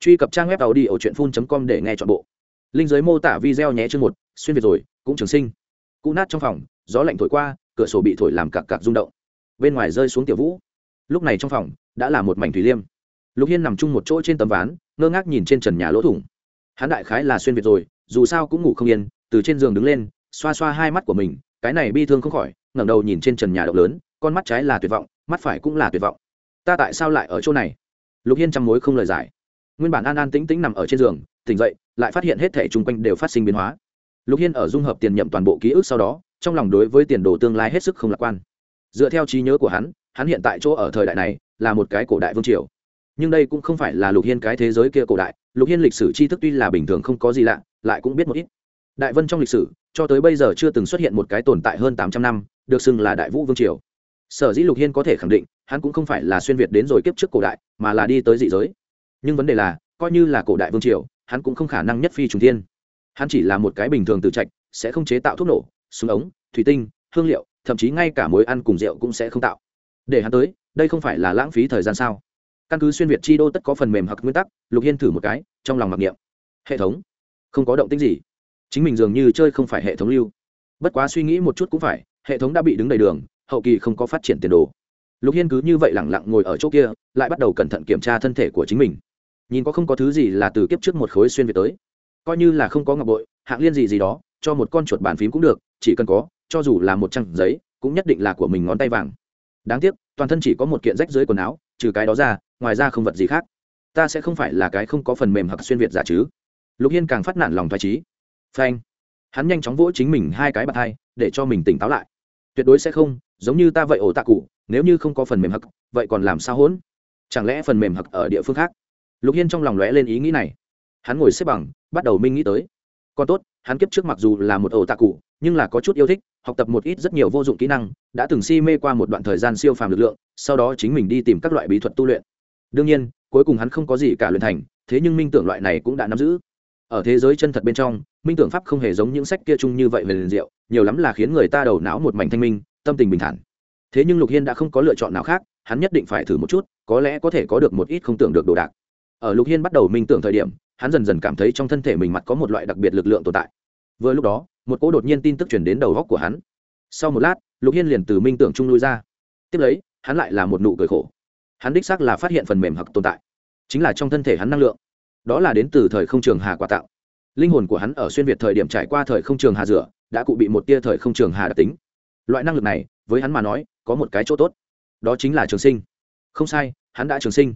truy cập trang web tàu đi ở truyện com để nghe chọn bộ. Linh giới mô tả video nhé chương một, xuyên việt rồi, cũng trường sinh. Cụ nát trong phòng, gió lạnh thổi qua, cửa sổ bị thổi làm cặc cặc rung động. Bên ngoài rơi xuống tiểu vũ. Lúc này trong phòng, đã là một mảnh thủy liêm. Lục hiên nằm chung một chỗ trên tấm ván, ngơ ngác nhìn trên trần nhà lỗ thủng. Hắn đại khái là xuyên việt rồi, dù sao cũng ngủ không yên, từ trên giường đứng lên, xoa xoa hai mắt của mình, cái này bi thương không khỏi, ngẩng đầu nhìn trên trần nhà động lớn, con mắt trái là tuyệt vọng, mắt phải cũng là tuyệt vọng. Ta tại sao lại ở chỗ này? Lục hiên chăm mối không lời giải nguyên bản an an tĩnh tĩnh nằm ở trên giường, tỉnh dậy, lại phát hiện hết thể chung quanh đều phát sinh biến hóa. Lục hiên ở dung hợp tiền nhậm toàn bộ ký ức sau đó, trong lòng đối với tiền đồ tương lai hết sức không lạc quan. Dựa theo trí nhớ của hắn hắn hiện tại chỗ ở thời đại này là một cái cổ đại vương triều. Nhưng đây cũng không phải là lục hiên cái thế giới kia cổ đại, lục hiên lịch sử tri thức tuy là bình thường không có gì lạ, lại cũng biết một ít. Đại vân trong lịch sử, cho tới bây giờ chưa từng xuất hiện một cái tồn tại hơn tám trăm năm, được xưng là đại vũ vương triều. Sở dĩ lục hiên có thể khẳng định, hắn cũng không phải là xuyên việt đến rồi kiếp trước cổ đại, mà là đi tới dị giới nhưng vấn đề là, coi như là cổ đại vương triều, hắn cũng không khả năng nhất phi trùng thiên. Hắn chỉ là một cái bình thường tự trạch, sẽ không chế tạo thuốc nổ, súng ống, thủy tinh, hương liệu, thậm chí ngay cả mối ăn cùng rượu cũng sẽ không tạo. Để hắn tới, đây không phải là lãng phí thời gian sao? Căn cứ xuyên việt chi đô tất có phần mềm hoặc nguyên tắc, lục hiên thử một cái, trong lòng mặc niệm. Hệ thống. Không có động tích gì. Chính mình dường như chơi không phải hệ thống lưu. Bất quá suy nghĩ một chút cũng phải, hệ thống đã bị đứng đầy đường, hậu kỳ không có phát triển tiền đồ. Lục hiên cứ như vậy lẳng lặng ngồi ở chỗ kia, lại bắt đầu cẩn thận kiểm tra thân thể của chính mình nhìn có không có thứ gì là từ kiếp trước một khối xuyên việt tới. Coi như là không có ngọc bội, hạng liên gì gì đó, cho một con chuột bàn phím cũng được, chỉ cần có, cho dù là một trang giấy, cũng nhất định là của mình ngón tay vàng. Đáng tiếc, toàn thân chỉ có một kiện rách dưới quần áo, trừ cái đó ra, ngoài ra không vật gì khác. Ta sẽ không phải là cái không có phần mềm hoặc xuyên việt giả chứ. Lục hiên càng phát nản lòng thoải trí phanh. Hắn nhanh chóng vỗ chính mình hai cái bạt hai, để cho mình tỉnh táo lại. Tuyệt đối sẽ không, giống như ta vậy ổ tạ cụ, nếu như không có phần mềm hặc vậy còn làm sao hỗn? Chẳng lẽ phần mềm hặc ở địa phương khác? Lục hiên trong lòng lóe lên ý nghĩ này. Hắn ngồi xếp bằng, bắt đầu minh nghĩ tới. Còn tốt, hắn kiếp trước mặc dù là một ổ tạ cụ, nhưng là có chút yêu thích, học tập một ít rất nhiều vô dụng kỹ năng, đã từng si mê qua một đoạn thời gian siêu phàm lực lượng, sau đó chính mình đi tìm các loại bí thuật tu luyện. Đương nhiên, cuối cùng hắn không có gì cả luyện thành, thế nhưng minh tưởng loại này cũng đã nắm giữ. Ở thế giới chân thật bên trong, minh tưởng pháp không hề giống những sách kia chung như vậy về liền diệu, nhiều lắm là khiến người ta đầu não một mảnh thanh minh, tâm tình bình thản. Thế nhưng lục hiên đã không có lựa chọn nào khác, hắn nhất định phải thử một chút, có lẽ có thể có được một ít không tưởng được đồ đạc ở lục hiên bắt đầu minh tưởng thời điểm, hắn dần dần cảm thấy trong thân thể mình mặt có một loại đặc biệt lực lượng tồn tại. Vừa lúc đó, một cỗ đột nhiên tin tức chuyển đến đầu góc của hắn. Sau một lát, lục hiên liền từ minh tưởng trung lui ra. Tiếp lấy, hắn lại là một nụ cười khổ. Hắn đích xác là phát hiện phần mềm hặc tồn tại, chính là trong thân thể hắn năng lượng. Đó là đến từ thời không trường hà quà tạo. Linh hồn của hắn ở xuyên việt thời điểm trải qua thời không trường hà rửa, đã cụ bị một tia thời không trường hà đặc tính. Loại năng lực này, với hắn mà nói, có một cái chỗ tốt. Đó chính là trường sinh. Không sai, hắn đã trường sinh.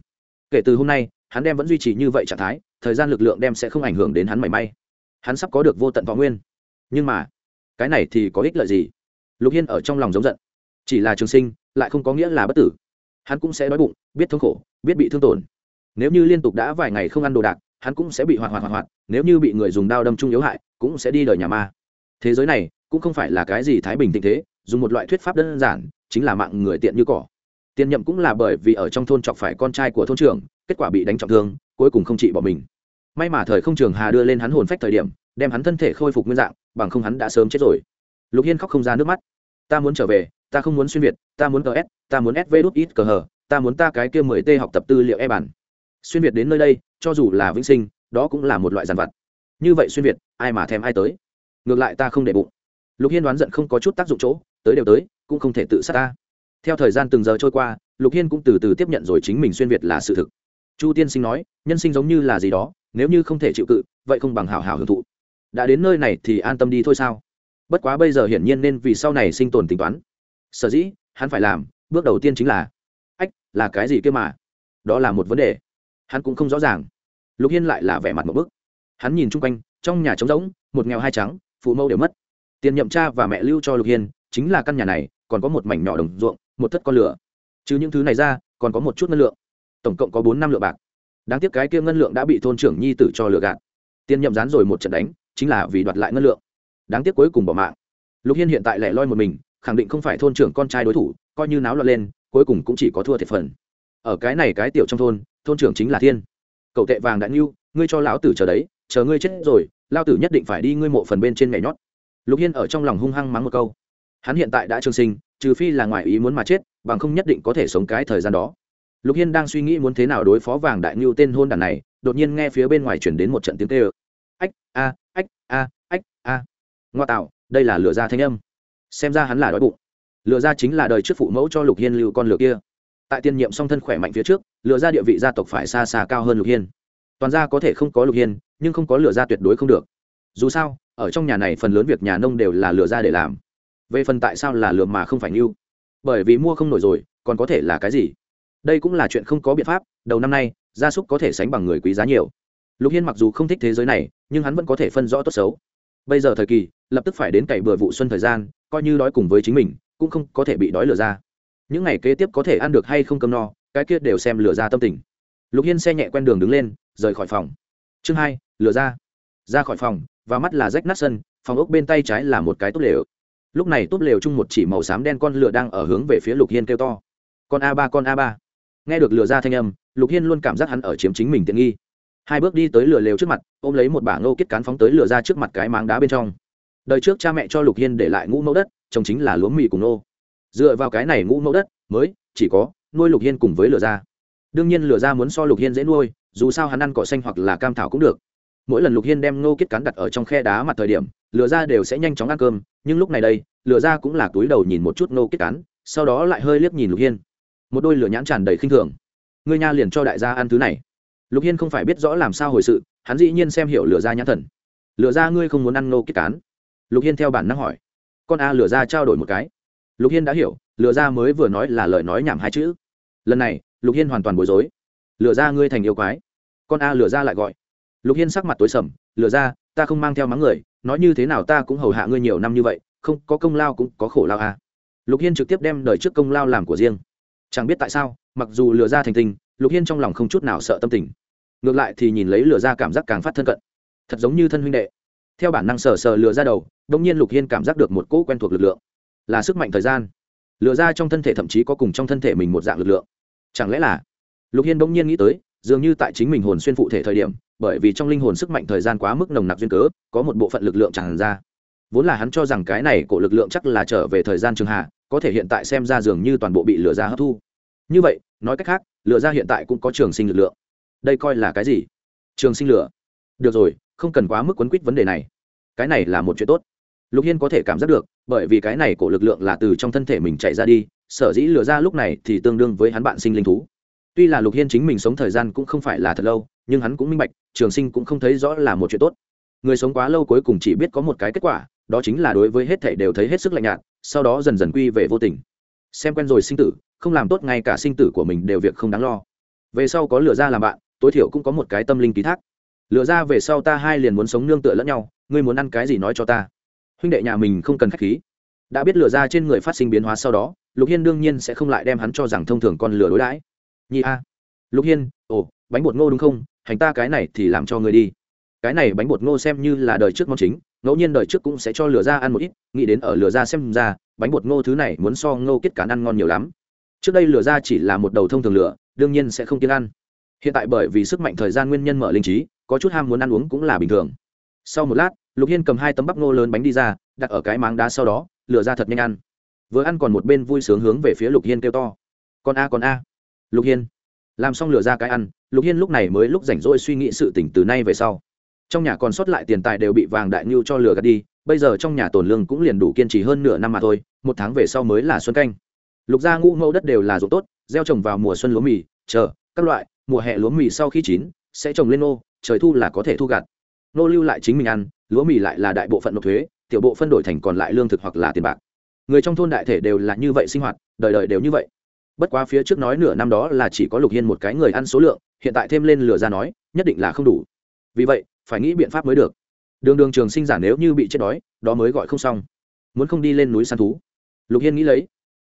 Kể từ hôm nay hắn đem vẫn duy trì như vậy trạng thái, thời gian lực lượng đem sẽ không ảnh hưởng đến hắn mảy may. Hắn sắp có được vô tận võ nguyên. Nhưng mà, cái này thì có ích lợi gì? Lục hiên ở trong lòng giống giận. Chỉ là trường sinh, lại không có nghĩa là bất tử. Hắn cũng sẽ đói bụng, biết thống khổ, biết bị thương tổn. Nếu như liên tục đã vài ngày không ăn đồ đạc, hắn cũng sẽ bị hoạt hoạt hoạt hoạt nếu như bị người dùng đao đâm trung yếu hại, cũng sẽ đi đời nhà ma. Thế giới này, cũng không phải là cái gì thái bình tình thế, dùng một loại thuyết pháp đơn giản, chính là mạng người tiện như cỏ. Tiền nhậm cũng là bởi vì ở trong thôn chọc phải con trai của thôn trưởng kết quả bị đánh trọng thương, cuối cùng không trị bỏ mình. May mà thời không trường hà đưa lên hắn hồn phách thời điểm, đem hắn thân thể khôi phục nguyên dạng, bằng không hắn đã sớm chết rồi. Lục hiên khóc không ra nước mắt. Ta muốn trở về, ta không muốn xuyên việt, ta muốn ts ta muốn sv đút ít cờ hờ, ta muốn ta cái kia mười t học tập tư liệu e bản. Xuyên việt đến nơi đây, cho dù là vĩnh sinh, đó cũng là một loại giàn vật như vậy xuyên việt, ai mà thèm ai tới? Ngược lại ta không để bụng. Lục hiên đoán giận không có chút tác dụng chỗ, tới đều tới, cũng không thể tự sát ta. Theo thời gian từng giờ trôi qua, lục hiên cũng từ từ tiếp nhận rồi chính mình xuyên việt là sự thực chu tiên sinh nói, nhân sinh giống như là gì đó, nếu như không thể chịu cự, vậy không bằng hào hào hưởng thụ. Đã đến nơi này thì an tâm đi thôi sao? Bất quá bây giờ hiển nhiên nên vì sau này sinh tồn tính toán. Sở dĩ, hắn phải làm, bước đầu tiên chính là, ách, là cái gì kia mà? Đó là một vấn đề. Hắn cũng không rõ ràng. Lục hiên lại là vẻ mặt một bức. Hắn nhìn chung quanh, trong nhà trống rỗng, một nghèo hai trắng, phụ mẫu đều mất. Tiền nhậm cha và mẹ lưu cho lục hiên, chính là căn nhà này, còn có một mảnh nhỏ đồng ruộng, một thất con lửa. Chứ những thứ này ra, còn có một chút ngân lượng tổng cộng có bốn năm lượng bạc. Đáng tiếc cái kia ngân lượng đã bị thôn trưởng nhi tử cho lừa gạt. Tiên nhậm dán rồi một trận đánh, chính là vì đoạt lại ngân lượng. Đáng tiếc cuối cùng bỏ mạng. Lục hiên hiện tại lẻ loi một mình, khẳng định không phải thôn trưởng con trai đối thủ, coi như náo loạn lên, cuối cùng cũng chỉ có thua thiệt phần. Ở cái này cái tiểu trong thôn thôn trưởng chính là thiên. Cậu tệ vàng đã ngưu ngươi cho lão tử chờ đấy, chờ ngươi chết rồi lao tử nhất định phải đi ngươi mộ phần bên trên nhảy nhót. Lục hiên ở trong lòng hung hăng mắng một câu. Hắn hiện tại đã trường sinh, trừ phi là ngoài ý muốn mà chết, bằng không nhất định có thể sống cái thời gian đó lục hiên đang suy nghĩ muốn thế nào đối phó vàng đại ngưu tên hôn đàn này, đột nhiên nghe phía bên ngoài chuyển đến một trận tiếng kêu. Ách, a ách a ách, a. Ngoa tạo, đây là lửa Gia thanh âm. Xem ra hắn là đói bụng. Lựa ra chính là đời trước phụ mẫu cho lục hiên lưu con lửa kia. Tại tiên nhiệm song thân khỏe mạnh phía trước lựa ra địa vị gia tộc phải xa xa cao hơn lục hiên. Toàn gia có thể không có lục hiên, nhưng không có lựa ra tuyệt đối không được. Dù sao, ở trong nhà này phần lớn việc nhà nông đều là lựa ra để làm. Về phần tại sao là lựa mà không phải lưu bởi vì mua không nổi rồi, còn có thể là cái gì? Đây cũng là chuyện không có biện pháp, đầu năm nay, gia súc có thể sánh bằng người quý giá nhiều. Lục hiên mặc dù không thích thế giới này, nhưng hắn vẫn có thể phân rõ tốt xấu. Bây giờ thời kỳ, lập tức phải đến cày bừa vụ xuân thời gian, coi như đói cùng với chính mình, cũng không có thể bị đói lừa ra. Những ngày kế tiếp có thể ăn được hay không cơm no, cái kia đều xem lừa ra tâm tình. Lục hiên xe nhẹ quen đường đứng lên, rời khỏi phòng. Chương hai, lừa ra. Ra khỏi phòng, và mắt là rách nát sân, phòng ốc bên tay trái là một cái tốt lều. Lúc này tốt lều chung một chỉ màu xám đen con lửa đang ở hướng về phía lục hiên kêu to. Con a ba, con a ba nghe được lừa ra thanh âm, lục hiên luôn cảm giác hắn ở chiếm chính mình tiện nghi. Hai bước đi tới lửa lều trước mặt, ôm lấy một bảng ngô kết cán phóng tới lửa ra trước mặt cái máng đá bên trong. Đời trước cha mẹ cho lục hiên để lại ngũ mẫu đất trồng chính là lúa mì cùng nô. Dựa vào cái này ngũ mẫu đất, mới, chỉ có, nuôi lục hiên cùng với lửa ra. Đương nhiên lửa ra muốn so lục hiên dễ nuôi, dù sao hắn ăn cỏ xanh hoặc là cam thảo cũng được. Mỗi lần lục hiên đem ngô kết cán đặt ở trong khe đá mặt thời điểm lửa ra đều sẽ nhanh chóng ăn cơm, nhưng lúc này đây lửa ra cũng là túi đầu nhìn một chút ngô kết cán, sau đó lại hơi liếc nhìn lục hiên một đôi lửa nhãn tràn đầy khinh thường. Ngươi nha liền cho đại gia ăn thứ này. Lục hiên không phải biết rõ làm sao hồi sự, hắn dĩ nhiên xem hiểu lửa ra nhãn thần. Lửa ra ngươi không muốn ăn nô kết cán. Lục hiên theo bản năng hỏi. Con a lửa ra trao đổi một cái. Lục hiên đã hiểu, lửa ra mới vừa nói là lời nói nhảm hai chữ. Lần này, lục hiên hoàn toàn bối rối. Lửa ra ngươi thành yêu quái. Con a lửa ra lại gọi. Lục hiên sắc mặt tối sầm, lửa ra, ta không mang theo mắng người, nói như thế nào ta cũng hầu hạ ngươi nhiều năm như vậy, không có công lao cũng có khổ lao a lục hiên trực tiếp đem đời trước công lao làm của riêng chẳng biết tại sao, mặc dù lừa ra thành tình, lục hiên trong lòng không chút nào sợ tâm tình. Ngược lại thì nhìn lấy lừa ra cảm giác càng phát thân cận. Thật giống như thân huynh đệ. Theo bản năng sờ sờ lừa ra đầu đông nhiên lục hiên cảm giác được một cỗ quen thuộc lực lượng. Là sức mạnh thời gian. Lừa ra trong thân thể thậm chí có cùng trong thân thể mình một dạng lực lượng. Chẳng lẽ là? Lục hiên đông nhiên nghĩ tới, dường như tại chính mình hồn xuyên phụ thể thời điểm, bởi vì trong linh hồn sức mạnh thời gian quá mức nồng nặc duyên cớ, có một bộ phận lực lượng tràn ra. Vốn là hắn cho rằng cái này của lực lượng chắc là trở về thời gian trường hạ, có thể hiện tại xem ra dường như toàn bộ bị lửa ra hấp thu như vậy, nói cách khác lựa ra hiện tại cũng có trường sinh lực lượng. Đây coi là cái gì? Trường sinh lửa. Được rồi, không cần quá mức quấn quýt vấn đề này. Cái này là một chuyện tốt. Lục hiên có thể cảm giác được, bởi vì cái này của lực lượng là từ trong thân thể mình chạy ra đi, sở dĩ lửa ra lúc này thì tương đương với hắn bạn sinh linh thú. Tuy là lục hiên chính mình sống thời gian cũng không phải là thật lâu, nhưng hắn cũng minh bạch, trường sinh cũng không thấy rõ là một chuyện tốt. Người sống quá lâu cuối cùng chỉ biết có một cái kết quả, đó chính là đối với hết thể đều thấy hết sức lạnh nhạt, sau đó dần dần quy về vô tình. Xem quen rồi sinh tử không làm tốt ngay cả sinh tử của mình đều việc không đáng lo. Về sau có lừa ra làm bạn, tối thiểu cũng có một cái tâm linh ký thác. Lừa ra về sau ta hai liền muốn sống nương tựa lẫn nhau, ngươi muốn ăn cái gì nói cho ta. Huynh đệ nhà mình không cần khách khí. Đã biết lừa ra trên người phát sinh biến hóa sau đó, lục hiên đương nhiên sẽ không lại đem hắn cho rằng thông thường con lừa đối đãi. Nhi a. Lục hiên, ồ, bánh bột ngô đúng không? Hành ta cái này thì làm cho ngươi đi. Cái này bánh bột ngô xem như là đời trước món chính, ngẫu nhiên đời trước cũng sẽ cho lừa ra ăn một ít, nghĩ đến ở lừa ra xem ra, bánh bột ngô thứ này muốn so ngô kết cán ăn ngon nhiều lắm trước đây lừa ra chỉ là một đầu thông thường lửa, đương nhiên sẽ không kiên ăn. Hiện tại bởi vì sức mạnh thời gian nguyên nhân mở linh trí, có chút ham muốn ăn uống cũng là bình thường. Sau một lát, lục hiên cầm hai tấm bắp ngô lớn bánh đi ra, đặt ở cái máng đá sau đó lừa ra thật nhanh ăn. Vừa ăn còn một bên vui sướng hướng về phía lục hiên kêu to. Con a con a. Lục hiên. Làm xong lừa ra cái ăn, lục hiên lúc này mới lúc rảnh rỗi suy nghĩ sự tỉnh từ nay về sau. Trong nhà còn sót lại tiền tài đều bị vàng đại ngưu cho lừa gạt đi, bây giờ trong nhà tồn lương cũng liền đủ kiên trì hơn nửa năm mà thôi, một tháng về sau mới là xuân canh lục gia ngũ mẫu đất đều là ruộng tốt, gieo trồng vào mùa xuân lúa mì, chờ, các loại, mùa hè lúa mì sau khi chín, sẽ trồng lên nô, trời thu là có thể thu gặt. Nô lưu lại chính mình ăn, lúa mì lại là đại bộ phận nộp thuế, tiểu bộ phân đổi thành còn lại lương thực hoặc là tiền bạc. Người trong thôn đại thể đều là như vậy sinh hoạt, đời đời đều như vậy. Bất quá phía trước nói nửa năm đó là chỉ có lục hiên một cái người ăn số lượng, hiện tại thêm lên lừa ra nói, nhất định là không đủ. Vì vậy, phải nghĩ biện pháp mới được. Đường đường trường sinh giả nếu như bị chết đói, đó mới gọi không xong. Muốn không đi lên núi săn thú. Lục hiên nghĩ lấy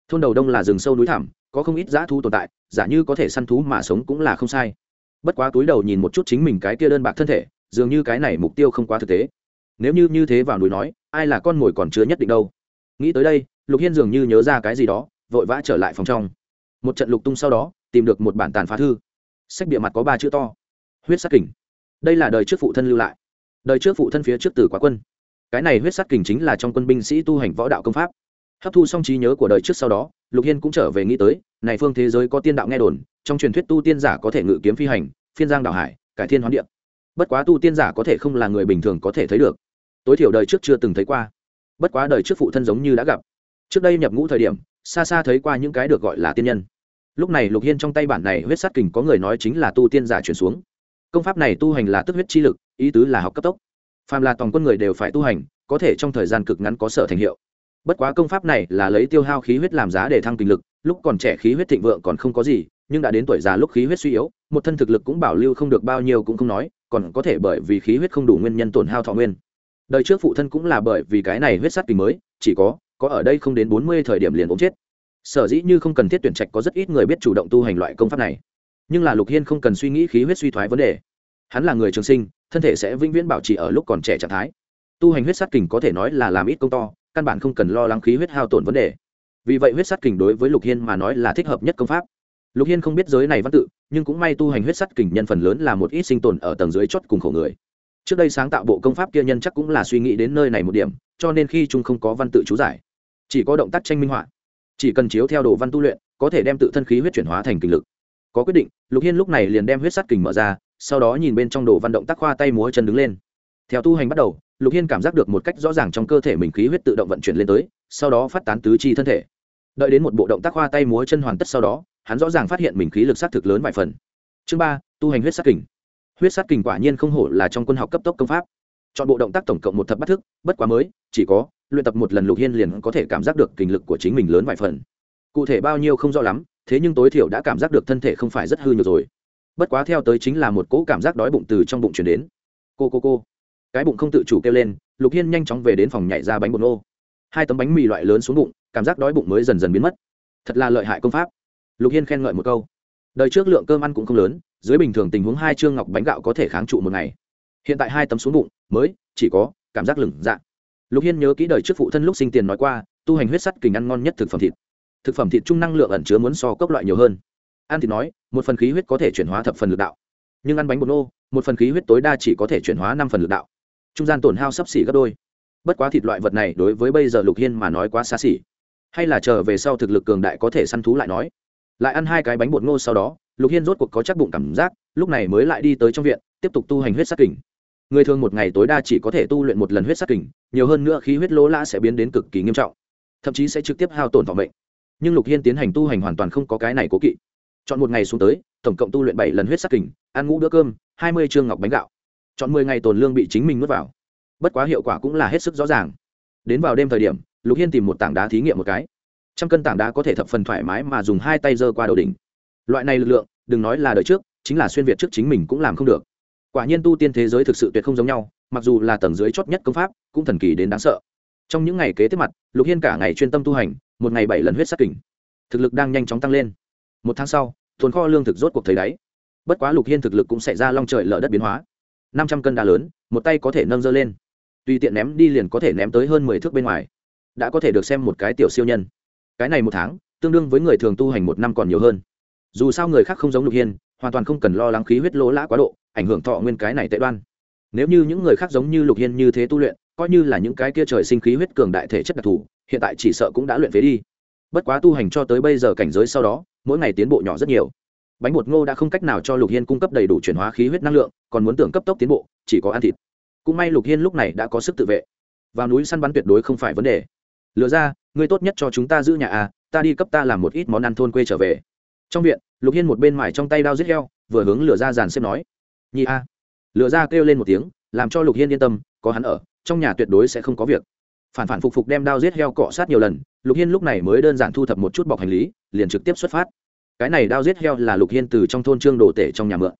thôn đầu đông là rừng sâu núi thẳm, có không ít dã thú tồn tại, giả như có thể săn thú mà sống cũng là không sai. Bất quá túi đầu nhìn một chút chính mình cái kia đơn bạc thân thể, dường như cái này mục tiêu không quá thực tế. Nếu như như thế vào núi nói, ai là con mồi còn chưa nhất định đâu. Nghĩ tới đây, lục hiên dường như nhớ ra cái gì đó, vội vã trở lại phòng trong. Một trận lục tung sau đó, tìm được một bản tàn phá thư. Sách bịa mặt có ba chữ to. Huyết sát kình. Đây là đời trước phụ thân lưu lại. Đời trước phụ thân phía trước từ quá quân. Cái này huyết sát kình chính là trong quân binh sĩ tu hành võ đạo công pháp hấp thu xong trí nhớ của đời trước sau đó, lục hiên cũng trở về nghĩ tới, này phương thế giới có tiên đạo nghe đồn, trong truyền thuyết tu tiên giả có thể ngự kiếm phi hành, phiên giang đạo hải, cải thiên hoán địa. Bất quá tu tiên giả có thể không là người bình thường có thể thấy được. Tối thiểu đời trước chưa từng thấy qua. Bất quá đời trước phụ thân giống như đã gặp. Trước đây nhập ngũ thời điểm, xa xa thấy qua những cái được gọi là tiên nhân. Lúc này lục hiên trong tay bản này huyết sát kình có người nói chính là tu tiên giả chuyển xuống. Công pháp này tu hành là tức huyết chi lực, ý tứ là học cấp tốc. Phàm là toàn quân người đều phải tu hành, có thể trong thời gian cực ngắn có sở thành hiệu bất quá công pháp này là lấy tiêu hao khí huyết làm giá để thăng kinh lực, lúc còn trẻ khí huyết thịnh vượng còn không có gì, nhưng đã đến tuổi già lúc khí huyết suy yếu, một thân thực lực cũng bảo lưu không được bao nhiêu cũng không nói, còn có thể bởi vì khí huyết không đủ nguyên nhân tổn hao thọ nguyên. Đời trước phụ thân cũng là bởi vì cái này huyết sắt kỳ mới, chỉ có có ở đây không đến bốn mươi thời điểm liền ốm chết. Sở dĩ như không cần thiết tuyển trạch có rất ít người biết chủ động tu hành loại công pháp này. Nhưng là lục hiên không cần suy nghĩ khí huyết suy thoái vấn đề. Hắn là người trường sinh, thân thể sẽ vĩnh viễn bảo trì ở lúc còn trẻ trạng thái. Tu hành huyết sát kình có thể nói là làm ít công to căn bản không cần lo lắng khí huyết hao tổn vấn đề. Vì vậy huyết sắt kình đối với lục hiên mà nói là thích hợp nhất công pháp. Lục hiên không biết giới này văn tự, nhưng cũng may tu hành huyết sắt kình nhân phần lớn là một ít sinh tồn ở tầng dưới chót cùng khổ người. Trước đây sáng tạo bộ công pháp kia nhân chắc cũng là suy nghĩ đến nơi này một điểm, cho nên khi trung không có văn tự chú giải, chỉ có động tác tranh minh họa. Chỉ cần chiếu theo đồ văn tu luyện, có thể đem tự thân khí huyết chuyển hóa thành kinh lực. Có quyết định, lục hiên lúc này liền đem huyết sắt kình mở ra, sau đó nhìn bên trong đồ văn động tác khoa tay múa chân đứng lên. Theo tu hành bắt đầu lục hiên cảm giác được một cách rõ ràng trong cơ thể mình khí huyết tự động vận chuyển lên tới, sau đó phát tán tứ chi thân thể. Đợi đến một bộ động tác khoa tay múa chân hoàn tất sau đó, hắn rõ ràng phát hiện mình khí lực sát thực lớn vài phần. Chương ba, tu hành huyết sát kình. Huyết sát kình quả nhiên không hổ là trong quân học cấp tốc công pháp. Chọn bộ động tác tổng cộng một thập bắt thức, bất quá mới, chỉ có, luyện tập một lần lục hiên liền có thể cảm giác được kình lực của chính mình lớn vài phần. Cụ thể bao nhiêu không rõ lắm, thế nhưng tối thiểu đã cảm giác được thân thể không phải rất hư nhiều rồi. Bất quá theo tới chính là một cỗ cảm giác đói bụng từ trong bụng chuyển đến. Cô cô cô cái bụng không tự chủ kêu lên, lục hiên nhanh chóng về đến phòng nhảy ra bánh bột nô. Hai tấm bánh mì loại lớn xuống bụng, cảm giác đói bụng mới dần dần biến mất. Thật là lợi hại công pháp. Lục hiên khen ngợi một câu. Đời trước lượng cơm ăn cũng không lớn, dưới bình thường tình huống hai chương ngọc bánh gạo có thể kháng trụ một ngày. Hiện tại hai tấm xuống bụng, mới chỉ có cảm giác lửng dạ lục hiên nhớ kỹ đời trước phụ thân lúc sinh tiền nói qua, tu hành huyết sắt kình ăn ngon nhất thực phẩm thịt. Thực phẩm thịt trung năng lượng ẩn chứa muốn so cốc loại nhiều hơn. Ăn thịt nói, một phần khí huyết có thể chuyển hóa thập phần lực đạo. Nhưng ăn bánh bột nô, một phần khí huyết tối đa chỉ có thể chuyển hóa năm phần lực đạo trung gian tổn hao sấp xỉ gấp đôi. Bất quá thịt loại vật này đối với bây giờ lục hiên mà nói quá xa xỉ. Hay là chờ về sau thực lực cường đại có thể săn thú lại nói. Lại ăn hai cái bánh bột ngô sau đó, lục hiên rốt cuộc có chắc bụng cảm giác, lúc này mới lại đi tới trong viện, tiếp tục tu hành huyết sắc kình. Người thường một ngày tối đa chỉ có thể tu luyện một lần huyết sắc kình, nhiều hơn nữa khí huyết lỗ lã sẽ biến đến cực kỳ nghiêm trọng, thậm chí sẽ trực tiếp hao tổn vọng mệnh. Nhưng lục hiên tiến hành tu hành hoàn toàn không có cái này cố kỵ. Chọn một ngày xuống tới, tổng cộng tu luyện bảy lần huyết sắc kình, ăn ngũ bữa cơm, hai mươi chương ngọc bánh gạo chọn mười ngày tồn lương bị chính mình nuốt vào. Bất quá hiệu quả cũng là hết sức rõ ràng. Đến vào đêm thời điểm, lục hiên tìm một tảng đá thí nghiệm một cái. Trăm cân tảng đá có thể thập phần thoải mái mà dùng hai tay giơ qua đầu đỉnh. Loại này lực lượng, đừng nói là đời trước, chính là xuyên việt trước chính mình cũng làm không được. Quả nhiên tu tiên thế giới thực sự tuyệt không giống nhau, mặc dù là tầng dưới chót nhất công pháp, cũng thần kỳ đến đáng sợ. Trong những ngày kế tiếp mặt, lục hiên cả ngày chuyên tâm tu hành, một ngày bảy lần huyết sát kình. Thực lực đang nhanh chóng tăng lên. Một tháng sau, tồn kho lương thực rốt cuộc thấy đáy. Bất quá lục hiên thực lực cũng xảy ra long trời lở đất biến hóa năm trăm cân đá lớn, một tay có thể nâng dơ lên. Tùy tiện ném đi liền có thể ném tới hơn mười thước bên ngoài. Đã có thể được xem một cái tiểu siêu nhân. Cái này một tháng, tương đương với người thường tu hành một năm còn nhiều hơn. Dù sao người khác không giống lục hiên, hoàn toàn không cần lo lắng khí huyết lỗ lã quá độ, ảnh hưởng thọ nguyên cái này tệ đoan. Nếu như những người khác giống như lục hiên như thế tu luyện, coi như là những cái kia trời sinh khí huyết cường đại thể chất đặc thù, hiện tại chỉ sợ cũng đã luyện phế đi. Bất quá tu hành cho tới bây giờ cảnh giới sau đó, mỗi ngày tiến bộ nhỏ rất nhiều bánh bột ngô đã không cách nào cho lục hiên cung cấp đầy đủ chuyển hóa khí huyết năng lượng, còn muốn tưởng cấp tốc tiến bộ, chỉ có ăn thịt. Cũng may lục hiên lúc này đã có sức tự vệ. Vào núi săn bắn tuyệt đối không phải vấn đề. Lừa ra, ngươi tốt nhất cho chúng ta giữ nhà à ta đi cấp ta làm một ít món ăn thôn quê trở về. Trong viện, lục hiên một bên mải trong tay đao giết heo, vừa hướng Lừa ra dàn xếp nói. Nhị a. Lừa ra kêu lên một tiếng, làm cho lục hiên yên tâm, có hắn ở, trong nhà tuyệt đối sẽ không có việc. Phản phản phục phục đem đao giết heo cọ sát nhiều lần, lục hiên lúc này mới đơn giản thu thập một chút bọc hành lý, liền trực tiếp xuất phát cái này đao giết heo là lục hiên từ trong thôn trương đồ tể trong nhà mượn.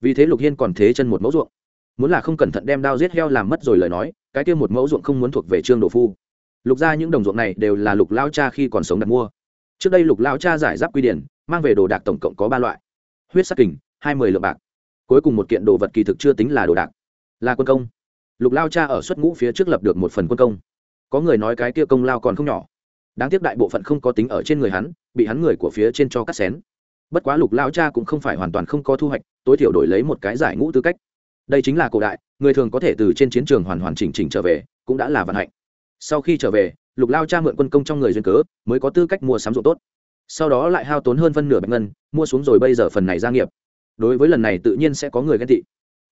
Vì thế lục hiên còn thế chân một mẫu ruộng. Muốn là không cẩn thận đem đao giết heo làm mất rồi lời nói, cái kia một mẫu ruộng không muốn thuộc về trương đồ phu. Lục ra những đồng ruộng này đều là lục lao cha khi còn sống đặt mua. Trước đây lục lao cha giải giáp quy điển, mang về đồ đạc tổng cộng có ba loại. Huyết sắc kình, hai mươi lượng bạc. Cuối cùng một kiện đồ vật kỳ thực chưa tính là đồ đạc, là quân công. Lục lao cha ở xuất ngũ phía trước lập được một phần quân công. Có người nói cái kia công lao còn không nhỏ đáng tiếc đại bộ phận không có tính ở trên người hắn, bị hắn người của phía trên cho cắt xén. Bất quá lục lao cha cũng không phải hoàn toàn không có thu hoạch, tối thiểu đổi lấy một cái giải ngũ tư cách. Đây chính là cổ đại, người thường có thể từ trên chiến trường hoàn hoàn chỉnh chỉnh trở về, cũng đã là vận hạnh. Sau khi trở về, lục lao cha mượn quân công trong người duyên cớ, mới có tư cách mua sắm ruộng tốt. Sau đó lại hao tốn hơn phân nửa bạch ngân, mua xuống rồi bây giờ phần này gia nghiệp. Đối với lần này tự nhiên sẽ có người ghen tị.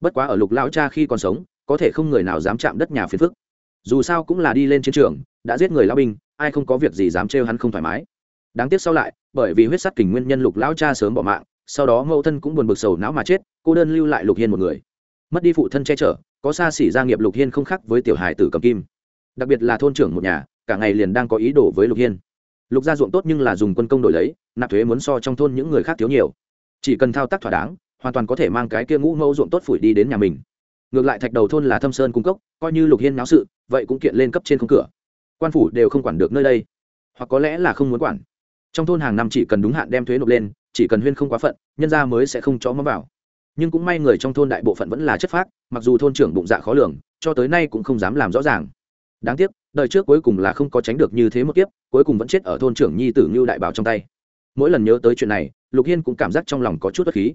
Bất quá ở lục lão cha khi còn sống, có thể không người nào dám chạm đất nhà phiền phức dù sao cũng là đi lên chiến trường, đã giết người lao binh, ai không có việc gì dám trêu hắn không thoải mái. Đáng tiếc sau lại, bởi vì huyết sắt kình nguyên nhân lục lão cha sớm bỏ mạng, sau đó mẫu thân cũng buồn bực sầu não mà chết, cô đơn lưu lại lục hiên một người. Mất đi phụ thân che chở, có xa xỉ gia nghiệp lục hiên không khác với tiểu hải tử cầm kim. Đặc biệt là thôn trưởng một nhà, cả ngày liền đang có ý đồ với lục hiên. Lục gia ruộng tốt nhưng là dùng quân công đổi lấy, nạp thuế muốn so trong thôn những người khác thiếu nhiều. Chỉ cần thao tác thỏa đáng, hoàn toàn có thể mang cái kia ngũ mẫu ruộng tốt phủi đi đến nhà mình ngược lại thạch đầu thôn là thâm sơn cung cấp coi như lục hiên náo sự, vậy cũng kiện lên cấp trên không cửa. Quan phủ đều không quản được nơi đây. Hoặc có lẽ là không muốn quản. Trong thôn hàng năm chỉ cần đúng hạn đem thuế nộp lên, chỉ cần huyên không quá phận, nhân ra mới sẽ không cho mắm vào. Nhưng cũng may người trong thôn đại bộ phận vẫn là chất phác, mặc dù thôn trưởng bụng dạ khó lường, cho tới nay cũng không dám làm rõ ràng. Đáng tiếc, đời trước cuối cùng là không có tránh được như thế một kiếp, cuối cùng vẫn chết ở thôn trưởng nhi tử ngưu đại bảo trong tay. Mỗi lần nhớ tới chuyện này, lục hiên cũng cảm giác trong lòng có chút bất khí.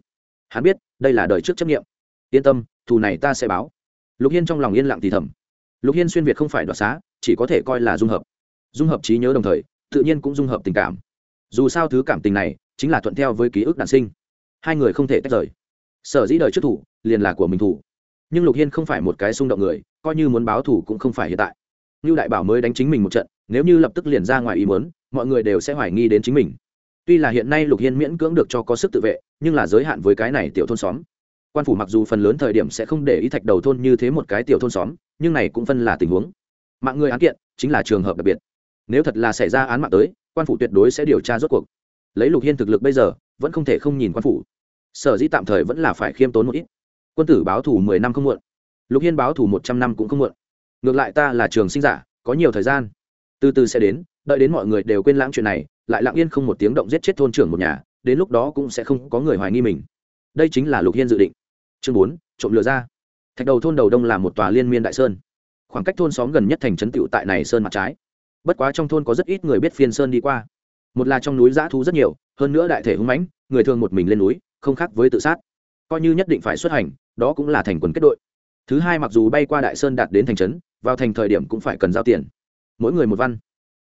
Hắn biết, đây là đời trước chấp nghiệm yên tâm, thù này ta sẽ báo. Lục hiên trong lòng yên lặng thì thầm. Lục hiên xuyên việt không phải đoạt xá, chỉ có thể coi là dung hợp. Dung hợp trí nhớ đồng thời, tự nhiên cũng dung hợp tình cảm. Dù sao thứ cảm tình này chính là thuận theo với ký ức đản sinh. Hai người không thể tách rời. Sở dĩ đời trước thủ, liền là của mình thủ. Nhưng lục hiên không phải một cái xung động người, coi như muốn báo thủ cũng không phải hiện tại. Như đại bảo mới đánh chính mình một trận, nếu như lập tức liền ra ngoài ý muốn, mọi người đều sẽ hoài nghi đến chính mình. Tuy là hiện nay lục hiên miễn cưỡng được cho có sức tự vệ, nhưng là giới hạn với cái này tiểu thôn xóm quan phủ mặc dù phần lớn thời điểm sẽ không để ý thạch đầu thôn như thế một cái tiểu thôn xóm, nhưng này cũng phân là tình huống. Mạng người án kiện chính là trường hợp đặc biệt. Nếu thật là xảy ra án mạng tới, quan phủ tuyệt đối sẽ điều tra rốt cuộc. Lấy lục hiên thực lực bây giờ, vẫn không thể không nhìn quan phủ. Sở dĩ tạm thời vẫn là phải khiêm tốn một ít. Quân tử báo thủ mười năm không muộn. Lục hiên báo thủ một trăm năm cũng không muộn. Ngược lại ta là trường sinh giả, có nhiều thời gian. Từ từ sẽ đến, đợi đến mọi người đều quên lãng chuyện này, lại lặng yên không một tiếng động giết chết thôn trưởng một nhà, đến lúc đó cũng sẽ không có người hoài nghi mình. Đây chính là lục hiên dự định chương bốn, trộm lừa ra. Thạch đầu thôn đầu đông là một tòa liên miên đại sơn. Khoảng cách thôn xóm gần nhất thành trấn tựu tại này sơn mặt trái. Bất quá trong thôn có rất ít người biết phiên sơn đi qua. Một là trong núi giã thú rất nhiều, hơn nữa đại thể hung mãnh, người thường một mình lên núi, không khác với tự sát. Coi như nhất định phải xuất hành, đó cũng là thành quần kết đội. Thứ hai mặc dù bay qua đại sơn đạt đến thành trấn, vào thành thời điểm cũng phải cần giao tiền. Mỗi người một văn.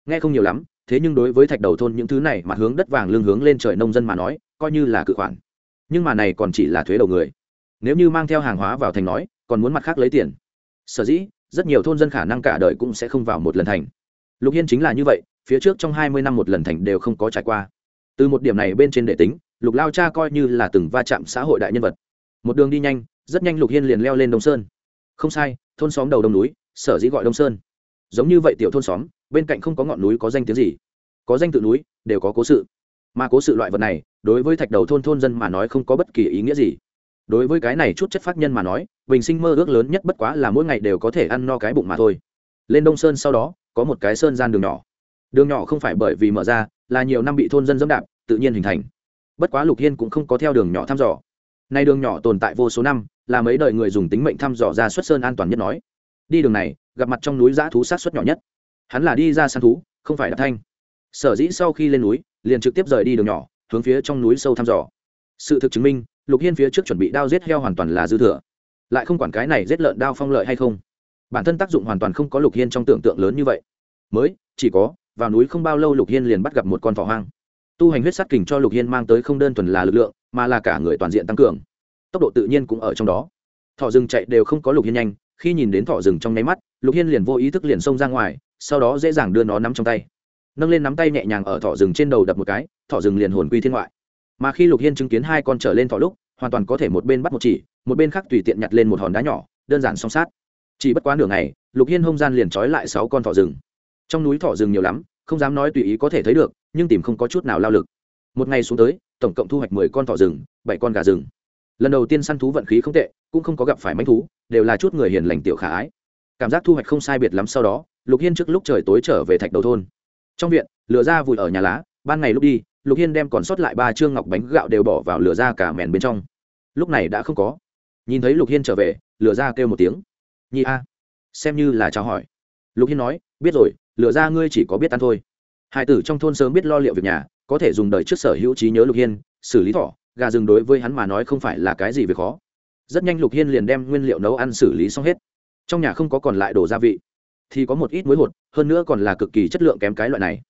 Nghe không nhiều lắm, thế nhưng đối với thạch đầu thôn những thứ này mặt hướng đất vàng lương hướng lên trời nông dân mà nói, coi như là cự khoản. Nhưng mà này còn chỉ là thuế đầu người nếu như mang theo hàng hóa vào thành nói, còn muốn mặt khác lấy tiền. Sở dĩ, rất nhiều thôn dân khả năng cả đời cũng sẽ không vào một lần thành. Lục hiên chính là như vậy, phía trước trong hai mươi năm một lần thành đều không có trải qua. Từ một điểm này bên trên đệ tính, lục lao cha coi như là từng va chạm xã hội đại nhân vật. Một đường đi nhanh, rất nhanh lục hiên liền leo lên đông sơn. Không sai, thôn xóm đầu đông núi, sở dĩ gọi đông sơn. Giống như vậy tiểu thôn xóm, bên cạnh không có ngọn núi có danh tiếng gì. Có danh tự núi, đều có cố sự. Mà cố sự loại vật này, đối với thạch đầu thôn thôn dân mà nói không có bất kỳ ý nghĩa gì đối với cái này chút chất phát nhân mà nói, bình sinh mơ ước lớn nhất bất quá là mỗi ngày đều có thể ăn no cái bụng mà thôi. Lên đông sơn sau đó, có một cái sơn gian đường nhỏ. Đường nhỏ không phải bởi vì mở ra, là nhiều năm bị thôn dân dẫm đạp, tự nhiên hình thành. Bất quá lục hiên cũng không có theo đường nhỏ thăm dò. Nay đường nhỏ tồn tại vô số năm, là mấy đời người dùng tính mệnh thăm dò ra xuất sơn an toàn nhất nói. Đi đường này, gặp mặt trong núi giã thú sát xuất nhỏ nhất. Hắn là đi ra săn thú, không phải đạp thanh. Sở dĩ sau khi lên núi, liền trực tiếp rời đi đường nhỏ, hướng phía trong núi sâu thăm dò. Sự thực chứng minh lục hiên phía trước chuẩn bị đao giết heo hoàn toàn là dư thừa. Lại không quản cái này giết lợn đao phong lợi hay không. Bản thân tác dụng hoàn toàn không có lục hiên trong tưởng tượng lớn như vậy. Mới, chỉ có, vào núi không bao lâu lục hiên liền bắt gặp một con vỏ hoang. Tu hành huyết sát kình cho lục hiên mang tới không đơn thuần là lực lượng, mà là cả người toàn diện tăng cường. Tốc độ tự nhiên cũng ở trong đó. Thỏ rừng chạy đều không có lục hiên nhanh, khi nhìn đến thỏ rừng trong nháy mắt, lục hiên liền vô ý thức liền xông ra ngoài, sau đó dễ dàng đưa nó nắm trong tay. Nâng lên nắm tay nhẹ nhàng ở thỏ rừng trên đầu đập một cái, thỏ rừng liền hồn quy thiên ngoại mà khi lục hiên chứng kiến hai con trở lên thỏ lúc, hoàn toàn có thể một bên bắt một chỉ, một bên khác tùy tiện nhặt lên một hòn đá nhỏ, đơn giản song sát. Chỉ bất quá nửa ngày, lục hiên hông gian liền trói lại sáu con thỏ rừng. Trong núi thỏ rừng nhiều lắm, không dám nói tùy ý có thể thấy được, nhưng tìm không có chút nào lao lực. Một ngày xuống tới, tổng cộng thu hoạch mười con thỏ rừng, bảy con gà rừng. Lần đầu tiên săn thú vận khí không tệ, cũng không có gặp phải manh thú, đều là chút người hiền lành tiểu khả ái. Cảm giác thu hoạch không sai biệt lắm sau đó, lục hiên trước lúc trời tối trở về thạch đầu thôn. Trong viện, lửa ra vùi ở nhà lá, ban ngày lúc đi lục hiên đem còn sót lại ba chương ngọc bánh gạo đều bỏ vào lửa ra cả mèn bên trong. Lúc này đã không có. Nhìn thấy lục hiên trở về, lửa ra kêu một tiếng. Nhi a, xem như là chào hỏi. Lục hiên nói, biết rồi, lửa ra ngươi chỉ có biết ăn thôi. Hải tử trong thôn sớm biết lo liệu việc nhà, có thể dùng đời trước sở hữu trí nhớ lục hiên, xử lý thỏ, gà rừng đối với hắn mà nói không phải là cái gì việc khó. Rất nhanh lục hiên liền đem nguyên liệu nấu ăn xử lý xong hết. Trong nhà không có còn lại đồ gia vị, thì có một ít muối hột, hơn nữa còn là cực kỳ chất lượng kém cái loại này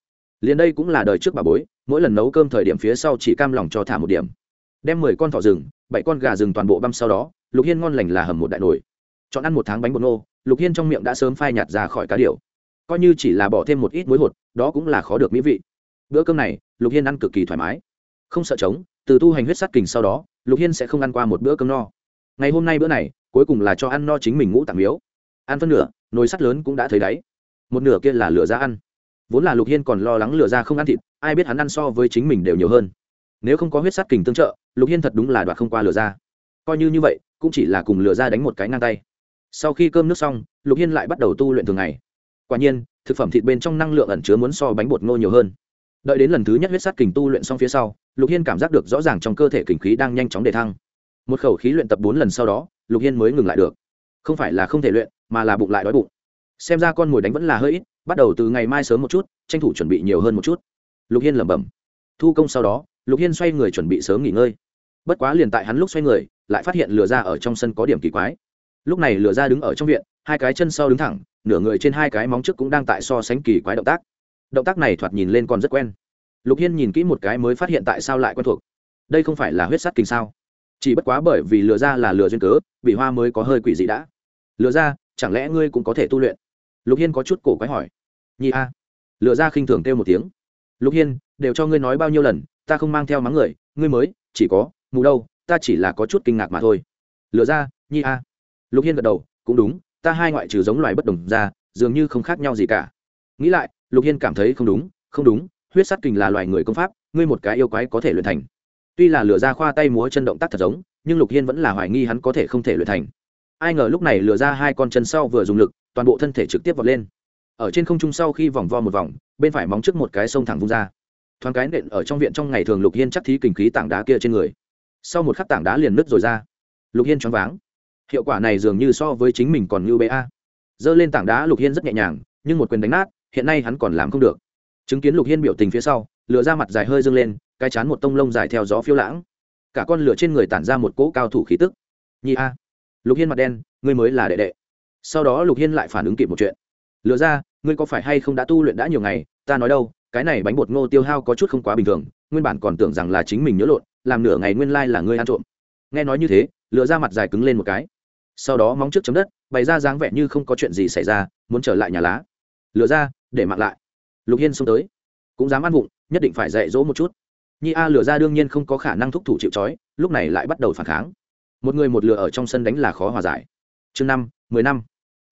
liền đây cũng là đời trước bà bối, mỗi lần nấu cơm thời điểm phía sau chỉ cam lòng cho thả một điểm. Đem mười con thỏ rừng, bảy con gà rừng toàn bộ băm sau đó, lục hiên ngon lành là hầm một đại nồi. Chọn ăn một tháng bánh bột nô, lục hiên trong miệng đã sớm phai nhạt ra khỏi cá điều coi như chỉ là bỏ thêm một ít muối hột, đó cũng là khó được mỹ vị. Bữa cơm này, lục hiên ăn cực kỳ thoải mái. Không sợ trống, từ tu hành huyết sắt kình sau đó, lục hiên sẽ không ăn qua một bữa cơm no. Ngày hôm nay bữa này, cuối cùng là cho ăn no chính mình ngũ tạng miếu. Ăn phân nửa, nồi sắt lớn cũng đã thấy đáy. Một nửa kia là lửa ra ăn vốn là lục hiên còn lo lắng lửa ra không ăn thịt, ai biết hắn ăn so với chính mình đều nhiều hơn. Nếu không có huyết sát kình tương trợ, lục hiên thật đúng là đoạt không qua lửa ra. Coi như như vậy, cũng chỉ là cùng lửa ra đánh một cái ngang tay. Sau khi cơm nước xong, lục hiên lại bắt đầu tu luyện thường ngày. Quả nhiên, thực phẩm thịt bên trong năng lượng ẩn chứa muốn so bánh bột ngô nhiều hơn. Đợi đến lần thứ nhất huyết sát kình tu luyện xong phía sau, lục hiên cảm giác được rõ ràng trong cơ thể kình khí đang nhanh chóng đề thăng. Một khẩu khí luyện tập bốn lần sau đó, lục hiên mới ngừng lại được. Không phải là không thể luyện, mà là bụng lại đói bụng. Xem ra con mồi đánh vẫn là hơi ít bắt đầu từ ngày mai sớm một chút, tranh thủ chuẩn bị nhiều hơn một chút. Lục hiên lẩm bẩm. Thu công sau đó, lục hiên xoay người chuẩn bị sớm nghỉ ngơi. Bất quá liền tại hắn lúc xoay người, lại phát hiện lửa ra ở trong sân có điểm kỳ quái. Lúc này lửa ra đứng ở trong viện, hai cái chân sau đứng thẳng, nửa người trên hai cái móng trước cũng đang tại so sánh kỳ quái động tác. Động tác này thoạt nhìn lên còn rất quen. Lục hiên nhìn kỹ một cái mới phát hiện tại sao lại quen thuộc. Đây không phải là huyết sắt kinh sao? Chỉ bất quá bởi vì lừa ra là lừa duyên cớ, bị hoa mới có hơi quỷ dị đã. Lừa ra, chẳng lẽ ngươi cũng có thể tu luyện? Lục hiên có chút cổ quái hỏi. Nhi a. Lừa ra khinh thường kêu một tiếng. Lục hiên, đều cho ngươi nói bao nhiêu lần, ta không mang theo mắng người, ngươi mới chỉ có mù đâu, ta chỉ là có chút kinh ngạc mà thôi. Lừa ra nhi a. Lục hiên gật đầu, cũng đúng, ta hai ngoại trừ giống loài bất đồng ra, dường như không khác nhau gì cả. Nghĩ lại, lục hiên cảm thấy không đúng không đúng, huyết sắt kình là loài người công pháp, ngươi một cái yêu quái có thể luyện thành. Tuy là lửa ra khoa tay múa chân động tác thật giống, nhưng lục hiên vẫn là hoài nghi hắn có thể không thể luyện thành. Ai ngờ lúc này lửa ra hai con chân sau vừa dùng lực toàn bộ thân thể trực tiếp vọt lên. Ở trên không trung sau khi vòng vo một vòng, bên phải móng trước một cái sông thẳng vung ra. Thoáng cái nện ở trong viện trong ngày thường lục hiên chắc thí kình khí tảng đá kia trên người. Sau một khắc tảng đá liền nứt rồi ra. Lục hiên choáng váng. Hiệu quả này dường như so với chính mình còn như bé a. Giơ lên tảng đá lục hiên rất nhẹ nhàng, nhưng một quyền đánh nát, hiện nay hắn còn làm không được. Chứng kiến lục hiên biểu tình phía sau, lửa ra mặt dài hơi dâng lên, cái chán một tông lông dài theo gió phiêu lãng. Cả con lửa trên người tản ra một cỗ cao thủ khí tức. Nhi a. Lục hiên mặt đen, ngươi mới là đệ đệ sau đó lục hiên lại phản ứng kịp một chuyện lừa ra ngươi có phải hay không đã tu luyện đã nhiều ngày ta nói đâu cái này bánh bột ngô tiêu hao có chút không quá bình thường nguyên bản còn tưởng rằng là chính mình nhớ lộn làm nửa ngày nguyên lai là ngươi ăn trộm nghe nói như thế lựa ra mặt dài cứng lên một cái sau đó móng trước chấm đất bày ra dáng vẻ như không có chuyện gì xảy ra muốn trở lại nhà lá lựa ra để mặc lại lục hiên xông tới cũng dám ăn vụng nhất định phải dạy dỗ một chút nhi a lừa ra đương nhiên không có khả năng thúc thủ chịu c lúc này lại bắt đầu phản kháng một người một lừa ở trong sân đánh là khó hòa giải chương năm mười năm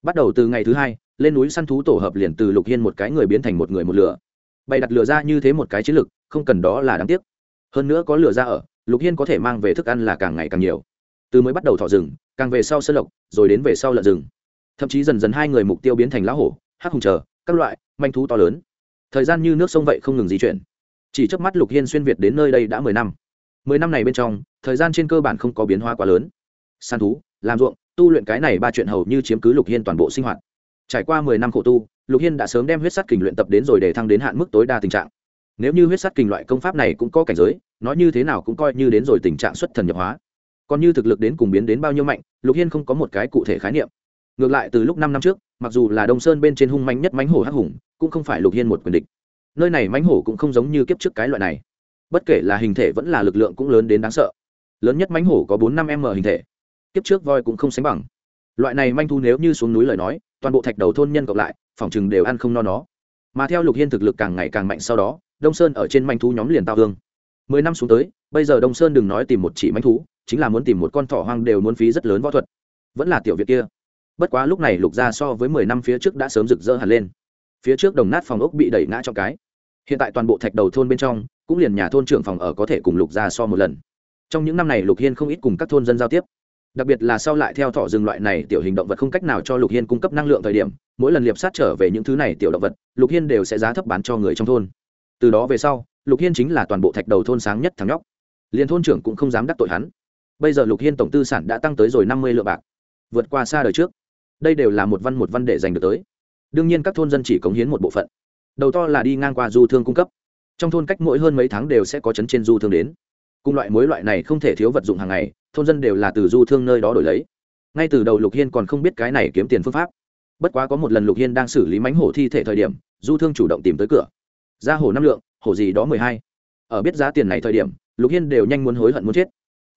bắt đầu từ ngày thứ hai, lên núi săn thú tổ hợp liền từ lục hiên một cái người biến thành một người một lừa bày đặt lừa ra như thế một cái chiến lược, không cần đó là đáng tiếc. Hơn nữa có lừa ra ở, lục hiên có thể mang về thức ăn là càng ngày càng nhiều. Từ mới bắt đầu thọ rừng, càng về sau sơ lộc, rồi đến về sau lợn rừng. Thậm chí dần dần hai người mục tiêu biến thành lá hổ, hắc hùng chờ, các loại, manh thú to lớn. Thời gian như nước sông vậy không ngừng di chuyển. Chỉ trước mắt lục hiên xuyên việt đến nơi đây đã mười năm. Mười năm này bên trong, thời gian trên cơ bản không có biến hóa quá lớn. Săn thú, làm ruộng tu luyện cái này ba chuyện hầu như chiếm cứ lục hiên toàn bộ sinh hoạt. Trải qua mười năm khổ tu, lục hiên đã sớm đem huyết sắt kình luyện tập đến rồi để thăng đến hạn mức tối đa tình trạng. Nếu như huyết sắt kình loại công pháp này cũng có cảnh giới nói như thế nào cũng coi như đến rồi tình trạng xuất thần nhập hóa. Còn như thực lực đến cùng biến đến bao nhiêu mạnh, lục hiên không có một cái cụ thể khái niệm. Ngược lại, từ lúc năm năm trước, mặc dù là đông sơn bên trên hung mạnh nhất mánh hổ hắc hùng, cũng không phải lục hiên một quyền địch. Nơi này mánh hổ cũng không giống như kiếp trước cái loại này. Bất kể là hình thể vẫn là lực lượng cũng lớn đến đáng sợ. Lớn nhất mánh hổ có bốn năm m hình thể kiếp trước voi cũng không sánh bằng. Loại này manh thu nếu như xuống núi lời nói, toàn bộ thạch đầu thôn nhân cộng lại, phòng chừng đều ăn không no nó. Mà theo lục hiên thực lực càng ngày càng mạnh sau đó, đông sơn ở trên manh thú nhóm liền tao hương mười năm xuống tới, bây giờ đông sơn đừng nói tìm một chỉ manh thú, chính là muốn tìm một con thỏ hoang đều muốn phí rất lớn võ thuật. Vẫn là tiểu việt kia. Bất quá lúc này lục ra so với mười năm phía trước đã sớm rực rỡ hẳn lên. Phía trước đồng nát phòng ốc bị đẩy ngã trong cái. Hiện tại toàn bộ thạch đầu thôn bên trong, cũng liền nhà thôn trưởng phòng ở có thể cùng lục ra so một lần. Trong những năm này lục hiên không ít cùng các thôn dân giao tiếp đặc biệt là sau lại theo thỏ rừng loại này tiểu hình động vật không cách nào cho lục hiên cung cấp năng lượng thời điểm, mỗi lần liệp sát trở về những thứ này tiểu động vật, lục hiên đều sẽ giá thấp bán cho người trong thôn. Từ đó về sau, lục hiên chính là toàn bộ thạch đầu thôn sáng nhất thằng nhóc. Liền thôn trưởng cũng không dám đắc tội hắn. Bây giờ lục hiên tổng tư sản đã tăng tới rồi năm mươi lượng bạc, vượt qua xa đời trước. Đây đều là một văn một văn để giành được tới. Đương nhiên các thôn dân chỉ cống hiến một bộ phận. Đầu to là đi ngang qua du thương cung cấp. Trong thôn cách mỗi hơn mấy tháng đều sẽ có chấn trên du thương đến. Cùng loại mối loại này không thể thiếu vật dụng hàng ngày thôn dân đều là từ du thương nơi đó đổi lấy. Ngay từ đầu lục hiên còn không biết cái này kiếm tiền phương pháp. Bất quá có một lần lục hiên đang xử lý mánh hổ thi thể thời điểm, du thương chủ động tìm tới cửa. Ra hổ năm lượng, hổ gì đó mười hai. Ở biết giá tiền này thời điểm, lục hiên đều nhanh muốn hối hận muốn chết.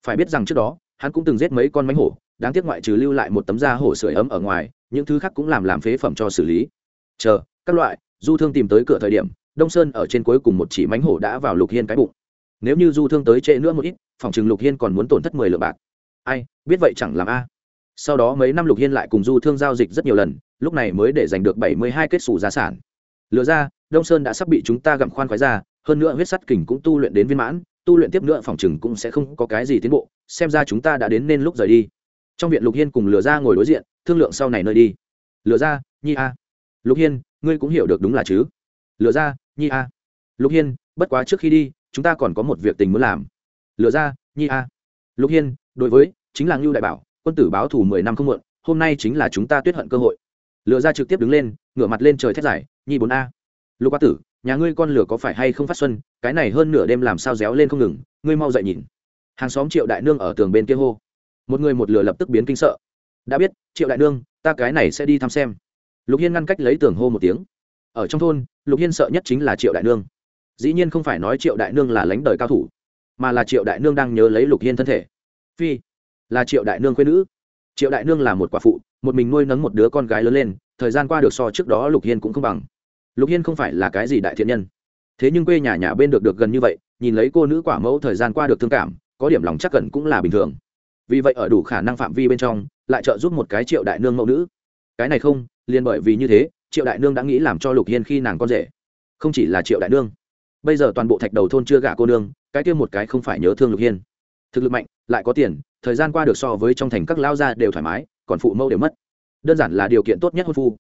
Phải biết rằng trước đó, hắn cũng từng giết mấy con mánh hổ, đáng tiếc ngoại trừ lưu lại một tấm da hổ sưởi ấm ở ngoài, những thứ khác cũng làm làm phế phẩm cho xử lý. Chờ, các loại, du thương tìm tới cửa thời điểm, đông sơn ở trên cuối cùng một chỉ mánh hổ đã vào lục hiên cái bụng nếu như du thương tới trễ nữa một ít, phòng chừng lục hiên còn muốn tổn thất mười lượng bạc. Ai, biết vậy chẳng làm a. Sau đó mấy năm lục hiên lại cùng du thương giao dịch rất nhiều lần, lúc này mới để giành được bảy mươi hai kết xù giá sản. Lừa ra, đông sơn đã sắp bị chúng ta gặm khoan khoái ra, hơn nữa huyết sắt kình cũng tu luyện đến viên mãn, tu luyện tiếp nữa phòng chừng cũng sẽ không có cái gì tiến bộ, xem ra chúng ta đã đến nên lúc rời đi. Trong viện lục hiên cùng lừa ra ngồi đối diện, thương lượng sau này nơi đi. Lừa ra, nhi a. Lục hiên, ngươi cũng hiểu được đúng là chứ? Lừa ra, nhi a. Lục hiên, bất quá trước khi đi chúng ta còn có một việc tình muốn làm. Lựa ra, nhi a. Lục hiên, đối với, chính là ngưu đại bảo, quân tử báo thù mười năm không muộn, hôm nay chính là chúng ta tuyết hận cơ hội. Lựa ra trực tiếp đứng lên, ngửa mặt lên trời thét giải nhi bốn a. Lục ba tử, nhà ngươi con lửa có phải hay không phát xuân, cái này hơn nửa đêm làm sao réo lên không ngừng, ngươi mau dậy nhìn. Hàng xóm triệu đại nương ở tường bên kia hô. Một người một lửa lập tức biến kinh sợ. Đã biết, triệu đại nương, ta cái này sẽ đi thăm xem. Lục hiên ngăn cách lấy tường hô một tiếng. Ở trong thôn, lục hiên sợ nhất chính là triệu đại nương dĩ nhiên không phải nói triệu đại nương là lãnh đời cao thủ, mà là triệu đại nương đang nhớ lấy lục hiên thân thể. Phi, là triệu đại nương quê nữ. Triệu đại nương là một quả phụ, một mình nuôi nấng một đứa con gái lớn lên, thời gian qua được so trước đó lục hiên cũng không bằng. Lục hiên không phải là cái gì đại thiện nhân. Thế nhưng quê nhà nhà bên được được gần như vậy, nhìn lấy cô nữ quả mẫu thời gian qua được thương cảm, có điểm lòng chắc cẩn cũng là bình thường. Vì vậy ở đủ khả năng phạm vi bên trong, lại trợ giúp một cái triệu đại nương mẫu nữ. Cái này không, liền bởi vì như thế, triệu đại nương đã nghĩ làm cho lục hiên khi nàng con rể. Không chỉ là triệu đại nương bây giờ toàn bộ thạch đầu thôn chưa gả cô nương, cái kia một cái không phải nhớ thương lục hiên. Thực lực mạnh, lại có tiền, thời gian qua được so với trong thành các lao gia đều thoải mái, còn phụ mẫu đều mất. Đơn giản là điều kiện tốt nhất hôn phu.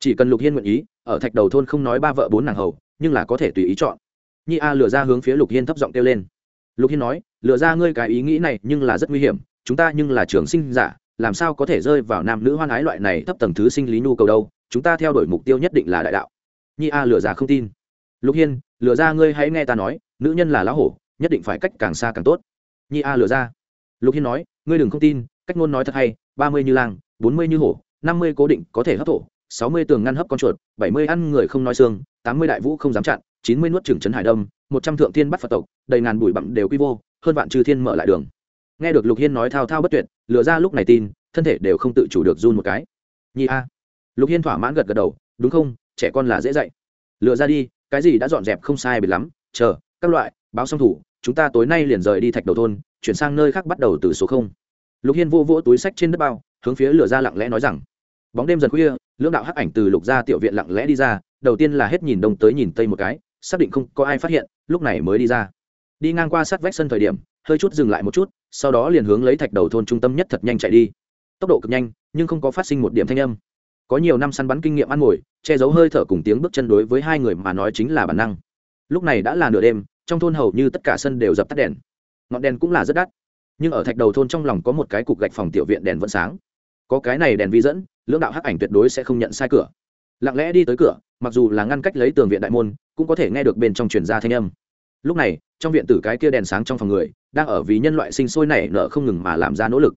Chỉ cần lục hiên nguyện ý, ở thạch đầu thôn không nói ba vợ bốn nàng hầu, nhưng là có thể tùy ý chọn. Nhi a lừa ra hướng phía lục hiên thấp giọng kêu lên. Lục hiên nói, lừa ra ngươi cái ý nghĩ này nhưng là rất nguy hiểm, chúng ta nhưng là trường sinh giả, làm sao có thể rơi vào nam nữ hoan ái loại này thấp tầng thứ sinh lý nhu cầu đâu, chúng ta theo đuổi mục tiêu nhất định là đại đạo. Nhi a lừa ra không tin. Lục hiên lừa ra ngươi hãy nghe ta nói, nữ nhân là lá hổ, nhất định phải cách càng xa càng tốt. Nhi a lừa ra. Lục hiên nói, ngươi đừng không tin, cách ngôn nói thật hay, ba mươi như lang, bốn mươi như hổ, năm mươi cố định có thể hấp thổ sáu mươi tường ngăn hấp con chuột, bảy mươi ăn người không nói xương, tám mươi đại vũ không dám chặn, chín mươi nuốt trừng trấn hải đông một trăm thượng thiên bắt phật tộc, đầy ngàn bụi bặm đều quy vô, hơn vạn trừ thiên mở lại đường. Nghe được lục hiên nói thao thao bất tuyệt, lừa ra lúc này tin, thân thể đều không tự chủ được run một cái. Nhi a. Lục hiên thỏa mãn gật gật đầu, đúng không, trẻ con là dễ dạy. Lừa ra đi cái gì đã dọn dẹp không sai biệt lắm, chờ, các loại, báo xong thủ, chúng ta tối nay liền rời đi thạch đầu thôn, chuyển sang nơi khác bắt đầu từ số không. Lục hiên vô vỗ túi sách trên đất bao, hướng phía lửa ra lặng lẽ nói rằng, bóng đêm dần khuya, lưỡng đạo hắc ảnh từ lục gia tiểu viện lặng lẽ đi ra, đầu tiên là hết nhìn đông tới nhìn tây một cái, xác định không có ai phát hiện, lúc này mới đi ra. Đi ngang qua sát vách sân thời điểm, hơi chút dừng lại một chút, sau đó liền hướng lấy thạch đầu thôn trung tâm nhất thật nhanh chạy đi. Tốc độ cực nhanh, nhưng không có phát sinh một điểm thanh âm có nhiều năm săn bắn kinh nghiệm ăn ngồi che giấu hơi thở cùng tiếng bước chân đối với hai người mà nói chính là bản năng. Lúc này đã là nửa đêm, trong thôn hầu như tất cả sân đều dập tắt đèn. Ngọn đèn cũng là rất đắt. Nhưng ở thạch đầu thôn trong lòng có một cái cục gạch phòng tiểu viện đèn vẫn sáng. Có cái này đèn vi dẫn, lưỡng đạo hắc ảnh tuyệt đối sẽ không nhận sai cửa. Lặng lẽ đi tới cửa, mặc dù là ngăn cách lấy tường viện đại môn, cũng có thể nghe được bên trong truyền ra thanh âm. Lúc này, trong viện tử cái kia đèn sáng trong phòng người, đang ở vì nhân loại sinh sôi nảy nở không ngừng mà làm ra nỗ lực.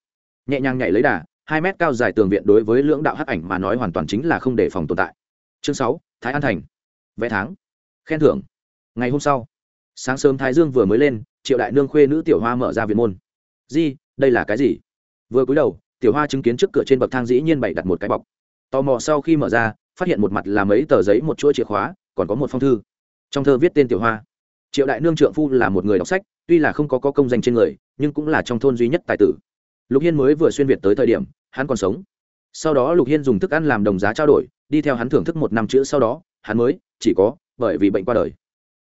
Nhẹ nhàng nhảy lấy đà hai mét cao dài tường viện đối với lưỡng đạo hắc ảnh mà nói hoàn toàn chính là không để phòng tồn tại. Chương sáu thái an thành. Vẽ tháng. Khen thưởng. Ngày hôm sau sáng sớm thái dương vừa mới lên triệu đại nương khuê nữ tiểu hoa mở ra viện môn. Di đây là cái gì? Vừa cúi đầu tiểu hoa chứng kiến trước cửa trên bậc thang dĩ nhiên bày đặt một cái bọc. Tò mò sau khi mở ra phát hiện một mặt là mấy tờ giấy một chuỗi chìa khóa còn có một phong thư. Trong thơ viết tên tiểu hoa. Triệu đại nương trượng phu là một người đọc sách tuy là không có, có công danh trên người nhưng cũng là trong thôn duy nhất tài tử. Lục hiên mới vừa xuyên việt tới thời điểm hắn còn sống. Sau đó lục hiên dùng thức ăn làm đồng giá trao đổi, đi theo hắn thưởng thức một năm chữ sau đó, hắn mới, chỉ có, bởi vì bệnh qua đời.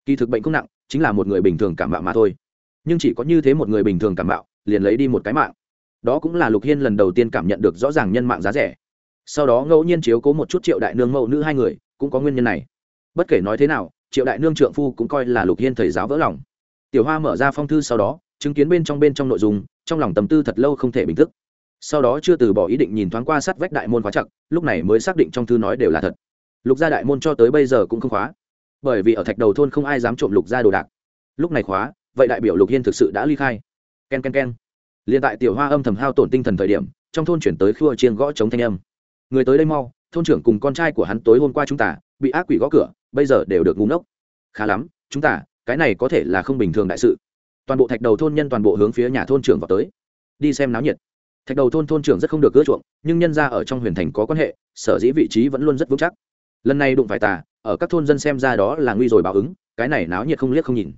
Kỳ thực bệnh không nặng, chính là một người bình thường cảm mạo mà thôi. Nhưng chỉ có như thế một người bình thường cảm mạo, liền lấy đi một cái mạng. Đó cũng là lục hiên lần đầu tiên cảm nhận được rõ ràng nhân mạng giá rẻ. Sau đó ngẫu nhiên chiếu cố một chút triệu đại nương mẫu nữ hai người, cũng có nguyên nhân này. Bất kể nói thế nào, triệu đại nương trượng phu cũng coi là lục hiên thầy giáo vỡ lòng. Tiểu hoa mở ra phong thư sau đó, chứng kiến bên trong bên trong nội dung, trong lòng tầm tư thật lâu không thể bình thức sau đó chưa từ bỏ ý định nhìn thoáng qua sát vách đại môn khóa chặt, lúc này mới xác định trong thư nói đều là thật. Lục gia đại môn cho tới bây giờ cũng không khóa, bởi vì ở thạch đầu thôn không ai dám trộm lục gia đồ đạc. Lúc này khóa, vậy đại biểu lục hiên thực sự đã ly khai. K e n k e n k e n liền tại tiểu hoa âm thầm hao tổn tinh thần thời điểm, trong thôn chuyển tới khua chiên gõ chống thanh âm. Người tới đây mau, thôn trưởng cùng con trai của hắn tối hôm qua chúng ta bị ác quỷ gõ cửa, bây giờ đều được ngu ngốc. Khá lắm, chúng ta, cái này có thể là không bình thường đại sự. Toàn bộ thạch đầu thôn nhân toàn bộ hướng phía nhà thôn trưởng vào tới. Đi xem náo nhiệt thạch đầu thôn thôn trưởng rất không được ưa chuộng, nhưng nhân ra ở trong huyền thành có quan hệ, sở dĩ vị trí vẫn luôn rất vững chắc. Lần này đụng phải tà, ở các thôn dân xem ra đó là nguy rồi báo ứng, cái này náo nhiệt không liếc không nhìn.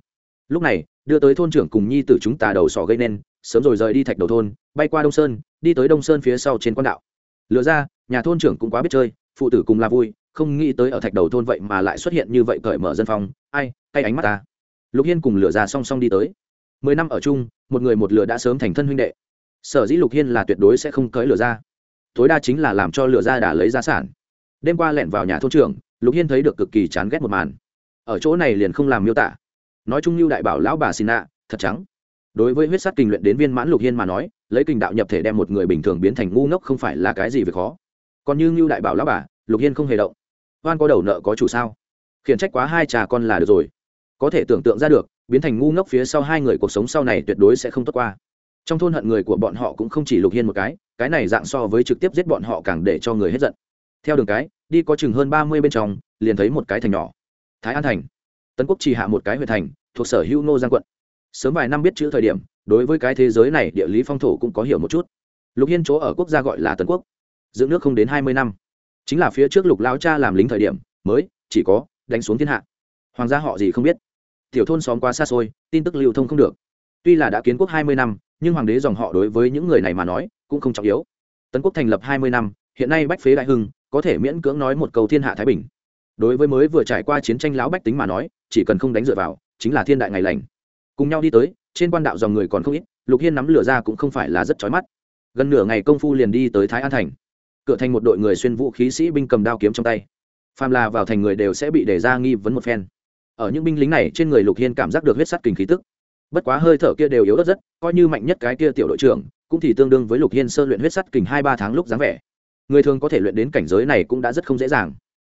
Lúc này, đưa tới thôn trưởng cùng nhi tử chúng tà đầu sỏ gây nên, sớm rồi rời đi thạch đầu thôn, bay qua đông sơn, đi tới đông sơn phía sau trên quan đạo. Lựa ra, nhà thôn trưởng cũng quá biết chơi, phụ tử cùng là vui, không nghĩ tới ở thạch đầu thôn vậy mà lại xuất hiện như vậy cởi mở dân phong, ai tay ánh mắt ta. Lục hiên cùng lửa ra song song đi tới. Mười năm ở chung, một người một lửa đã sớm thành thân huynh đệ sở dĩ lục hiên là tuyệt đối sẽ không cưới lửa ra. Tối đa chính là làm cho lửa ra đã lấy gia sản. Đêm qua lẹn vào nhà thôn trưởng, lục hiên thấy được cực kỳ chán ghét một màn. Ở chỗ này liền không làm miêu tả. Nói chung như đại bảo lão bà xin nạ thật trắng. Đối với huyết sắt kinh luyện đến viên mãn lục hiên mà nói, lấy kinh đạo nhập thể đem một người bình thường biến thành ngu ngốc không phải là cái gì việc khó. Còn như ngưu đại bảo lão bà, lục hiên không hề động. Oan có đầu nợ có chủ sao? Khiển trách quá hai trà con là được rồi. Có thể tưởng tượng ra được, biến thành ngu ngốc phía sau hai người cuộc sống sau này tuyệt đối sẽ không tốt qua trong thôn hận người của bọn họ cũng không chỉ lục hiên một cái cái này dạng so với trực tiếp giết bọn họ càng để cho người hết giận. Theo đường cái, đi có chừng hơn ba mươi bên trong, liền thấy một cái thành nhỏ. Thái an thành. Tấn quốc chỉ hạ một cái huyện thành, thuộc sở hữu nô giang quận. Sớm vài năm biết chữ thời điểm, đối với cái thế giới này địa lý phong thổ cũng có hiểu một chút. Lục hiên chỗ ở quốc gia gọi là tấn quốc. Dưỡng nước không đến hai mươi năm. Chính là phía trước lục lao cha làm lính thời điểm, mới, chỉ có, đánh xuống thiên hạ. Hoàng gia họ gì không biết. Tiểu thôn xóm quá xa xôi, tin tức lưu thông không được. Tuy là đã kiến quốc hai mươi năm nhưng hoàng đế dòng họ đối với những người này mà nói cũng không trọng yếu. Tấn quốc thành lập hai mươi năm, hiện nay bách phế đại hưng có thể miễn cưỡng nói một câu thiên hạ thái bình. Đối với mới vừa trải qua chiến tranh lão bách tính mà nói, chỉ cần không đánh dựa vào, chính là thiên đại ngày lành. Cùng nhau đi tới, trên quan đạo dòng người còn không ít, lục hiên nắm lửa ra cũng không phải là rất trói mắt. Gần nửa ngày công phu liền đi tới thái an thành. Cửa thành một đội người xuyên vũ khí sĩ binh cầm đao kiếm trong tay. Phàm là vào thành người đều sẽ bị đề ra nghi vấn một phen. Ở những binh lính này trên người lục hiên cảm giác được huyết sắt kình khí tức bất quá hơi thở kia đều yếu đất rất, coi như mạnh nhất cái kia tiểu đội trưởng, cũng thì tương đương với lục hiên sơ luyện huyết sắt kình hai ba tháng lúc dáng vẻ. Người thường có thể luyện đến cảnh giới này cũng đã rất không dễ dàng.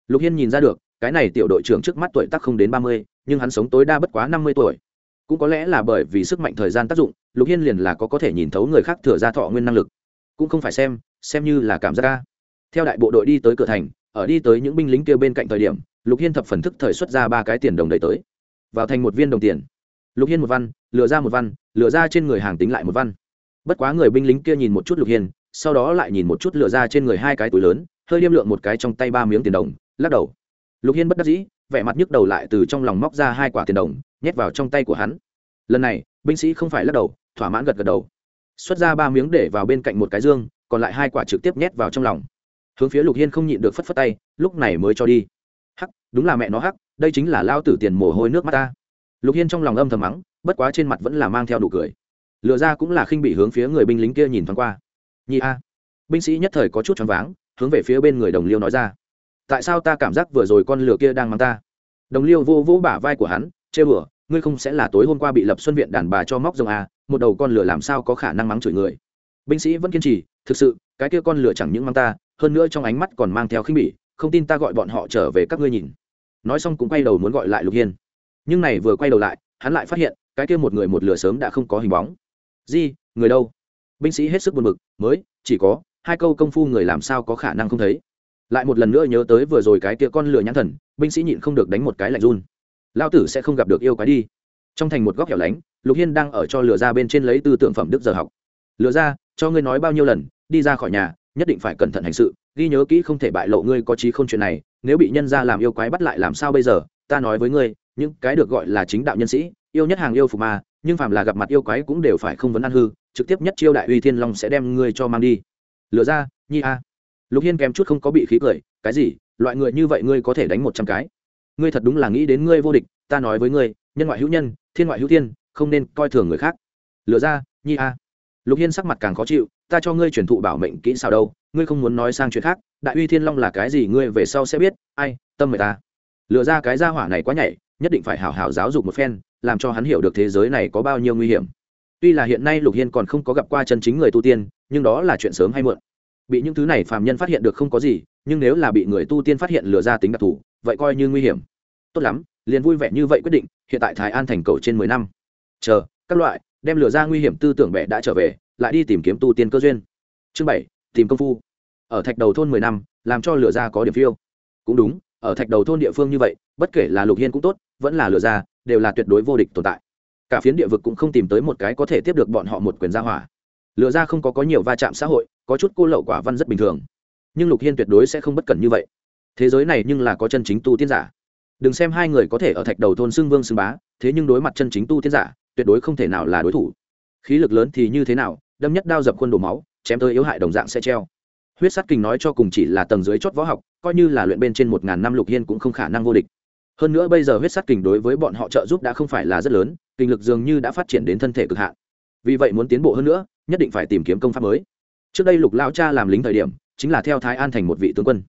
Lục hiên nhìn ra được, cái này tiểu đội trưởng trước mắt tuổi tác không đến ba mươi, nhưng hắn sống tối đa bất quá năm mươi tuổi. Cũng có lẽ là bởi vì sức mạnh thời gian tác dụng, lục hiên liền là có có thể nhìn thấu người khác thừa ra thọ nguyên năng lực. Cũng không phải xem xem như là cảm giác ca theo đại bộ đội đi tới cửa thành, ở đi tới những binh lính kia bên cạnh thời điểm, lục hiên thập phần thức thời xuất ra ba cái tiền đồng đầy tới. Vào thành một viên đồng tiền lục hiên một văn, lừa ra một văn, lừa ra trên người hàng tính lại một văn. Bất quá người binh lính kia nhìn một chút lục hiên, sau đó lại nhìn một chút lừa ra trên người hai cái túi lớn, hơi liêm lượng một cái trong tay ba miếng tiền đồng, lắc đầu. Lục hiên bất đắc dĩ, vẻ mặt nhức đầu lại từ trong lòng móc ra hai quả tiền đồng, nhét vào trong tay của hắn. Lần này, binh sĩ không phải lắc đầu, thỏa mãn gật gật đầu. Xuất ra ba miếng để vào bên cạnh một cái dương, còn lại hai quả trực tiếp nhét vào trong lòng. Hướng phía lục hiên không nhịn được phất phất tay, lúc này mới cho đi. Hắc, đúng là mẹ nó hắc, đây chính là lao tử tiền mồ hôi nước mắt ta lục hiên trong lòng âm thầm mắng, bất quá trên mặt vẫn là mang theo đủ cười. Lựa ra cũng là khinh bị hướng phía người binh lính kia nhìn thoáng qua. Nhị a. Binh sĩ nhất thời có chút choáng váng, hướng về phía bên người đồng liêu nói ra. Tại sao ta cảm giác vừa rồi con lửa kia đang mang ta? Đồng liêu vô vỗ bả vai của hắn chê bửa ngươi không sẽ là tối hôm qua bị lập xuân viện đàn bà cho móc rồng à một đầu con lửa làm sao có khả năng mắng chửi người? Binh sĩ vẫn kiên trì, thực sự, cái kia con lửa chẳng những mang ta, hơn nữa trong ánh mắt còn mang theo khinh bỉ, không tin ta gọi bọn họ trở về các ngươi nhìn. Nói xong cũng quay đầu muốn gọi lại lục hiên nhưng này vừa quay đầu lại, hắn lại phát hiện, cái kia một người một lửa sớm đã không có hình bóng. Di, người đâu? Binh sĩ hết sức buồn bực, mới, chỉ có, hai câu công phu người làm sao có khả năng không thấy. Lại một lần nữa nhớ tới vừa rồi cái kia con lửa nhãn thần, binh sĩ nhịn không được đánh một cái lạnh run. Lao tử sẽ không gặp được yêu quái đi. Trong thành một góc hẻo lánh, lục hiên đang ở cho lửa ra bên trên lấy tư tưởng phẩm đức giờ học. Lửa ra, cho ngươi nói bao nhiêu lần, đi ra khỏi nhà, nhất định phải cẩn thận hành sự, ghi nhớ kỹ không thể bại lộ ngươi có trí không chuyện này, nếu bị nhân ra làm yêu quái bắt lại làm sao bây giờ, ta nói với ngươi những cái được gọi là chính đạo nhân sĩ, yêu nhất hàng yêu phục ma nhưng phàm là gặp mặt yêu quái cũng đều phải không vấn ăn hư, trực tiếp nhất chiêu đại uy thiên long sẽ đem ngươi cho mang đi. Lựa ra, nhi a. Lục hiên kém chút không có bị khí cười, cái gì, loại người như vậy ngươi có thể đánh một trăm cái? Ngươi thật đúng là nghĩ đến ngươi vô địch, ta nói với ngươi, nhân ngoại hữu nhân, thiên ngoại hữu thiên, không nên coi thường người khác. Lựa ra, nhi a. Lục hiên sắc mặt càng khó chịu, ta cho ngươi truyền thụ bảo mệnh kỹ sao đâu, ngươi không muốn nói sang chuyện khác, đại uy thiên long là cái gì ngươi về sau sẽ biết, ai, tâm người ta. Lựa ra cái gia hỏa này quá nhảy nhất định phải hảo hảo giáo dục một phen, làm cho hắn hiểu được thế giới này có bao nhiêu nguy hiểm. Tuy là hiện nay lục hiên còn không có gặp qua chân chính người tu tiên, nhưng đó là chuyện sớm hay muộn. Bị những thứ này phàm nhân phát hiện được không có gì, nhưng nếu là bị người tu tiên phát hiện lừa ra tính đặc thù, vậy coi như nguy hiểm. Tốt lắm, liền vui vẻ như vậy quyết định, hiện tại thái an thành cầu trên mười năm. Chờ, các loại, đem lừa ra nguy hiểm tư tưởng bệ đã trở về, lại đi tìm kiếm tu tiên cơ duyên. Chương bảy, tìm công phu. Ở thạch đầu thôn mười năm, làm cho lừa ra có điểm phiêu. Cũng đúng, ở thạch đầu thôn địa phương như vậy, bất kể là lục hiên cũng tốt vẫn là lừa ra, đều là tuyệt đối vô địch tồn tại. Cả phiến địa vực cũng không tìm tới một cái có thể tiếp được bọn họ một quyền gia hỏa. Lựa ra không có có nhiều va chạm xã hội, có chút cô lậu quả văn rất bình thường. Nhưng lục hiên tuyệt đối sẽ không bất cẩn như vậy. Thế giới này nhưng là có chân chính tu tiên giả. Đừng xem hai người có thể ở thạch đầu thôn xưng vương xưng bá, thế nhưng đối mặt chân chính tu tiên giả, tuyệt đối không thể nào là đối thủ. Khí lực lớn thì như thế nào, đâm nhất đao dập khuôn đổ máu, chém tới yếu hại đồng dạng sẽ treo. Huyết sát kình nói cho cùng chỉ là tầng dưới chót võ học, coi như là luyện bên trên một ngàn năm lục hiên cũng không khả năng vô địch hơn nữa bây giờ huyết sát kình đối với bọn họ trợ giúp đã không phải là rất lớn kinh lực dường như đã phát triển đến thân thể cực hạn. Vì vậy muốn tiến bộ hơn nữa, nhất định phải tìm kiếm công pháp mới. Trước đây lục lao cha làm lính thời điểm, chính là theo thái an thành một vị tướng quân.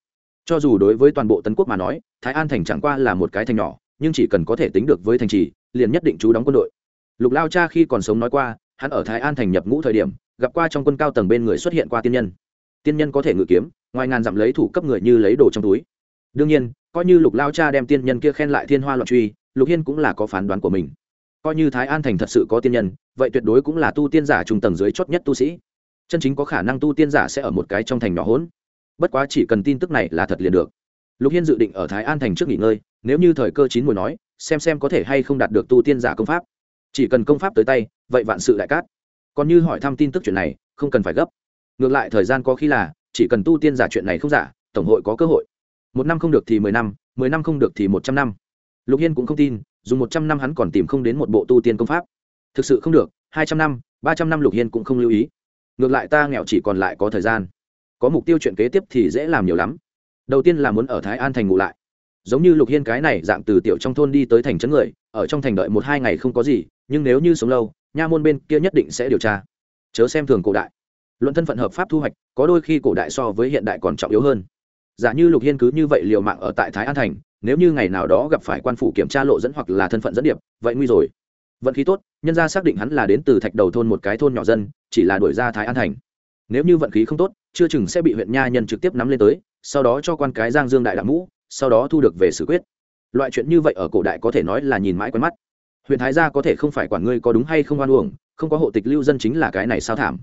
Cho dù đối với toàn bộ tấn quốc mà nói, thái an thành chẳng qua là một cái thành nhỏ, nhưng chỉ cần có thể tính được với thành trì, liền nhất định chú đóng quân đội. Lục lao cha khi còn sống nói qua, hắn ở thái an thành nhập ngũ thời điểm, gặp qua trong quân cao tầng bên người xuất hiện qua tiên nhân. Tiên nhân có thể ngự kiếm, ngoài ngàn dặm lấy thủ cấp người như lấy đồ trong túi. Đương nhiên coi như lục lao cha đem tiên nhân kia khen lại thiên hoa loạn truy, lục hiên cũng là có phán đoán của mình. Coi như thái an thành thật sự có tiên nhân, vậy tuyệt đối cũng là tu tiên giả trung tầng dưới chót nhất tu sĩ. Chân chính có khả năng tu tiên giả sẽ ở một cái trong thành nhỏ hỗn. Bất quá chỉ cần tin tức này là thật liền được. Lục hiên dự định ở thái an thành trước nghỉ ngơi, nếu như thời cơ chín mùi nói, xem xem có thể hay không đạt được tu tiên giả công pháp. Chỉ cần công pháp tới tay, vậy vạn sự đại cát. Còn như hỏi thăm tin tức chuyện này, không cần phải gấp. Ngược lại thời gian có khi là, chỉ cần tu tiên giả chuyện này không giả, tổng hội có cơ hội một năm không được thì mười năm mười năm không được thì một trăm năm. Lục hiên cũng không tin, dùng một trăm năm hắn còn tìm không đến một bộ tu tiên công pháp. Thực sự không được, hai trăm năm, ba trăm năm lục hiên cũng không lưu ý. Ngược lại ta nghèo chỉ còn lại có thời gian. Có mục tiêu chuyện kế tiếp thì dễ làm nhiều lắm. Đầu tiên là muốn ở thái an thành ngủ lại. Giống như lục hiên cái này dạng từ tiểu trong thôn đi tới thành trấn người, ở trong thành đợi một hai ngày không có gì, nhưng nếu như sống lâu, nha môn bên kia nhất định sẽ điều tra. Chớ xem thường cổ đại. Luận thân phận hợp pháp thu hoạch, có đôi khi cổ đại so với hiện đại còn trọng yếu hơn giả như lục hiên cứ như vậy liều mạng ở tại thái an thành, nếu như ngày nào đó gặp phải quan phủ kiểm tra lộ dẫn hoặc là thân phận dẫn điệp, vậy nguy rồi. Vận khí tốt, nhân gia xác định hắn là đến từ thạch đầu thôn một cái thôn nhỏ dân, chỉ là đuổi ra thái an thành. Nếu như vận khí không tốt, chưa chừng sẽ bị huyện nha nhân trực tiếp nắm lên tới, sau đó cho quan cái giang dương đại đạo mũ, sau đó thu được về xử quyết. Loại chuyện như vậy ở cổ đại có thể nói là nhìn mãi quen mắt. Huyện thái gia có thể không phải quản ngươi có đúng hay không oan uổng, không có hộ tịch lưu dân chính là cái này sao thảm.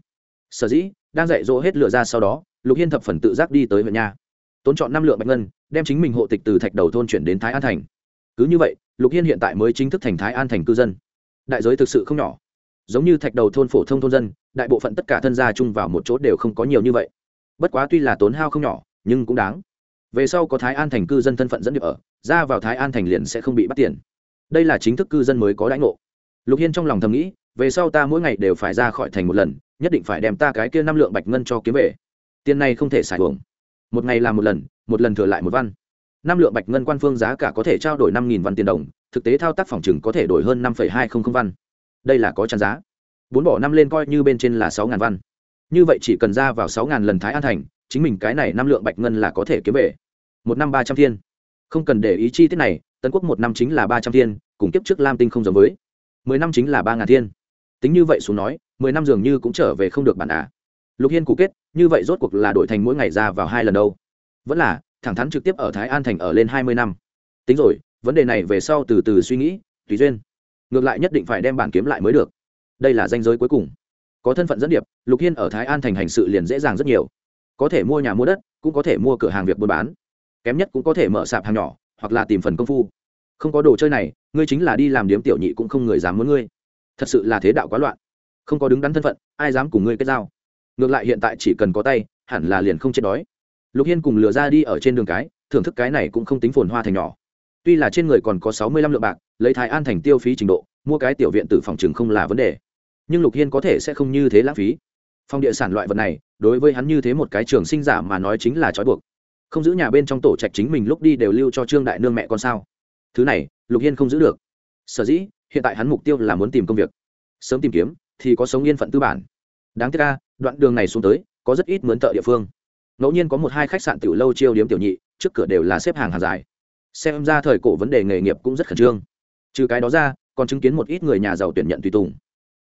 Sở dĩ, đang dạy dỗ hết lựa ra sau đó, lục hiên thập phần tự giác đi tới huyện nha tốn chọn năm lượng bạch ngân, đem chính mình hộ tịch từ thạch đầu thôn chuyển đến thái an thành. Cứ như vậy, lục hiên hiện tại mới chính thức thành thái an thành cư dân. Đại giới thực sự không nhỏ. Giống như thạch đầu thôn phổ thông thôn dân, đại bộ phận tất cả thân gia chung vào một chỗ đều không có nhiều như vậy. Bất quá tuy là tốn hao không nhỏ, nhưng cũng đáng. Về sau có thái an thành cư dân thân phận dẫn được ở, ra vào thái an thành liền sẽ không bị bắt tiền. Đây là chính thức cư dân mới có đãi ngộ. Lục hiên trong lòng thầm nghĩ, về sau ta mỗi ngày đều phải ra khỏi thành một lần, nhất định phải đem ta cái kia năm lượng bạch ngân cho kiếm về. Tiền này không thể xài hưởng một ngày làm một lần một lần thừa lại một văn. Năm lượng bạch ngân quan phương giá cả có thể trao đổi năm nghìn văn tiền đồng, thực tế thao tác phòng chừng có thể đổi hơn năm hai trăm linh văn. Đây là có tràn giá. Bốn bỏ năm lên coi như bên trên là sáu ngàn văn. Như vậy chỉ cần ra vào sáu ngàn lần thái an thành, chính mình cái này năm lượng bạch ngân là có thể kiếm về. Một năm ba trăm thiên. Không cần để ý chi tiết này, tấn quốc một năm chính là ba trăm thiên, cùng kiếp trước lam tinh không giống với. Mười năm chính là ba ngàn thiên. Tính như vậy xuống nói, mười năm dường như cũng trở về không được bản à lục hiên cụ kết, như vậy rốt cuộc là đổi thành mỗi ngày ra vào hai lần đâu? Vẫn là, thẳng thắn trực tiếp ở thái an thành ở lên hai mươi năm. Tính rồi, vấn đề này về sau từ từ suy nghĩ, tùy duyên. Ngược lại nhất định phải đem bản kiếm lại mới được. Đây là danh giới cuối cùng. Có thân phận dẫn điệp, lục hiên ở thái an thành hành sự liền dễ dàng rất nhiều. Có thể mua nhà mua đất, cũng có thể mua cửa hàng việc buôn bán. Kém nhất cũng có thể mở sạp hàng nhỏ, hoặc là tìm phần công phu. Không có đồ chơi này, ngươi chính là đi làm điếm tiểu nhị cũng không người dám muốn ngươi. Thật sự là thế đạo quá loạn. Không có đứng đắn thân phận, ai dám cùng ngươi kết giao? Ngược lại hiện tại chỉ cần có tay, hẳn là liền không chết đói. Lục hiên cùng lừa ra đi ở trên đường cái, thưởng thức cái này cũng không tính phồn hoa thành nhỏ. Tuy là trên người còn có sáu mươi lăm lượng bạc, lấy thái an thành tiêu phí trình độ, mua cái tiểu viện từ phòng chừng không là vấn đề. Nhưng lục hiên có thể sẽ không như thế lãng phí. Phong địa sản loại vật này, đối với hắn như thế một cái trường sinh giả mà nói chính là trói buộc. Không giữ nhà bên trong tổ trạch chính mình lúc đi đều lưu cho trương đại nương mẹ con sao? Thứ này, lục hiên không giữ được. Sở dĩ, hiện tại hắn mục tiêu là muốn tìm công việc. Sớm tìm kiếm, thì có sống yên phận tư bản. Đáng tiếc ca đoạn đường này xuống tới, có rất ít mướn thợ địa phương. Ngẫu nhiên có một hai khách sạn tiểu lâu chiêu điếm tiểu nhị, trước cửa đều là xếp hàng hàng dài. Xem ra thời cổ vấn đề nghề nghiệp cũng rất khẩn trương. Trừ cái đó ra, còn chứng kiến một ít người nhà giàu tuyển nhận tùy tùng.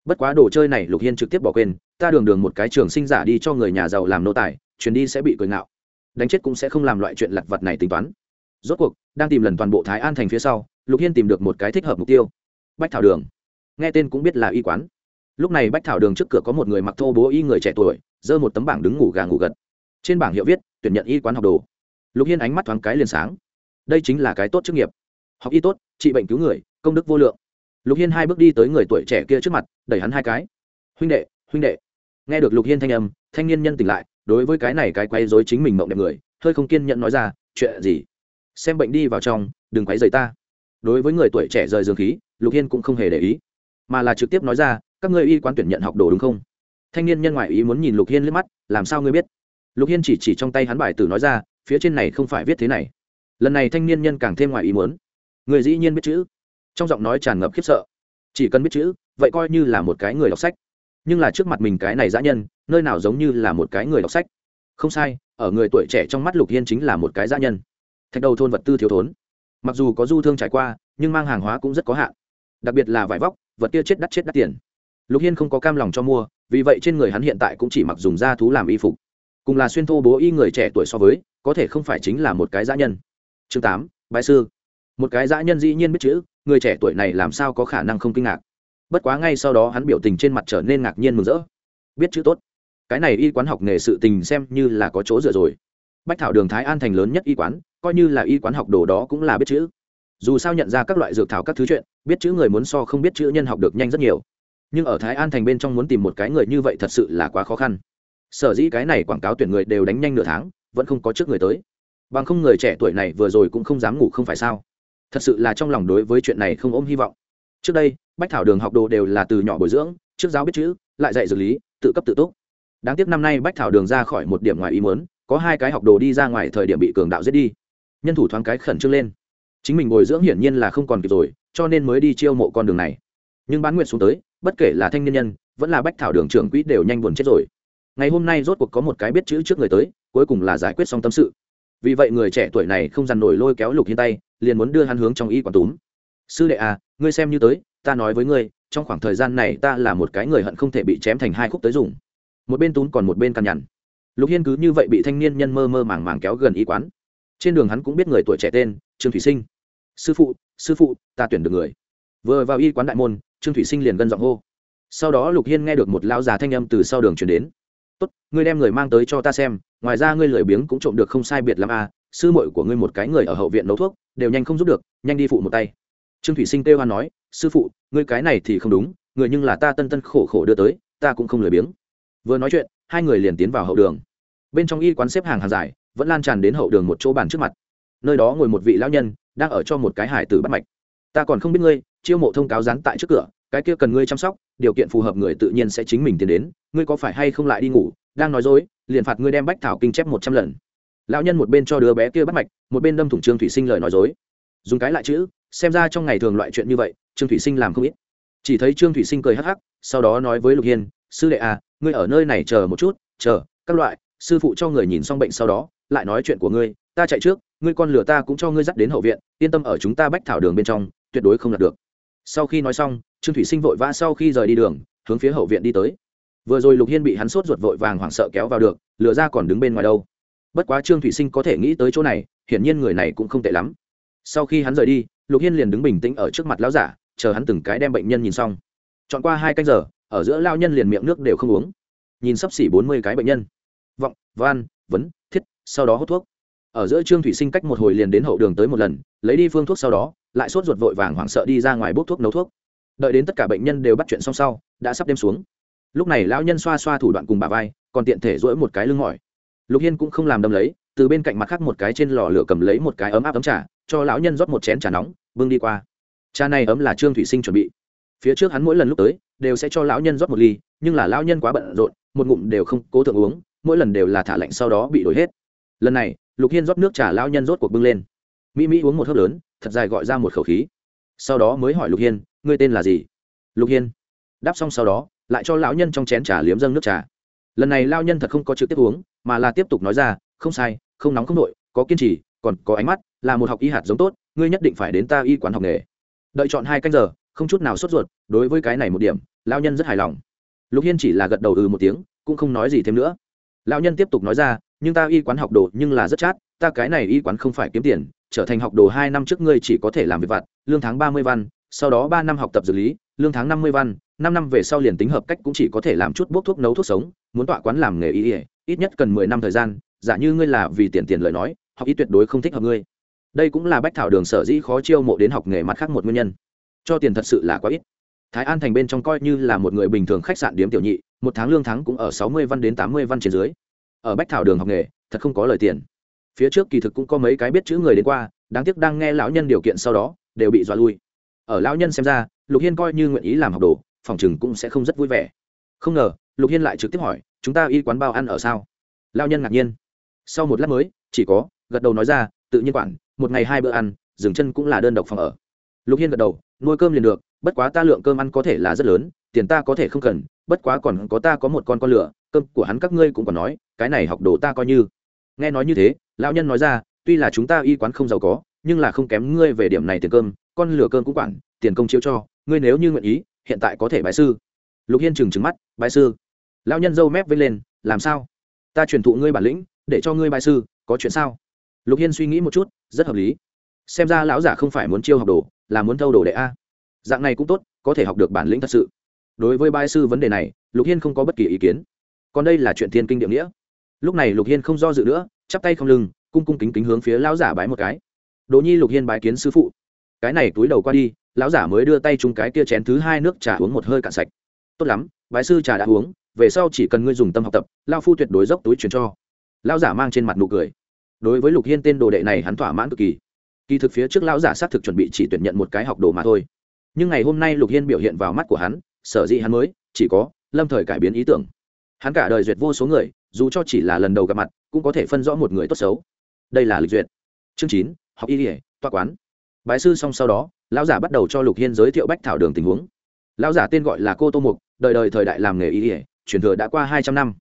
Bất quá đồ chơi này lục hiên trực tiếp bỏ quên, ta đường đường một cái trường sinh giả đi cho người nhà giàu làm nô tài, chuyến đi sẽ bị cười ngạo. Đánh chết cũng sẽ không làm loại chuyện lặt vặt này tính toán. Rốt cuộc, đang tìm lần toàn bộ thái an thành phía sau, lục hiên tìm được một cái thích hợp mục tiêu. Bách thảo đường. Nghe tên cũng biết là y quán lúc này bách thảo đường trước cửa có một người mặc thô bố y người trẻ tuổi, giơ một tấm bảng đứng ngủ gà ngủ gật. Trên bảng hiệu viết, tuyển nhận y quán học đồ. Lục hiên ánh mắt thoáng cái liền sáng. Đây chính là cái tốt chức nghiệp. Học y tốt, trị bệnh cứu người, công đức vô lượng. Lục hiên hai bước đi tới người tuổi trẻ kia trước mặt, đẩy hắn hai cái. Huynh đệ huynh đệ. Nghe được lục hiên thanh âm, thanh niên nhân tỉnh lại, đối với cái này cái quay dối chính mình mộng đẹp người, hơi không kiên nhận nói ra, chuyện gì? Xem bệnh đi vào trong, đừng quấy rầy ta. Đối với người tuổi trẻ rời dương khí, lục hiên cũng không hề để ý, mà là trực tiếp nói ra các ngươi y quán tuyển nhận học đồ đúng không? Thanh niên nhân ngoại ý muốn nhìn lục hiên liếc mắt, làm sao ngươi biết? Lục hiên chỉ chỉ trong tay hắn bài tử nói ra, phía trên này không phải viết thế này. Lần này thanh niên nhân càng thêm ngoại ý muốn. Người dĩ nhiên biết chữ. Trong giọng nói tràn ngập khiếp sợ. Chỉ cần biết chữ, vậy coi như là một cái người đọc sách. Nhưng là trước mặt mình cái này dã nhân, nơi nào giống như là một cái người đọc sách. Không sai, ở người tuổi trẻ trong mắt lục hiên chính là một cái dã nhân. Thạch đầu thôn vật tư thiếu thốn. Mặc dù có du thương trải qua, nhưng mang hàng hóa cũng rất có hạn. Đặc biệt là vải vóc, vật kia chết đắt chết đắt tiền lục hiên không có cam lòng cho mua, vì vậy trên người hắn hiện tại cũng chỉ mặc dùng da thú làm y phục. Cùng là xuyên thô bố y người trẻ tuổi so với, có thể không phải chính là một cái dã nhân. Chương tám bãi sư. Một cái dã nhân dĩ nhiên biết chữ, người trẻ tuổi này làm sao có khả năng không kinh ngạc. Bất quá ngay sau đó hắn biểu tình trên mặt trở nên ngạc nhiên mừng rỡ. Biết chữ tốt. Cái này y quán học nghề sự tình xem như là có chỗ dựa rồi. Bách thảo đường thái an thành lớn nhất y quán, coi như là y quán học đồ đó cũng là biết chữ. Dù sao nhận ra các loại dược thảo các thứ chuyện, biết chữ người muốn so không biết chữ nhân học được nhanh rất nhiều nhưng ở thái an thành bên trong muốn tìm một cái người như vậy thật sự là quá khó khăn. Sở dĩ cái này quảng cáo tuyển người đều đánh nhanh nửa tháng, vẫn không có trước người tới. Bằng không người trẻ tuổi này vừa rồi cũng không dám ngủ không phải sao? Thật sự là trong lòng đối với chuyện này không ôm hy vọng. Trước đây, bách thảo đường học đồ đều là từ nhỏ bồi dưỡng, trước giáo biết chữ, lại dạy dược lý, tự cấp tự túc. Đáng tiếc năm nay bách thảo đường ra khỏi một điểm ngoài ý muốn, có hai cái học đồ đi ra ngoài thời điểm bị cường đạo giết đi. Nhân thủ thoáng cái khẩn trương lên. Chính mình bồi dưỡng hiển nhiên là không còn kịp rồi, cho nên mới đi chiêu mộ con đường này nhưng bán nguyện xuống tới, bất kể là thanh niên nhân, vẫn là bách thảo đường trưởng quỹ đều nhanh buồn chết rồi. Ngày hôm nay rốt cuộc có một cái biết chữ trước người tới, cuối cùng là giải quyết xong tâm sự. Vì vậy người trẻ tuổi này không dằn nổi lôi kéo lục hiên tay, liền muốn đưa hắn hướng trong y quản túm. Sư đệ à ngươi xem như tới, ta nói với ngươi, trong khoảng thời gian này ta là một cái người hận không thể bị chém thành hai khúc tới dùng. Một bên túm còn một bên cằn nhằn. Lục hiên cứ như vậy bị thanh niên nhân mơ mơ màng màng kéo gần y quán. Trên đường hắn cũng biết người tuổi trẻ tên, trương thủy sinh. Sư phụ sư phụ, ta tuyển được người. Vừa vào y quán đại môn trương thủy sinh liền gân giọng hô. Sau đó lục hiên nghe được một lão già thanh âm từ sau đường chuyển đến. Tốt, ngươi đem người mang tới cho ta xem, ngoài ra ngươi lười biếng cũng trộm được không sai biệt l à sư muội của ngươi một cái người ở hậu viện nấu thuốc, đều nhanh không giúp được, nhanh đi phụ một tay. Trương thủy sinh kêu hoan nói, sư phụ, ngươi cái này thì không đúng, người nhưng là ta tân tân khổ khổ đưa tới, ta cũng không lười biếng. Vừa nói chuyện, hai người liền tiến vào hậu đường. Bên trong y quán xếp hàng hàng dài, vẫn lan tràn đến hậu đường một chỗ bàn trước mặt. Nơi đó ngồi một vị lão nhân, đang ở cho một cái hải tử bắt mạch. Ta còn không biết ngươi chiêu mộ thông cáo dán tại trước cửa, cái kia cần ngươi chăm sóc, điều kiện phù hợp người tự nhiên sẽ chính mình tiến đến, ngươi có phải hay không lại đi ngủ? Đang nói dối, liền phạt ngươi đem bách thảo kinh chép một trăm lần. Lão nhân một bên cho đứa bé kia bắt mạch, một bên đâm thủng trương thủy sinh lời nói dối. Dùng cái lại chữ, xem ra trong ngày thường loại chuyện như vậy, trương thủy sinh làm không ít. Chỉ thấy trương thủy sinh cười hắc hắc, sau đó nói với lục hiên, sư đệ à ngươi ở nơi này chờ một chút, chờ, các loại, sư phụ cho người nhìn xong bệnh sau đó, lại nói chuyện của ngươi, ta chạy trước, ngươi con lửa ta cũng cho ngươi dắt đến hậu viện, yên tâm ở chúng ta bách thảo đường bên trong, tuyệt đối không đạt được sau khi nói xong, trương thủy sinh vội vã sau khi rời đi đường, hướng phía hậu viện đi tới. Vừa rồi lục hiên bị hắn sốt ruột vội vàng hoảng sợ kéo vào được lửa ra còn đứng bên ngoài đâu. Bất quá trương thủy sinh có thể nghĩ tới chỗ này, hiển nhiên người này cũng không tệ lắm. Sau khi hắn rời đi, lục hiên liền đứng bình tĩnh ở trước mặt lão giả, chờ hắn từng cái đem bệnh nhân nhìn xong. Chọn qua hai canh giờ, ở giữa lao nhân liền miệng nước đều không uống. Nhìn sắp xỉ bốn mươi cái bệnh nhân. Vọng, van, vấn, thiết, sau đó hút thuốc. Ở giữa trương thủy sinh cách một hồi liền đến hậu đường tới một lần, lấy đi phương thuốc sau đó lại sốt ruột vội vàng hoảng sợ đi ra ngoài bốc thuốc nấu thuốc. Đợi đến tất cả bệnh nhân đều bắt chuyện xong sau, đã sắp đêm xuống. Lúc này lão nhân xoa xoa thủ đoạn cùng bà vai, còn tiện thể dỗi một cái lưng mỏi. Lục hiên cũng không làm đâm lấy, từ bên cạnh mặt khác một cái trên lò lửa cầm lấy một cái ấm áp ấm trà, cho lão nhân rót một chén trà nóng, bưng đi qua. Trà này ấm là trương thủy sinh chuẩn bị. Phía trước hắn mỗi lần lúc tới, đều sẽ cho lão nhân rót một ly, nhưng là lão nhân quá bận rộn, một ngụm đều không cố thượng uống, mỗi lần đều là thả lạnh sau đó bị đổi hết. Lần này, lục hiên rót nước trà, lão nhân rốt cuộc bưng lên. Mỹ mỹ uống một hớp lớn thật dài gọi ra một khẩu khí. Sau đó mới hỏi lục hiên, ngươi tên là gì? Lục hiên đáp xong sau đó, lại cho lão nhân trong chén trà liếm dâng nước trà. Lần này lao nhân thật không có chữ tiếp uống, mà là tiếp tục nói ra, không sai, không nóng không nội, có kiên trì, còn có ánh mắt, là một học y hạt giống tốt, ngươi nhất định phải đến ta y quán học nghề. Đợi chọn hai canh giờ, không chút nào sốt ruột, đối với cái này một điểm lao nhân rất hài lòng. Lục hiên chỉ là gật đầu ừ một tiếng, cũng không nói gì thêm nữa. Lao nhân tiếp tục nói ra, nhưng ta y quán học đồ nhưng là rất chát, ta cái này y quán không phải kiếm tiền trở thành học đồ hai năm trước ngươi chỉ có thể làm việc vặt, lương tháng ba mươi văn, sau đó ba năm học tập dược lý, lương tháng năm mươi văn, năm năm về sau liền tính hợp cách cũng chỉ có thể làm chút bốc thuốc nấu thuốc sống, muốn tọa quán làm nghề y ỉa ít nhất cần mười năm thời gian, giả như ngươi là vì tiền tiền lời nói, học y tuyệt đối không thích hợp ngươi. Đây cũng là bách thảo đường sở dĩ khó chiêu mộ đến học nghề mặt khác một nguyên nhân. Cho tiền thật sự là quá ít. Thái an thành bên trong coi như là một người bình thường khách sạn điếm tiểu nhị, một tháng lương tháng cũng ở sáu mươi văn đến tám mươi văn trên dưới. Ở bách thảo đường học nghề, thật không có lời tiền phía trước kỳ thực cũng có mấy cái biết chữ người đến qua, đáng tiếc đang nghe lão nhân điều kiện sau đó, đều bị dọa lui. Ở lão nhân xem ra, lục hiên coi như nguyện ý làm học đồ, phòng chừng cũng sẽ không rất vui vẻ. Không ngờ, lục hiên lại trực tiếp hỏi, chúng ta y quán bao ăn ở sao? Lao nhân ngạc nhiên. Sau một lát mới, chỉ có, gật đầu nói ra, tự nhiên quản, một ngày hai bữa ăn, dừng chân cũng là đơn độc phòng ở. Lục hiên gật đầu, nuôi cơm liền được, bất quá ta lượng cơm ăn có thể là rất lớn, tiền ta có thể không cần, bất quá còn có ta có một con con lửa, cơm của hắn các ngươi cũng còn nói, cái này học đồ ta coi như. Nghe nói như thế lão nhân nói ra, tuy là chúng ta y quán không giàu có, nhưng là không kém ngươi về điểm này tiền cơm, con lửa cơm cũng quản, tiền công chiếu cho, ngươi nếu như nguyện ý, hiện tại có thể bái sư. Lục hiên trừng trừng mắt, bái sư? Lão nhân dâu mép vây lên, làm sao? Ta truyền thụ ngươi bản lĩnh, để cho ngươi bái sư, có chuyện sao? Lục hiên suy nghĩ một chút, rất hợp lý. Xem ra lão giả không phải muốn chiêu học đồ, là muốn thâu đồ đệ a. Dạng này cũng tốt, có thể học được bản lĩnh thật sự. Đối với bái sư vấn đề này, lục hiên không có bất kỳ ý kiến. Còn đây là chuyện thiên kinh địa nghĩa. Lúc này lục hiên không do dự nữa chắp tay không lưng, cung cung kính kính hướng phía lão giả bái một cái. Đỗ nhi lục hiên bái kiến sư phụ. Cái này túi đầu qua đi, lão giả mới đưa tay chung cái kia chén thứ hai nước trà uống một hơi cạn sạch. Tốt lắm, bái sư trà đã uống, về sau chỉ cần ngươi dùng tâm học tập lao phu tuyệt đối dốc túi truyền cho. Lão giả mang trên mặt nụ cười. Đối với lục hiên tên đồ đệ này hắn thỏa mãn cực kỳ. Kỳ thực phía trước lão giả xác thực chuẩn bị chỉ tuyển nhận một cái học đồ mà thôi. Nhưng ngày hôm nay lục hiên biểu hiện vào mắt của hắn, sở dĩ hắn mới, chỉ có lâm thời cải biến ý tưởng. Hắn cả đời duyệt vô số người dù cho chỉ là lần đầu gặp mặt, cũng có thể phân rõ một người tốt xấu. Đây là lịch duyệt. Chương chín, học y ỉa toa quán. Bái sư xong sau đó, lão giả bắt đầu cho lục hiên giới thiệu bách thảo đường tình huống. Lão giả tên gọi là cô tô mục, đời đời thời đại làm nghề y ỉa truyền thừa đã qua hai trăm năm.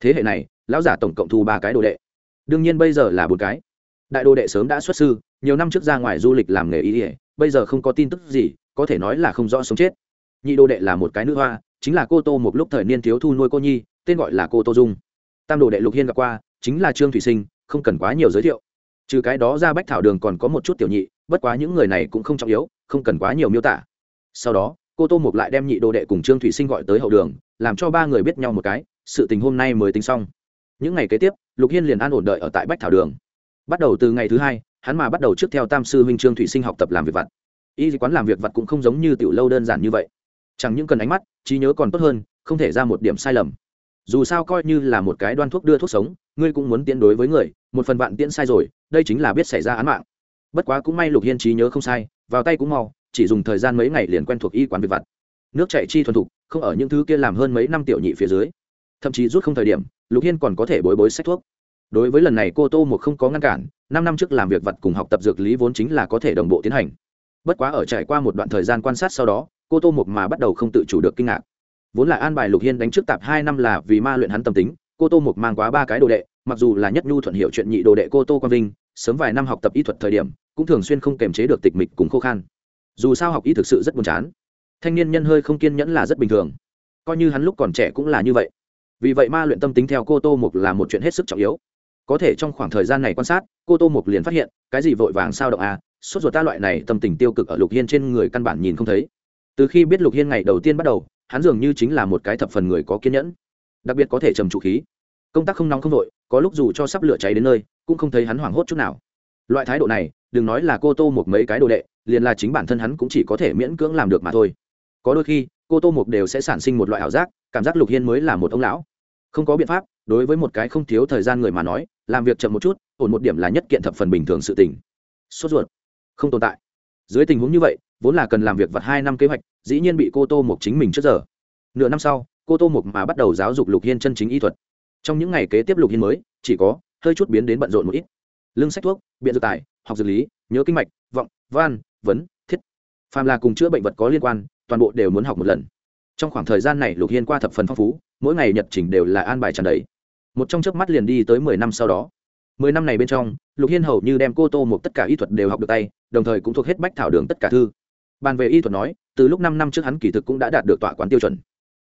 Thế hệ này, lão giả tổng cộng thu ba cái đồ đệ. Đương nhiên bây giờ là bốn cái. Đại đồ đệ sớm đã xuất sư, nhiều năm trước ra ngoài du lịch làm nghề y ỉa bây giờ không có tin tức gì, có thể nói là không rõ sống chết. Nhị đồ đệ là một cái nữ hoa, chính là cô tô một lúc thời niên thiếu thu nuôi cô nhi, tên gọi là cô tô dung tam đồ đệ lục hiên gặp qua, chính là trương thủy sinh, không cần quá nhiều giới thiệu. Trừ cái đó ra bách thảo đường còn có một chút tiểu nhị, bất quá những người này cũng không trọng yếu, không cần quá nhiều miêu tả. Sau đó, cô tô mục lại đem nhị đồ đệ cùng trương thủy sinh gọi tới hậu đường, làm cho ba người biết nhau một cái, sự tình hôm nay mới tính xong. Những ngày kế tiếp, lục hiên liền an ổn đợi ở tại bách thảo đường. Bắt đầu từ ngày thứ hai, hắn mà bắt đầu trước theo tam sư huynh trương thủy sinh học tập làm việc vặt. Y quán làm việc vặt cũng không giống như tiểu lâu đơn giản như vậy. Chẳng những cần ánh mắt, trí nhớ còn tốt hơn, không thể ra một điểm sai lầm dù sao coi như là một cái đoan thuốc đưa thuốc sống, ngươi cũng muốn tiến đối với người, một phần bạn tiễn sai rồi, đây chính là biết xảy ra án mạng. Bất quá cũng may lục hiên trí nhớ không sai, vào tay cũng mau, chỉ dùng thời gian mấy ngày liền quen thuộc y quán việc vặt. Nước chạy chi thuần thục, không ở những thứ kia làm hơn mấy năm tiểu nhị phía dưới. Thậm chí rút không thời điểm, lục hiên còn có thể bối bối sách thuốc. Đối với lần này cô tô một không có ngăn cản, năm năm trước làm việc vật cùng học tập dược lý vốn chính là có thể đồng bộ tiến hành. Bất quá ở trải qua một đoạn thời gian quan sát sau đó, cô tô một mà bắt đầu không tự chủ được kinh ngạc vốn là an bài lục hiên đánh trước tạp hai năm là vì ma luyện hắn tâm tính, cô tô mục mang quá ba cái đồ đệ, mặc dù là nhất nhu thuận hiệu chuyện nhị đồ đệ cô tô quang vinh, sớm vài năm học tập y thuật thời điểm, cũng thường xuyên không kềm chế được tịch mịch cùng khô khan. Dù sao học y thực sự rất buồn chán. Thanh niên nhân hơi không kiên nhẫn là rất bình thường. Coi như hắn lúc còn trẻ cũng là như vậy. Vì vậy ma luyện tâm tính theo cô tô mục là một chuyện hết sức trọng yếu. Có thể trong khoảng thời gian này quan sát, cô tô mục liền phát hiện, cái gì vội vàng sao động à sốt ruột ta loại này tâm tình tiêu cực ở lục hiên trên người căn bản nhìn không thấy. Từ khi biết lục hiên ngày đầu tiên bắt đầu hắn dường như chính là một cái thập phần người có kiên nhẫn, đặc biệt có thể trầm trụ khí. Công tác không nóng không vội, có lúc dù cho sắp lửa cháy đến nơi, cũng không thấy hắn hoảng hốt chút nào. Loại thái độ này, đừng nói là cô tô một mấy cái đồ đệ, liền là chính bản thân hắn cũng chỉ có thể miễn cưỡng làm được mà thôi. Có đôi khi, cô tô mục đều sẽ sản sinh một loại ảo giác, cảm giác lục hiên mới là một ông lão. Không có biện pháp, đối với một cái không thiếu thời gian người mà nói, làm việc chậm một chút, ổn một điểm là nhất kiện thập phần bình thường sự tình. Sốt ruột. Không tồn tại. Dưới tình huống như vậy, vốn là cần làm việc vặt hai năm kế hoạch dĩ nhiên bị cô tô mục chính mình trước giờ. Nửa năm sau, cô tô mục mà bắt đầu giáo dục lục hiên chân chính y thuật. Trong những ngày kế tiếp lục hiên mới, chỉ có hơi chút biến đến bận rộn một ít. Lương sách thuốc, biện dược tài, học dược lý, nhớ kinh mạch, vọng van vấn, thiết. Phàm là cùng chữa bệnh vật có liên quan, toàn bộ đều muốn học một lần. Trong khoảng thời gian này lục hiên qua thập phần phong phú, mỗi ngày nhật trình đều là an bài tràn đầy. Một trong chớp mắt liền đi tới mười năm sau đó. Mười năm này bên trong, lục hiên hầu như đem cô tô một tất cả y thuật đều học được tay, đồng thời cũng thuộc hết bách thảo đường tất cả thư. Bàn về y thuật nói từ lúc năm năm trước hắn kỳ thực cũng đã đạt được tọa quán tiêu chuẩn.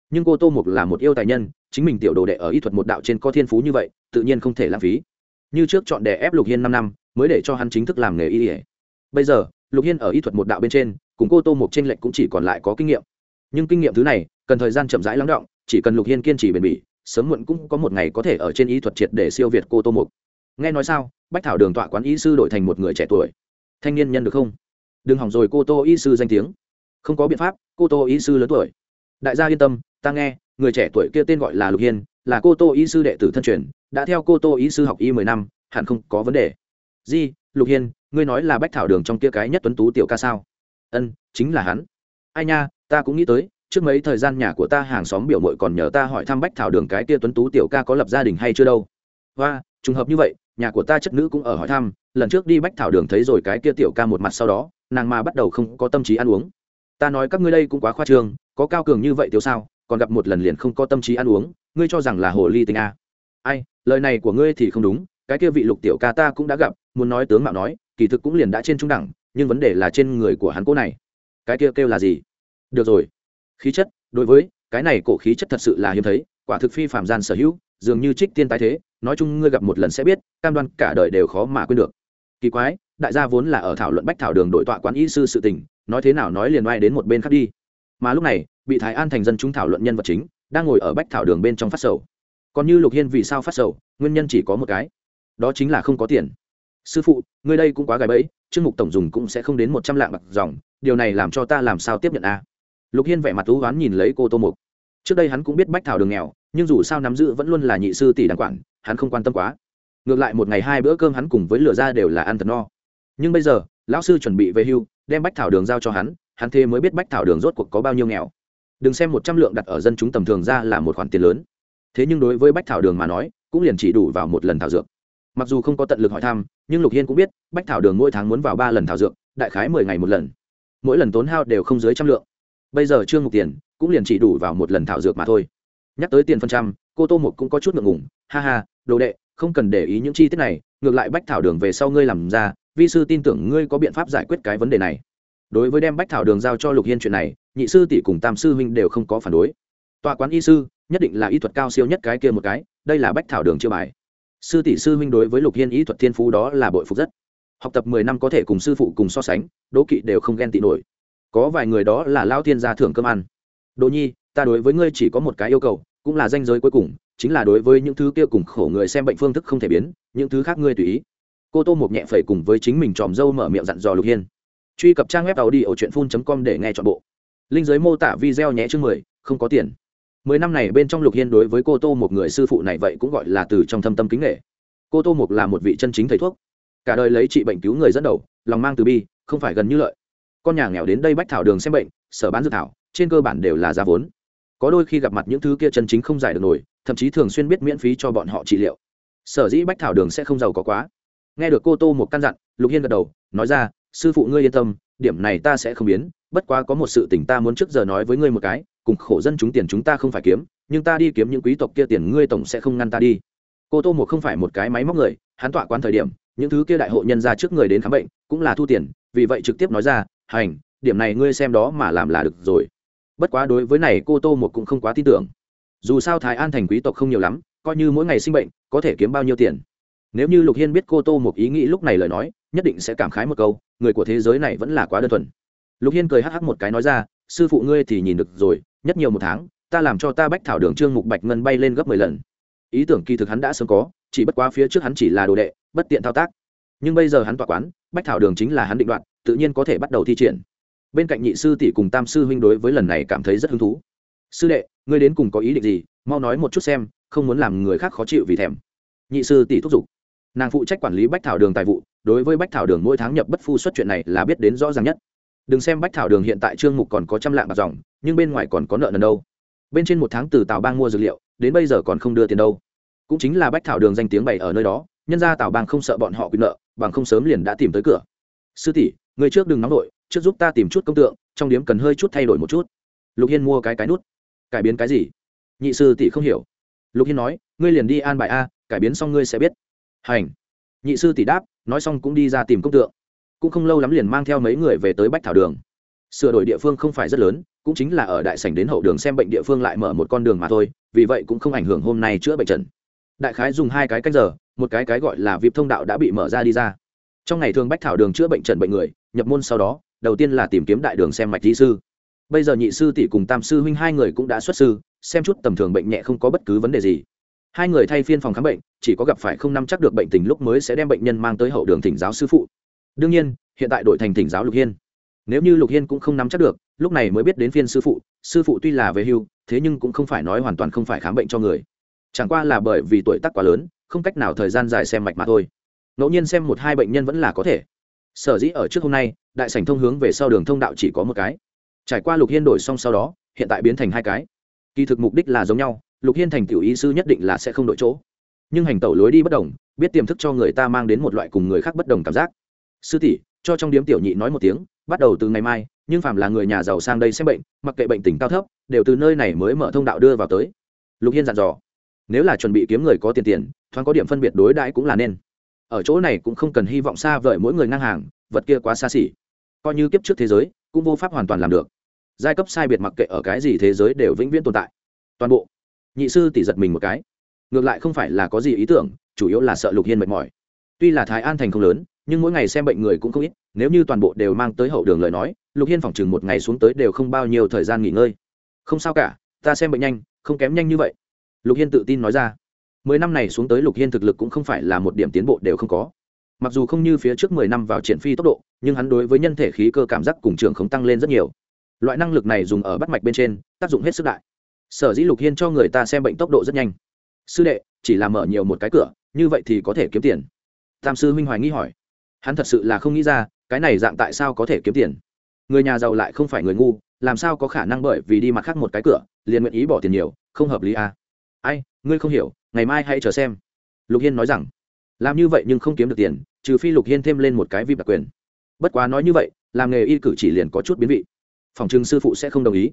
Nhưng cô tô mục là một yêu tài nhân, chính mình tiểu đồ đệ ở y thuật một đạo trên có thiên phú như vậy, tự nhiên không thể lãng phí. Như trước chọn đè ép lục hiên năm năm, mới để cho hắn chính thức làm nghề y ỉa bây giờ, lục hiên ở y thuật một đạo bên trên, cùng cô tô mục t r ê n lệch cũng chỉ còn lại có kinh nghiệm. Nhưng kinh nghiệm thứ này, cần thời gian chậm rãi lắng động chỉ cần lục hiên kiên trì bền bỉ, sớm muộn cũng có một ngày có thể ở trên y thuật triệt để siêu việt cô tô mục. Nghe nói sao, bách thảo đường tọa quán y sư đổi thành một người trẻ tuổi. Thanh niên nhân được không? Đừng hỏng rồi, cô tô y sư danh tiếng không có biện pháp, cô tô ý sư lớn tuổi. Đại gia yên tâm, ta nghe, người trẻ tuổi kia tên gọi là lục hiên, là cô tô ý sư đệ tử thân truyền, đã theo cô tô ý sư học y mười năm, hẳn không có vấn đề. Di, lục hiên, ngươi nói là bách thảo đường trong kia cái nhất tuấn tú tiểu ca sao? Ân, chính là hắn. Ai nha, ta cũng nghĩ tới, trước mấy thời gian nhà của ta hàng xóm biểu mội còn nhờ ta hỏi thăm bách thảo đường cái kia tuấn tú tiểu ca có lập gia đình hay chưa đâu. Và trùng hợp như vậy, nhà của ta chất nữ cũng ở hỏi thăm, lần trước đi bách thảo đường thấy rồi cái kia tiểu ca một mặt sau đó, nàng mà bắt đầu không có tâm trí ăn uống ta nói các ngươi đây cũng quá khoa trương, có cao cường như vậy tiểu sao, còn gặp một lần liền không có tâm trí ăn uống, ngươi cho rằng là hồ ly tinh a à? ai, lời này của ngươi thì không đúng, cái kia vị lục tiểu ca ta cũng đã gặp, muốn nói tướng mạo nói, kỳ thực cũng liền đã trên trung đẳng, nhưng vấn đề là trên người của hắn cô này. Cái kia kêu là gì? Được rồi. Khí chất, đối với, cái này cổ khí chất thật sự là hiếm thấy, quả thực phi phạm gian sở hữu, dường như trích tiên tái thế, nói chung ngươi gặp một lần sẽ biết, cam đoan cả đời đều khó mà quên được. Kỳ quái, đại gia vốn là ở thảo luận bách thảo đường đội tọa quán y sư sự tình nói thế nào nói liền oai đến một bên khác đi. Mà lúc này, bị thái an thành dân chúng thảo luận nhân vật chính, đang ngồi ở bách thảo đường bên trong phát sầu. Còn như lục hiên vì sao phát sầu, nguyên nhân chỉ có một cái. Đó chính là không có tiền. Sư phụ, ngươi đây cũng quá gài bẫy chương mục tổng dùng cũng sẽ không đến một trăm lạng bạc dòng, điều này làm cho ta làm sao tiếp nhận a? Lục hiên vẻ mặt thú oán nhìn lấy cô tô mục. Trước đây hắn cũng biết bách thảo đường nghèo, nhưng dù sao nắm giữ vẫn luôn là nhị sư tỷ đàng quản, hắn không quan tâm quá. Ngược lại một ngày hai bữa cơm hắn cùng với lửa ra đều là ăn thật no. Nhưng bây giờ, lão sư chuẩn bị về hưu đem bách thảo đường giao cho hắn hắn thế mới biết bách thảo đường rốt cuộc có bao nhiêu nghèo. Đừng xem một trăm lượng đặt ở dân chúng tầm thường ra là một khoản tiền lớn. Thế nhưng đối với bách thảo đường mà nói, cũng liền chỉ đủ vào một lần thảo dược. Mặc dù không có tận lực hỏi thăm, nhưng lục hiên cũng biết, bách thảo đường mỗi tháng muốn vào ba lần thảo dược, đại khái mười ngày một lần. Mỗi lần tốn hao đều không dưới trăm lượng. Bây giờ trương mục tiền, cũng liền chỉ đủ vào một lần thảo dược mà thôi. Nhắc tới tiền phần trăm, cô tô mục cũng có chút ngượng ngủng ha ha, đồ đệ, không cần để ý những chi tiết này, ngược lại bách thảo đường về sau ngươi làm ra vi sư tin tưởng ngươi có biện pháp giải quyết cái vấn đề này. Đối với đem bách thảo đường giao cho lục hiên chuyện này, nhị sư tỷ cùng tam sư huynh đều không có phản đối. Tòa quán y sư, nhất định là y thuật cao siêu nhất cái kia một cái, đây là bách thảo đường chưa bài. Sư tỷ sư huynh đối với lục hiên y thuật thiên phú đó là bội phục rất. Học tập mười năm có thể cùng sư phụ cùng so sánh, đố kỵ đều không ghen tị nổi. Có vài người đó là lao thiên gia thưởng cơm ăn. Đỗ nhi, ta đối với ngươi chỉ có một cái yêu cầu, cũng là danh giới cuối cùng, chính là đối với những thứ kia cùng khổ người xem bệnh phương thức không thể biến, những thứ khác ngươi tùy ý cô tô một nhẹ phẩy cùng với chính mình tròm dâu mở miệng dặn dò lục hiên. Truy cập trang web tàu đi ở truyện phun com để nghe t h ọ n bộ. Linh giới mô tả video nhé chương mười, không có tiền. Mười năm này bên trong lục hiên đối với cô tô một người sư phụ này vậy cũng gọi là từ trong thâm tâm kính nghệ cô tô một là một vị chân chính thầy thuốc. Cả đời lấy trị bệnh cứu người dẫn đầu, lòng mang từ bi, không phải gần như lợi. Con nhà nghèo đến đây bách thảo đường xem bệnh, sở bán dự thảo, trên cơ bản đều là giá vốn. Có đôi khi gặp mặt những thứ kia chân chính không giải được nổi, thậm chí thường xuyên biết miễn phí cho bọn họ trị liệu. Sở dĩ bách thảo đường sẽ không giàu có quá nghe được cô tô một căn dặn, lục hiên gật đầu, nói ra, sư phụ ngươi yên tâm, điểm này ta sẽ không biến, bất quá có một sự tình ta muốn trước giờ nói với ngươi một cái, cùng khổ dân chúng tiền chúng ta không phải kiếm, nhưng ta đi kiếm những quý tộc kia tiền ngươi tổng sẽ không ngăn ta đi. Cô tô một không phải một cái máy móc người, hắn tọa quán thời điểm, những thứ kia đại hộ nhân ra trước người đến khám bệnh, cũng là thu tiền, vì vậy trực tiếp nói ra, hành, điểm này ngươi xem đó mà làm là được rồi. Bất quá đối với này cô tô một cũng không quá tin tưởng. Dù sao thái an thành quý tộc không nhiều lắm, coi như mỗi ngày sinh bệnh, có thể kiếm bao nhiêu tiền nếu như lục hiên biết cô tô một ý nghĩ lúc này lời nói, nhất định sẽ cảm khái một câu, người của thế giới này vẫn là quá đơn thuần. Lục hiên cười hắc hắc một cái nói ra, sư phụ ngươi thì nhìn được rồi, nhất nhiều một tháng, ta làm cho ta bách thảo đường trương mục bạch ngân bay lên gấp mười lần. Ý tưởng kỳ thực hắn đã sớm có, chỉ bất quá phía trước hắn chỉ là đồ đệ, bất tiện thao tác. Nhưng bây giờ hắn tọa quán, bách thảo đường chính là hắn định đoạn tự nhiên có thể bắt đầu thi triển. Bên cạnh nhị sư tỷ cùng tam sư huynh đối với lần này cảm thấy rất hứng thú. Sư đệ, ngươi đến cùng có ý định gì? Mau nói một chút xem, không muốn làm người khác khó chịu vì thèm. Nhị sư tỷ thúc giục nàng phụ trách quản lý bách thảo đường tài vụ, đối với bách thảo đường mỗi tháng nhập bất phu xuất chuyện này là biết đến rõ ràng nhất. Đừng xem bách thảo đường hiện tại trương mục còn có trăm lạng bạc dòng, nhưng bên ngoài còn có nợ nần đâu. Bên trên một tháng từ tàu bang mua dược liệu, đến bây giờ còn không đưa tiền đâu. Cũng chính là bách thảo đường danh tiếng bày ở nơi đó, nhân ra tàu bang không sợ bọn họ quyền nợ, bằng không sớm liền đã tìm tới cửa. Sư tỷ, người trước đừng nóng nổi trước giúp ta tìm chút công tượng, trong điếm cần hơi chút thay đổi một chút. Lục hiên mua cái cái nút. Cải biến cái gì? Nhị sư tỷ không hiểu. Lục hiên nói, ngươi liền đi an bài a, cải biến xong ngươi sẽ biết hành. Nhị sư tỷ đáp, nói xong cũng đi ra tìm công tượng. Cũng không lâu lắm liền mang theo mấy người về tới bách thảo đường. Sửa đổi địa phương không phải rất lớn, cũng chính là ở đại sảnh đến hậu đường xem bệnh địa phương lại mở một con đường mà thôi, vì vậy cũng không ảnh hưởng hôm nay chữa bệnh trần. Đại khái dùng hai cái cách giờ, một cái cái gọi là vip thông đạo đã bị mở ra đi ra. Trong ngày thường bách thảo đường chữa bệnh trần bệnh người, nhập môn sau đó, đầu tiên là tìm kiếm đại đường xem mạch lý sư. Bây giờ nhị sư tỷ cùng tam sư huynh hai người cũng đã xuất sư, xem chút tầm thường bệnh nhẹ không có bất cứ vấn đề gì. Hai người thay phiên phòng khám bệnh chỉ có gặp phải không nắm chắc được bệnh tình lúc mới sẽ đem bệnh nhân mang tới hậu đường thỉnh giáo sư phụ. Đương nhiên, hiện tại đổi thành thỉnh giáo lục hiên. Nếu như lục hiên cũng không nắm chắc được, lúc này mới biết đến phiên sư phụ sư phụ tuy là về hưu, thế nhưng cũng không phải nói hoàn toàn không phải khám bệnh cho người. Chẳng qua là bởi vì tuổi tác quá lớn, không cách nào thời gian dài xem mạch mà thôi. Ngẫu nhiên xem một hai bệnh nhân vẫn là có thể. Sở dĩ ở trước hôm nay, đại sảnh thông hướng về sau đường thông đạo chỉ có một cái. Trải qua lục hiên đổi xong sau đó, hiện tại biến thành hai cái. Kỳ thực mục đích là giống nhau, lục hiên thành tiểu ý sư nhất định là sẽ không đổi chỗ nhưng hành tẩu lối đi bất đồng, biết tiềm thức cho người ta mang đến một loại cùng người khác bất đồng cảm giác. Sư tỷ, cho trong điếm tiểu nhị nói một tiếng, bắt đầu từ ngày mai, nhưng phàm là người nhà giàu sang đây xem bệnh, mặc kệ bệnh tình cao thấp, đều từ nơi này mới mở thông đạo đưa vào tới. Lục hiên dặn dò, nếu là chuẩn bị kiếm người có tiền tiền, thoáng có điểm phân biệt đối đãi cũng là nên. Ở chỗ này cũng không cần hy vọng xa vời mỗi người ngang hàng, vật kia quá xa xỉ. Coi như kiếp trước thế giới, cũng vô pháp hoàn toàn làm được. Giai cấp sai biệt mặc kệ ở cái gì thế giới đều vĩnh viễn tồn tại. Toàn bộ. Nhị sư tỷ giật mình một cái ngược lại không phải là có gì ý tưởng, chủ yếu là sợ lục hiên mệt mỏi. Tuy là thái an thành không lớn, nhưng mỗi ngày xem bệnh người cũng không ít, nếu như toàn bộ đều mang tới hậu đường lời nói, lục hiên phòng chừng một ngày xuống tới đều không bao nhiêu thời gian nghỉ ngơi. Không sao cả, ta xem bệnh nhanh, không kém nhanh như vậy. Lục hiên tự tin nói ra. Mười năm này xuống tới lục hiên thực lực cũng không phải là một điểm tiến bộ đều không có. Mặc dù không như phía trước mười năm vào triển phi tốc độ, nhưng hắn đối với nhân thể khí cơ cảm giác cùng trường không tăng lên rất nhiều. Loại năng lực này dùng ở bắt mạch bên trên, tác dụng hết sức đại. Sở dĩ lục hiên cho người ta xem bệnh tốc độ rất nhanh sư đệ, chỉ là mở nhiều một cái cửa, như vậy thì có thể kiếm tiền. Tam sư minh hoài nghi hỏi. Hắn thật sự là không nghĩ ra, cái này dạng tại sao có thể kiếm tiền? Người nhà giàu lại không phải người ngu, làm sao có khả năng bởi vì đi mặt khác một cái cửa, liền nguyện ý bỏ tiền nhiều, không hợp lý à. ai, ngươi không hiểu, ngày mai hãy chờ xem. Lục hiên nói rằng, làm như vậy nhưng không kiếm được tiền, trừ phi lục hiên thêm lên một cái vi đặc quyền. Bất quá nói như vậy, làm nghề y cử chỉ liền có chút biến vị. Phòng trưng sư phụ sẽ không đồng ý.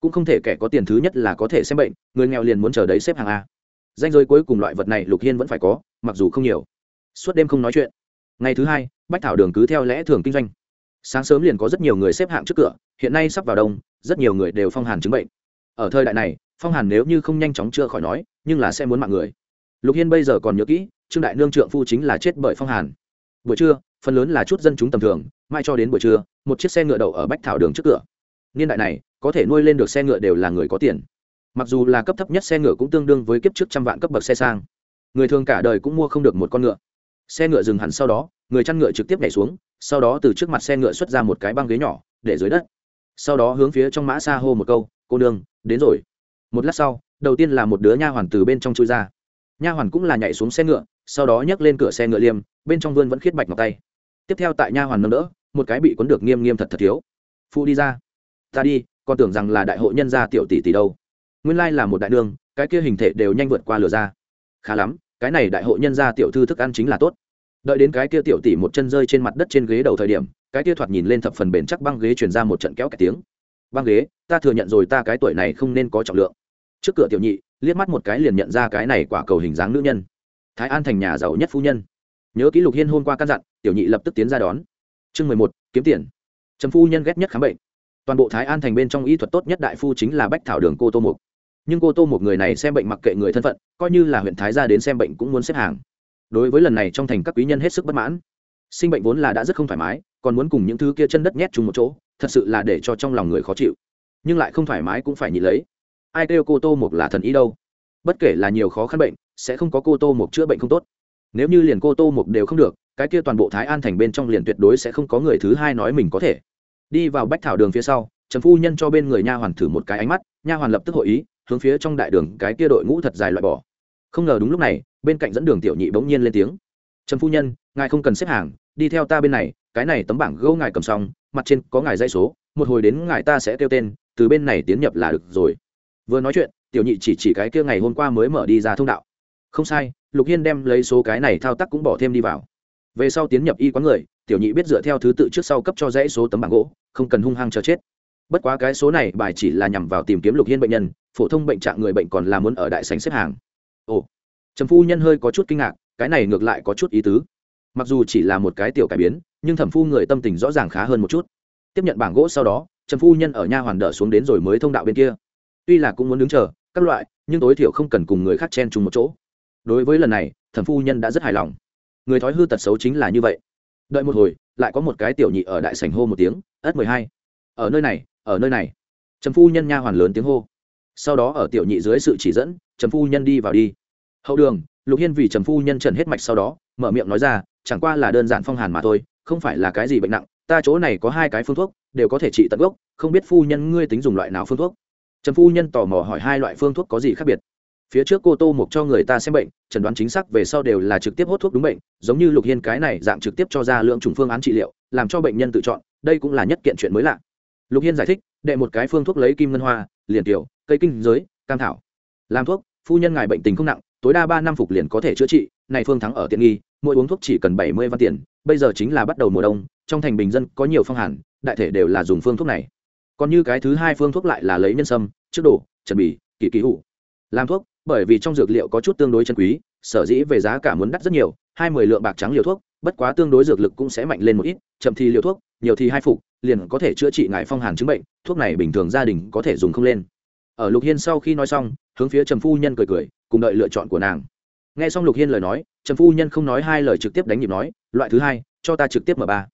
Cũng không thể kẻ có tiền thứ nhất là có thể xem bệnh, người nghèo liền muốn chờ đấy xếp hàng a danh giới cuối cùng loại vật này lục hiên vẫn phải có, mặc dù không nhiều. Suốt đêm không nói chuyện. Ngày thứ hai, bách thảo đường cứ theo lẽ thường kinh doanh. Sáng sớm liền có rất nhiều người xếp hạng trước cửa, hiện nay sắp vào đông, rất nhiều người đều phong hàn chứng bệnh. Ở thời đại này, phong hàn nếu như không nhanh chóng chưa khỏi nói, nhưng là sẽ muốn mạng người. Lục hiên bây giờ còn nhớ kỹ, trương đại nương trượng phu chính là chết bởi phong hàn. Buổi trưa, phần lớn là chút dân chúng tầm thường, mai cho đến buổi trưa, một chiếc xe ngựa đậu ở bách thảo đường trước cửa. Niên đại này, có thể nuôi lên được xe ngựa đều là người có tiền mặc dù là cấp thấp nhất xe ngựa cũng tương đương với kiếp trước trăm vạn cấp bậc xe sang. Người thường cả đời cũng mua không được một con ngựa. Xe ngựa dừng hẳn sau đó, người chăn ngựa trực tiếp nhảy xuống, sau đó từ trước mặt xe ngựa xuất ra một cái băng ghế nhỏ, để dưới đất. Sau đó hướng phía trong mã xa hô một câu, cô nương, đến rồi. Một lát sau, đầu tiên là một đứa nha hoàn từ bên trong chui ra. Nha hoàn cũng là nhảy xuống xe ngựa, sau đó nhấc lên cửa xe ngựa liêm, bên trong vươn vẫn khiết bạch ngọc tay. Tiếp theo tại nha hoàn nâng đỡ, một cái bị cuốn được nghiêm nghiêm thật thật thiếu. Phụ đi ra. Ta đi, còn tưởng rằng là đại hội nhân gia tiểu tỷ tỷ đâu nguyên lai là một đại nương, cái kia hình thể đều nhanh vượt qua lửa ra khá lắm, cái này đại hội nhân gia tiểu thư thức ăn chính là tốt. Đợi đến cái kia tiểu tỷ một chân rơi trên mặt đất trên ghế đầu thời điểm, cái kia thoạt nhìn lên thập phần bền chắc băng ghế truyền ra một trận kéo cả tiếng. Băng ghế, ta thừa nhận rồi, ta cái tuổi này không nên có trọng lượng. Trước cửa tiểu nhị, liếc mắt một cái liền nhận ra cái này quả cầu hình dáng nữ nhân. Thái an thành nhà giàu nhất phu nhân. Nhớ ký lục hiên hôm qua căn dặn, tiểu nhị lập tức tiến ra đón. Chương mười một, kiếm tiền. Trầm phu nhân ghét nhất khám bệnh. Toàn bộ thái an thành bên trong y thuật tốt nhất đại phu chính là bách thảo đường cô tô mục nhưng cô tô một người này xem bệnh mặc kệ người thân phận, coi như là huyện thái gia đến xem bệnh cũng muốn xếp hàng. Đối với lần này trong thành các quý nhân hết sức bất mãn. Sinh bệnh vốn là đã rất không thoải mái, còn muốn cùng những thứ kia chân đất nhét chung một chỗ, thật sự là để cho trong lòng người khó chịu. Nhưng lại không thoải mái cũng phải nhịn lấy. Ai kêu cô tô một là thần ý đâu? Bất kể là nhiều khó khăn bệnh, sẽ không có cô tô một chữa bệnh không tốt. Nếu như liền cô tô một đều không được, cái kia toàn bộ thái an thành bên trong liền tuyệt đối sẽ không có người thứ hai nói mình có thể. Đi vào bách thảo đường phía sau, trần phu nhân cho bên người nha hoàn thử một cái ánh mắt, nha hoàn lập tức hội ý hướng phía trong đại đường cái kia đội ngũ thật dài loại bỏ. Không ngờ đúng lúc này, bên cạnh dẫn đường tiểu nhị bỗng nhiên lên tiếng. Trần phu nhân, ngài không cần xếp hàng, đi theo ta bên này, cái này tấm bảng gâu ngài cầm xong, mặt trên có ngài dây số, một hồi đến ngài ta sẽ kêu tên, từ bên này tiến nhập là được rồi. Vừa nói chuyện, tiểu nhị chỉ chỉ cái kia ngày hôm qua mới mở đi ra thông đạo. Không sai, lục hiên đem lấy số cái này thao tác cũng bỏ thêm đi vào. Về sau tiến nhập y quán người, tiểu nhị biết dựa theo thứ tự trước sau cấp cho dãy số tấm bảng gỗ, không cần hung hăng chờ chết bất quá cái số này bài chỉ là nhằm vào tìm kiếm lục hiên bệnh nhân, phổ thông bệnh trạng người bệnh còn là muốn ở đại sành xếp hàng. Ồ, trầm phu nhân hơi có chút kinh ngạc, cái này ngược lại có chút ý tứ. Mặc dù chỉ là một cái tiểu cải biến, nhưng thẩm phu người tâm tình rõ ràng khá hơn một chút. Tiếp nhận bảng gỗ sau đó, trầm phu nhân ở nha hoàn đỡ xuống đến rồi mới thông đạo bên kia. Tuy là cũng muốn đứng chờ, các loại, nhưng tối thiểu không cần cùng người khác chen chung một chỗ. Đối với lần này, thẩm phu nhân đã rất hài lòng. Người thói hư tật xấu chính là như vậy. Đợi một hồi, lại có một cái tiểu nhị ở đại sảnh hô một tiếng, ất mười hai, ở nơi này ở nơi này. Trầm phu nhân nha hoàn lớn tiếng hô. Sau đó ở tiểu nhị dưới sự chỉ dẫn, trầm phu nhân đi vào đi. Hậu đường, lục hiên vì trầm phu nhân trần hết mạch sau đó, mở miệng nói ra, chẳng qua là đơn giản phong hàn mà thôi, không phải là cái gì bệnh nặng, ta chỗ này có hai cái phương thuốc, đều có thể trị tận gốc, không biết phu nhân ngươi tính dùng loại nào phương thuốc. Trầm phu nhân tò mò hỏi hai loại phương thuốc có gì khác biệt. Phía trước cô tô mục cho người ta xem bệnh, chẩn đoán chính xác về sau đều là trực tiếp hốt thuốc đúng bệnh, giống như lục hiên cái này dạng trực tiếp cho ra lượng chủng phương án trị liệu, làm cho bệnh nhân tự chọn, đây cũng là nhất kiện chuyện mới lạ lục hiên giải thích, đệ một cái phương thuốc lấy kim ngân hoa, liền tiểu, cây kinh giới, cam thảo. Làm thuốc, phu nhân ngài bệnh tình không nặng, tối đa ba năm phục liền có thể chữa trị, này phương thắng ở tiện nghi, mỗi uống thuốc chỉ cần bảy mươi văn tiền, bây giờ chính là bắt đầu mùa đông, trong thành bình dân có nhiều phong hàn, đại thể đều là dùng phương thuốc này. Còn như cái thứ hai phương thuốc lại là lấy nhân sâm, trước đổ trần bì, kỳ ký hủ. Làm thuốc, bởi vì trong dược liệu có chút tương đối chân quý, sở dĩ về giá cả muốn đắt rất nhiều, hai mươi lượng bạc trắng liều thuốc, bất quá tương đối dược lực cũng sẽ mạnh lên một ít, chậm thì liều thuốc, nhiều thì hai phục liền có thể chữa trị ngài phong hàn chứng bệnh, thuốc này bình thường gia đình có thể dùng không lên. Ở lục hiên sau khi nói xong, hướng phía trầm phu nhân cười cười, cùng đợi lựa chọn của nàng. Nghe xong lục hiên lời nói, trầm phu nhân không nói hai lời trực tiếp đánh nhịp nói, loại thứ hai, cho ta trực tiếp mở ba.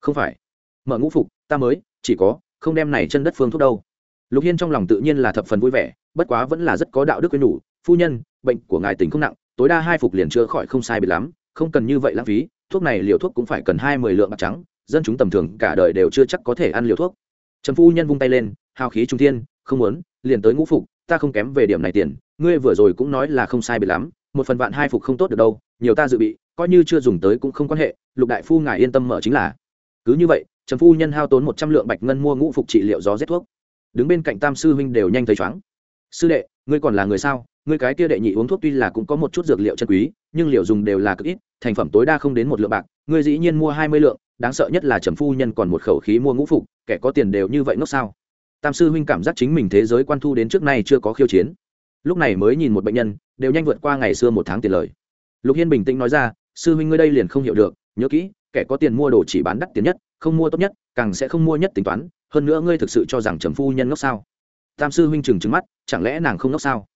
Không phải. Mở ngũ phục, ta mới, chỉ có, không đem này chân đất phương thuốc đâu. Lục hiên trong lòng tự nhiên là thập phần vui vẻ, bất quá vẫn là rất có đạo đức quyên nhủ, phu nhân, bệnh của ngài tình không nặng, tối đa hai phục liền chữa khỏi không sai biệt lắm, không cần như vậy lãng phí, thuốc này liều thuốc cũng phải cần hai mươi lượng bạc trắng dân chúng tầm thường cả đời đều chưa chắc có thể ăn liều thuốc. Trần phu nhân vung tay lên, hào khí trung thiên, không muốn, liền tới ngũ phục, ta không kém về điểm này tiền, ngươi vừa rồi cũng nói là không sai biệt lắm, một phần vạn hai phục không tốt được đâu, nhiều ta dự bị, coi như chưa dùng tới cũng không quan hệ, lục đại phu ngài yên tâm mở chính là. Cứ như vậy trần phu nhân hao tốn một trăm lượng bạch ngân mua ngũ phục trị liệu gió rét thuốc. Đứng bên cạnh tam sư huynh đều nhanh thấy chóng sư đệ, ngươi còn là người sao? Ngươi cái kia đệ nhị uống thuốc tuy là cũng có một chút dược liệu chân quý, nhưng liệu dùng đều là cực ít, thành phẩm tối đa không đến một lượng bạc, ngươi dĩ nhiên mua hai mươi lượng đáng sợ nhất là trầm phu nhân còn một khẩu khí mua ngũ phục, kẻ có tiền đều như vậy ngốc sao? Tam sư huynh cảm giác chính mình thế giới quan thu đến trước nay chưa có khiêu chiến. Lúc này mới nhìn một bệnh nhân, đều nhanh vượt qua ngày xưa một tháng tiền lời. Lục hiên bình tĩnh nói ra, sư huynh ngươi đây liền không hiểu được, nhớ kỹ, kẻ có tiền mua đồ chỉ bán đắt tiền nhất, không mua tốt nhất, càng sẽ không mua nhất tính toán, hơn nữa ngươi thực sự cho rằng trầm phu nhân ngốc sao? Tam sư huynh trừng trừng mắt, chẳng lẽ nàng không ngốc sao?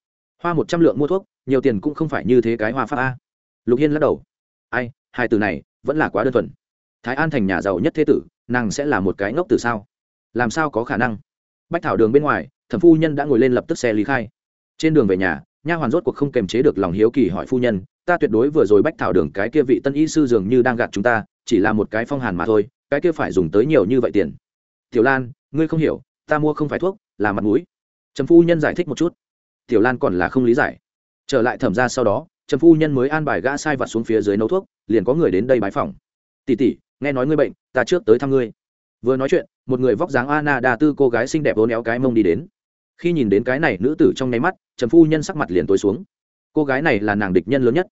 Hoa một trăm lượng mua thuốc, nhiều tiền cũng không phải như thế cái hoa pháp a. Lục hiên lắc đầu, ai, hai từ này vẫn là quá đơn thuần thái an thành nhà giàu nhất thế tử, nàng sẽ là một cái ngốc từ sao? Làm sao có khả năng? Bách thảo đường bên ngoài, thẩm phu nhân đã ngồi lên lập tức xe lý khai. Trên đường về nhà, nha hoàn rốt cuộc không kềm chế được lòng hiếu kỳ hỏi phu nhân, ta tuyệt đối vừa rồi bách thảo đường cái kia vị tân y sư dường như đang gạt chúng ta, chỉ là một cái phong hàn mà thôi, cái kia phải dùng tới nhiều như vậy tiền. Tiểu lan, ngươi không hiểu, ta mua không phải thuốc, là mặt mũi. Trầm phu nhân giải thích một chút. Tiểu lan còn là không lý giải. Trở lại thẩm ra sau đó, trầm phu nhân mới an bài gã sai vặt xuống phía dưới nấu thuốc, liền có người đến đây bái phòng tỉ tỉ nghe nói ngươi bệnh, ta trước tới thăm ngươi. Vừa nói chuyện, một người vóc dáng anna đa tư cô gái xinh đẹp vốn néo cái mông đi đến. Khi nhìn đến cái này nữ tử trong nháy mắt trầm phu nhân sắc mặt liền tối xuống. Cô gái này là nàng địch nhân lớn nhất.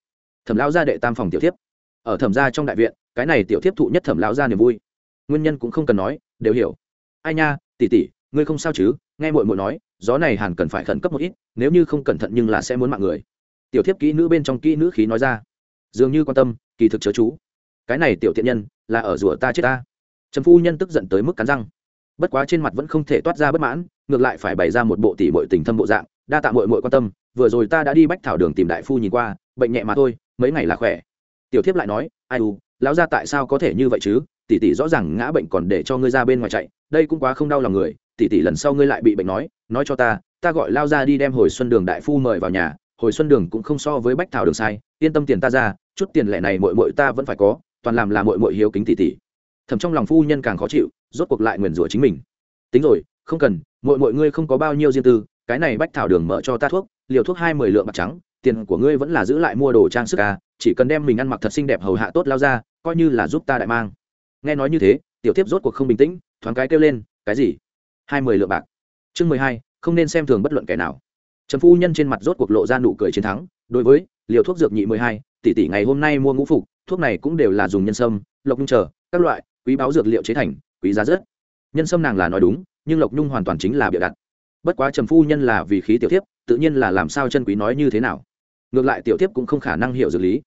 Thẩm lão gia đệ tam phòng tiểu thiếp. Ở thẩm gia trong đại viện, cái này tiểu thiếp thụ nhất thẩm lão gia niềm vui. Nguyên nhân cũng không cần nói, đều hiểu. Ai nha, tỷ tỷ, ngươi không sao chứ? Nghe muội muội nói, gió này hẳn cần phải khẩn cấp một ít, nếu như không cẩn thận nhưng là sẽ muốn mạng người. Tiểu thiếp kỹ nữ bên trong kỹ nữ khí nói ra. Dường như quan tâm, kỳ thực chớ chú. Cái này tiểu thiện nhân là ở rủa ta chết ta. Trầm phu nhân tức giận tới mức cắn răng. Bất quá trên mặt vẫn không thể toát ra bất mãn, ngược lại phải bày ra một bộ tỷ bội tình thâm bộ dạng, đa tạ mội mội quan tâm, vừa rồi ta đã đi bách thảo đường tìm đại phu nhìn qua, bệnh nhẹ mà thôi, mấy ngày là khỏe. Tiểu thiếp lại nói, ai u, lão ra tại sao có thể như vậy chứ? Tỷ tỷ rõ ràng ngã bệnh còn để cho ngươi ra bên ngoài chạy, đây cũng quá không đau lòng người. Tỷ tỷ lần sau ngươi lại bị bệnh nói nói cho ta ta gọi lao ra đi đem hồi xuân đường đại phu mời vào nhà, hồi xuân đường cũng không so với bách thảo đường sai, yên tâm tiền ta ra, chút tiền lẻ này mội mội ta vẫn phải có toàn làm là mội mội hiếu kính tỷ tỷ thầm trong lòng phu nhân càng khó chịu, rốt cuộc lại nguyền rủa chính mình. Tính rồi, không cần mội mội ngươi không có bao nhiêu riêng tư, cái này bách thảo đường mở cho ta thuốc, liều thuốc hai mươi lượng bạc trắng, tiền của ngươi vẫn là giữ lại mua đồ trang sức à chỉ cần đem mình ăn mặc thật xinh đẹp hầu hạ tốt lao ra, coi như là giúp ta đại mang. Nghe nói như thế, tiểu tiếp rốt cuộc không bình tĩnh, thoáng cái kêu lên, cái gì? Hai mươi lượng bạc? Chương mười hai, không nên xem thường bất luận kẻ nào. Trầm phu nhân trên mặt rốt cuộc lộ ra nụ cười chiến thắng, đối với, liều thuốc dược nhị mười hai tỷ tỷ ngày hôm nay mua ngũ phục thuốc này cũng đều là dùng nhân sâm, lộc nhung chờ, các loại, quý báo dược liệu chế thành, quý giá rất. Nhân sâm nàng là nói đúng, nhưng lộc nhung hoàn toàn chính là bịa đặt. Bất quá trầm phu nhân là vì khí tiểu tiếp tự nhiên là làm sao chân quý nói như thế nào. Ngược lại tiểu tiếp cũng không khả năng hiểu dược lý.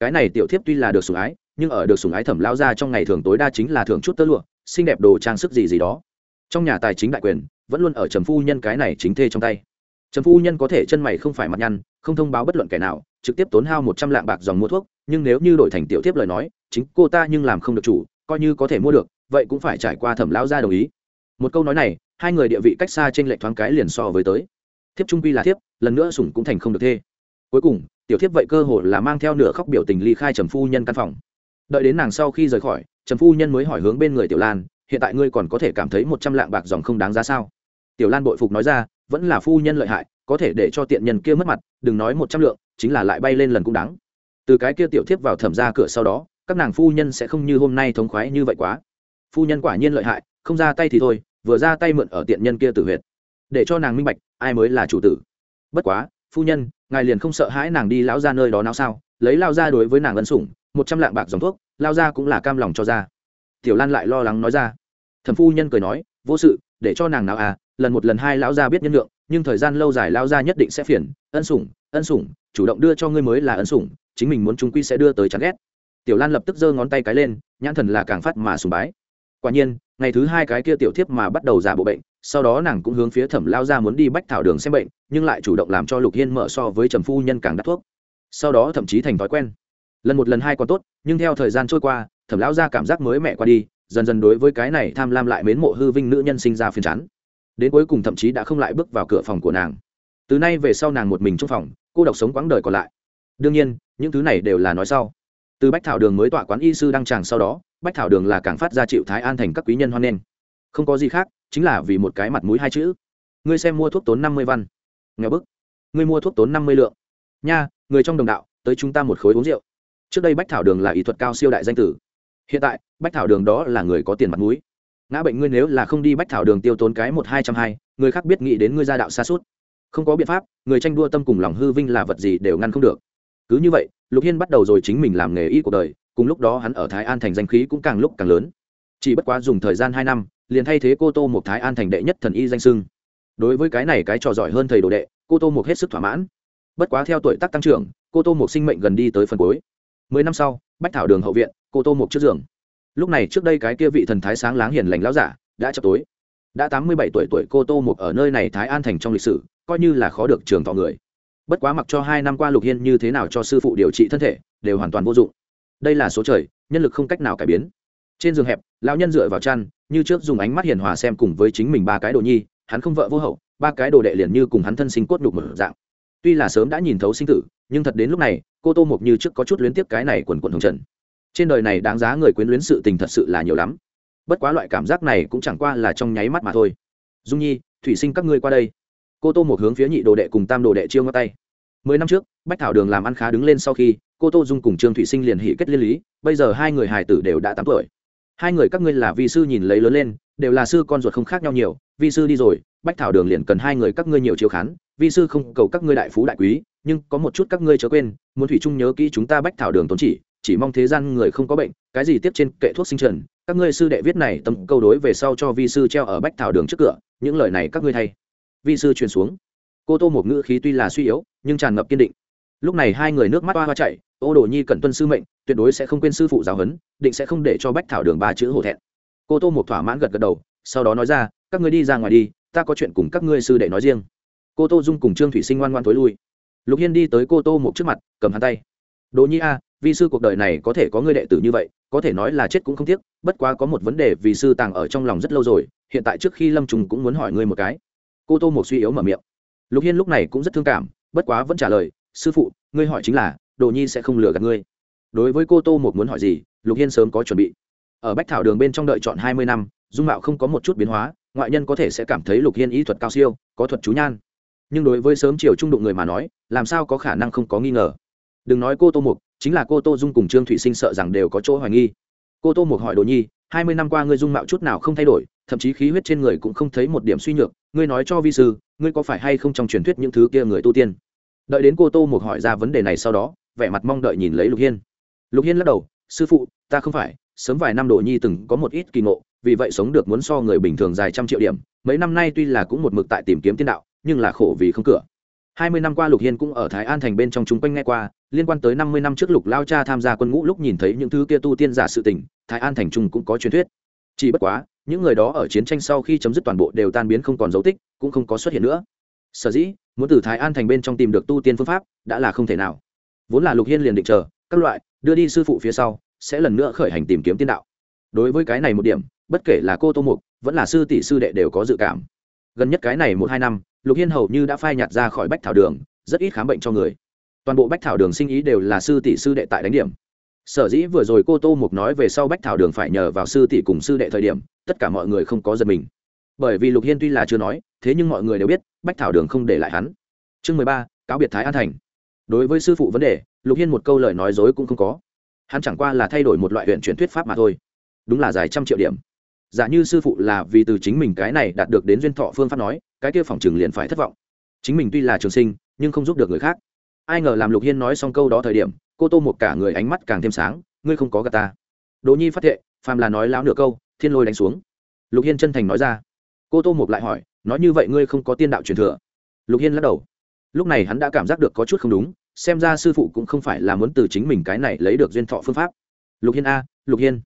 Cái này tiểu tiếp tuy là được sủng ái, nhưng ở được sủng ái thẩm lao ra trong ngày thường tối đa chính là thường chút tơ lụa, xinh đẹp đồ trang sức gì gì đó. Trong nhà tài chính đại quyền, vẫn luôn ở trầm phu nhân cái này chính thê trong tay. Trầm phu nhân có thể chân mày không phải mặt nhăn, không thông báo bất luận kẻ nào, trực tiếp tốn hao một trăm lạng bạc dòng mua thuốc nhưng nếu như đổi thành tiểu tiếp lời nói, chính cô ta nhưng làm không được chủ, coi như có thể mua được, vậy cũng phải trải qua thẩm lão gia đồng ý. Một câu nói này, hai người địa vị cách xa trên lệch thoáng cái liền so với tới. Thiếp trung quy là thiếp, lần nữa sủng cũng thành không được thê. Cuối cùng, tiểu thiếp vậy cơ hội là mang theo nửa khóc biểu tình ly khai trầm phu nhân căn phòng. Đợi đến nàng sau khi rời khỏi, trầm phu nhân mới hỏi hướng bên người tiểu lan, hiện tại ngươi còn có thể cảm thấy một trăm lạng bạc dòng không đáng giá sao? Tiểu lan bội phục nói ra, vẫn là phu nhân lợi hại, có thể để cho tiện nhân kia mất mặt, đừng nói một trăm lượng, chính là lại bay lên lần cũng đáng từ cái kia tiểu thiếp vào thẩm ra cửa sau đó, các nàng phu nhân sẽ không như hôm nay thống khoái như vậy quá. Phu nhân quả nhiên lợi hại, không ra tay thì thôi, vừa ra tay mượn ở tiện nhân kia tử huyệt. Để cho nàng minh bạch, ai mới là chủ tử. Bất quá, phu nhân, ngài liền không sợ hãi nàng đi lão ra nơi đó nào sao? Lấy lao ra đối với nàng ân sủng, một trăm lạng bạc dòng thuốc lao ra cũng là cam lòng cho ra. Tiểu lan lại lo lắng nói ra. Thẩm phu nhân cười nói, vô sự, để cho nàng nào à lần một lần hai lão gia biết nhân lượng, nhưng thời gian lâu dài lao gia nhất định sẽ phiền. Ân sủng ân sủng, chủ động đưa cho ngươi mới là ân sủng chính mình muốn trung quy sẽ đưa tới chán ghét. Tiểu lan lập tức giơ ngón tay cái lên, nhãn thần là càng phát mà sùng bái. Quả nhiên, ngày thứ hai cái kia tiểu thiếp mà bắt đầu giả bộ bệnh, sau đó nàng cũng hướng phía thẩm lao ra muốn đi bách thảo đường xem bệnh, nhưng lại chủ động làm cho lục hiên mở so với trầm phu nhân càng đắt thuốc. Sau đó thậm chí thành thói quen. Lần một lần hai còn tốt, nhưng theo thời gian trôi qua, thẩm lão ra cảm giác mới mẹ qua đi, dần dần đối với cái này tham lam lại mến mộ hư vinh nữ nhân sinh ra phiền chán. Đến cuối cùng thậm chí đã không lại bước vào cửa phòng của nàng. Từ nay về sau nàng một mình trong phòng, cô độc sống quãng đời còn lại. Đương nhiên những thứ này đều là nói sau. Từ bách thảo đường mới tọa quán y sư đăng tràng sau đó, bách thảo đường là càng phát ra chịu thái an thành các quý nhân hoan nghênh. Không có gì khác, chính là vì một cái mặt mũi hai chữ. Ngươi xem mua thuốc tốn năm mươi văn. Nghèo bức. Ngươi mua thuốc tốn năm mươi lượng. Nha, người trong đồng đạo, tới chúng ta một khối uống rượu. Trước đây bách thảo đường là ý thuật cao siêu đại danh tử. Hiện tại, bách thảo đường đó là người có tiền mặt mũi. Ngã bệnh ngươi nếu là không đi bách thảo đường tiêu tốn cái một hai trăm hai, người khác biết nghĩ đến ngươi gia đạo xa suốt. Không có biện pháp, người tranh đua tâm cùng lòng hư vinh là vật gì đều ngăn không được cứ như vậy, lục hiên bắt đầu rồi chính mình làm nghề y cuộc đời, cùng lúc đó hắn ở thái an thành danh khí cũng càng lúc càng lớn. Chỉ bất quá dùng thời gian hai năm, liền thay thế cô tô một thái an thành đệ nhất thần y danh sưng đối với cái này cái trò giỏi hơn thầy đồ đệ, cô tô một hết sức thỏa mãn. Bất quá theo tuổi tác tăng trưởng, cô tô một sinh mệnh gần đi tới phần cuối. Mười năm sau, bách thảo đường hậu viện, cô tô một trước giường. Lúc này trước đây cái kia vị thần thái sáng láng hiền lành lão giả, đã chập tối. Đã tám mươi bảy tuổi tuổi cô tô một ở nơi này thái an thành trong lịch sử, coi như là khó được trường thọ người bất quá mặc cho hai năm qua lục hiên như thế nào cho sư phụ điều trị thân thể, đều hoàn toàn vô dụng. Đây là số trời, nhân lực không cách nào cải biến. Trên giường hẹp, lão nhân dựa vào chăn, như trước dùng ánh mắt hiền hòa xem cùng với chính mình ba cái đồ nhi, hắn không vợ vô hậu, ba cái đồ đệ liền như cùng hắn thân sinh cốt đục một dạng. Tuy là sớm đã nhìn thấu sinh tử, nhưng thật đến lúc này, cô tô mộc như trước có chút luyến tiếp cái này quần quần hồng trần. Trên đời này đáng giá người quyến luyến sự tình thật sự là nhiều lắm. Bất quá loại cảm giác này cũng chẳng qua là trong nháy mắt mà thôi. Dung nhi, thủy sinh các ngươi qua đây cô tô một hướng phía nhị đồ đệ cùng tam đồ đệ chiêu ngắt tay. Mười năm trước, bách thảo đường làm ăn khá đứng lên sau khi, cô tô dung cùng trương thủy sinh liền hỉ kết liên lý, bây giờ hai người hài tử đều đã tám tuổi. Hai người các ngươi là vi sư nhìn lấy lớn lên, đều là sư con ruột không khác nhau nhiều, vi sư đi rồi, bách thảo đường liền cần hai người các ngươi nhiều chiếu khán, vi sư không cầu các ngươi đại phú đại quý, nhưng có một chút các ngươi chớ quên, muốn thủy chung nhớ kỹ chúng ta bách thảo đường tốn chỉ chỉ mong thế gian người không có bệnh, cái gì tiếp trên kệ thuốc sinh trần, các ngươi sư đệ viết này tầm câu đối về sau cho vi sư treo ở bách thảo đường trước cửa, những lời này các ngươi thay vi sư truyền xuống. Cô tô một ngữ khí tuy là suy yếu, nhưng tràn ngập kiên định. Lúc này hai người nước mắt hoa hoa chạy ô đồ nhi cẩn tuân sư mệnh, tuyệt đối sẽ không quên sư phụ giáo huấn, định sẽ không để cho bách thảo đường ba chữ hổ thẹn. Cô tô một thỏa mãn gật gật đầu, sau đó nói ra, các ngươi đi ra ngoài đi, ta có chuyện cùng các ngươi sư đệ nói riêng. Cô tô dung cùng trương thủy sinh ngoan ngoan t ố i lui. Lục hiên đi tới cô tô một trước mặt, cầm hắn tay. Đồ nhi a, vi sư cuộc đời này có thể có ngươi đệ tử như vậy, có thể nói là chết cũng không tiếc, bất quá có một vấn đề vì sư tàng ở trong lòng rất lâu rồi, hiện tại trước khi lâm trùng cũng muốn hỏi ngươi một cái cô tô một suy yếu mở miệng. Lục hiên lúc này cũng rất thương cảm, bất quá vẫn trả lời, sư phụ, ngươi hỏi chính là, đồ nhi sẽ không lừa gạt ngươi. Đối với cô tô một muốn hỏi gì, lục hiên sớm có chuẩn bị. Ở bách thảo đường bên trong đợi chọn hai mươi năm, dung mạo không có một chút biến hóa, ngoại nhân có thể sẽ cảm thấy lục hiên ý thuật cao siêu, có thuật chú nhan. Nhưng đối với sớm chiều trung đụng người mà nói, làm sao có khả năng không có nghi ngờ? Đừng nói cô tô mục chính là cô tô dung cùng trương Thụy sinh sợ rằng đều có chỗ hoài nghi. Cô tô mục hỏi đồ nhi, hai mươi năm qua ngươi dung mạo chút nào không thay đổi thậm chí khí huyết trên người cũng không thấy một điểm suy nhược. Ngươi nói cho vi sư, ngươi có phải hay không trong truyền thuyết những thứ kia người tu tiên? Đợi đến cô tô mục hỏi ra vấn đề này sau đó, vẻ mặt mong đợi nhìn lấy lục hiên. Lục hiên lắc đầu, sư phụ, ta không phải, sớm vài năm đồ nhi từng có một ít kỳ ngộ, vì vậy sống được muốn so người bình thường dài trăm triệu điểm, mấy năm nay tuy là cũng một mực tại tìm kiếm tiên đạo, nhưng là khổ vì không cửa. Hai mươi năm qua lục hiên cũng ở thái an thành bên trong chúng quanh nghe qua, liên quan tới năm mươi năm trước lục lao cha tham gia quân ngũ lúc nhìn thấy những thứ kia tu tiên giả sự tình, thái an thành trung cũng có truyền thuyết. Chỉ bất quá những người đó ở chiến tranh sau khi chấm dứt toàn bộ đều tan biến không còn dấu tích, cũng không có xuất hiện nữa. Sở dĩ, muốn từ thái an thành bên trong tìm được tu tiên phương pháp, đã là không thể nào. Vốn là lục hiên liền định chờ, các loại, đưa đi sư phụ phía sau, sẽ lần nữa khởi hành tìm kiếm tiên đạo. Đối với cái này một điểm, bất kể là cô tô mục, vẫn là sư tỷ sư đệ đều có dự cảm. Gần nhất cái này một hai năm, lục hiên hầu như đã phai nhạt ra khỏi bách thảo đường, rất ít khám bệnh cho người. Toàn bộ bách thảo đường sinh ý đều là sư tỷ sư đệ tại đánh điểm sở dĩ vừa rồi cô tô mục nói về sau bách thảo đường phải nhờ vào sư tỷ cùng sư đệ thời điểm, tất cả mọi người không có giật mình. Bởi vì lục hiên tuy là chưa nói, thế nhưng mọi người đều biết, bách thảo đường không để lại hắn. Chương mười ba, cáo biệt thái an thành. Đối với sư phụ vấn đề, lục hiên một câu lời nói dối cũng không có. Hắn chẳng qua là thay đổi một loại huyện chuyển thuyết pháp mà thôi. Đúng là dài trăm triệu điểm. Giả như sư phụ là vì từ chính mình cái này đạt được đến duyên thọ phương pháp nói, cái kia phòng trường liền phải thất vọng. Chính mình tuy là trường sinh, nhưng không giúp được người khác. Ai ngờ làm lục hiên nói xong câu đó thời điểm cô tô một cả người ánh mắt càng thêm sáng, ngươi không có gà ta. Đỗ nhi phát thệ, phàm là nói láo nửa câu, thiên lôi đánh xuống. Lục hiên chân thành nói ra. Cô tô một lại hỏi, nói như vậy ngươi không có tiên đạo truyền thừa? Lục hiên lắc đầu. Lúc này hắn đã cảm giác được có chút không đúng, xem ra sư phụ cũng không phải là muốn từ chính mình cái này lấy được duyên thọ phương pháp. Lục hiên a, lục hiên,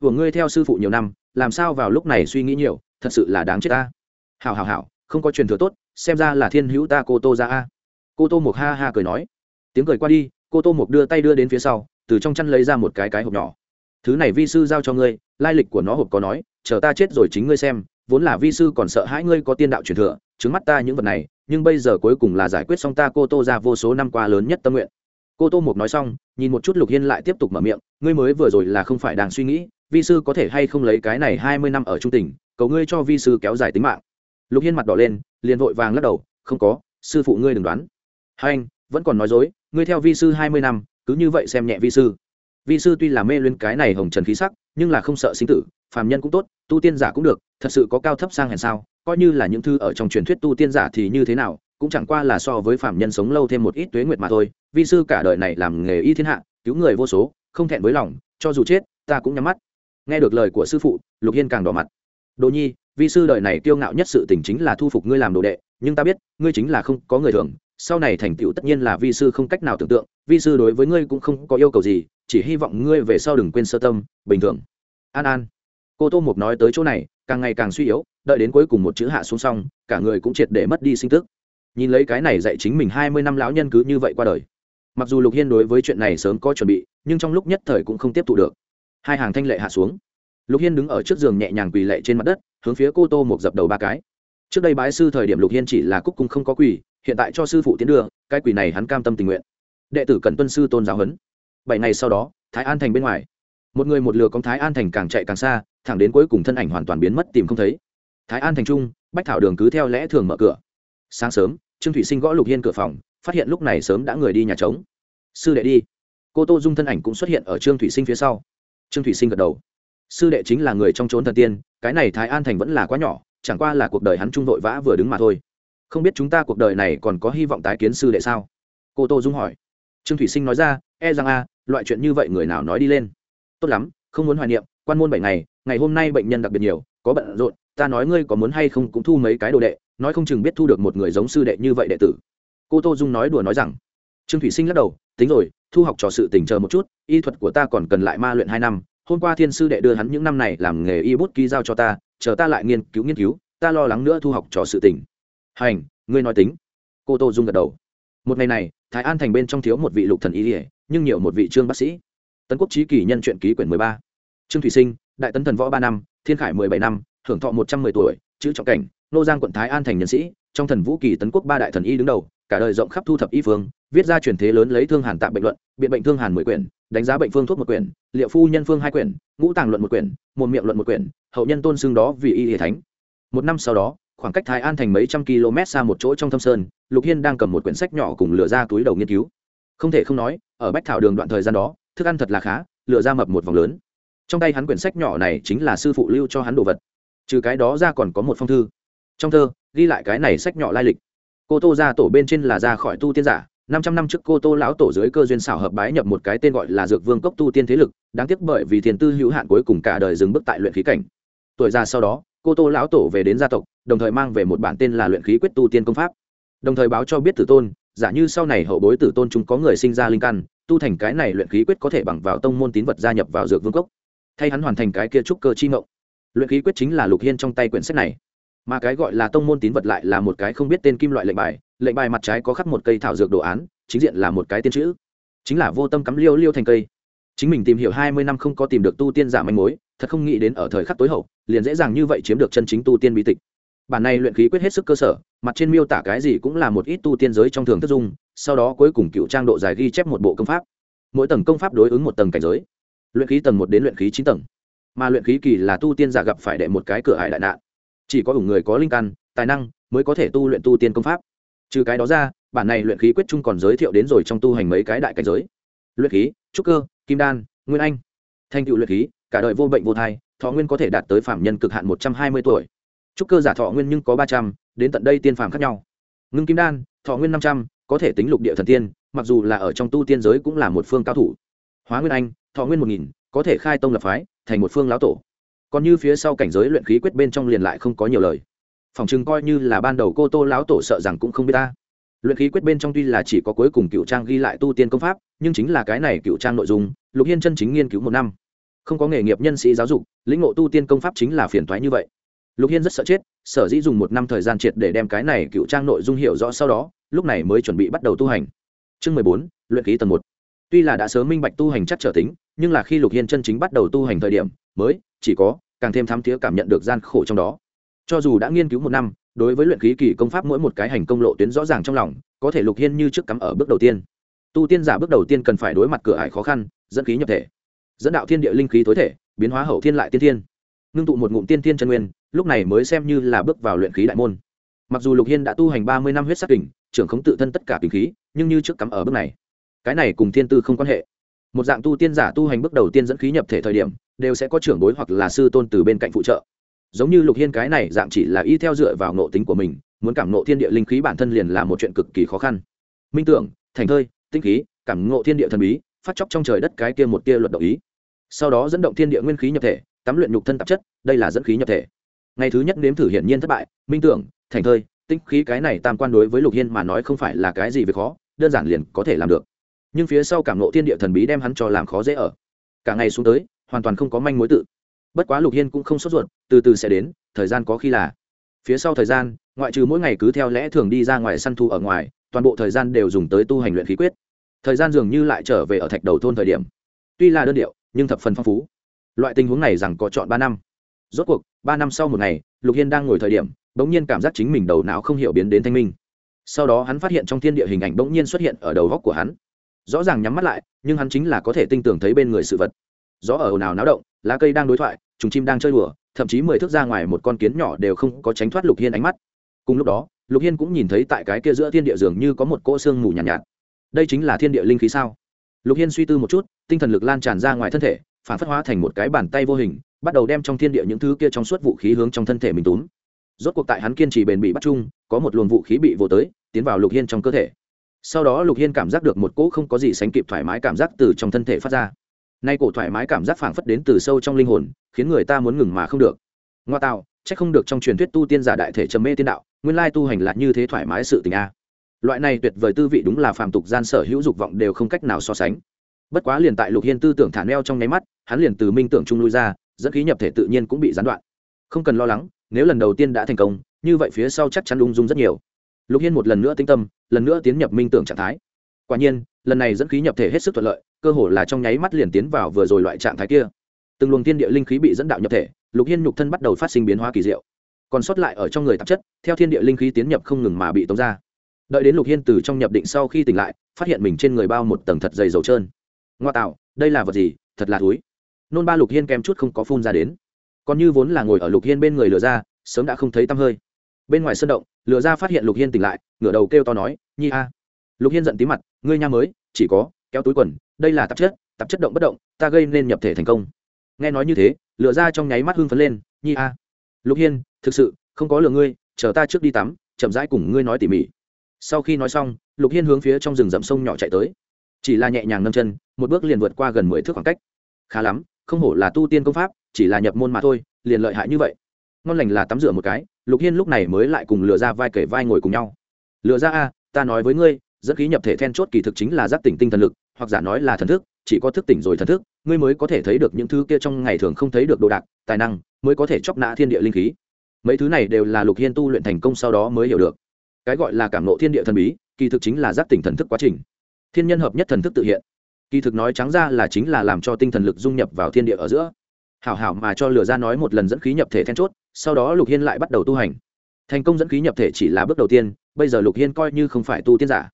của ngươi theo sư phụ nhiều năm, làm sao vào lúc này suy nghĩ nhiều, thật sự là đáng chết ta. Hào hào hào không có truyền thừa tốt, xem ra là thiên hữu ta cô tô ra a. Cô tô một ha ha cười nói. Tiếng cười qua đi cô tô một đưa tay đưa đến phía sau, từ trong chăn lấy ra một cái cái hộp nhỏ. Thứ này vi sư giao cho ngươi, lai lịch của nó hộp có nói, chờ ta chết rồi chính ngươi xem, vốn là vi sư còn sợ hãi ngươi có tiên đạo truyền thừa, trứng mắt ta những vật này, nhưng bây giờ cuối cùng là giải quyết xong ta cô tô ra vô số năm qua lớn nhất tâm nguyện. Cô tô một nói xong, nhìn một chút lục hiên lại tiếp tục mở miệng, ngươi mới vừa rồi là không phải đang suy nghĩ, vi sư có thể hay không lấy cái này hai mươi năm ở trung tỉnh cầu ngươi cho vi sư kéo dài tính mạng. Lục hiên mặt đỏ lên, liền vội vàng lắc đầu, không có, sư phụ ngươi đừng đoán. Hai anh vẫn còn nói dối, ngươi theo vi sư hai mươi năm, cứ như vậy xem nhẹ vi sư. Vi sư tuy là mê luyến cái này hồng trần khí sắc, nhưng là không sợ sinh tử, phàm nhân cũng tốt, tu tiên giả cũng được, thật sự có cao thấp sang hèn sao, coi như là những thư ở trong truyền thuyết tu tiên giả thì như thế nào, cũng chẳng qua là so với phàm nhân sống lâu thêm một ít tuế nguyệt mà thôi. Vi sư cả đời này làm nghề y thiên hạ, cứu người vô số, không thẹn với lòng, cho dù chết, ta cũng nhắm mắt. Nghe được lời của sư phụ, lục hiên càng đỏ mặt. Đồ nhi, vi sư đời này kiêu ngạo nhất sự tình chính là thu phục ngươi làm đồ đệ, nhưng ta biết, ngươi chính là không có người thường sau này thành tựu tất nhiên là vi sư không cách nào tưởng tượng, vi sư đối với ngươi cũng không có yêu cầu gì, chỉ hy vọng ngươi về sau đừng quên sơ tâm, bình thường. An an. Cô tô mục nói tới chỗ này, càng ngày càng suy yếu, đợi đến cuối cùng một chữ hạ xuống xong, cả người cũng triệt để mất đi sinh tức. Nhìn lấy cái này dạy chính mình hai mươi năm lão nhân cứ như vậy qua đời. Mặc dù lục hiên đối với chuyện này sớm có chuẩn bị, nhưng trong lúc nhất thời cũng không tiếp thu được. Hai hàng thanh lệ hạ xuống. Lục hiên đứng ở trước giường nhẹ nhàng quỳ lệ trên mặt đất, hướng phía cô tô Mục dập đầu ba cái. Trước đây bái sư thời điểm lục hiên chỉ là cúc cung không có quỳ hiện tại cho sư phụ tiến đưa, cái quỷ này hắn cam tâm tình nguyện. Đệ tử cần tuân sư tôn giáo huấn. Bảy ngày sau đó, thái an thành bên ngoài. Một người một lừa con thái an thành càng chạy càng xa, thẳng đến cuối cùng thân ảnh hoàn toàn biến mất tìm không thấy. Thái an thành trung, bách thảo đường cứ theo lẽ thường mở cửa. Sáng sớm, trương thủy sinh gõ lục hiên cửa phòng, phát hiện lúc này sớm đã người đi nhà trống. Sư đệ đi. Cô tô dung thân ảnh cũng xuất hiện ở trương thủy sinh phía sau. Trương thủy sinh gật đầu. Sư đệ chính là người trong trốn thần tiên, cái này thái an thành vẫn là quá nhỏ, chẳng qua là cuộc đời hắn trung vội vã vừa đứng mà thôi không biết chúng ta cuộc đời này còn có hy vọng tái kiến sư đệ sao? Cô tô dung hỏi. Trương thủy sinh nói ra e rằng a, loại chuyện như vậy người nào nói đi lên? Tốt lắm, không muốn hoài niệm, quan môn bảy ngày ngày hôm nay bệnh nhân đặc biệt nhiều, có bận rộn, ta nói ngươi có muốn hay không cũng thu mấy cái đồ đệ, nói không chừng biết thu được một người giống sư đệ như vậy đệ tử. Cô tô dung nói đùa nói rằng. Trương thủy sinh lắc đầu, tính rồi, thu học trò sự tình chờ một chút, y thuật của ta còn cần lại ma luyện hai năm, hôm qua thiên sư đệ đưa hắn những năm này làm nghề y bút ký giao cho ta, chờ ta lại nghiên cứu nghiên cứu, ta lo lắng nữa thu học trò sự tình hành, ngươi nói tính. Cô tô dung gật đầu. Một ngày này, thái an thành bên trong thiếu một vị lục thần y ỉa nhưng nhiều một vị trương bác sĩ. Tấn quốc trí kỳ nhân truyện ký quyển mười ba. Trương thủy sinh, đại tấn thần võ ba năm, thiên khải mười bảy năm hưởng thọ một trăm mười tuổi, chữ trọng cảnh, nô giang quận thái an thành nhân sĩ, trong thần vũ kỳ tấn quốc ba đại thần y đứng đầu, cả đời rộng khắp thu thập y phương, viết ra truyền thế lớn lấy thương hàn tạm bệnh luận, biện bệnh thương hàn mười quyển, đánh giá bệnh phương thuốc một quyển, liệu phu nhân phương hai quyển, ngũ tàng luận một quyển, một miệng luận một quyển, hậu nhân tôn xưng đó vì y hệ thánh. Một năm sau đó khoảng cách thái an thành mấy trăm km xa một chỗ trong thâm sơn, lục hiên đang cầm một quyển sách nhỏ cùng lửa ra túi đầu nghiên cứu. Không thể không nói, ở bách thảo đường đoạn thời gian đó, thức ăn thật là khá, lửa ra mập một vòng lớn. Trong tay hắn quyển sách nhỏ này chính là sư phụ lưu cho hắn đồ vật. Trừ cái đó ra còn có một phong thư. Trong thơ, ghi lại cái này sách nhỏ lai lịch. Cô tô ra tổ bên trên là ra khỏi tu tiên giả, năm trăm năm trước cô tô lão tổ dưới cơ duyên xảo hợp bái nhập một cái tên gọi là dược vương cốc tu tiên thế lực, đáng tiếc bởi vì thiền tư hữu hạn cuối cùng cả đời dừng bước tại luyện khí cảnh. Tuổi già sau đó, cô tô lão tổ về đến gia tộc đồng thời mang về một bản tên là luyện khí quyết tu tiên công pháp. Đồng thời báo cho biết tử tôn, giả như sau này hậu bối tử tôn chúng có người sinh ra linh căn, tu thành cái này luyện khí quyết có thể bằng vào tông môn tín vật gia nhập vào dược vương cốc. Thay hắn hoàn thành cái kia trúc cơ chi ngộng luyện khí quyết chính là lục hiên trong tay quyển sách này. Mà cái gọi là tông môn tín vật lại là một cái không biết tên kim loại lệnh bài lệnh bài mặt trái có khắc một cây thảo dược đồ án, chính diện là một cái tiên chữ. Chính là vô tâm cắm liêu liêu thành cây. Chính mình tìm hiểu hai mươi năm không có tìm được tu tiên giả manh mối, thật không nghĩ đến ở thời khắc tối hậu, liền dễ dàng như vậy chiếm được chân chính tu tiên bí tịch bản này luyện khí quyết hết sức cơ sở, mặt trên miêu tả cái gì cũng là một ít tu tiên giới trong thường thất dung, sau đó cuối cùng cựu trang độ dài ghi chép một bộ công pháp. Mỗi tầng công pháp đối ứng một tầng cảnh giới. Luyện khí tầng một đến luyện khí chín tầng. Mà luyện khí kỳ là tu tiên giả gặp phải đệ một cái cửa hải đại nạn. Chỉ có ủng người có linh căn, tài năng mới có thể tu luyện tu tiên công pháp. Trừ cái đó ra, bản này luyện khí quyết chung còn giới thiệu đến rồi trong tu hành mấy cái đại cảnh giới. Luyện khí, trúc cơ, kim đan, nguyên anh. Thanh cựu luyện khí, cả đời vô bệnh vô thai, thọ nguyên có thể đạt tới phạm nhân cực hạn một trăm hai mươi tuổi trúc cơ giả thọ nguyên nhưng có ba trăm, đến tận đây tiên phàm khác nhau. Ngưng kim đan, thọ nguyên năm trăm, có thể tính lục địa thần tiên, mặc dù là ở trong tu tiên giới cũng là một phương cao thủ. Hóa nguyên anh, thọ nguyên một nghìn, có thể khai tông lập phái, thành một phương lão tổ. Còn như phía sau cảnh giới luyện khí quyết bên trong liền lại không có nhiều lời. Phòng chừng coi như là ban đầu cô tô lão tổ sợ rằng cũng không biết ta. Luyện khí quyết bên trong tuy là chỉ có cuối cùng cựu trang ghi lại tu tiên công pháp, nhưng chính là cái này cựu trang nội dung, lục hiên chân chính nghiên cứu một năm. Không có nghề nghiệp nhân sĩ giáo dục, lĩnh ngộ tu tiên công pháp chính là phiền thoái như vậy lục hiên rất sợ chết, sở dĩ dùng một năm thời gian triệt để đem cái này cựu trang nội dung hiểu rõ sau đó, lúc này mới chuẩn bị bắt đầu tu hành. Chương mười bốn, luyện khí tầng một. Tuy là đã sớm minh bạch tu hành chắc trở tính, nhưng là khi lục hiên chân chính bắt đầu tu hành thời điểm, mới chỉ có càng thêm thám thiế cảm nhận được gian khổ trong đó. Cho dù đã nghiên cứu một năm, đối với luyện khí kỳ công pháp mỗi một cái hành công lộ tuyến rõ ràng trong lòng, có thể lục hiên như trước cắm ở bước đầu tiên. Tu tiên giả bước đầu tiên cần phải đối mặt cửa ải khó khăn, dẫn khí nhập thể, dẫn đạo thiên địa linh khí tối thể, biến hóa hậu thiên lại tiên thiên. Ngưng tụ một ngụm tiên thiên chân nguyên lúc này mới xem như là bước vào luyện khí đại môn. Mặc dù lục hiên đã tu hành ba mươi năm huyết sắc kình, trưởng khống tự thân tất cả kinh khí, nhưng như trước cắm ở bước này, cái này cùng thiên tư không quan hệ. Một dạng tu tiên giả tu hành bước đầu tiên dẫn khí nhập thể thời điểm, đều sẽ có trưởng bối hoặc là sư tôn từ bên cạnh phụ trợ. Giống như lục hiên cái này dạng chỉ là y theo dựa vào nộ tính của mình, muốn cảm nộ thiên địa linh khí bản thân liền là một chuyện cực kỳ khó khăn. Minh tưởng, thành thơi tinh khí, cảm ngộ thiên địa thần bí, phát chóc trong trời đất cái kia một tia luật động ý. Sau đó dẫn động thiên địa nguyên khí nhập thể, tắm luyện nhục thân tạp chất, đây là dẫn khí nhập thể ngày thứ nhất nếm thử hiển nhiên thất bại, minh tưởng, thành thơi, tinh khí cái này tam quan đối với lục hiên mà nói không phải là cái gì việc khó, đơn giản liền có thể làm được. Nhưng phía sau cảm nộ thiên địa thần bí đem hắn cho làm khó dễ ở. Cả ngày xuống tới, hoàn toàn không có manh mối tự. Bất quá lục hiên cũng không sốt ruột, từ từ sẽ đến, thời gian có khi là. Phía sau thời gian, ngoại trừ mỗi ngày cứ theo lẽ thường đi ra ngoài săn thu ở ngoài, toàn bộ thời gian đều dùng tới tu hành luyện khí quyết. Thời gian dường như lại trở về ở thạch đầu thôn thời điểm. Tuy là đơn điệu, nhưng thập phần phong phú. Loại tình huống này rằng có chọn ba năm rốt cuộc ba năm sau một ngày lục hiên đang ngồi thời điểm bỗng nhiên cảm giác chính mình đầu não không hiểu biến đến thanh minh. Sau đó hắn phát hiện trong thiên địa hình ảnh bỗng nhiên xuất hiện ở đầu góc của hắn. Rõ ràng nhắm mắt lại nhưng hắn chính là có thể tinh tưởng thấy bên người sự vật. Gió ở ồn ào náo động lá cây đang đối thoại chúng chim đang chơi đùa thậm chí mười thước ra ngoài một con kiến nhỏ đều không có tránh thoát lục hiên ánh mắt. Cùng lúc đó lục hiên cũng nhìn thấy tại cái kia giữa thiên địa dường như có một cỗ xương mù nhàn nhạt, nhạt. Đây chính là thiên địa linh khí sao? Lục hiên suy tư một chút tinh thần lực lan tràn ra ngoài thân thể phản phất hóa thành một cái bàn tay vô hình bắt đầu đem trong thiên địa những thứ kia trong suốt vũ khí hướng trong thân thể mình túm. Rốt cuộc tại hắn kiên trì bền bị bắt chung, có một luồng vũ khí bị vô tới, tiến vào lục hiên trong cơ thể. Sau đó lục hiên cảm giác được một cỗ không có gì sánh kịp thoải mái cảm giác từ trong thân thể phát ra. Nay cổ thoải mái cảm giác phảng phất đến từ sâu trong linh hồn, khiến người ta muốn ngừng mà không được. Ngoa tạo c h ắ c không được trong truyền thuyết tu tiên giả đại thể trầm mê tiên đạo, nguyên lai tu hành là như thế thoải mái sự tình a. Loại này tuyệt vời tư vị đúng là phàm tục gian sở hữu dục vọng đều không cách nào so sánh. Bất quá liền tại lục hiên tư tưởng thả neo trong nháy mắt, hắn liền từ minh tưởng trung lui ra dẫn khí nhập thể tự nhiên cũng bị gián đoạn. Không cần lo lắng, nếu lần đầu tiên đã thành công, như vậy phía sau chắc chắn ung dung rất nhiều. Lục hiên một lần nữa tinh tâm, lần nữa tiến nhập minh tưởng trạng thái. Quả nhiên, lần này dẫn khí nhập thể hết sức thuận lợi, cơ hồ là trong nháy mắt liền tiến vào vừa rồi loại trạng thái kia. Từng luồng thiên địa linh khí bị dẫn đạo nhập thể, lục hiên nhục thân bắt đầu phát sinh biến hóa kỳ diệu. Còn sót lại ở trong người tạp chất, theo thiên địa linh khí tiến nhập không ngừng mà bị tống ra. Đợi đến lục hiên từ trong nhập định sau khi tỉnh lại, phát hiện mình trên người bao một tầng thật dày dầu trơn. Ngoa tạo, đây là vật gì? Thật là thúi nôn ba lục hiên kèm chút không có phun ra đến. Còn như vốn là ngồi ở lục hiên bên người lửa ra, sớm đã không thấy tăm hơi. Bên ngoài sân động, lửa ra phát hiện lục hiên tỉnh lại, ngửa đầu kêu to nói, nhi a. Lục hiên giận tí mặt, ngươi nha mới, chỉ có, kéo túi quần, đây là tạp chất tạp chất động bất động, ta gây nên nhập thể thành công. Nghe nói như thế, lửa ra trong nháy mắt hưng phấn lên, nhi a. Lục hiên, thực sự, không có lừa ngươi, chờ ta trước đi tắm, chậm rãi cùng ngươi nói tỉ mỉ. Sau khi nói xong, lục hiên hướng phía trong rừng rậm sông nhỏ chạy tới. Chỉ là nhẹ nhàng nâng chân, một bước liền vượt qua gần mười thước khoảng cách. Khá lắm không hổ là tu tiên công pháp, chỉ là nhập môn mà thôi, liền lợi hại như vậy. Ngon lành là tắm rửa một cái, lục hiên lúc này mới lại cùng lừa ra vai kể vai ngồi cùng nhau. Lừa ra a, ta nói với ngươi, dẫn khí nhập thể then chốt kỳ thực chính là giác tỉnh tinh thần lực, hoặc giả nói là thần thức, chỉ có thức tỉnh rồi thần thức, ngươi mới có thể thấy được những thứ kia trong ngày thường không thấy được đồ đạc, tài năng, mới có thể chóc nã thiên địa linh khí. Mấy thứ này đều là lục hiên tu luyện thành công sau đó mới hiểu được. Cái gọi là cảm nộ thiên địa thần bí, kỳ thực chính là giác tỉnh thần thức quá trình. Thiên nhân hợp nhất thần thức tự hiện kỳ thực nói trắng ra là chính là làm cho tinh thần lực dung nhập vào thiên địa ở giữa. Hảo hảo mà cho lừa ra nói một lần dẫn khí nhập thể then chốt, sau đó lục hiên lại bắt đầu tu hành. Thành công dẫn khí nhập thể chỉ là bước đầu tiên, bây giờ lục hiên coi như không phải tu tiên giả.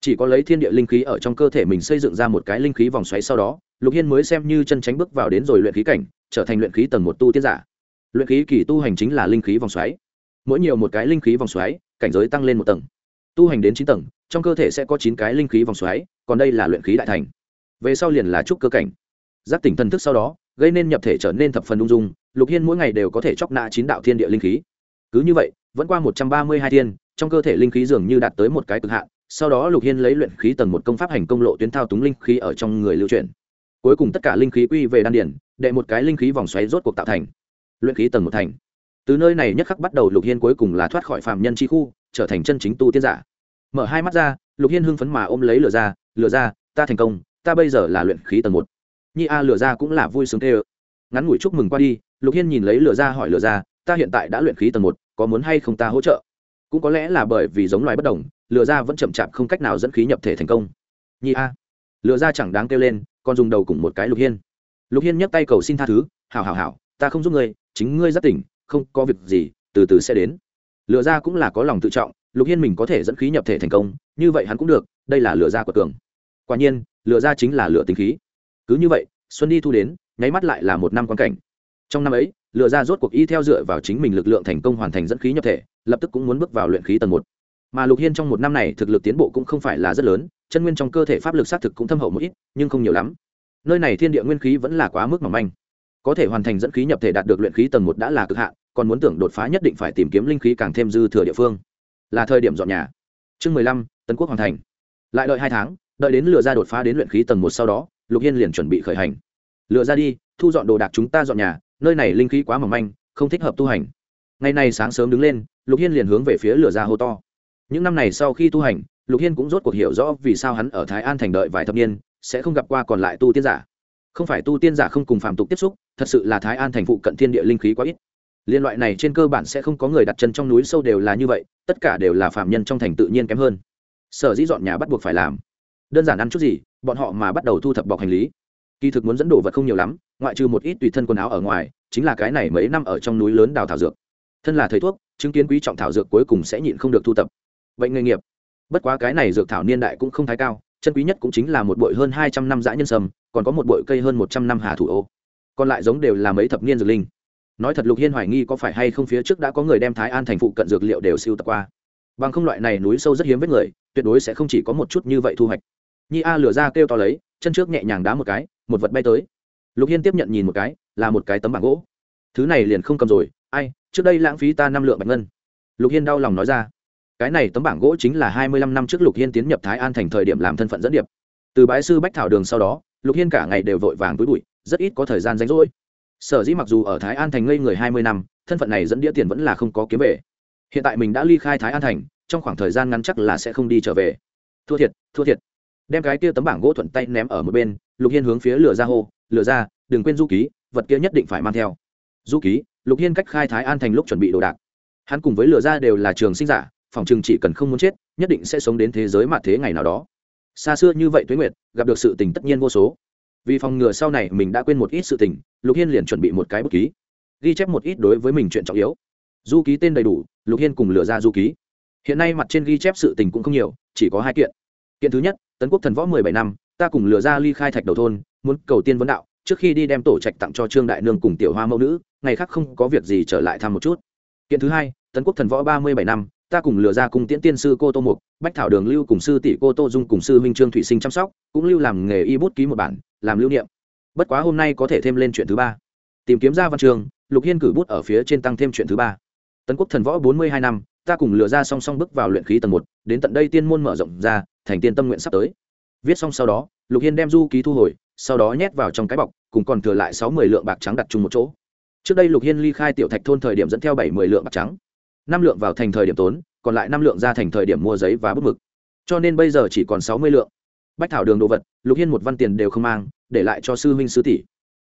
Chỉ có lấy thiên địa linh khí ở trong cơ thể mình xây dựng ra một cái linh khí vòng xoáy sau đó, lục hiên mới xem như chân tránh bước vào đến rồi luyện khí cảnh, trở thành luyện khí tầng một tu tiên giả. Luyện khí kỳ tu hành chính là linh khí vòng xoáy. Mỗi nhiều một cái linh khí vòng xoáy, cảnh giới tăng lên một tầng. Tu hành đến chín tầng, trong cơ thể sẽ có chín cái linh khí vòng xoáy, còn đây là luyện khí đại thành về sau liền là trúc cơ cảnh. Giác tỉnh thần thức sau đó, gây nên nhập thể trở nên thập phần ung dung, lục hiên mỗi ngày đều có thể chóc nạ chín đạo thiên địa linh khí. Cứ như vậy, vẫn qua một trăm ba mươi hai thiên, trong cơ thể linh khí dường như đạt tới một cái cực hạn, sau đó lục hiên lấy luyện khí tầng một công pháp hành công lộ tuyến thao túng linh khí ở trong người lưu truyền cuối cùng tất cả linh khí quy về đan điển đệ một cái linh khí vòng xoáy rốt cuộc tạo thành. Luyện khí tầng một thành. Từ nơi này nhất khắc bắt đầu lục hiên cuối cùng là thoát khỏi phạm nhân chi khu, trở thành chân chính tu tiên giả. Mở hai mắt ra, lục hiên hưng phấn mà ôm lấy lửa ra lửa ra, ta thành công ta bây giờ là luyện khí tầng một. Nhi a lửa ra cũng là vui sướng tê ơ ngắn ngủi chúc mừng qua đi, lục hiên nhìn lấy lửa ra hỏi lửa ra, ta hiện tại đã luyện khí tầng một, có muốn hay không ta hỗ trợ? Cũng có lẽ là bởi vì giống loài bất đồng, lửa ra vẫn chậm chạp không cách nào dẫn khí nhập thể thành công. Nhi a. Lửa ra chẳng đáng kêu lên, còn dùng đầu cùng một cái lục hiên. Lục hiên nhấc tay cầu xin tha thứ, hảo hảo hảo, ta không giúp ngươi, chính ngươi rất tỉnh, không có việc gì, từ từ sẽ đến. Lừa ra cũng là có lòng tự trọng, lục hiên mình có thể dẫn khí nhập thể thành công, như vậy hắn cũng được, đây là lừa ra của tường quả nhiên lựa ra chính là lựa tính khí. Cứ như vậy, xuân đi thu đến, nháy mắt lại là một năm quan cảnh. Trong năm ấy lựa ra rốt cuộc y theo dựa vào chính mình lực lượng thành công hoàn thành dẫn khí nhập thể, lập tức cũng muốn bước vào luyện khí tầng một. Mà lục hiên trong một năm này thực lực tiến bộ cũng không phải là rất lớn, chân nguyên trong cơ thể pháp lực xác thực cũng thâm hậu một ít, nhưng không nhiều lắm. Nơi này thiên địa nguyên khí vẫn là quá mức mỏng manh. Có thể hoàn thành dẫn khí nhập thể đạt được luyện khí tầng một đã là cực hạn, còn muốn tưởng đột phá nhất định phải tìm kiếm linh khí càng thêm dư thừa địa phương. Là thời điểm dọn nhà. Chương mười lăm, tấn quốc hoàn thành. Lại đợi hai tháng đợi đến lựa ra đột phá đến luyện khí tầng một sau đó, lục hiên liền chuẩn bị khởi hành. Lựa ra đi, thu dọn đồ đạc chúng ta dọn nhà, nơi này linh khí quá mỏng manh, không thích hợp tu hành. Ngày nay sáng sớm đứng lên, lục hiên liền hướng về phía lửa ra hô to. Những năm này sau khi tu hành, lục hiên cũng rốt cuộc hiểu rõ vì sao hắn ở thái an thành đợi vài thập niên, sẽ không gặp qua còn lại tu tiên giả. Không phải tu tiên giả không cùng phạm tục tiếp xúc, thật sự là thái an thành phụ cận thiên địa linh khí quá ít. Liên loại này trên cơ bản sẽ không có người đặt chân trong núi sâu đều là như vậy, tất cả đều là phạm nhân trong thành tự nhiên kém hơn. Sở dĩ dọn nhà bắt buộc phải làm đơn giản ăn chút gì bọn họ mà bắt đầu thu thập bọc hành lý. Kỳ thực muốn dẫn đồ vật không nhiều lắm ngoại trừ một ít tùy thân quần áo ở ngoài chính là cái này mấy năm ở trong núi lớn đào thảo dược. Thân là thầy thuốc chứng kiến quý trọng thảo dược cuối cùng sẽ nhịn không được thu tập. Bệnh nghề nghiệp. Bất quá cái này dược thảo niên đại cũng không thái cao chân quý nhất cũng chính là một bội hơn hai trăm năm dã nhân sầm, còn có một bội cây hơn một trăm năm hà thủ ô. Còn lại giống đều là mấy thập niên dược linh. Nói thật lục hiên hoài nghi có phải hay không phía trước đã có người đem thái an thành phụ cận dược liệu đều siêu tập qua. Bằng không loại này núi sâu rất hiếm với người tuyệt đối sẽ không chỉ có một chút như vậy thu hoạch nhi a lửa ra kêu to lấy, chân trước nhẹ nhàng đá một cái, một vật bay tới. Lục hiên tiếp nhận nhìn một cái, là một cái tấm bảng gỗ. Thứ này liền không cầm rồi, ai, trước đây lãng phí ta năm lượng bạch ngân. Lục hiên đau lòng nói ra. Cái này tấm bảng gỗ chính là hai mươi lăm năm trước lục hiên tiến nhập thái an thành thời điểm làm thân phận dẫn điệp. Từ bãi sư bách thảo đường sau đó, lục hiên cả ngày đều vội vàng túi bụi, rất ít có thời gian rảnh rỗi. Sở dĩ mặc dù ở thái an thành ngây người hai mươi năm, thân phận này dẫn đĩa tiền vẫn là không có kiếm về. Hiện tại mình đã ly khai thái an thành, trong khoảng thời gian ngắn chắc là sẽ không đi trở về. Thua thiệt thua thiệt đem cái kia tấm bảng gỗ thuận tay ném ở một bên, lục hiên hướng phía lửa ra hô, lửa ra, đừng quên du ký, vật kia nhất định phải mang theo. Du ký, lục hiên cách khai thái an thành lúc chuẩn bị đồ đạc. Hắn cùng với lửa ra đều là trường sinh giả, phòng chừng chỉ cần không muốn chết, nhất định sẽ sống đến thế giới mặt thế ngày nào đó. Xa xưa như vậy tuế nguyệt, gặp được sự tình tất nhiên vô số. Vì phòng ngừa sau này mình đã quên một ít sự tình, lục hiên liền chuẩn bị một cái bút ký, ghi chép một ít đối với mình chuyện trọng yếu. Du ký tên đầy đủ, lục hiên cùng lửa ra du ký. Hiện nay mặt trên ghi chép sự tình cũng không nhiều, chỉ có hai kiện kiện thứ nhất, tấn quốc thần võ mười bảy năm, ta cùng lừa ra ly khai thạch đầu thôn, muốn cầu tiên vấn đạo, trước khi đi đem tổ trạch tặng cho trương đại nương cùng tiểu hoa mẫu nữ, ngày khác không có việc gì trở lại thăm một chút. Kiện thứ hai, tấn quốc thần võ ba mươi bảy năm, ta cùng lừa ra cùng tiễn tiên sư cô tô mục, bách thảo đường lưu cùng sư tỷ cô tô dung cùng sư minh trương thủy sinh chăm sóc, cũng lưu làm nghề y bút ký một bản, làm lưu niệm. Bất quá hôm nay có thể thêm lên chuyện thứ ba. Tìm kiếm ra văn trường, lục hiên cử bút ở phía trên tăng thêm chuyện thứ ba. Tấn quốc thần võ bốn mươi hai năm ta cùng lừa ra song song bước vào luyện khí tầng một, đến tận đây tiên môn mở rộng ra, thành tiên tâm nguyện sắp tới. Viết xong sau đó, lục hiên đem du ký thu hồi, sau đó nhét vào trong cái bọc, cùng còn thừa lại sáu mươi lượng bạc trắng đặt chung một chỗ. Trước đây lục hiên ly khai tiểu thạch thôn thời điểm dẫn theo bảy mươi lượng bạc trắng. Năm lượng vào thành thời điểm tốn, còn lại năm lượng ra thành thời điểm mua giấy và bút mực. Cho nên bây giờ chỉ còn sáu mươi lượng. Bách thảo đường đồ vật, lục hiên một văn tiền đều không mang, để lại cho sư huynh sư tỷ.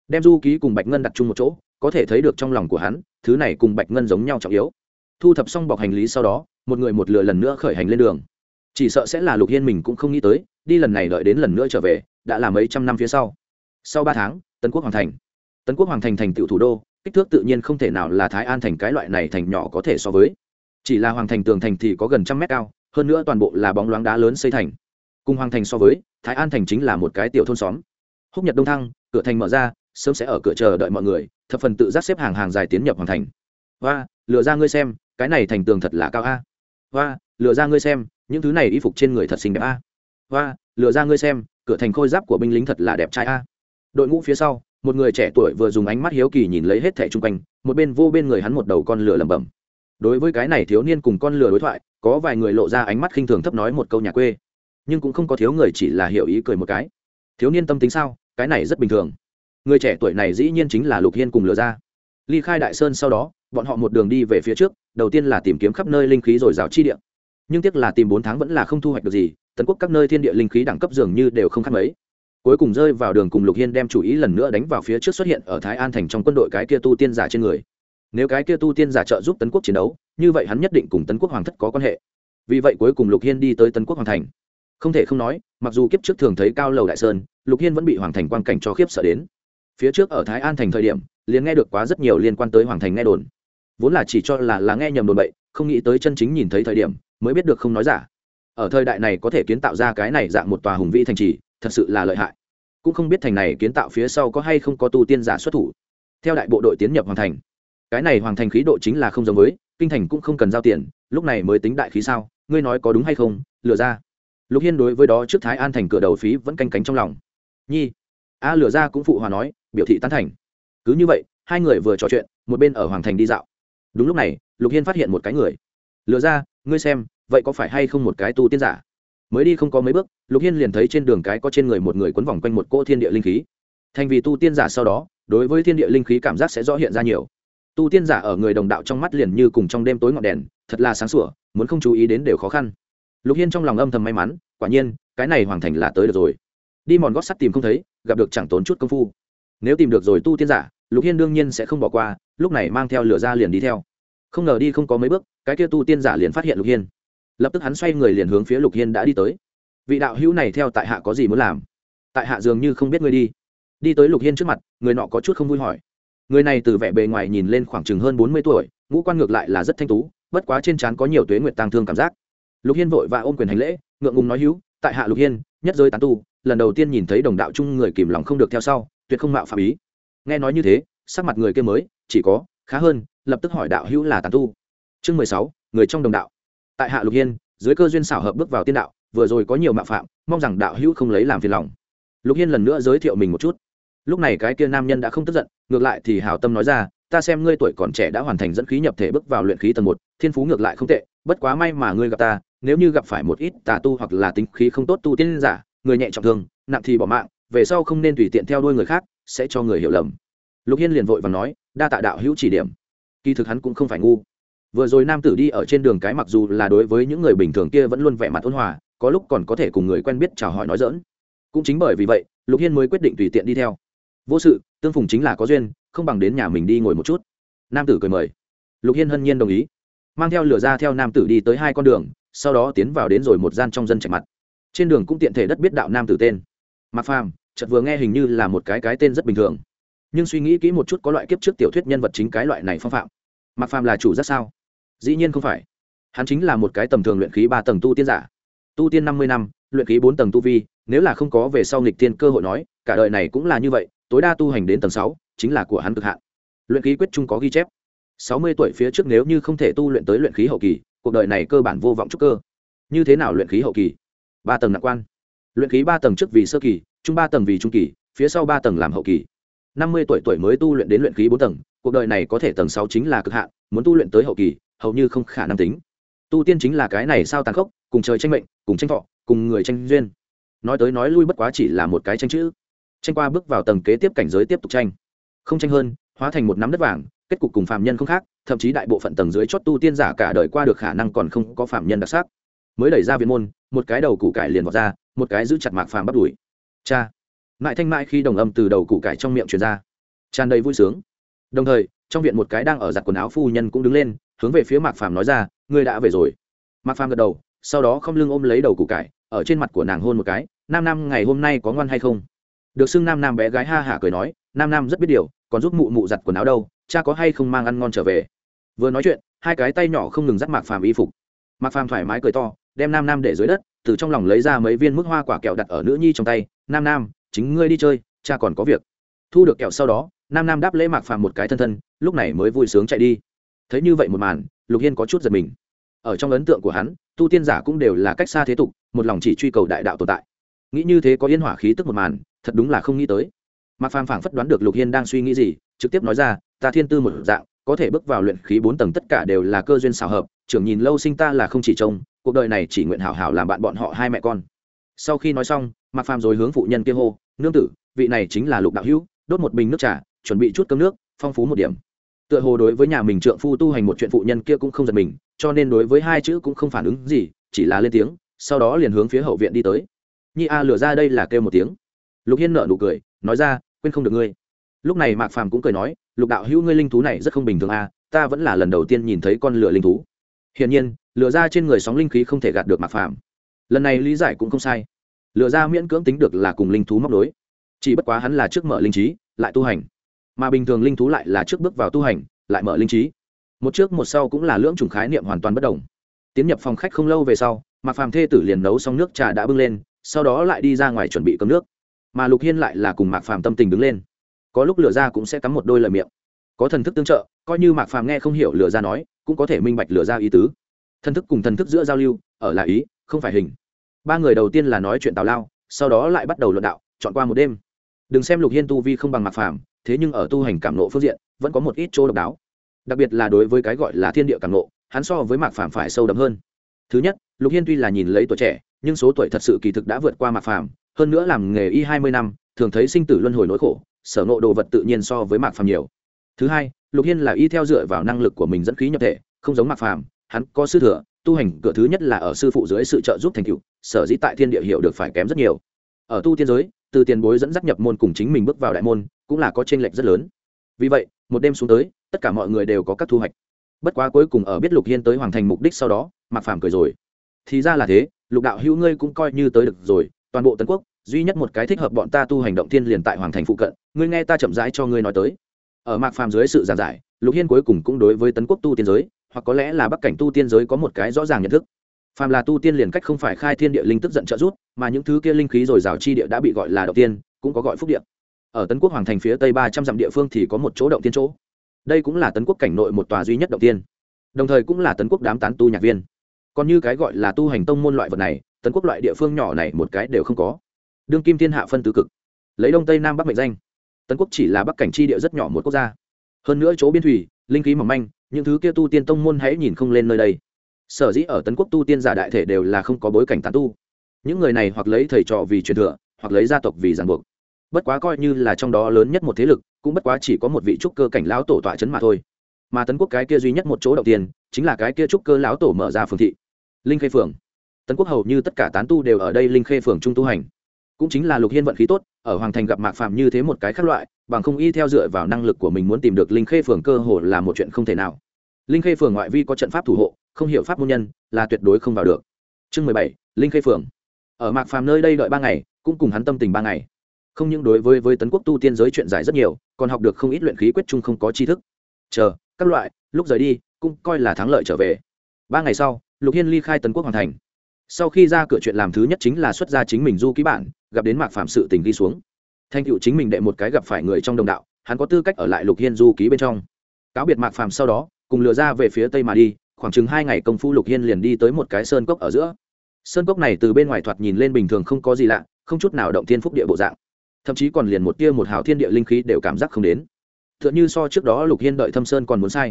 Đem du ký cùng bạch ngân đặt chung một chỗ, có thể thấy được trong lòng của hắn, thứ này cùng bạch ngân giống nhau trọng yếu thu thập xong bọc hành lý sau đó, một người một lừa lần nữa khởi hành lên đường. Chỉ sợ sẽ là lục hiên mình cũng không nghĩ tới, đi lần này đợi đến lần nữa trở về, đã là mấy trăm năm phía sau. Sau ba tháng, tấn quốc hoàng thành. Tấn quốc hoàng thành thành tựu thủ đô, kích thước tự nhiên không thể nào là thái an thành cái loại này thành nhỏ có thể so với. Chỉ là hoàng thành tường thành thì có gần trăm mét cao, hơn nữa toàn bộ là bóng loáng đá lớn xây thành. Cùng hoàng thành so với, thái an thành chính là một cái tiểu thôn xóm. Húc nhật đông thăng, cửa thành mở ra, sớm sẽ ở cửa chờ đợi mọi người, thập phần tự giác xếp hàng hàng dài tiến nhập hoàng thành. Và lừa ra ngươi xem cái này thành tường thật là cao a. Và lừa ra ngươi xem, những thứ này y phục trên người thật xinh đẹp a. Và lừa ra ngươi xem, cửa thành khôi giáp của binh lính thật là đẹp trai a. Đội ngũ phía sau, một người trẻ tuổi vừa dùng ánh mắt hiếu kỳ nhìn lấy hết thẻ chung quanh, một bên vô bên người hắn một đầu con lửa lẩm bẩm. Đối với cái này thiếu niên cùng con lửa đối thoại, có vài người lộ ra ánh mắt khinh thường thấp nói một câu nhà quê. Nhưng cũng không có thiếu người chỉ là hiểu ý cười một cái. Thiếu niên tâm tính sao? Cái này rất bình thường. Người trẻ tuổi này dĩ nhiên chính là lục hiên cùng lừa ra ly khai đại sơn sau đó, bọn họ một đường đi về phía trước, đầu tiên là tìm kiếm khắp nơi linh khí rồi rào chi địa. Nhưng tiếc là tìm bốn tháng vẫn là không thu hoạch được gì, tấn quốc các nơi thiên địa linh khí đẳng cấp dường như đều không khác mấy. Cuối cùng rơi vào đường cùng lục hiên đem chủ ý lần nữa đánh vào phía trước xuất hiện ở thái an thành trong quân đội cái kia tu tiên giả trên người. Nếu cái kia tu tiên giả trợ giúp tấn quốc chiến đấu, như vậy hắn nhất định cùng tấn quốc hoàng thất có quan hệ. Vì vậy cuối cùng lục hiên đi tới tấn quốc hoàng thành. Không thể không nói, mặc dù kiếp trước thường thấy cao lầu đại sơn, lục hiên vẫn bị hoàng thành quan cảnh cho khiếp sợ đến. Phía trước ở thái an thành thời điểm liền nghe được quá rất nhiều liên quan tới hoàng thành nghe đồn. Vốn là chỉ cho là là nghe nhầm đồn bậy, không nghĩ tới chân chính nhìn thấy thời điểm, mới biết được không nói giả. Ở thời đại này có thể kiến tạo ra cái này dạng một tòa hùng vĩ thành trì, thật sự là lợi hại. Cũng không biết thành này kiến tạo phía sau có hay không có tu tiên giả xuất thủ. Theo đại bộ đội tiến nhập hoàng thành, cái này hoàng thành khí độ chính là không giống với, kinh thành cũng không cần giao tiền, lúc này mới tính đại khí sao, ngươi nói có đúng hay không, lừa ra. Lục hiên đối với đó trước thái an thành cửa đầu phí vẫn canh cánh trong lòng. Nhi, a lừa ra cũng phụ hòa nói, biểu thị tán thành cứ như vậy, hai người vừa trò chuyện, một bên ở hoàng thành đi dạo. Đúng lúc này, lục hiên phát hiện một cái người. Lừa ra, ngươi xem, vậy có phải hay không một cái tu tiên giả? Mới đi không có mấy bước, lục hiên liền thấy trên đường cái có trên người một người quấn vòng quanh một cỗ thiên địa linh khí. Thành vì tu tiên giả sau đó, đối với thiên địa linh khí cảm giác sẽ rõ hiện ra nhiều. Tu tiên giả ở người đồng đạo trong mắt liền như cùng trong đêm tối ngọn đèn, thật là sáng sủa, muốn không chú ý đến đều khó khăn. Lục hiên trong lòng âm thầm may mắn, quả nhiên, cái này hoàn thành là tới được rồi. Đi mòn gót sắt tìm không thấy, gặp được chẳng tốn chút công phu nếu tìm được rồi tu tiên giả, lục hiên đương nhiên sẽ không bỏ qua, lúc này mang theo lửa ra liền đi theo. Không ngờ đi không có mấy bước, cái kia tu tiên giả liền phát hiện lục hiên. Lập tức hắn xoay người liền hướng phía lục hiên đã đi tới. Vị đạo hữu này theo tại hạ có gì muốn làm? Tại hạ dường như không biết ngươi đi. Đi tới lục hiên trước mặt, người nọ có chút không vui hỏi. Người này từ vẻ bề ngoài nhìn lên khoảng chừng hơn bốn mươi tuổi, ngũ quan ngược lại là rất thanh tú, bất quá trên trán có nhiều tuế nguyệt tàng thương cảm giác. Lục hiên vội và ôm quyền hành lễ, ngượng ngùng nói hữu, tại hạ lục hiên, nhất giới tán tu, lần đầu tiên nhìn thấy đồng đạo chung người kìm lòng không được theo sau tuyệt không mạo phạm ý. Nghe nói như thế, sắc mặt người kia mới, chỉ có, khá hơn, lập tức hỏi đạo hữu là tán tu. Chương mười sáu, người trong đồng đạo. Tại hạ lục hiên, dưới cơ duyên xảo hợp bước vào tiên đạo, vừa rồi có nhiều mạo phạm, mong rằng đạo hữu không lấy làm phiền lòng. Lục hiên lần nữa giới thiệu mình một chút. Lúc này cái kia nam nhân đã không tức giận, ngược lại thì hảo tâm nói ra, ta xem ngươi tuổi còn trẻ đã hoàn thành dẫn khí nhập thể bước vào luyện khí tầng một, thiên phú ngược lại không tệ, bất quá may mà ngươi gặp ta, nếu như gặp phải một ít tà tu hoặc là tính khí không tốt tu tiên giả, người nhẹ trọng thương, nặng thì bỏ mạng về sau không nên tùy tiện theo đuôi người khác, sẽ cho người hiểu lầm. Lục hiên liền vội và nói, đa tạ đạo hữu chỉ điểm. Kỳ thực hắn cũng không phải ngu. Vừa rồi nam tử đi ở trên đường cái mặc dù là đối với những người bình thường kia vẫn luôn vẻ mặt ôn hòa, có lúc còn có thể cùng người quen biết chào hỏi nói dỡn cũng chính bởi vì vậy, lục hiên mới quyết định tùy tiện đi theo. Vô sự, tương phùng chính là có duyên, không bằng đến nhà mình đi ngồi một chút. Nam tử cười mời. Lục hiên hân nhiên đồng ý. Mang theo lửa ra theo nam tử đi tới hai con đường, sau đó tiến vào đến rồi một gian trong dân trạch mặt. Trên đường cũng tiện thể đất biết đạo nam tử tên. Mặc phàm chợt vừa nghe hình như là một cái cái tên rất bình thường. Nhưng suy nghĩ kỹ một chút có loại kiếp trước tiểu thuyết nhân vật chính cái loại này phong phạm. Mặc phàm là chủ rất sao? Dĩ nhiên không phải. Hắn chính là một cái tầm thường luyện khí ba tầng tu tiên giả. Tu tiên năm mươi năm, luyện khí bốn tầng tu vi, nếu là không có về sau nghịch tiên cơ hội nói, cả đời này cũng là như vậy, tối đa tu hành đến tầng sáu, chính là của hắn cực hạn. Luyện khí quyết chung có ghi chép. Sáu mươi tuổi phía trước nếu như không thể tu luyện tới luyện khí hậu kỳ, cuộc đời này cơ bản vô vọng trúc cơ. Như thế nào luyện khí hậu kỳ? Ba tầng nặng quan. Luyện khí ba tầng trước vì sơ kỳ trung ba tầng vì trung kỳ, phía sau ba tầng làm hậu kỳ. Năm mươi tuổi tuổi mới tu luyện đến luyện khí bốn tầng, cuộc đời này có thể tầng sáu chính là cực hạn, muốn tu luyện tới hậu kỳ, hầu như không khả năng tính. Tu tiên chính là cái này sao tàn khốc, cùng trời tranh mệnh, cùng tranh thọ, cùng người tranh duyên. Nói tới nói lui bất quá chỉ là một cái tranh chữ. Tranh qua bước vào tầng kế tiếp cảnh giới tiếp tục tranh. Không tranh hơn, hóa thành một nắm đất vàng, kết cục cùng phạm nhân không khác, thậm chí đại bộ phận tầng dưới chót tu tiên giả cả đời qua được khả năng còn không có phạm nhân đặc sắc. Mới đẩy ra viện môn, một cái đầu củ cải liền vọt ra, một cái giữ chặt mạc phàm bắt đuổi cha. Mãi thanh mãi khi đồng âm từ đầu củ cải trong miệng truyền ra. Tràn đầy vui sướng. Đồng thời, trong viện một cái đang ở giặt quần áo phu nhân cũng đứng lên, hướng về phía mạc phàm nói ra, ngươi đã về rồi. Mạc phàm gật đầu, sau đó không lưng ôm lấy đầu củ cải, ở trên mặt của nàng hôn một cái, nam nam, ngày hôm nay có ngoan hay không? Được xưng nam nam bé gái ha hả cười nói, nam nam rất biết điều, còn giúp mụ mụ giặt quần áo đâu, cha có hay không mang ăn ngon trở về? Vừa nói chuyện, hai cái tay nhỏ không ngừng dắt mạc phàm y phục. Mạc phàm thoải mái cười to, đem nam nam để dưới đất từ trong lòng lấy ra mấy viên mức hoa quả kẹo đặt ở nữ nhi trong tay, nam nam, chính ngươi đi chơi, cha còn có việc. Thu được kẹo sau đó, nam nam đáp lễ mạc phàm một cái thân thân, lúc này mới vui sướng chạy đi. Thấy như vậy một màn, lục hiên có chút giật mình. Ở trong ấn tượng của hắn, tu tiên giả cũng đều là cách xa thế tục, một lòng chỉ truy cầu đại đạo tồn tại. Nghĩ như thế có yên hỏa khí tức một màn, thật đúng là không nghĩ tới. Mạc phàm phảng phất đoán được lục hiên đang suy nghĩ gì, trực tiếp nói ra, ta thiên tư một dạng, có thể bước vào luyện khí bốn tầng tất cả đều là cơ duyên xào hợp, trưởng nhìn lâu sinh ta là không chỉ trông cuộc đời này chỉ nguyện hảo hảo làm bạn bọn họ hai mẹ con. Sau khi nói xong, mạc phàm rồi hướng phụ nhân kia hô, nương tử, vị này chính là lục đạo hữu, đốt một bình nước trà, chuẩn bị chút cơm nước, phong phú một điểm. Tựa hồ đối với nhà mình trượng phu tu hành một chuyện phụ nhân kia cũng không giật mình, cho nên đối với hai chữ cũng không phản ứng gì, chỉ là lên tiếng, sau đó liền hướng phía hậu viện đi tới. Nhi a lửa ra đây là kêu một tiếng. Lục hiên nở nụ cười, nói ra, quên không được ngươi. Lúc này mạc phàm cũng cười nói, lục đạo hữu ngươi linh thú này rất không bình thường a ta vẫn là lần đầu tiên nhìn thấy con lửa linh thú. Hiển nhiên lửa ra trên người sóng linh khí không thể gạt được mạc phàm. Lần này lý giải cũng không sai. Lửa ra miễn cưỡng tính được là cùng linh thú móc đối chỉ bất quá hắn là trước mở linh trí, lại tu hành. Mà bình thường linh thú lại là trước bước vào tu hành, lại mở linh trí. Một trước một sau cũng là lưỡng chủng khái niệm hoàn toàn bất đồng. Tiến nhập phòng khách không lâu về sau, mạc phàm thê tử liền nấu xong nước trà đã bưng lên, sau đó lại đi ra ngoài chuẩn bị cấm nước. Mà lục hiên lại là cùng mạc phàm tâm tình đứng lên. Có lúc lửa ra cũng sẽ cắm một đôi lời miệng. Có thần thức tương trợ, coi như mạc phàm nghe không hiểu lửa ra nói, cũng có thể minh bạch lửa ra ý tứ thần thức cùng thần thức giữa giao lưu, ở là ý, không phải hình. Ba người đầu tiên là nói chuyện tào lao, sau đó lại bắt đầu luận đạo, chọn qua một đêm. Đừng xem lục hiên tu vi không bằng mạc phàm, thế nhưng ở tu hành cảm nộ phương diện, vẫn có một ít chỗ độc đáo. Đặc biệt là đối với cái gọi là thiên địa cảm nộ hắn so với mạc phàm phải sâu đậm hơn. Thứ nhất, lục hiên tuy là nhìn lấy tuổi trẻ, nhưng số tuổi thật sự kỳ thực đã vượt qua mạc phàm, hơn nữa làm nghề y hai mươi năm, thường thấy sinh tử luân hồi nỗi khổ, sở nộ đồ vật tự nhiên so với mạc phàm nhiều. Thứ hai, lục hiên là y theo dựa vào năng lực của mình dẫn khí nhập thể, không giống mạc phàm hắn có sư thừa, tu hành cửa thứ nhất là ở sư phụ dưới sự trợ giúp thành cựu sở dĩ tại thiên địa hiệu được phải kém rất nhiều. Ở tu tiên giới, từ tiền bối dẫn dắt nhập môn cùng chính mình bước vào đại môn, cũng là có tranh lệch rất lớn. Vì vậy, một đêm xuống tới, tất cả mọi người đều có các thu hoạch. Bất quá cuối cùng ở biết lục hiên tới hoàn thành mục đích sau đó, mạc phàm cười rồi. Thì ra là thế, lục đạo hữu ngươi cũng coi như tới được rồi, toàn bộ tấn quốc, duy nhất một cái thích hợp bọn ta tu hành động thiên liền tại hoàng thành phụ cận, ngươi nghe ta chậm rãi cho ngươi nói tới. Ở mạc phàm dưới sự giảng giải, lục hiên cuối cùng cũng đối với tấn quốc tu tiên giới hoặc có lẽ là bắc cảnh tu tiên giới có một cái rõ ràng nhận thức. Phàm là tu tiên liền cách không phải khai thiên địa linh tức giận trợ rút mà những thứ kia linh khí rồi rào chi địa đã bị gọi là động tiên, cũng có gọi phúc địa. Ở tấn quốc hoàng thành phía tây ba trăm dặm địa phương thì có một chỗ động tiên chỗ. Đây cũng là tấn quốc cảnh nội một tòa duy nhất động tiên. Đồng thời cũng là tấn quốc đám tán tu nhạc viên. Còn như cái gọi là tu hành tông môn loại vật này, tấn quốc loại địa phương nhỏ này một cái đều không có. Đương kim thiên hạ phân tứ cực, lấy đông tây nam bắc mệnh danh. Tấn quốc chỉ là bắc cảnh chi địa rất nhỏ một quốc gia. Hơn nữa chỗ biên thủy, linh khí mỏng manh những thứ kia tu tiên tông môn hãy nhìn không lên nơi đây. Sở dĩ ở tấn quốc tu tiên giả đại thể đều là không có bối cảnh tán tu. Những người này hoặc lấy thầy trò vì truyền thừa, hoặc lấy gia tộc vì giàn buộc. Bất quá coi như là trong đó lớn nhất một thế lực, cũng bất quá chỉ có một vị trúc cơ cảnh lão tổ tọa chấn mà thôi. Mà tấn quốc cái kia duy nhất một chỗ đầu tiên, chính là cái kia trúc cơ lão tổ mở ra phường thị. Linh khê phường. Tấn quốc hầu như tất cả tán tu đều ở đây linh khê phường trung tu hành. Cũng chính là lục hiên vận khí tốt ở hoàng thành gặp mạc phạm như thế một cái khác loại, bằng không y theo dựa vào năng lực của mình muốn tìm được linh khê phường cơ hồ là một chuyện không thể nào. Linh khê phường ngoại vi có trận pháp thủ hộ, không hiểu pháp môn nhân, là tuyệt đối không vào được. Chương mười bảy, linh khê phường. Ở mạc phàm nơi đây đợi ba ngày, cũng cùng hắn tâm tình ba ngày. Không những đối với với tấn quốc tu tiên giới chuyện giải rất nhiều, còn học được không ít luyện khí quyết chung không có tri thức. Chờ, các loại, lúc rời đi, cũng coi là thắng lợi trở về. Ba ngày sau, lục hiên ly khai tấn quốc hoàn thành. Sau khi ra cửa chuyện làm thứ nhất chính là xuất ra chính mình du ký bản gặp đến mạc phạm sự tình đi xuống. Thanh cựu chính mình đệ một cái gặp phải người trong đồng đạo, hắn có tư cách ở lại lục hiên du ký bên trong. Cáo biệt mạc phạm sau đó, cùng lừa ra về phía tây mà đi, khoảng chừng hai ngày công phu lục hiên liền đi tới một cái sơn cốc ở giữa. Sơn cốc này từ bên ngoài thoạt nhìn lên bình thường không có gì lạ, không chút nào động thiên phúc địa bộ dạng. Thậm chí còn liền một tia một hào thiên địa linh khí đều cảm giác không đến. T h ư ợ n h ư so trước đó lục hiên đợi thâm sơn còn muốn sai.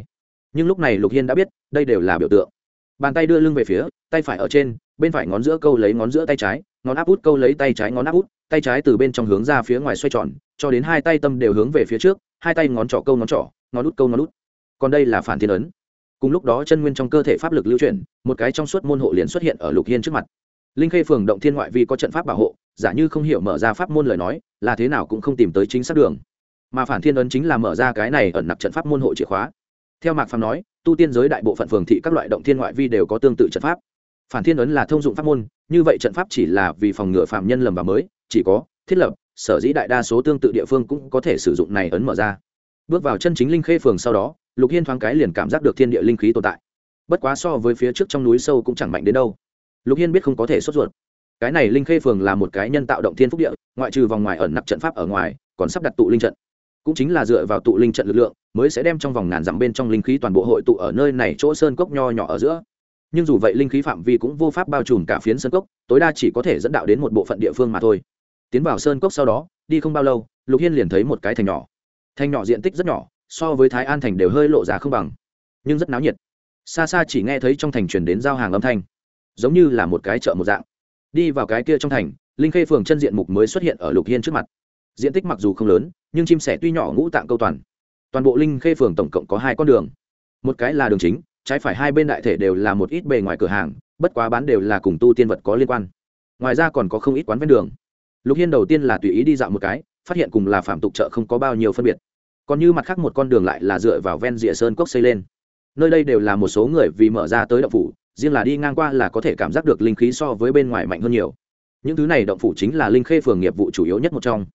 Nhưng lúc này lục hiên đã biết, đây đều là biểu tượng. Bàn tay đưa lưng về phía, tay phải ở trên bên phải ngón giữa câu lấy ngón giữa tay trái, ngón áp út câu lấy tay trái ngón áp út, tay trái từ bên trong hướng ra phía ngoài xoay tròn, cho đến hai tay tâm đều hướng về phía trước, hai tay ngón trỏ câu ngón trỏ, ngón út câu ngón út. Còn đây là phản thiên ấn. Cùng lúc đó chân nguyên trong cơ thể pháp lực lưu chuyển, một cái trong suốt môn hộ liền xuất hiện ở lục hiên trước mặt. Linh khê phường động thiên ngoại vi có trận pháp bảo hộ, giả như không hiểu mở ra pháp môn lời nói, là thế nào cũng không tìm tới chính xác đường. Mà phản thiên ấn chính là mở ra cái này ẩn nặc trận pháp môn hộ chìa khóa. Theo mạc phàm nói, tu tiên giới đại bộ phận phường thị các loại động thiên ngoại vi đều có tương tự trận pháp phản thiên ấn là thông dụng pháp môn, như vậy trận pháp chỉ là vì phòng ngừa phạm nhân lầm và mới, chỉ có thiết lập, sở dĩ đại đa số tương tự địa phương cũng có thể sử dụng này ấn mở ra. Bước vào chân chính linh khê phường sau đó, lục hiên thoáng cái liền cảm giác được thiên địa linh khí tồn tại. Bất quá so với phía trước trong núi sâu cũng chẳng mạnh đến đâu. Lục hiên biết không có thể sốt ruột. Cái này linh khê phường là một cái nhân tạo động thiên phúc địa, ngoại trừ vòng ngoài ẩn nặc trận pháp ở ngoài, còn sắp đặt tụ linh trận. Cũng chính là dựa vào tụ linh trận lực lượng, mới sẽ đem trong vòng ngàn dặm bên trong linh khí toàn bộ hội tụ ở nơi này chỗ sơn cốc nho nhỏ ở giữa nhưng dù vậy linh khí phạm vi cũng vô pháp bao trùm cả phiến sơn cốc, tối đa chỉ có thể dẫn đạo đến một bộ phận địa phương mà thôi. Tiến vào sơn cốc sau đó, đi không bao lâu, lục hiên liền thấy một cái thành nhỏ. Thành nhỏ diện tích rất nhỏ, so với thái an thành đều hơi lộ ra không bằng, nhưng rất náo nhiệt. Xa xa chỉ nghe thấy trong thành truyền đến giao hàng âm thanh, giống như là một cái chợ một dạng. Đi vào cái kia trong thành, linh khê phường chân diện mục mới xuất hiện ở lục hiên trước mặt. Diện tích mặc dù không lớn, nhưng chim sẻ tuy nhỏ ngũ tạng câu toàn. Toàn bộ linh khê phường tổng cộng có hai con đường. Một cái là đường chính trái phải hai bên đại thể đều là một ít bề ngoài cửa hàng, bất quá bán đều là cùng tu tiên vật có liên quan. Ngoài ra còn có không ít quán ven đường. Lục hiên đầu tiên là tùy ý đi dạo một cái, phát hiện cùng là phạm tục chợ không có bao nhiêu phân biệt. Còn như mặt khác một con đường lại là dựa vào ven rìa sơn cốc xây lên. Nơi đây đều là một số người vì mở ra tới động phủ, riêng là đi ngang qua là có thể cảm giác được linh khí so với bên ngoài mạnh hơn nhiều. Những thứ này động phủ chính là linh khê phường nghiệp vụ chủ yếu nhất một trong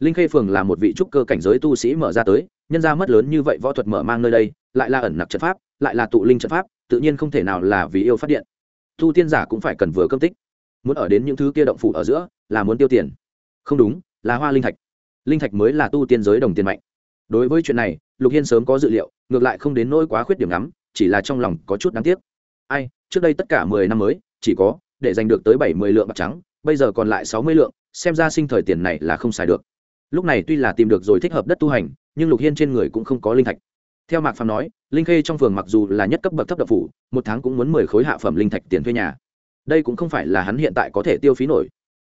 linh khê phường là một vị trúc cơ cảnh giới tu sĩ mở ra tới, nhân ra mất lớn như vậy võ thuật mở mang nơi đây, lại là ẩn nặc trận pháp, lại là tụ linh trận pháp, tự nhiên không thể nào là vì yêu phát điện. Tu tiên giả cũng phải cần vừa cơm tích. Muốn ở đến những thứ kia động phủ ở giữa, là muốn tiêu tiền. Không đúng, là hoa linh thạch. Linh thạch mới là tu tiên giới đồng tiền mạnh. Đối với chuyện này, lục hiên sớm có dự liệu, ngược lại không đến nỗi quá khuyết điểm lắm, chỉ là trong lòng có chút đáng tiếc. Ai, trước đây tất cả mười năm mới, chỉ có, để giành được tới bảy mươi lượng bạc trắng, bây giờ còn lại sáu mươi lượng, xem ra sinh thời tiền này là không xài được lúc này tuy là tìm được rồi thích hợp đất tu hành, nhưng lục hiên trên người cũng không có linh thạch. Theo mạc phàm nói, linh khê trong phường mặc dù là nhất cấp bậc thấp đập phủ, một tháng cũng muốn mười khối hạ phẩm linh thạch tiền thuê nhà. Đây cũng không phải là hắn hiện tại có thể tiêu phí nổi.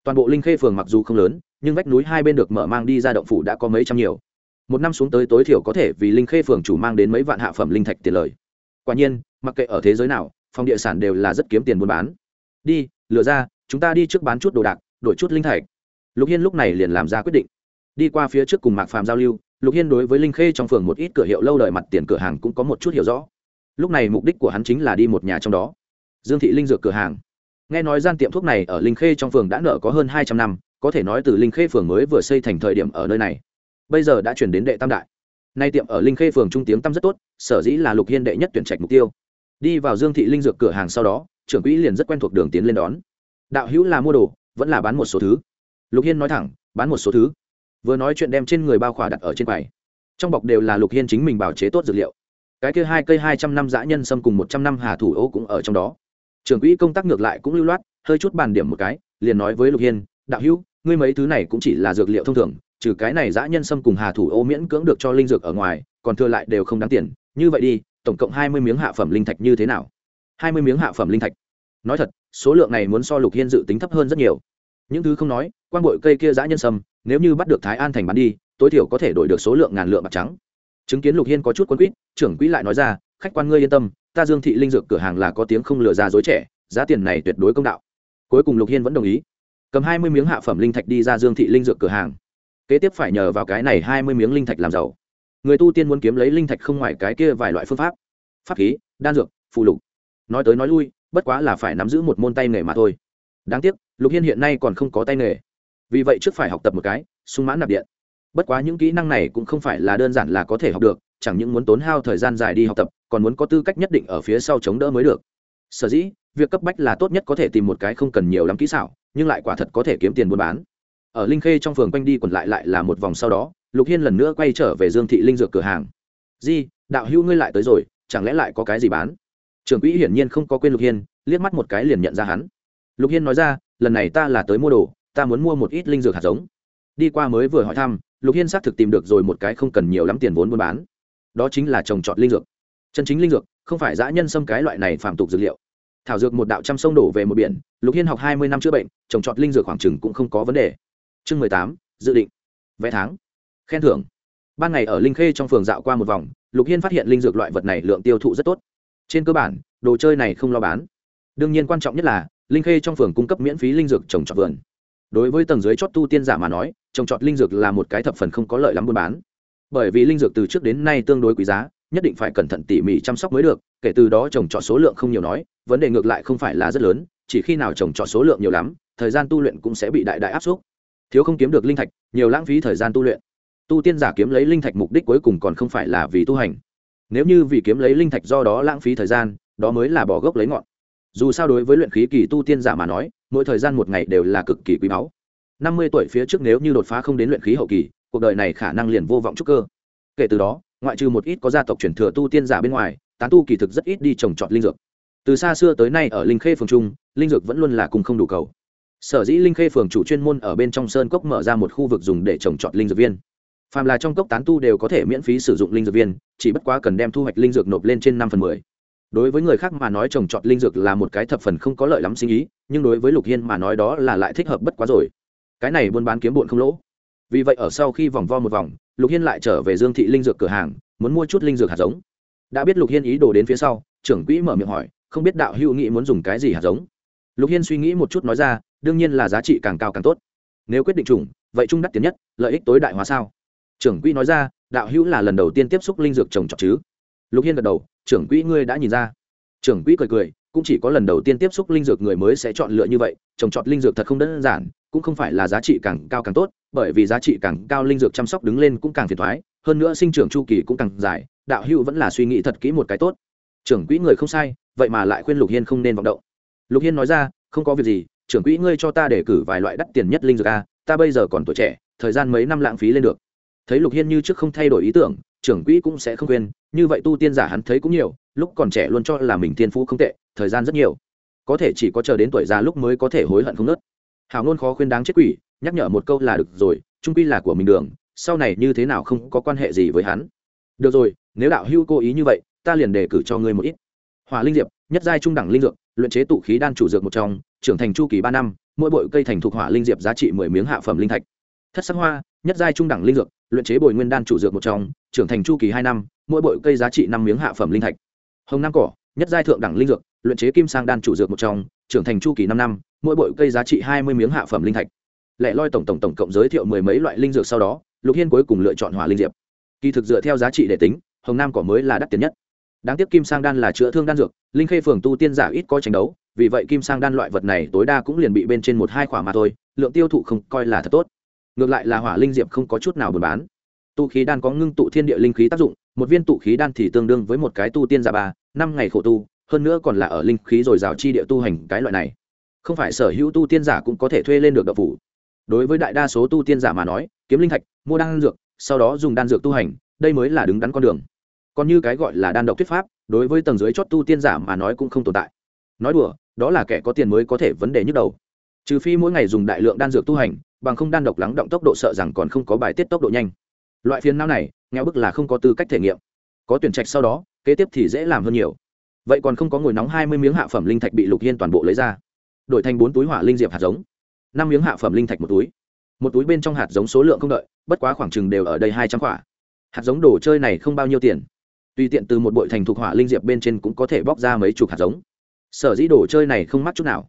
Toàn bộ linh khê phường mặc dù không lớn, nhưng vách núi hai bên được mở mang đi ra động phủ đã có mấy trăm nhiều. Một năm xuống tới tối thiểu có thể vì linh khê phường chủ mang đến mấy vạn hạ phẩm linh thạch tiền lời. Quả nhiên, mặc kệ ở thế giới nào, phòng địa sản đều là rất kiếm tiền buôn bán. Đi, lừa ra, chúng ta đi trước bán chút đồ đạc, đổi chút linh thạch. Lục hiên lúc này liền làm ra quyết định đi qua phía trước cùng mạc phàm giao lưu, lục hiên đối với linh khê trong phường một ít cửa hiệu lâu đời mặt tiền cửa hàng cũng có một chút hiểu rõ. Lúc này mục đích của hắn chính là đi một nhà trong đó. Dương thị linh dược cửa hàng. Nghe nói gian tiệm thuốc này ở linh khê trong phường đã nợ có hơn hai trăm năm, có thể nói từ linh khê phường mới vừa xây thành thời điểm ở nơi này. Bây giờ đã chuyển đến đệ tam đại. Nay tiệm ở linh khê phường trung tiếng tăm rất tốt, sở dĩ là lục hiên đệ nhất tuyển trạch mục tiêu. Đi vào dương thị linh dược cửa hàng sau đó, trưởng quỹ liền rất quen thuộc đường tiến lên đón. Đạo hữu là mua đồ, vẫn là bán một số thứ. Lục hiên nói thẳng, bán một số thứ vừa nói chuyện đem trên người bao khỏa đặt ở trên quầy. Trong bọc đều là lục hiên chính mình bảo chế tốt dược liệu. Cái kia hai cây hai trăm năm dã nhân xâm cùng một trăm năm hà thủ ô cũng ở trong đó. Trưởng quỹ công tác ngược lại cũng lưu loát, hơi chút bàn điểm một cái, liền nói với lục hiên, đạo hữu, ngươi mấy thứ này cũng chỉ là dược liệu thông thường, trừ cái này dã nhân xâm cùng hà thủ ô miễn cưỡng được cho linh dược ở ngoài, còn thừa lại đều không đáng tiền. Như vậy đi, tổng cộng hai mươi miếng hạ phẩm linh thạch như thế nào? Hai mươi miếng hạ phẩm linh thạch. Nói thật, số lượng này muốn so lục hiên dự tính thấp hơn rất nhiều. Những thứ không nói quan bội cây kia dã nhân sâm nếu như bắt được thái an thành bán đi, tối thiểu có thể đổi được số lượng ngàn lượng bạc trắng. Chứng kiến lục hiên có chút quân quýt, trưởng quỹ lại nói ra, khách quan ngươi yên tâm, ta dương thị linh dược cửa hàng là có tiếng không lừa ra dối trẻ, giá tiền này tuyệt đối công đạo. Cuối cùng lục hiên vẫn đồng ý. Cầm hai mươi miếng hạ phẩm linh thạch đi ra dương thị linh dược cửa hàng. Kế tiếp phải nhờ vào cái này hai mươi miếng linh thạch làm giàu. Người tu tiên muốn kiếm lấy linh thạch không ngoài cái kia vài loại phương pháp. Pháp khí, đan dược, phụ lục. Nói tới nói lui, bất quá là phải nắm giữ một môn tay nghề mà thôi. Đáng tiếc, lục hiên hiện nay còn không có tay nghề vì vậy trước phải học tập một cái, sung mãn nạp điện. Bất quá những kỹ năng này cũng không phải là đơn giản là có thể học được, chẳng những muốn tốn hao thời gian dài đi học tập, còn muốn có tư cách nhất định ở phía sau chống đỡ mới được. Sở dĩ, việc cấp bách là tốt nhất có thể tìm một cái không cần nhiều lắm kỹ xảo, nhưng lại quả thật có thể kiếm tiền buôn bán. Ở linh khê trong phường quanh đi quẩn lại lại là một vòng sau đó, lục hiên lần nữa quay trở về dương thị linh dược cửa hàng. Di, đạo hữu ngươi lại tới rồi, chẳng lẽ lại có cái gì bán? Trưởng quỹ hiển nhiên không có quên lục hiên, liếc mắt một cái liền nhận ra hắn. Lục hiên nói ra, lần này ta là tới mua đồ ta muốn mua một ít linh dược hạt giống. Đi qua mới vừa hỏi thăm, lục hiên xác thực tìm được rồi một cái không cần nhiều lắm tiền vốn buôn bán. Đó chính là trồng trọt linh dược. Chân chính linh dược, không phải giã nhân xâm cái loại này phạm tục dược liệu. Thảo dược một đạo trăm sông đổ về một biển, lục hiên học hai mươi năm chữa bệnh, trồng trọt linh dược khoảng chừng cũng không có vấn đề. Chương mười tám, dự định. Vé tháng. Khen thưởng. Ban ngày ở linh khê trong phường dạo qua một vòng, lục hiên phát hiện linh dược loại vật này lượng tiêu thụ rất tốt. Trên cơ bản, đồ chơi này không lo bán. Đương nhiên quan trọng nhất là, linh khê trong phường cung cấp miễn phí linh dược trồng trọt vườn đối với tầng dưới chót tu tiên giả mà nói, trồng trọt linh dược là một cái thập phần không có lợi lắm buôn bán. Bởi vì linh dược từ trước đến nay tương đối quý giá, nhất định phải cẩn thận tỉ mỉ chăm sóc mới được, kể từ đó trồng trọt số lượng không nhiều nói, vấn đề ngược lại không phải là rất lớn, chỉ khi nào trồng trọt số lượng nhiều lắm, thời gian tu luyện cũng sẽ bị đại đại áp suất. Thiếu không kiếm được linh thạch, nhiều lãng phí thời gian tu luyện. Tu tiên giả kiếm lấy linh thạch mục đích cuối cùng còn không phải là vì tu hành. Nếu như vì kiếm lấy linh thạch do đó lãng phí thời gian, đó mới là bỏ gốc lấy ngọn dù sao đối với luyện khí kỳ tu tiên giả mà nói, mỗi thời gian một ngày đều là cực kỳ quý báu. Năm mươi tuổi phía trước nếu như đột phá không đến luyện khí hậu kỳ, cuộc đời này khả năng liền vô vọng trúc cơ. Kể từ đó, ngoại trừ một ít có gia tộc truyền thừa tu tiên giả bên ngoài, tán tu kỳ thực rất ít đi trồng trọt linh dược. Từ xa xưa tới nay ở linh khê phường trung, linh dược vẫn luôn là cùng không đủ cầu. Sở dĩ linh khê phường chủ chuyên môn ở bên trong sơn cốc mở ra một khu vực dùng để trồng trọt linh dược viên. Phàm là trong cốc tán tu đều có thể miễn phí sử dụng linh dược viên, chỉ bất quá cần đem thu hoạch linh dược nộp lên trên năm phần mười đối với người khác mà nói trồng trọt linh dược là một cái thập phần không có lợi lắm sinh ý, nhưng đối với lục hiên mà nói đó là lại thích hợp bất quá rồi. Cái này buôn bán kiếm bụn không lỗ. Vì vậy ở sau khi vòng vo một vòng, lục hiên lại trở về dương thị linh dược cửa hàng, muốn mua chút linh dược hạt giống. Đã biết lục hiên ý đồ đến phía sau, trưởng quỹ mở miệng hỏi, không biết đạo hữu nghị muốn dùng cái gì hạt giống? Lục hiên suy nghĩ một chút nói ra, đương nhiên là giá trị càng cao càng tốt. Nếu quyết định chủng vậy trung đắt tiền nhất, lợi ích tối đại hóa sao? Trưởng quỹ nói ra, đạo hữu là lần đầu tiên tiếp xúc linh dược trồng trọt chứ? Lục hiên gật đầu, trưởng quỹ ngươi đã nhìn ra. Trưởng quỹ cười cười, cũng chỉ có lần đầu tiên tiếp xúc linh dược người mới sẽ chọn lựa như vậy, trồng trọt linh dược thật không đơn giản, cũng không phải là giá trị càng cao càng tốt, bởi vì giá trị càng cao linh dược chăm sóc đứng lên cũng càng phiền thoái, hơn nữa sinh trưởng chu kỳ cũng càng dài, đạo hữu vẫn là suy nghĩ thật kỹ một cái tốt. Trưởng quỹ người không sai, vậy mà lại khuyên lục hiên không nên vọng động. Lục hiên nói ra, không có việc gì, trưởng quỹ ngươi cho ta để cử vài loại đắt tiền nhất linh dược a, ta bây giờ còn tuổi trẻ, thời gian mấy năm lãng phí lên được. Thấy lục hiên như trước không thay đổi ý tưởng, trưởng quỹ cũng sẽ không quên như vậy tu tiên giả hắn thấy cũng nhiều, lúc còn trẻ luôn cho là mình tiên phú không tệ, thời gian rất nhiều. Có thể chỉ có chờ đến tuổi già lúc mới có thể hối hận không nớt hào ngôn khó khuyên đáng chết quỷ, nhắc nhở một câu là được rồi, trung quy là của mình đường, sau này như thế nào không có quan hệ gì với hắn. Được rồi, nếu đạo hưu cố ý như vậy, ta liền đề cử cho ngươi một ít. Hòa linh diệp, nhất giai trung đẳng linh dược, luyện chế tụ khí đan chủ dược một trong, trưởng thành chu kỳ ba năm, mỗi bội cây thành thuộc hỏa linh diệp giá trị mười miếng hạ phẩm linh thạch. Thất sắc hoa, nhất giai trung đẳng linh dược luyện chế bồi nguyên đan chủ dược một trong, trưởng thành chu kỳ hai năm, mỗi bội cây giá trị năm miếng hạ phẩm linh thạch. Hồng nam cỏ, nhất giai thượng đẳng linh dược, luyện chế kim sang đan chủ dược một trong, trưởng thành chu kỳ năm năm, mỗi bội cây giá trị hai mươi miếng hạ phẩm linh thạch. Lẽ loi tổng tổng tổng cộng giới thiệu mười mấy loại linh dược sau đó, lục hiên cuối cùng lựa chọn hỏa linh diệp. Kỳ thực dựa theo giá trị để tính, hồng nam cỏ mới là đắt tiền nhất. Đáng tiếc kim sang đan là chữa thương đan dược, linh khê phường tu tiên giả ít có tranh đấu, vì vậy kim sang đan loại vật này tối đa cũng liền bị bên trên một hai khỏa mà thôi, lượng tiêu thụ không coi là thật tốt ngược lại là hỏa linh diệp không có chút nào buồn bán. Tụ khí đan có ngưng tụ thiên địa linh khí tác dụng, một viên tụ khí đan thì tương đương với một cái tu tiên giả ba, năm ngày khổ tu, hơn nữa còn là ở linh khí rồi rào chi địa tu hành cái loại này. Không phải sở hữu tu tiên giả cũng có thể thuê lên được đậu phủ. Đối với đại đa số tu tiên giả mà nói, kiếm linh thạch, mua đan dược, sau đó dùng đan dược tu hành, đây mới là đứng đắn con đường. Còn như cái gọi là đan độc thuyết pháp, đối với tầng dưới chót tu tiên giả mà nói cũng không tồn tại. Nói đùa, đó là kẻ có tiền mới có thể vấn đề nhức đầu trừ phi mỗi ngày dùng đại lượng đan dược tu hành, bằng không đan độc lắng động tốc độ sợ rằng còn không có bài tiết tốc độ nhanh. Loại phiến não này, nghèo bức là không có tư cách thể nghiệm. Có tuyển trạch sau đó, kế tiếp thì dễ làm hơn nhiều. Vậy còn không có ngồi nóng hai mươi miếng hạ phẩm linh thạch bị lục hiên toàn bộ lấy ra. Đổi thành bốn túi hỏa linh diệp hạt giống. Năm miếng hạ phẩm linh thạch một túi. Một túi bên trong hạt giống số lượng không đợi, bất quá khoảng chừng đều ở đây hai trăm quả. Hạt giống đồ chơi này không bao nhiêu tiền. Tùy tiện từ một bội thành thuộc hỏa linh diệp bên trên cũng có thể bóc ra mấy chục hạt giống. Sở dĩ đồ chơi này không mắc chút nào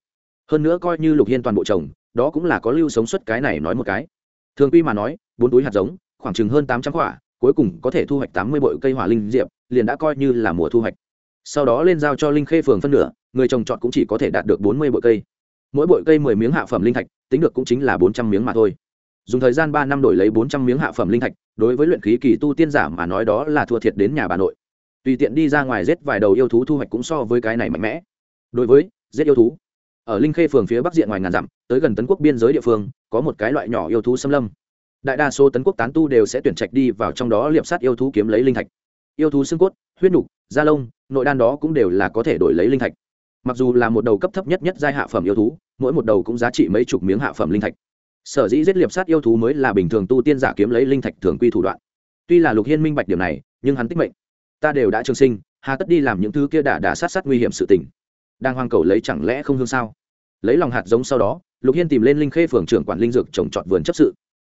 hơn nữa coi như lục hiên toàn bộ trồng đó cũng là có lưu sống suất cái này nói một cái. Thường quy mà nói, bốn túi hạt giống, khoảng chừng hơn tám trăm quả, cuối cùng có thể thu hoạch tám mươi bội cây hỏa linh diệp, liền đã coi như là mùa thu hoạch. Sau đó lên giao cho linh khê phường phân nửa, người trồng trọt cũng chỉ có thể đạt được bốn mươi bội cây. Mỗi bội cây mười miếng hạ phẩm linh thạch, tính được cũng chính là bốn trăm miếng mà thôi. Dùng thời gian ba năm đổi lấy bốn trăm miếng hạ phẩm linh thạch, đối với luyện khí kỳ tu tiên giả mà nói đó là thua thiệt đến nhà bà nội. Tùy tiện đi ra ngoài giết vài đầu yêu thú thu hoạch cũng so với cái này mạnh mẽ. Đối với giết yêu thú ở linh khê phường phía bắc diện ngoài ngàn dặm, tới gần tấn quốc biên giới địa phương, có một cái loại nhỏ yêu thú xâm lâm. Đại đa số tấn quốc tán tu đều sẽ tuyển trạch đi vào trong đó liệp sát yêu thú kiếm lấy linh thạch. Yêu thú xương cốt, huyết nục, da lông, nội đan đó cũng đều là có thể đổi lấy linh thạch. Mặc dù là một đầu cấp thấp nhất nhất giai hạ phẩm yêu thú, mỗi một đầu cũng giá trị mấy chục miếng hạ phẩm linh thạch. Sở dĩ giết liệp sát yêu thú mới là bình thường tu tiên giả kiếm lấy linh thạch thường quy thủ đoạn. Tuy là lục hiên minh bạch điểm này, nhưng hắn tích mệnh. Ta đều đã trường sinh, hà tất đi làm những thứ kia đã đã sát sát nguy hiểm sự tình. Đang hoang cầu lấy chẳng lẽ không hương sao? Lấy lòng hạt giống sau đó, lục hiên tìm lên linh khê phường trưởng quản linh dược trồng trọt vườn chấp sự.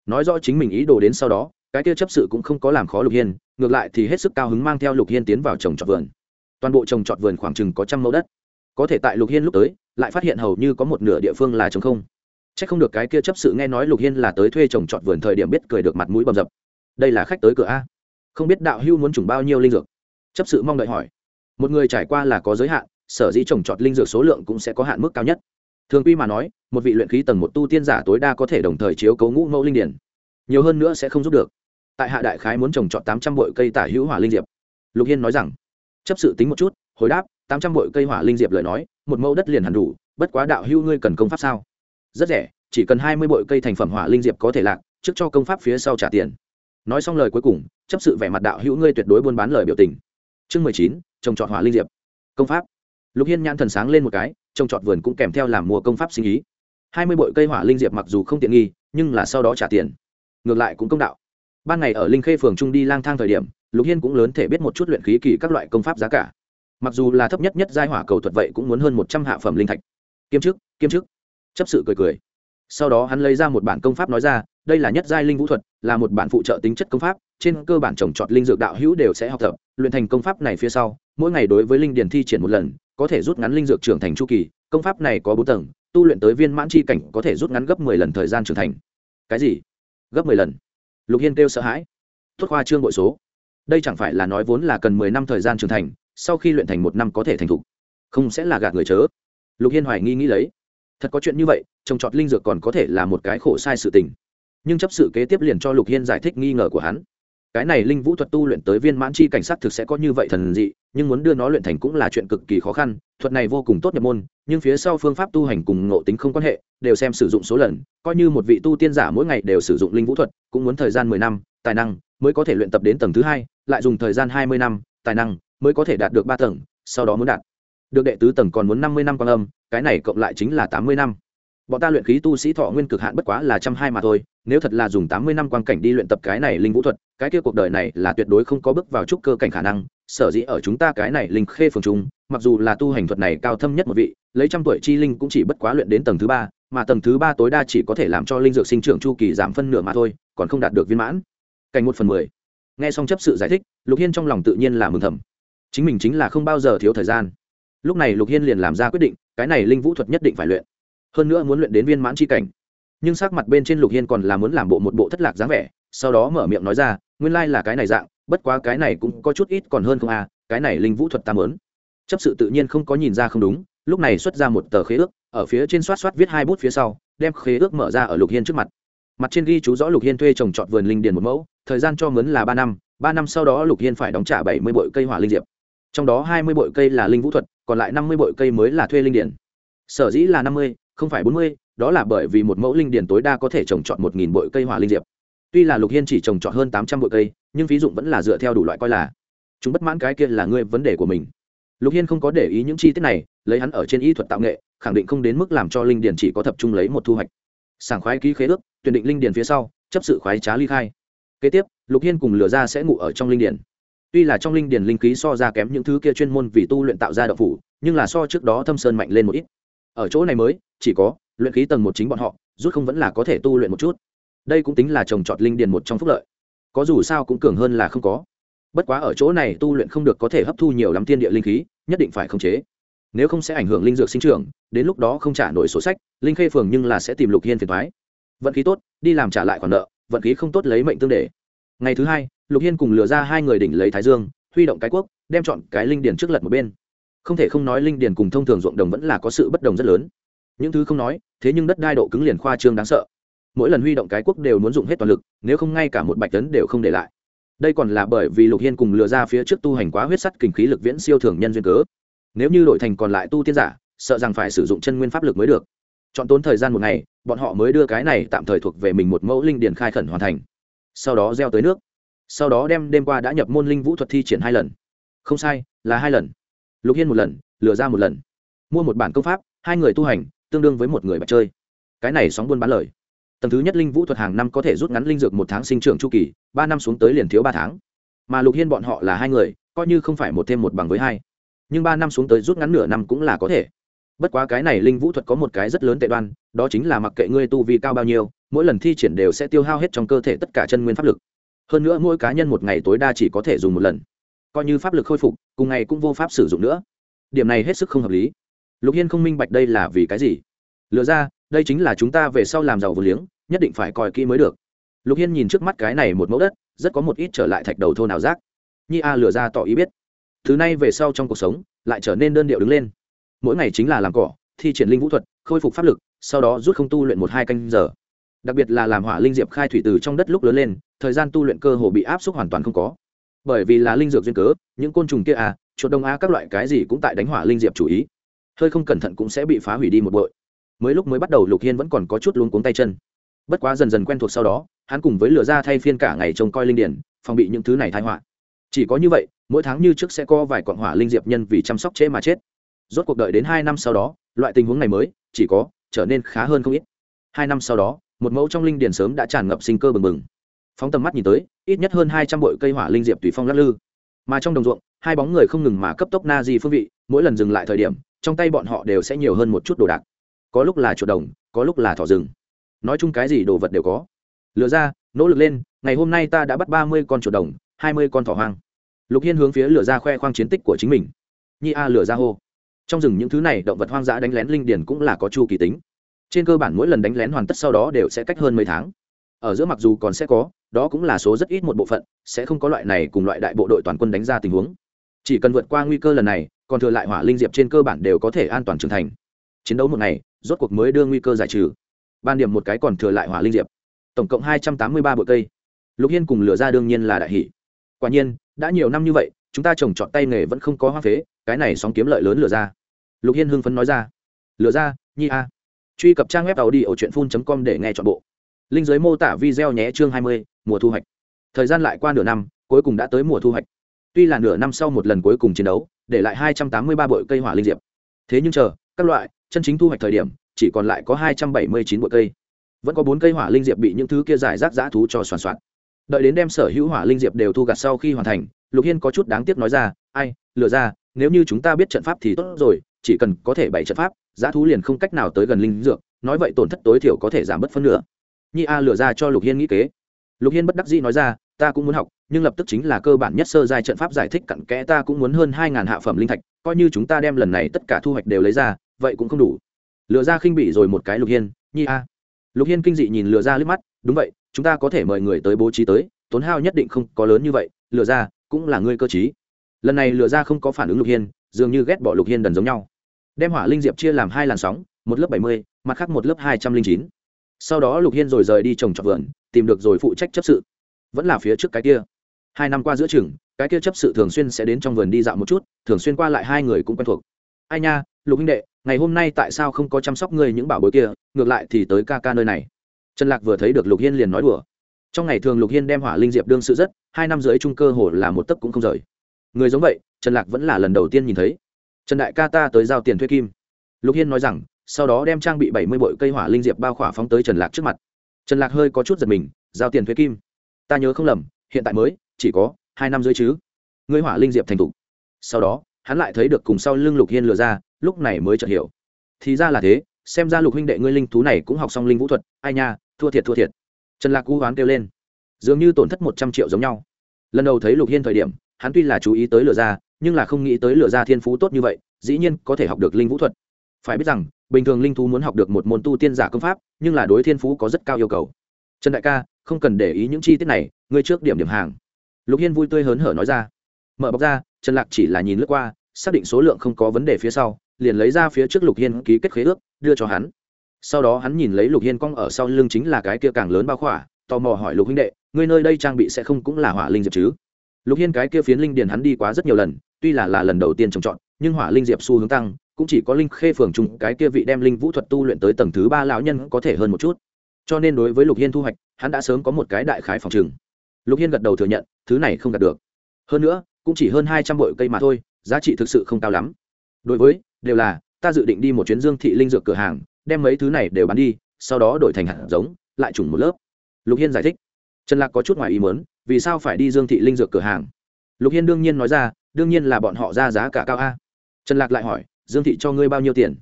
Nói rõ chính mình ý đồ đến sau đó, cái kia chấp sự cũng không có làm khó lục hiên, ngược lại thì hết sức cao hứng mang theo lục hiên tiến vào trồng trọt vườn. Toàn bộ trồng trọt vườn khoảng chừng có trăm mẫu đất. Có thể tại lục hiên lúc tới, lại phát hiện hầu như có một nửa địa phương là trống không. C h ắ c không được cái kia chấp sự nghe nói lục hiên là tới thuê trồng trọt vườn thời điểm biết cười được mặt mũi bầm dập. Đây là khách tới cửa a. Không biết đạo hưu muốn trùng bao nhiêu linh dược? Chấp sự mong đợi hỏi. Một người trải qua là có giới hạn, sở dĩ trồng trọt linh dược số lượng cũng sẽ có hạn mức cao nhất thường quy mà nói, một vị luyện khí tầng một tu tiên giả tối đa có thể đồng thời chiếu cấu ngũ mẫu linh điển. Nhiều hơn nữa sẽ không giúp được. Tại hạ đại khái muốn trồng trọt tám trăm bội cây tả hữu hỏa linh diệp. Lục hiên nói rằng, chấp sự tính một chút, hồi đáp, tám trăm bội cây hỏa linh diệp lời nói, một mẫu đất liền hẳn đủ, bất quá đạo hưu ngươi cần công pháp sao? Rất rẻ, chỉ cần hai mươi bội cây thành phẩm hỏa linh diệp có thể lạc, trước cho công pháp phía sau trả tiền. Nói xong lời cuối cùng, chấp sự vẻ mặt đạo hữu ngươi tuyệt đối buôn bán lời biểu tình. Chương mười chín, trồng trọt hỏa linh diệp. Công pháp lục hiên nhãn thần sáng lên một cái trồng trọt vườn cũng kèm theo làm mua công pháp sinh ý. Hai mươi bội cây hỏa linh diệp mặc dù không tiện nghi, nhưng là sau đó trả tiền. Ngược lại cũng công đạo. Ban ngày ở linh khê phường trung đi lang thang thời điểm, lục hiên cũng lớn thể biết một chút luyện khí kỳ các loại công pháp giá cả. Mặc dù là thấp nhất nhất giai hỏa cầu thuật vậy cũng muốn hơn một trăm hạ phẩm linh thạch. Kiêm chức kiêm chức. Chấp sự cười cười. Sau đó hắn lấy ra một bản công pháp nói ra, đây là nhất giai linh vũ thuật, là một bản phụ trợ tính chất công pháp, trên cơ bản trồng trọt linh dược đạo hữu đều sẽ học tập, luyện thành công pháp này phía sau, mỗi ngày đối với linh điền thi triển một lần có thể rút ngắn linh dược trưởng thành chu kỳ, công pháp này có bốn tầng, tu luyện tới viên mãn chi cảnh có thể rút ngắn gấp mười lần thời gian trưởng thành. Cái gì? Gấp mười lần? Lục hiên kêu sợ hãi. Thốt khoa trương bội số. Đây chẳng phải là nói vốn là cần mười năm thời gian trưởng thành, sau khi luyện thành một năm có thể thành thục. Không sẽ là gạt người chớ. Lục hiên hoài nghi nghĩ lấy. Thật có chuyện như vậy, trồng trọt linh dược còn có thể là một cái khổ sai sự tình. Nhưng chấp sự kế tiếp liền cho lục hiên giải thích nghi ngờ của hắn cái này linh vũ thuật tu luyện tới viên mãn chi cảnh sát thực sẽ có như vậy thần dị, nhưng muốn đưa nó luyện thành cũng là chuyện cực kỳ khó khăn, thuật này vô cùng tốt nhập môn, nhưng phía sau phương pháp tu hành cùng ngộ tính không quan hệ, đều xem sử dụng số lần, coi như một vị tu tiên giả mỗi ngày đều sử dụng linh vũ thuật, cũng muốn thời gian mười năm, tài năng mới có thể luyện tập đến tầng thứ hai, lại dùng thời gian hai mươi năm, tài năng mới có thể đạt được ba tầng, sau đó muốn đạt. Được đệ tứ tầng còn muốn năm mươi năm quan âm, cái này cộng lại chính là tám mươi năm bọn ta luyện khí tu sĩ thọ nguyên cực hạn bất quá là trăm hai mà thôi, nếu thật là dùng tám mươi năm quan cảnh đi luyện tập cái này linh vũ thuật, cái kia cuộc đời này là tuyệt đối không có bước vào trúc cơ cảnh khả năng, sở dĩ ở chúng ta cái này linh khê phường trung, mặc dù là tu hành thuật này cao thâm nhất một vị, lấy trăm tuổi chi linh cũng chỉ bất quá luyện đến tầng thứ ba, mà tầng thứ ba tối đa chỉ có thể làm cho linh dược sinh trưởng chu kỳ giảm phân nửa mà thôi, còn không đạt được viên mãn. Cảnh một phần mười. Nghe xong chấp sự giải thích, lục hiên trong lòng tự nhiên là mừng thầm. Chính mình chính là không bao giờ thiếu thời gian. Lúc này lục hiên liền làm ra quyết định, cái này linh vũ thuật nhất định phải luyện hơn nữa muốn luyện đến viên mãn c h i cảnh. Nhưng sắc mặt bên trên lục hiên còn là muốn làm bộ một bộ thất lạc dáng vẻ, sau đó mở miệng nói ra, nguyên lai là cái này dạng, bất quá cái này cũng có chút ít còn hơn không à cái này linh vũ thuật tam lớn chấp sự tự nhiên không có nhìn ra không đúng, lúc này xuất ra một tờ khế ước, ở phía trên soát soát viết hai bút phía sau, đem khế ước mở ra ở lục hiên trước mặt. Mặt trên ghi chú rõ lục hiên thuê trồng trọt vườn linh điền một mẫu, thời gian cho mướn là ba năm ba năm sau đó lục hiên phải đóng trả bảy mươi bội cây hỏa linh diệp. Trong đó hai mươi bội cây là linh vũ thuật, còn lại năm mươi bội cây mới là thuê linh điền. Sở dĩ là năm mươi không phải bốn mươi, đó là bởi vì một mẫu linh điển tối đa có thể trồng trọt một nghìn bội cây hỏa linh diệp. Tuy là lục hiên chỉ trồng trọt hơn tám trăm bội cây, nhưng ví dụ vẫn là dựa theo đủ loại coi là. Chúng bất mãn cái kia là ngươi vấn đề của mình. Lục hiên không có để ý những chi tiết này, lấy hắn ở trên y thuật tạo nghệ, khẳng định không đến mức làm cho linh điển chỉ có tập trung lấy một thu hoạch. Sảng khoái ký khế ước, tuyển định linh điển phía sau, chấp sự khoái trá ly khai. Kế tiếp, lục hiên cùng lừa ra sẽ ngủ ở trong linh điển tuy là trong linh điển linh khí so ra kém những thứ kia chuyên môn vì tu luyện tạo ra đậu phủ, nhưng là so trước đó thâm sơn mạnh lên một ít ở chỗ này mới, chỉ có luyện khí tầng một chính bọn họ, rút không vẫn là có thể tu luyện một chút. Đây cũng tính là trồng trọt linh điền một trong phúc lợi. Có dù sao cũng cường hơn là không có. Bất quá ở chỗ này tu luyện không được có thể hấp thu nhiều lắm tiên địa linh khí, nhất định phải khống chế. Nếu không sẽ ảnh hưởng linh dược sinh trưởng, đến lúc đó không trả nổi sổ sách, linh khê phường nhưng là sẽ tìm lục hiên phiền thoái vận khí tốt, đi làm trả lại khoản nợ, vận khí không tốt lấy mệnh tương để. Ngày thứ hai, lục hiên cùng lừa ra hai người đỉnh lấy thái dương, huy động cái quốc, đem chọn cái linh điền trước lật một bên không thể không nói linh điền cùng thông thường ruộng đồng vẫn là có sự bất đồng rất lớn. Những thứ không nói, thế nhưng đất đai độ cứng liền khoa trương đáng sợ. Mỗi lần huy động cái quốc đều muốn dùng hết toàn lực, nếu không ngay cả một bạch tấn đều không để lại. Đây còn là bởi vì lục hiên cùng lừa ra phía trước tu hành quá huyết sắt kinh khí lực viễn siêu thường nhân duyên cớ. Nếu như đội thành còn lại tu tiên giả, sợ rằng phải sử dụng chân nguyên pháp lực mới được. Chọn tốn thời gian một ngày, bọn họ mới đưa cái này tạm thời thuộc về mình một mẫu linh điền khai khẩn hoàn thành. Sau đó gieo tới nước. Sau đó đem đêm qua đã nhập môn linh vũ thuật thi triển hai lần. Không sai, là hai lần lục hiên một lần, lừa ra một lần. Mua một bản công pháp, hai người tu hành, tương đương với một người bạch chơi. Cái này sóng buôn bán lời. Tầng thứ nhất linh vũ thuật hàng năm có thể rút ngắn linh dược một tháng sinh trưởng chu kỳ, ba năm xuống tới liền thiếu ba tháng. Mà lục hiên bọn họ là hai người, coi như không phải một thêm một bằng với hai. Nhưng ba năm xuống tới rút ngắn nửa năm cũng là có thể. Bất quá cái này linh vũ thuật có một cái rất lớn tệ đoan, đó chính là mặc kệ ngươi tu vi cao bao nhiêu, mỗi lần thi triển đều sẽ tiêu hao hết trong cơ thể tất cả chân nguyên pháp lực. Hơn nữa mỗi cá nhân một ngày tối đa chỉ có thể dùng một lần coi như pháp lực khôi phục, cùng ngày cũng vô pháp sử dụng nữa. Điểm này hết sức không hợp lý. Lục hiên không minh bạch đây là vì cái gì. Lựa ra, đây chính là chúng ta về sau làm giàu vừa liếng, nhất định phải coi kỹ mới được. Lục hiên nhìn trước mắt cái này một mẫu đất, rất có một ít trở lại thạch đầu thô nào rác. Nhi a lừa ra tỏ ý biết. Thứ này về sau trong cuộc sống, lại trở nên đơn điệu đứng lên. Mỗi ngày chính là làm cỏ, thi triển linh vũ thuật, khôi phục pháp lực, sau đó rút không tu luyện một hai canh giờ. Đặc biệt là làm hỏa linh diệp khai thủy từ trong đất lúc lớn lên, thời gian tu luyện cơ hồ bị áp suất hoàn toàn không có bởi vì là linh dược duyên cớ, những côn trùng kia à chuột đông a các loại cái gì cũng tại đánh hỏa linh diệp chủ ý. Hơi không cẩn thận cũng sẽ bị phá hủy đi một bội. Mới lúc mới bắt đầu lục hiên vẫn còn có chút luống cuống tay chân. Bất quá dần dần quen thuộc sau đó, hắn cùng với lửa ra thay phiên cả ngày trông coi linh điển, phòng bị những thứ này thai họa. Chỉ có như vậy, mỗi tháng như trước sẽ có vài quặng hỏa linh diệp nhân vì chăm sóc trễ mà chết. Rốt cuộc đợi đến hai năm sau đó, loại tình huống này mới, chỉ có, trở nên khá hơn không ít. Hai năm sau đó, một mẫu trong linh điển sớm đã tràn ngập sinh cơ bừng bừng phóng tầm mắt nhìn tới, ít nhất hơn hai trăm bội cây hỏa linh diệp tùy phong lắc lư. Mà trong đồng ruộng, hai bóng người không ngừng mà cấp tốc na di phương vị, mỗi lần dừng lại thời điểm, trong tay bọn họ đều sẽ nhiều hơn một chút đồ đạc. Có lúc là chuột đồng, có lúc là thỏ rừng. Nói chung cái gì đồ vật đều có. Lựa ra, nỗ lực lên, ngày hôm nay ta đã bắt ba mươi con chuột đồng, hai mươi con thỏ hoang. Lục hiên hướng phía lửa ra khoe khoang chiến tích của chính mình. Nhi a lửa ra hô. Trong rừng những thứ này, động vật hoang dã đánh lén linh điền cũng là có chu kỳ tính. Trên cơ bản mỗi lần đánh lén hoàn tất sau đó đều sẽ cách hơn mấy tháng ở giữa mặc dù còn sẽ có, đó cũng là số rất ít một bộ phận, sẽ không có loại này cùng loại đại bộ đội toàn quân đánh ra tình huống. Chỉ cần vượt qua nguy cơ lần này, còn thừa lại hỏa linh diệp trên cơ bản đều có thể an toàn trưởng thành. Chiến đấu một ngày, rốt cuộc mới đưa nguy cơ giải trừ. Ban điểm một cái còn thừa lại hỏa linh diệp. Tổng cộng hai trăm tám mươi ba bội cây. Lục hiên cùng lửa ra đương nhiên là đại hỷ. Quả nhiên, đã nhiều năm như vậy, chúng ta trồng trọt tay nghề vẫn không có hoa phế, cái này sóng kiếm lợi lớn lửa ra. Lục hiên hưng phấn nói ra. Lửa ra, nhi a. Truy cập trang web tàu đi ở truyện phun com để nghe chọn bộ linh giới mô tả video nhé chương hai mươi, mùa thu hoạch. Thời gian lại qua nửa năm, cuối cùng đã tới mùa thu hoạch. Tuy là nửa năm sau một lần cuối cùng chiến đấu, để lại hai trăm tám mươi ba bội cây hỏa linh diệp. Thế nhưng chờ, các loại, chân chính thu hoạch thời điểm, chỉ còn lại có hai trăm bảy mươi chín bội cây. Vẫn có bốn cây hỏa linh diệp bị những thứ kia giải rác dã thú cho soàn soạn. Đợi đến đem sở hữu hỏa linh diệp đều thu gặt sau khi hoàn thành, lục hiên có chút đáng tiếc nói ra, ai, lừa ra, nếu như chúng ta biết trận pháp thì tốt rồi, chỉ cần có thể bày trận pháp, dã thú liền không cách nào tới gần linh dược, nói vậy tổn thất tối thiểu có thể giảm bớt phân nửa nhi a lừa ra cho lục hiên nghĩ kế. Lục hiên bất đắc dĩ nói ra, ta cũng muốn học, nhưng lập tức chính là cơ bản nhất sơ giai trận pháp giải thích cặn kẽ, ta cũng muốn hơn hai ngàn hạ phẩm linh thạch, coi như chúng ta đem lần này tất cả thu hoạch đều lấy ra, vậy cũng không đủ. Lừa ra khinh bị rồi một cái lục hiên, nhi a. Lục hiên kinh dị nhìn lừa ra liếc mắt, đúng vậy, chúng ta có thể mời người tới bố trí tới, tốn hao nhất định không có lớn như vậy, lừa ra, cũng là ngươi cơ t lần này lừa ra không có phản ứng lục hiên, dường như ghét bỏ lục hiên đần giống nhau. Đem hỏa linh diệp chia làm hai làn sóng, một lớp bảy mươi, mặt khác một lớp hai trăm linh chín sau đó lục hiên rồi rời đi trồng trọt vườn, tìm được rồi phụ trách chấp sự. Vẫn là phía trước cái kia. Hai năm qua giữa chừng, cái kia chấp sự thường xuyên sẽ đến trong vườn đi dạo một chút, thường xuyên qua lại hai người cũng quen thuộc. Ai nha, lục huynh đệ, ngày hôm nay tại sao không có chăm sóc ngươi những bảo bối kia, ngược lại thì tới ca ca nơi này. Trần lạc vừa thấy được lục hiên liền nói đùa. Trong ngày thường lục hiên đem hỏa linh diệp đương sự rất, hai năm dưới trung cơ hồ là một tấc cũng không rời. Người giống vậy, trần lạc vẫn là lần đầu tiên nhìn thấy. Trần đại ca ta tới giao tiền thuê kim. Lục hiên nói rằng sau đó đem trang bị bảy mươi bội cây hỏa linh diệp bao khỏa phóng tới trần lạc trước mặt. Trần lạc hơi có chút giật mình, giao tiền thuế kim. Ta nhớ không lầm, hiện tại mới, chỉ có hai năm dưới chứ. Ngươi hỏa linh diệp thành t sau đó, hắn lại thấy được cùng sau lưng lục hiên lừa ra, lúc này mới chợt hiểu. Thì ra là thế, xem ra lục huynh đệ ngươi linh thú này cũng học xong linh vũ thuật, ai nha, thua thiệt thua thiệt. Trần lạc cú hoán kêu lên. Dường như tổn thất một trăm triệu giống nhau. Lần đầu thấy lục hiên thời điểm, hắn tuy là chú ý tới lừa ra, nhưng là không nghĩ tới lừa ra thiên phú tốt như vậy, dĩ nhiên có thể học được linh vũ thuật. Phải biết rằng bình thường linh thú muốn học được một môn tu tiên giả công pháp, nhưng là đối thiên phú có rất cao yêu cầu. Trần đại ca, không cần để ý những chi tiết này, ngươi trước điểm điểm hàng. Lục hiên vui tươi hớn hở nói ra. Mở bọc ra, trần lạc chỉ là nhìn lướt qua, xác định số lượng không có vấn đề phía sau, liền lấy ra phía trước lục hiên ký kết khế ước, đưa cho hắn. Sau đó hắn nhìn lấy lục hiên cong ở sau lưng chính là cái kia càng lớn bao khỏa, tò mò hỏi lục huynh đệ, ngươi nơi đây trang bị sẽ không cũng là hỏa linh diệp chứ? Lục hiên cái kia phiến linh điền hắn đi quá rất nhiều lần, tuy là là lần đầu tiên trồng trọt, nhưng hỏa linh diệp xu hướng tăng cũng chỉ có linh khê phường trùng cái kia vị đem linh vũ thuật tu luyện tới tầng thứ ba lão nhân có thể hơn một chút. Cho nên đối với lục hiên thu hoạch, hắn đã sớm có một cái đại khái phòng trừng. Lục hiên gật đầu thừa nhận, thứ này không đạt được. Hơn nữa, cũng chỉ hơn hai trăm bội cây mà thôi, giá trị thực sự không cao lắm. Đối với, đều là, ta dự định đi một chuyến dương thị linh dược cửa hàng, đem mấy thứ này đều bán đi, sau đó đổi thành hạt giống, lại trùng một lớp. Lục hiên giải thích. Trần lạc có chút ngoài ý mớn vì sao phải đi dương thị linh dược cửa hàng? Lục hiên đương nhiên nói ra, đương nhiên là bọn họ ra giá cả cao a. Trần lạc lại hỏi dương thị cho ngươi bao nhiêu tiền?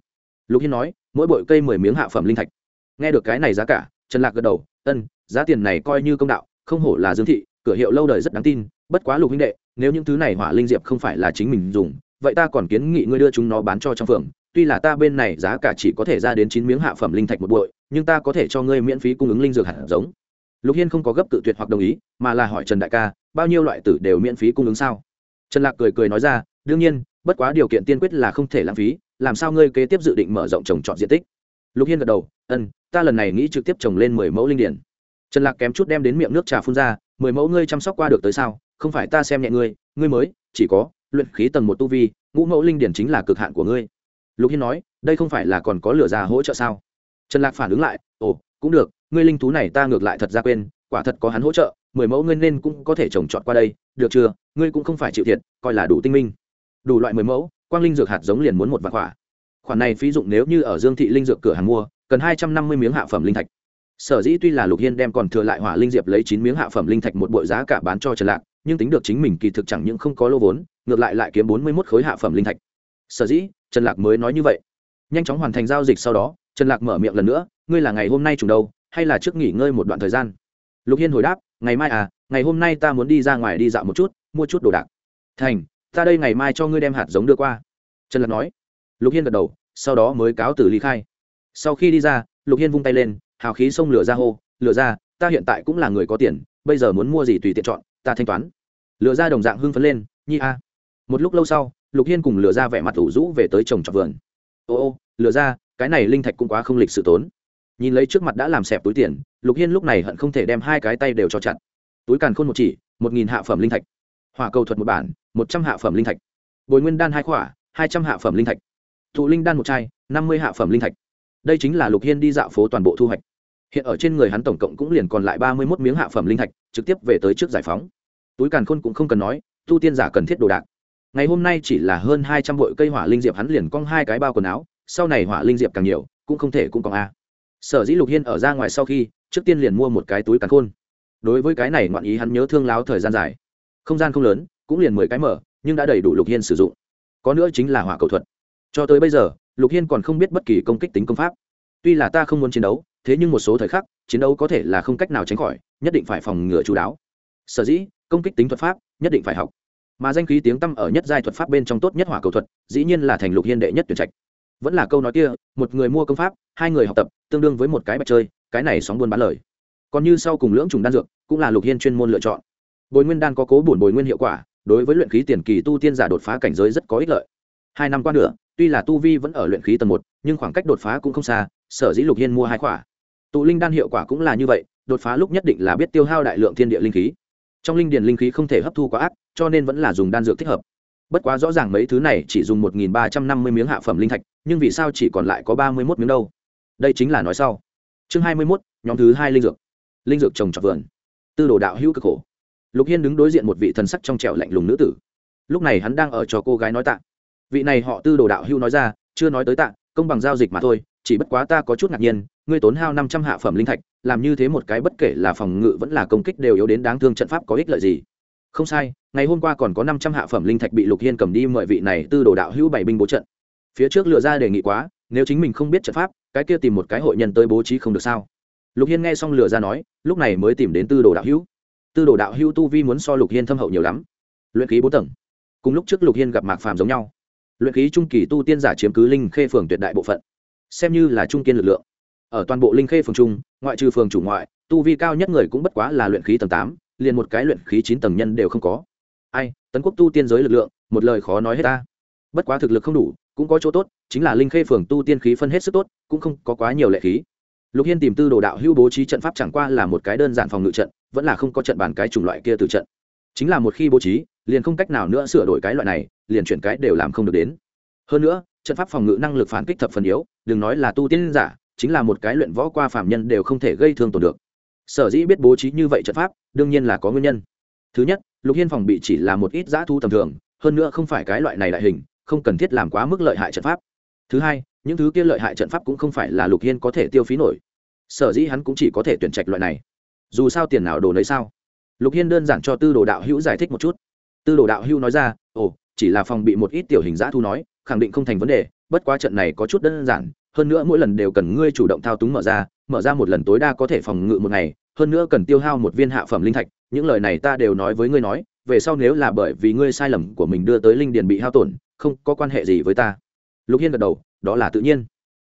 Lục hiên nói, mỗi bội cây mười miếng hạ phẩm linh thạch. Nghe được cái này giá cả, trần lạc gật đầu, ân, giá tiền này coi như công đạo, không hổ là dương thị, cửa hiệu lâu đời rất đáng tin, bất quá lục huynh đệ, nếu những thứ này hỏa linh diệp không phải là chính mình dùng, vậy ta còn kiến nghị ngươi đưa chúng nó bán cho trong phường. Tuy là ta bên này giá cả chỉ có thể ra đến chín miếng hạ phẩm linh thạch một bội, nhưng ta có thể cho ngươi miễn phí cung ứng linh dược hạt giống. Lục hiên không có gấp tự tuyệt hoặc đồng ý, mà là hỏi trần đại ca, bao nhiêu loại tử đều miễn phí cung ứng sao? Trần lạc cười cười nói ra, đương nhiên bất quá điều kiện tiên quyết là không thể lãng phí, làm sao ngươi kế tiếp dự định mở rộng trồng trọt diện tích? Lục hiên gật đầu ân ta lần này nghĩ trực tiếp trồng lên mười mẫu linh điển. Trần lạc kém chút đem đến miệng nước trà phun ra, mười mẫu ngươi chăm sóc qua được tới sao? Không phải ta xem nhẹ ngươi ngươi mới, chỉ có luyện khí tầng một tu vi, ngũ mẫu linh điển chính là cực hạn của ngươi. Lục hiên nói, đây không phải là còn có lửa già hỗ trợ sao? Trần lạc phản ứng lại, ồ, cũng được, ngươi linh thú này ta ngược lại thật ra quên, quả thật có hắn hỗ trợ, mười mẫu ngươi nên cũng có thể trồng trọt qua đây, được chưa? Ngươi cũng không phải chịu thiệt, coi là đủ tinh minh đủ loại mười mẫu quang linh dược hạt giống liền muốn một vạn quả khoản này phí dụng nếu như ở dương thị linh dược cửa hàng mua cần hai trăm năm mươi miếng hạ phẩm linh thạch. Sở dĩ tuy là lục hiên đem còn thừa lại hỏa linh diệp lấy chín miếng hạ phẩm linh thạch một bội giá cả bán cho trần lạc nhưng tính được chính mình kỳ thực chẳng những không có lô vốn ngược lại lại kiếm bốn mươi mốt khối hạ phẩm linh thạch. Sở dĩ trần lạc mới nói như vậy. Nhanh chóng hoàn thành giao dịch sau đó trần lạc mở miệng lần nữa ngươi là ngày hôm nay trùng đầu, hay là trước nghỉ ngơi một đoạn thời gian? Lục hiên hồi đáp ngày mai à ngày hôm nay ta muốn đi ra ngoài đi dạo một chút mua chút đồ đạc. Thành ta đây ngày mai cho ngươi đem hạt giống đưa qua. Trần lạc nói. Lục hiên gật đầu, sau đó mới cáo từ ly khai. Sau khi đi ra, lục hiên vung tay lên, hào khí xông lửa ra hô, lửa ra, ta hiện tại cũng là người có tiền, bây giờ muốn mua gì tùy tiện chọn, ta thanh toán. Lửa ra đồng dạng hưng phấn lên, nhi a. Một lúc lâu sau, lục hiên cùng lửa ra vẻ mặt ủ rũ về tới trồng trọt vườn. Ô ô, lửa ra, cái này linh thạch cũng quá không lịch sự tốn. Nhìn lấy trước mặt đã làm xẹp túi tiền, lục hiên lúc này hận không thể đem hai cái tay đều cho chặt. Túi càn khôn một chỉ, một nghìn hạ phẩm linh thạch. Hỏa cầu thuật một bản một trăm hạ phẩm linh thạch. Bồi nguyên đan hai khỏa, hai trăm hạ phẩm linh thạch. Thụ linh đan một chai, năm mươi hạ phẩm linh thạch. Đây chính là lục hiên đi dạo phố toàn bộ thu hoạch. Hiện ở trên người hắn tổng cộng cũng liền còn lại ba mươi một miếng hạ phẩm linh thạch, trực tiếp về tới trước giải phóng. Túi càn khôn cũng không cần nói, tu tiên giả cần thiết đồ đạc. Ngày hôm nay chỉ là hơn hai trăm bội cây hỏa linh diệp hắn liền cong hai cái bao quần áo, sau này hỏa linh diệp càng nhiều, cũng không thể cũng còn a. Sở dĩ lục hiên ở ra ngoài sau khi, trước tiên liền mua một cái túi càn khôn. Đối với cái này ngoạn ý hắn nhớ thương láo thời gian dài. Không gian không lớn cũng liền mười cái mở, nhưng đã đầy đủ lục hiên sử dụng. Có nữa chính là hỏa cầu thuật. Cho tới bây giờ, lục hiên còn không biết bất kỳ công kích tính công pháp. Tuy là ta không muốn chiến đấu, thế nhưng một số thời khắc, chiến đấu có thể là không cách nào tránh khỏi, nhất định phải phòng ngừa chú đáo. Sở dĩ, công kích tính thuật pháp, nhất định phải học. Mà danh khí tiếng tăm ở nhất giai thuật pháp bên trong tốt nhất hỏa cầu thuật, dĩ nhiên là thành lục hiên đệ nhất tuyển trạch. Vẫn là câu nói kia, một người mua công pháp, hai người học tập, tương đương với một cái bạch chơi, cái này sóng buôn bán lời. Còn như sau cùng lưỡng trùng đan dược, cũng là lục hiên chuyên môn lựa chọn. Bồi nguyên đan có cố bổn bồi nguyên hiệu quả đối với luyện khí tiền kỳ tu tiên giả đột phá cảnh giới rất có ích lợi. Hai năm qua nữa tuy là tu vi vẫn ở luyện khí tầng một nhưng khoảng cách đột phá cũng không xa sở dĩ lục hiên mua hai quả, tụ linh đan hiệu quả cũng là như vậy đột phá lúc nhất định là biết tiêu hao đại lượng thiên địa linh khí. Trong linh điền linh khí không thể hấp thu quá ác cho nên vẫn là dùng đan dược thích hợp. Bất quá rõ ràng mấy thứ này chỉ dùng một nghìn ba trăm năm mươi miếng hạ phẩm linh thạch nhưng vì sao chỉ còn lại có ba mươi mốt miếng đâu? Đây chính là nói sau. Chương hai mươi mốt nhóm thứ hai linh dược. Linh dược trồng trọt vườn. Tư đồ đạo hữu cực khổ lục hiên đứng đối diện một vị thần sắc trong trẻo lạnh lùng nữ tử. Lúc này hắn đang ở cho cô gái nói tạ. Vị này họ tư đồ đạo Hưu nói ra, chưa nói tới tạ, công bằng giao dịch mà thôi, chỉ bất quá ta có chút ngạc nhiên, ngươi tốn hao năm trăm hạ phẩm linh thạch, làm như thế một cái bất kể là phòng ngự vẫn là công kích đều yếu đến đáng thương trận pháp có ích lợi gì. Không sai, ngày hôm qua còn có năm trăm hạ phẩm linh thạch bị lục hiên cầm đi mời vị này tư đồ đạo hữu bảy binh bố trận. Phía trước lựa ra đề nghị quá, nếu chính mình không biết trận pháp, cái kia tìm một cái hội nhân tới bố trí không được sao? Lục hiên nghe xong lựa ra nói, lúc này mới tìm đến tư đồ đạo hữu tư đồ đạo hưu tu vi muốn so lục hiên thâm hậu nhiều lắm. Luyện khí bốn tầng. Cùng lúc trước lục hiên gặp mạc phàm giống nhau. Luyện khí trung kỳ tu tiên giả chiếm cứ linh khê phường tuyệt đại bộ phận. Xem như là trung kiên lực lượng. Ở toàn bộ linh khê phường trung, ngoại trừ phường chủ ngoại, tu vi cao nhất người cũng bất quá là luyện khí tầng tám, liền một cái luyện khí chín tầng nhân đều không có. Ai, tấn quốc tu tiên giới lực lượng, một lời khó nói hết ta. Bất quá thực lực không đủ, cũng có chỗ tốt, chính là linh khê phường tu tiên khí phân hết sức tốt, cũng không có quá nhiều lệ khí. Lục hiên tìm tư đồ đạo hưu bố trí trận pháp chẳng qua là một cái đơn giản phòng ngự trận vẫn là không có trận bàn cái chủng loại kia từ trận. Chính là một khi bố trí, liền không cách nào nữa sửa đổi cái loại này, liền chuyển cái đều làm không được đến. Hơn nữa, trận pháp phòng ngự năng lực phản kích thập phần yếu, đừng nói là tu tiên giả, chính là một cái luyện võ qua phạm nhân đều không thể gây thương tổn được. Sở dĩ biết bố trí như vậy trận pháp, đương nhiên là có nguyên nhân. Thứ nhất, lục hiên phòng bị chỉ là một ít giã thu tầm thường, hơn nữa không phải cái loại này đại hình, không cần thiết làm quá mức lợi hại trận pháp. Thứ hai, những thứ kia lợi hại trận pháp cũng không phải là lục hiên có thể tiêu phí nổi. Sở dĩ hắn cũng chỉ có thể tuyển trạch loại này dù sao tiền nào đồ lấy sao? Lục hiên đơn giản cho tư đồ đạo hữu giải thích một chút. Tư đồ đạo hữu nói ra, ồ, chỉ là phòng bị một ít tiểu hình giã thu nói, khẳng định không thành vấn đề, bất quá trận này có chút đơn giản, hơn nữa mỗi lần đều cần ngươi chủ động thao túng mở ra mở ra một lần tối đa có thể phòng ngự một ngày, hơn nữa cần tiêu hao một viên hạ phẩm linh thạch, những lời này ta đều nói với ngươi nói, về sau nếu là bởi vì ngươi sai lầm của mình đưa tới linh điền bị hao tổn, không có quan hệ gì với ta. Lục hiên gật đầu, đó là tự nhiên.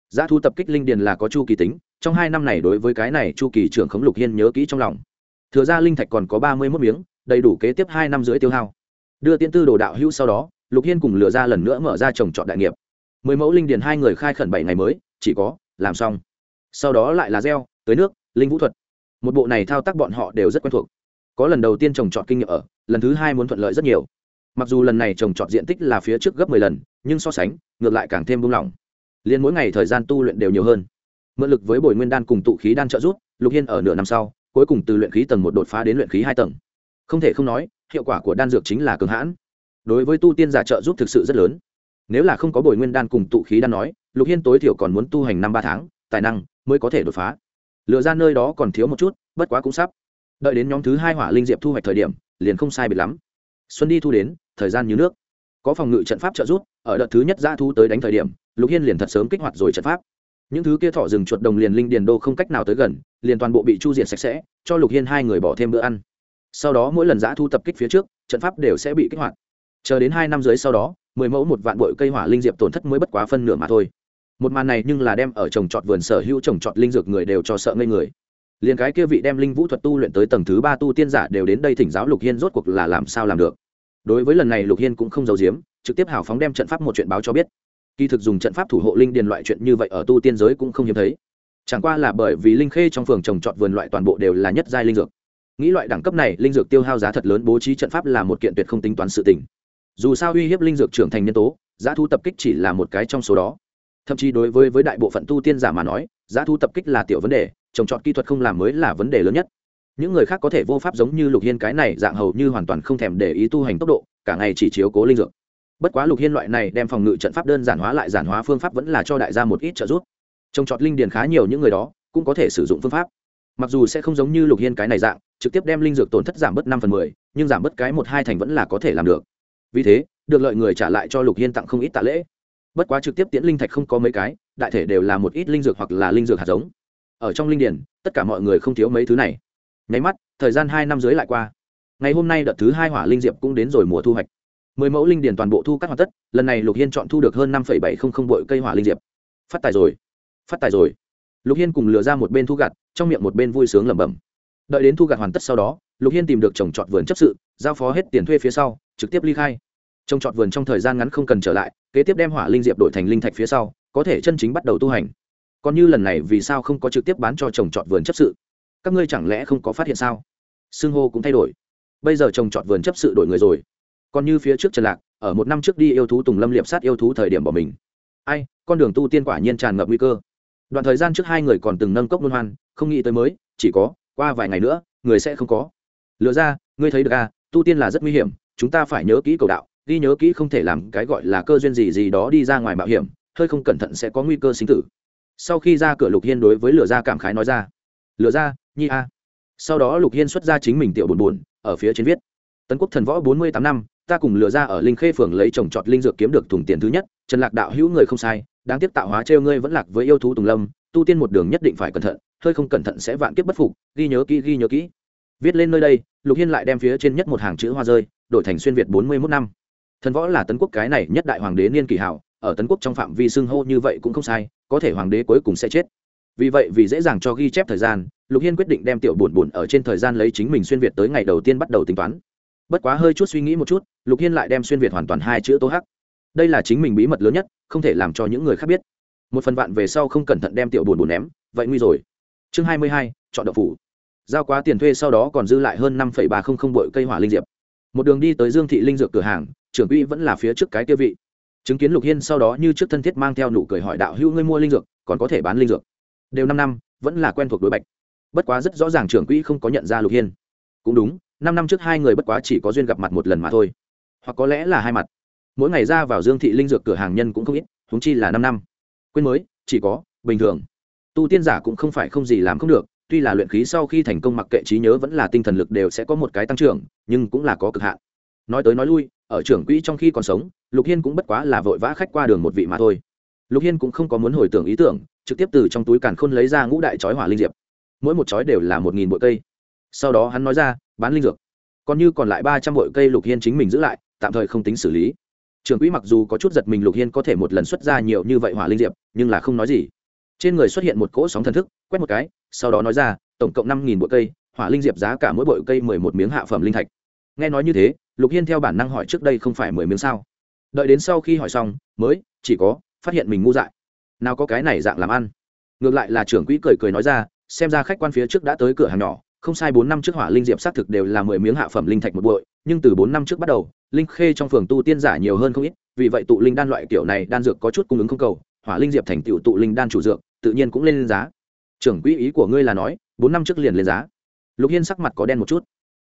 Giá thu tập kích linh điền là có chu kỳ tính trong hai năm này đối với cái này chu kỳ trưởng khống lục hiên nhớ kỹ trong lòng. Thừa ra linh thạch còn có ba mươi mốt miếng, đầy đủ kế tiếp hai năm rưỡi tiêu hao. Đưa tiên tư đồ đạo hữu sau đó, lục hiên cùng lựa ra lần nữa mở ra trồng trọt đại nghiệp. Mười mẫu linh điền hai người khai khẩn bảy ngày mới, chỉ có, làm xong. Sau đó lại là gieo, tưới nước, linh vũ thuật. Một bộ này thao tác bọn họ đều rất quen thuộc. Có lần đầu tiên trồng trọt kinh nghiệm ở, lần thứ hai muốn thuận lợi rất nhiều. Mặc dù lần này trồng trọt diện tích là phía trước gấp mười lần, nhưng so sánh, ngược lại càng thêm buông lỏng. Liền mỗi ngày thời gian tu luyện đều nhiều hơn mượn lực với bồi nguyên đan cùng tụ khí đan trợ giúp, lục hiên ở nửa năm sau, cuối cùng từ luyện khí tầng một đột phá đến luyện khí hai tầng. Không thể không nói, hiệu quả của đan dược chính là cường hãn. Đối với tu tiên giả trợ giúp thực sự rất lớn. Nếu là không có bồi nguyên đan cùng tụ khí đan nói, lục hiên tối thiểu còn muốn tu hành năm ba tháng, tài năng mới có thể đột phá. Lựa ra nơi đó còn thiếu một chút, bất quá cũng sắp. Đợi đến nhóm thứ hai hỏa linh diệp thu hoạch thời điểm, liền không sai biệt lắm. Xuân đi thu đến, thời gian như nước. Có phòng ngự trận pháp trợ giúp, ở đợt thứ nhất ra thu tới đánh thời điểm, lục hiên liền thật sớm kích hoạt rồi trận pháp những thứ kia thỏ rừng chuột đồng liền linh điền đô không cách nào tới gần, liền toàn bộ bị chu diệt sạch sẽ, cho lục hiên hai người bỏ thêm bữa ăn. Sau đó mỗi lần giã thu tập kích phía trước, trận pháp đều sẽ bị kích hoạt. Chờ đến hai năm dưới sau đó, mười mẫu một vạn bội cây hỏa linh diệp tổn thất mới bất quá phân nửa mà thôi. Một màn này nhưng là đem ở trồng trọt vườn sở hữu trồng trọt linh dược người đều cho sợ ngây người. Liền cái kia vị đem linh vũ thuật tu luyện tới tầng thứ ba tu tiên giả đều đến đây thỉnh giáo lục hiên rốt cuộc là làm sao làm được. Đối với lần này lục hiên cũng không giấu giếm, trực tiếp hào phóng đem trận pháp một chuyện báo cho biết kỳ thực dùng trận pháp thủ hộ linh điền loại chuyện như vậy ở tu tiên giới cũng không hiếm thấy. Chẳng qua là bởi vì linh khê trong phường trồng trọt vườn loại toàn bộ đều là nhất giai linh dược. Nghĩ loại đẳng cấp này, linh dược tiêu hao giá thật lớn bố trí trận pháp là một kiện tuyệt không tính toán sự tình. Dù sao uy hiếp linh dược trưởng thành nhân tố, giá thu tập kích chỉ là một cái trong số đó. Thậm chí đối với với đại bộ phận tu tiên giả mà nói, giá thu tập kích là tiểu vấn đề, trồng trọt kỹ thuật không làm mới là vấn đề lớn nhất. Những người khác có thể vô pháp giống như lục hiên cái này dạng hầu như hoàn toàn không thèm để ý tu hành tốc độ, cả ngày chỉ chiếu cố linh dược bất quá lục hiên loại này đem phòng ngự trận pháp đơn giản hóa lại giản hóa phương pháp vẫn là cho đại gia một ít trợ giúp. Trồng trọt linh điền khá nhiều những người đó, cũng có thể sử dụng phương pháp. Mặc dù sẽ không giống như lục hiên cái này dạng, trực tiếp đem linh dược tổn thất giảm bớt năm phần mười, nhưng giảm bớt cái một hai thành vẫn là có thể làm được. Vì thế, được lợi người trả lại cho lục hiên tặng không ít tạ lễ. Bất quá trực tiếp tiễn linh thạch không có mấy cái, đại thể đều là một ít linh dược hoặc là linh dược hạt giống. Ở trong linh điển tất cả mọi người không thiếu mấy thứ này. Nháy mắt, thời gian hai năm dưới lại qua. Ngày hôm nay đợt thứ hai hỏa linh diệp cũng đến rồi mùa thu hoạch mười mẫu linh điển toàn bộ thu cắt hoàn tất, lần này lục hiên chọn thu được hơn năm bảy không không bội cây hỏa linh diệp. Phát tài rồi. Phát tài rồi. Lục hiên cùng lừa ra một bên thu gặt, trong miệng một bên vui sướng lẩm bẩm. Đợi đến thu gặt hoàn tất sau đó, lục hiên tìm được trồng trọt vườn chấp sự, giao phó hết tiền thuê phía sau, trực tiếp ly khai. Trồng trọt vườn trong thời gian ngắn không cần trở lại, kế tiếp đem hỏa linh diệp đổi thành linh thạch phía sau, có thể chân chính bắt đầu tu hành. Còn như lần này vì sao không có trực tiếp bán cho trồng trọt vườn chấp sự? Các ngươi chẳng lẽ không có phát hiện sao? Xưng hô cũng thay đổi. Bây giờ trồng trọt vườn chấp sự đổi người rồi còn như phía trước trần lạc, ở một năm trước đi yêu thú tùng lâm liệp sát yêu thú thời điểm bỏ mình. Ai, con đường tu tiên quả nhiên tràn ngập nguy cơ. Đoạn thời gian trước hai người còn từng nâng cốc luân hoan, không nghĩ tới mới, chỉ có, qua vài ngày nữa, người sẽ không có. Lựa ra, ngươi thấy được à tu tiên là rất nguy hiểm, chúng ta phải nhớ kỹ cầu đạo, ghi nhớ kỹ không thể làm cái gọi là cơ duyên gì gì đó đi ra ngoài mạo hiểm, hơi không cẩn thận sẽ có nguy cơ sinh tử. Sau khi ra cửa lục hiên đối với lửa gia cảm khái nói ra lửa gia, nhi a. Sau đó lục hiên xuất ra chính mình tiểu buồn buồn ở phía trên viết, tấn quốc thần võ bốn mươi tám năm ta cùng lừa ra ở linh khê phường lấy trồng trọt linh dược kiếm được thùng tiền thứ nhất, trần lạc đạo hữu người không sai, đáng tiếc tạo hóa trêu ngươi vẫn lạc với yêu thú tùng lâm, tu tiên một đường nhất định phải cẩn thận, hơi không cẩn thận sẽ vạn kiếp bất phục, ghi nhớ kỹ, ghi nhớ kỹ. Viết lên nơi đây, lục hiên lại đem phía trên nhất một hàng chữ hoa rơi, đổi thành xuyên việt bốn mươi mốt năm. Thần võ là tấn quốc cái này nhất đại hoàng đế niên kỳ hảo, ở tấn quốc trong phạm vi xưng hô như vậy cũng không sai, có thể hoàng đế cuối cùng sẽ chết. Vì vậy vì dễ dàng cho ghi chép thời gian, lục hiên quyết định đem tiểu buồn buồn ở trên thời gian lấy chính mình xuyên việt tới ngày đầu tiên bắt đầu tính toán bất quá hơi chút suy nghĩ một chút, lục hiên lại đem xuyên việt hoàn toàn hai chữ tô hắc. Đây là chính mình bí mật lớn nhất, không thể làm cho những người khác biết. Một phần vạn về sau không cẩn thận đem tiểu bùn buồn ném, vậy nguy rồi. Chương hai mươi hai, chọn đậu phủ. Giao quá tiền thuê sau đó còn dư lại hơn năm ba trăm linh bội cây hỏa linh diệp. Một đường đi tới dương thị linh dược cửa hàng, trưởng quỹ vẫn là phía trước cái tiêu vị. Chứng kiến lục hiên sau đó như trước thân thiết mang theo nụ cười hỏi đạo, hữu ngươi mua linh dược, còn có thể bán linh dược? Đều năm năm, vẫn là quen thuộc đối bạch. Bất quá rất rõ ràng trưởng quỹ không có nhận ra lục hiên. Cũng đúng năm năm trước hai người bất quá chỉ có duyên gặp mặt một lần mà thôi. Hoặc có lẽ là hai mặt. Mỗi ngày ra vào dương thị linh dược cửa hàng nhân cũng không ít húng chi là năm năm. Quên mới, chỉ có, bình thường. Tu tiên giả cũng không phải không gì làm không được, tuy là luyện khí sau khi thành công mặc kệ trí nhớ vẫn là tinh thần lực đều sẽ có một cái tăng trưởng, nhưng cũng là có cực hạn. Nói tới nói lui, ở trưởng quỹ trong khi còn sống, lục hiên cũng bất quá là vội vã khách qua đường một vị mà thôi. Lục hiên cũng không có muốn hồi tưởng ý tưởng, trực tiếp từ trong túi càn khôn lấy ra ngũ đại chói hỏa linh diệp. Mỗi một chói đều là một nghìn bội cây. Sau đó hắn nói ra bán linh dược. Còn như còn lại ba trăm bội cây lục hiên chính mình giữ lại, tạm thời không tính xử lý. Trưởng quỹ mặc dù có chút giật mình lục hiên có thể một lần xuất ra nhiều như vậy hỏa linh diệp, nhưng là không nói gì. Trên người xuất hiện một cỗ sóng thần thức, quét một cái, sau đó nói ra, tổng cộng năm nghìn bội cây, hỏa linh diệp giá cả mỗi bội cây mười một miếng hạ phẩm linh thạch. Nghe nói như thế, lục hiên theo bản năng hỏi trước đây không phải mười miếng sao? Đợi đến sau khi hỏi xong, mới, chỉ có, phát hiện mình ngu dại. Nào có cái này dạng làm ăn. Ngược lại là trưởng quỹ cười cười nói ra, xem ra khách quan phía trước đã tới cửa hàng nhỏ không sai bốn năm trước hỏa linh diệp xác thực đều là mười miếng hạ phẩm linh thạch một bội nhưng từ bốn năm trước bắt đầu linh khê trong phường tu tiên giả nhiều hơn không ít vì vậy tụ linh đan loại kiểu này đan dược có chút cung ứng không cầu hỏa linh diệp thành tiểu tụ linh đan chủ dược tự nhiên cũng lên giá. Trưởng quỹ ý của ngươi là nói bốn năm trước liền lên giá. Lục hiên sắc mặt có đen một chút.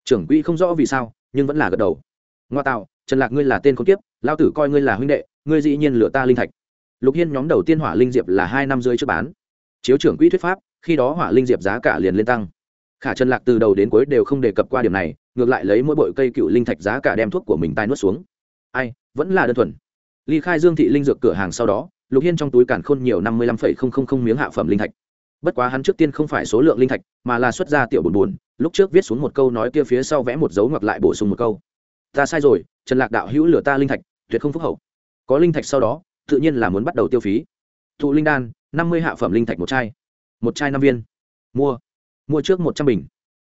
Trưởng quỹ không rõ vì sao nhưng vẫn là gật đầu. Ngoa tạo trần lạc ngươi là tên con kiếp, lão tử coi ngươi là huynh đệ ngươi dĩ nhiên lựa ta linh thạch. Lục hiên nhóm đầu tiên hỏa linh diệp là hai năm rưỡi trước bán. Chiếu trưởng quỹ thuyết pháp khi đó hỏa linh diệp giá cả liền lên tăng khả trần lạc từ đầu đến cuối đều không đề cập qua điểm này, ngược lại lấy mỗi bội cây cựu linh thạch giá cả đem thuốc của mình tai nuốt xuống. Ai, vẫn là đơn thuần. Ly khai dương thị linh dược cửa hàng sau đó, lục hiên trong túi càn khôn nhiều năm mươi lăm phẩy không không không miếng hạ phẩm linh thạch. Bất quá hắn trước tiên không phải số lượng linh thạch, mà là xuất ra tiểu buồn buồn lúc trước viết xuống một câu nói kia phía sau vẽ một dấu ngoặc lại bổ sung một câu. Ta sai rồi, trần lạc đạo hữu lửa ta linh thạch, tuyệt không phúc hậu. Có linh thạch sau đó, tự nhiên là muốn bắt đầu tiêu phí. Thụ linh đan, năm mươi hạ phẩm linh thạch một chai. Một chai năm viên. Mua mua trước một trăm bình.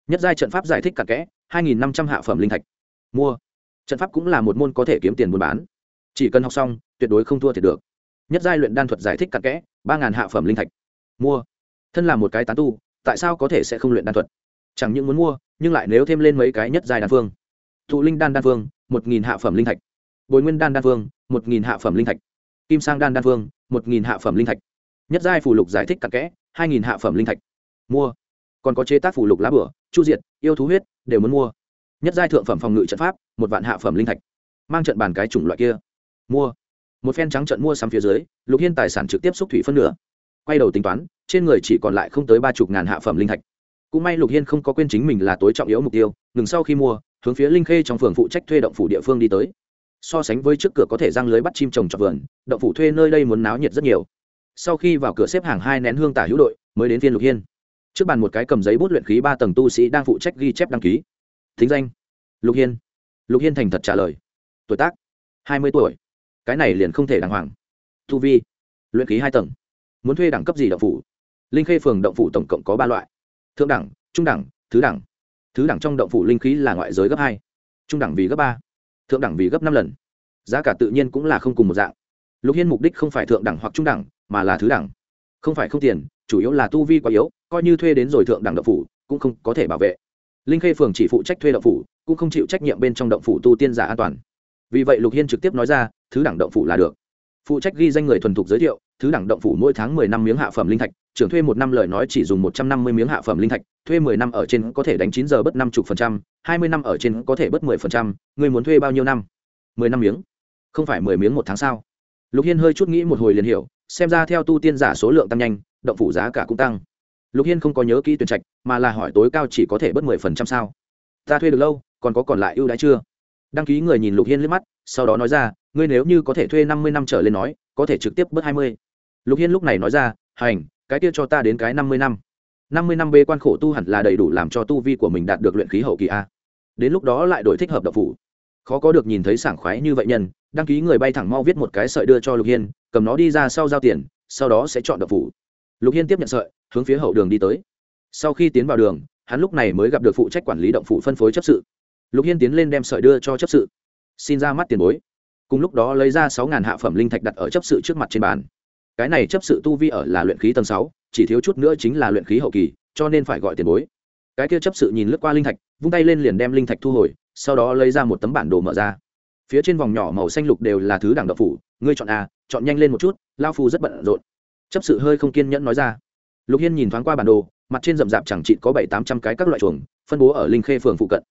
Nhất giai trận pháp giải thích cặn kẽ, hai nghìn năm trăm hạ phẩm linh thạch. Mua. Trận pháp cũng là một môn có thể kiếm tiền buôn bán. Chỉ cần học xong, tuyệt đối không thua thiệt được. Nhất giai luyện đan thuật giải thích cặn kẽ, ba ngàn hạ phẩm linh thạch. Mua. Thân là một cái tán tu, tại sao có thể sẽ không luyện đan thuật? Chẳng những muốn mua, nhưng lại nếu thêm lên mấy cái nhất giai đan phương thụ linh đan đan phương một nghìn hạ phẩm linh thạch. Bồi nguyên đan đan phương một nghìn hạ phẩm linh thạch. Kim sang đan đan phương một nghìn hạ phẩm linh thạch. Nhất giai phù lục giải thích cặn kẽ, hai nghìn hạ phẩm linh thạch. Mua còn có chế tác phủ lục lá bửa, chu diệt, yêu thú huyết, đều muốn mua. Nhất giai thượng phẩm phòng ngự trận pháp, một vạn hạ phẩm linh thạch. Mang trận bàn cái chủng loại kia. Mua. Một phen trắng trận mua sắm phía dưới, lục hiên tài sản trực tiếp xúc thủy phân nửa. Quay đầu tính toán, trên người chỉ còn lại không tới ba chục ngàn hạ phẩm linh thạch. Cũng may lục hiên không có quên chính mình là tối trọng yếu mục tiêu, ngừng sau khi mua, hướng phía linh khê trong phường phụ trách thuê động phủ địa phương đi tới. So sánh với trước cửa có thể răng lưới bắt chim trồng trọt vườn, động phủ thuê nơi đây muốn náo nhiệt rất nhiều. Sau khi vào cửa xếp hàng hai nén hương tả hữu đội, mới đến phiên lục hiên trước bàn một cái cầm giấy bút luyện khí ba tầng tu sĩ đang phụ trách ghi chép đăng ký. Thính danh, lục hiên. Lục hiên thành thật trả lời. Tuổi tác, hai mươi tuổi. Cái này liền không thể đàng hoàng. Tu vi, luyện khí hai tầng. Muốn thuê đẳng cấp gì động phủ? Linh khê phường động phủ tổng cộng có ba loại. Thượng đẳng, trung đẳng, thứ đẳng. Thứ đẳng trong động phủ linh khí là ngoại giới gấp hai, trung đẳng vì gấp ba, thượng đẳng vì gấp năm lần. Giá cả tự nhiên cũng là không cùng một dạng. Lục hiên mục đích không phải thượng đẳng hoặc trung đẳng, mà là thứ đẳng không phải không tiền, chủ yếu là tu vi quá yếu, coi như thuê đến rồi thượng đẳng động phủ, cũng không có thể bảo vệ. Linh khê phường chỉ phụ trách thuê động phủ, cũng không chịu trách nhiệm bên trong động phủ tu tiên giả an toàn. Vì vậy lục hiên trực tiếp nói ra, thứ đẳng động phủ là được. Phụ trách ghi danh người thuần thục giới thiệu, thứ đẳng động phủ mỗi tháng mười năm miếng hạ phẩm linh thạch, trưởng thuê một năm lời nói chỉ dùng một trăm năm mươi miếng hạ phẩm linh thạch, thuê mười năm ở trên có thể đánh chín giờ bất năm chục phần trăm, hai mươi năm ở trên có thể bất mười phần trăm người muốn thuê bao nhiêu năm? Mười năm miếng. Không phải mười miếng một tháng sao? Lục hiên hơi chút nghĩ một hồi liền hiểu xem ra theo tu tiên giả số lượng tăng nhanh, động phủ giá cả cũng tăng. Lục hiên không có nhớ kỹ tuyển trạch, mà là hỏi tối cao chỉ có thể bớt mười phần trăm sao. Ta thuê được lâu, còn có còn lại ưu đãi chưa? Đăng ký người nhìn lục hiên liếc mắt, sau đó nói ra, ngươi nếu như có thể thuê năm mươi năm trở lên nói, có thể trực tiếp bớt hai mươi. Lục hiên lúc này nói ra, hành, cái kia cho ta đến cái năm mươi năm. Năm mươi năm bê quan khổ tu hẳn là đầy đủ làm cho tu vi của mình đạt được luyện khí hậu kỳ a. Đến lúc đó lại đổi thích hợp độc phủ. Khó có được nhìn thấy sảng khoái như vậy nhân, đăng ký người bay thẳng mau viết một cái sợi đưa cho lục hiên cầm nó đi ra sau giao tiền, sau đó sẽ chọn độc phủ. Lục hiên tiếp nhận sợi, hướng phía hậu đường đi tới. Sau khi tiến vào đường, hắn lúc này mới gặp được phụ trách quản lý động phủ phân phối chấp sự. Lục hiên tiến lên đem sợi đưa cho chấp sự. Xin ra mắt tiền bối. Cùng lúc đó lấy ra sáu ngàn hạ phẩm linh thạch đặt ở chấp sự trước mặt trên bàn. Cái này chấp sự tu vi ở là luyện khí tầng sáu, chỉ thiếu chút nữa chính là luyện khí hậu kỳ, cho nên phải gọi tiền bối. Cái kia chấp sự nhìn lướt qua linh thạch, vung tay lên liền đem linh thạch thu hồi, sau đó lấy ra một tấm bản đồ mở ra. Phía trên vòng nhỏ màu xanh lục đều là thứ đẳng độc phủ, ngươi chọn a chọn nhanh lên một chút, lao phu rất bận rộn. Chấp sự hơi không kiên nhẫn nói ra. Lục hiên nhìn thoáng qua bản đồ, mặt trên rậm rạp chẳng chịt có bảy tám trăm cái các loại chuồng, phân bố ở linh khê phường phụ cận.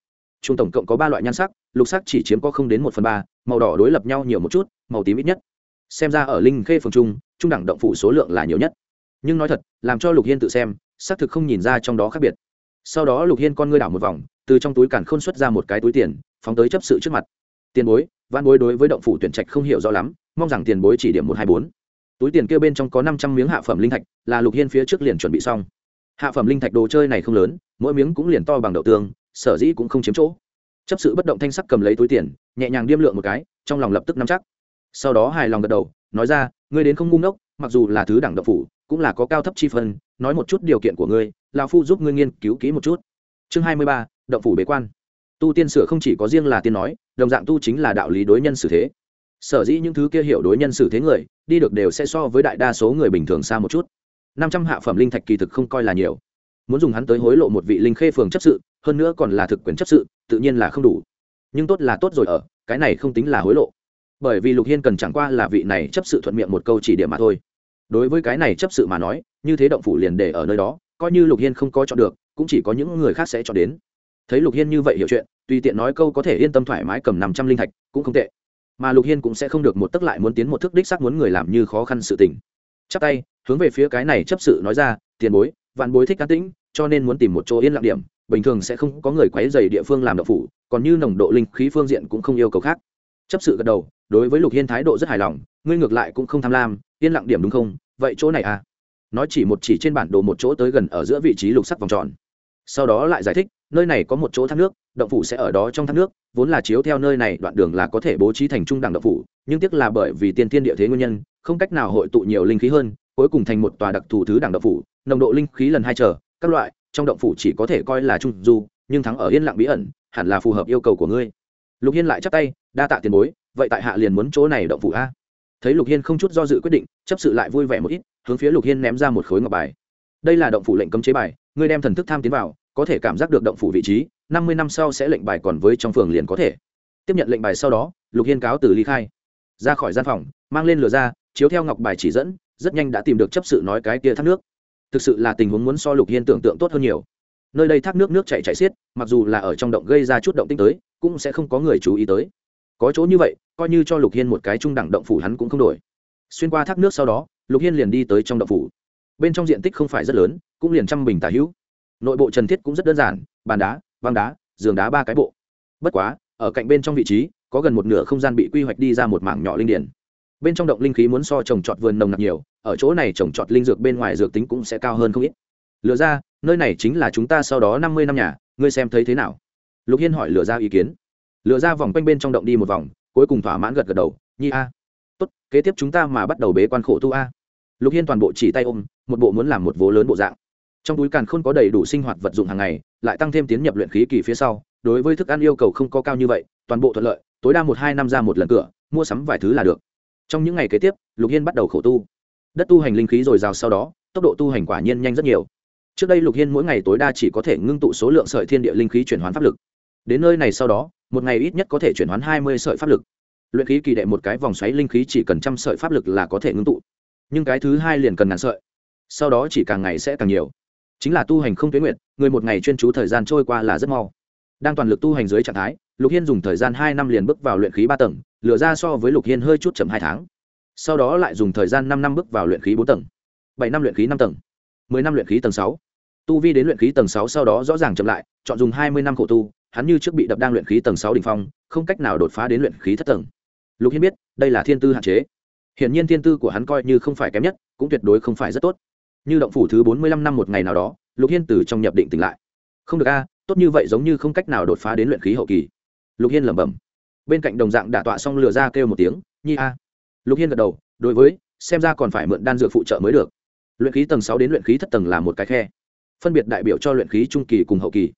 Chuồng tổng cộng có ba loại nhan sắc, lục sắc chỉ chiếm có không đến một phần ba, màu đỏ đối lập nhau nhiều một chút, màu tím ít nhất. Xem ra ở linh khê phường trung trung đẳng động phủ số lượng là nhiều nhất. Nhưng nói thật, làm cho lục hiên tự xem, xác thực không nhìn ra trong đó khác biệt. Sau đó lục hiên con ngươi đảo một vòng, từ trong túi càn khôn xuất ra một cái túi tiền, phóng tới chấp sự trước mặt. Tiền bối văn bối đối với động phủ tuyển trạch không hiểu rõ lắm mong rằng tiền bối chỉ điểm một hai bốn. Túi tiền kêu bên trong có năm trăm miếng hạ phẩm linh thạch, là lục hiên phía trước liền chuẩn bị xong. Hạ phẩm linh thạch đồ chơi này không lớn, mỗi miếng cũng liền to bằng đậu tương, sở dĩ cũng không chiếm chỗ. Chấp sự bất động thanh sắc cầm lấy túi tiền, nhẹ nhàng điêm lượng một cái, trong lòng lập tức nắm chắc. Sau đó hài lòng gật đầu, nói ra, ngươi đến không ngu ngốc, mặc dù là thứ đẳng độc phủ, cũng là có cao thấp chi phân, nói một chút điều kiện của ngươi, lão phu giúp ngươi nghiên cứu kỹ một chút. Chương hai mươi ba, động phủ bế quan. Tu tiên sửa không chỉ có riêng là tiên nói, đồng dạng tu chính là đạo lý đối nhân xử thế sở dĩ những thứ kia hiểu đối nhân xử thế người, đi được đều sẽ so với đại đa số người bình thường xa một chút. Năm trăm hạ phẩm linh thạch kỳ thực không coi là nhiều. Muốn dùng hắn tới hối lộ một vị linh khê phường chấp sự, hơn nữa còn là thực quyền chấp sự, tự nhiên là không đủ. Nhưng tốt là tốt rồi ở, cái này không tính là hối lộ. Bởi vì lục hiên cần chẳng qua là vị này chấp sự thuận miệng một câu chỉ điểm mà thôi. Đối với cái này chấp sự mà nói, như thế động phủ liền để ở nơi đó, coi như lục hiên không có chọn được, cũng chỉ có những người khác sẽ chọn đến. Thấy lục hiên như vậy hiểu chuyện, tùy tiện nói câu có thể yên tâm thoải mái cầm năm trăm linh thạch, cũng không tệ mà lục hiên cũng sẽ không được một tức lại muốn tiến một thức đích xác muốn người làm như khó khăn sự tình. Chắp tay, hướng về phía cái này chấp sự nói ra, tiền bối, vạn bối thích cá tĩnh, cho nên muốn tìm một chỗ yên lặng điểm, bình thường sẽ không có người quấy dày địa phương làm đậu phủ, còn như nồng độ linh khí phương diện cũng không yêu cầu khác. Chấp sự gật đầu, đối với lục hiên thái độ rất hài lòng, ngươi ngược lại cũng không tham lam, yên lặng điểm đúng không? Vậy chỗ này à? Nói chỉ một chỉ trên bản đồ một chỗ tới gần ở giữa vị trí lục sắc vòng tròn. Sau đó lại giải thích nơi này có một chỗ thác nước, động phủ sẽ ở đó trong thác nước, vốn là chiếu theo nơi này, đoạn đường là có thể bố trí thành trung đẳng động phủ, nhưng tiếc là bởi vì tiên tiên địa thế nguyên nhân, không cách nào hội tụ nhiều linh khí hơn, cuối cùng thành một tòa đặc thù thứ đẳng động phủ, nồng độ linh khí lần hai trở, các loại, trong động phủ chỉ có thể coi là trung du, nhưng thắng ở yên lặng bí ẩn, hẳn là phù hợp yêu cầu của ngươi. Lục hiên lại chắp tay, đa tạ tiền bối, vậy tại hạ liền muốn chỗ này động phủ a. Thấy lục hiên không chút do dự quyết định, chấp sự lại vui vẻ một ít, hướng phía lục hiên ném ra một khối ngọc bài. Đây là động phủ lệnh cấm chế bài, ngươi đem thần thức tham tiến vào có thể cảm giác được động phủ vị trí, năm mươi năm sau sẽ lệnh bài còn với trong phường liền có thể. Tiếp nhận lệnh bài sau đó, lục hiên cáo từ ly khai. Ra khỏi gian phòng, mang lên lửa ra, chiếu theo ngọc bài chỉ dẫn, rất nhanh đã tìm được chấp sự nói cái kia thác nước. Thực sự là tình huống muốn so lục hiên tưởng tượng tốt hơn nhiều. Nơi đây thác nước nước chạy chạy xiết, mặc dù là ở trong động gây ra chút động tinh tới, cũng sẽ không có người chú ý tới. Có chỗ như vậy, coi như cho lục hiên một cái trung đẳng động phủ hắn cũng không đổi. Xuyên qua thác nước sau đó, lục hiên liền đi tới trong động phủ. Bên trong diện tích không phải rất lớn, cũng liền trăm bình tả hữu nội bộ trần thiết cũng rất đơn giản, bàn đá văng đá, giường đá ba cái bộ. Bất quá, ở cạnh bên trong vị trí, có gần một nửa không gian bị quy hoạch đi ra một mảng nhỏ linh điển. Bên trong động linh khí muốn so trồng trọt vườn nồng nặc nhiều, ở chỗ này trồng trọt linh dược bên ngoài dược tính cũng sẽ cao hơn không ít. Lựa ra, nơi này chính là chúng ta sau đó năm mươi năm nhà, ngươi xem thấy thế nào? Lục hiên hỏi lựa ra ý kiến. Lựa ra vòng quanh bên trong động đi một vòng, cuối cùng thỏa mãn gật gật đầu, nhi a, tốt, kế tiếp chúng ta mà bắt đầu bế quan khổ tu a. Lục hiên toàn bộ chỉ tay ôm, một bộ muốn làm một vố lớn bộ dạng trong túi càn không có đầy đủ sinh hoạt vật dụng hàng ngày, lại tăng thêm tiến nhập luyện khí kỳ phía sau, đối với thức ăn yêu cầu không có cao như vậy, toàn bộ thuận lợi, tối đa một hai năm ra một lần cửa, mua sắm vài thứ là được. Trong những ngày kế tiếp, lục hiên bắt đầu khổ tu. Đất tu hành linh khí dồi dào sau đó, tốc độ tu hành quả nhiên nhanh rất nhiều. Trước đây lục hiên mỗi ngày tối đa chỉ có thể ngưng tụ số lượng sợi thiên địa linh khí chuyển hoán pháp lực. Đến nơi này sau đó, một ngày ít nhất có thể chuyển hoán hai mươi sợi pháp lực. Luyện khí kỳ đệ một cái vòng xoáy linh khí chỉ cần trăm sợi pháp lực là có thể ngưng tụ. Nhưng cái thứ hai liền cần ngàn sợi. Sau đó chỉ càng ngày sẽ càng nhiều chính là tu hành không tuyến nguyện người một ngày chuyên chú thời gian trôi qua là rất mau. Đang toàn lực tu hành dưới trạng thái, lục hiên dùng thời gian hai năm liền bước vào luyện khí ba tầng lựa ra so với lục hiên hơi chút chậm hai tháng. Sau đó lại dùng thời gian năm năm bước vào luyện khí bốn tầng. Bảy năm luyện khí năm tầng. Mười năm luyện khí tầng sáu. Tu vi đến luyện khí tầng sáu sau đó rõ ràng chậm lại, chọn dùng hai mươi năm khổ tu, hắn như trước bị đập đang luyện khí tầng sáu đ ỉ n h phong, không cách nào đột phá đến luyện khí thất tầng. Lục hiên biết, đây là thiên tư hạn chế. Hiển nhiên thiên tư của hắn coi như không phải kém nhất, cũng tuyệt đối không phải rất tốt như động phủ thứ bốn mươi lăm năm một ngày nào đó, lục hiên từ trong nhập định tỉnh lại. Không được a, tốt như vậy giống như không cách nào đột phá đến luyện khí hậu kỳ. Lục hiên lẩm bẩm. Bên cạnh đồng dạng đả tọa xong lừa ra kêu một tiếng, nhi a. Lục hiên gật đầu, đối với, xem ra còn phải mượn đan dược phụ trợ mới được. Luyện khí tầng sáu đến luyện khí thất tầng là một cái khe. Phân biệt đại biểu cho luyện khí trung kỳ cùng hậu kỳ.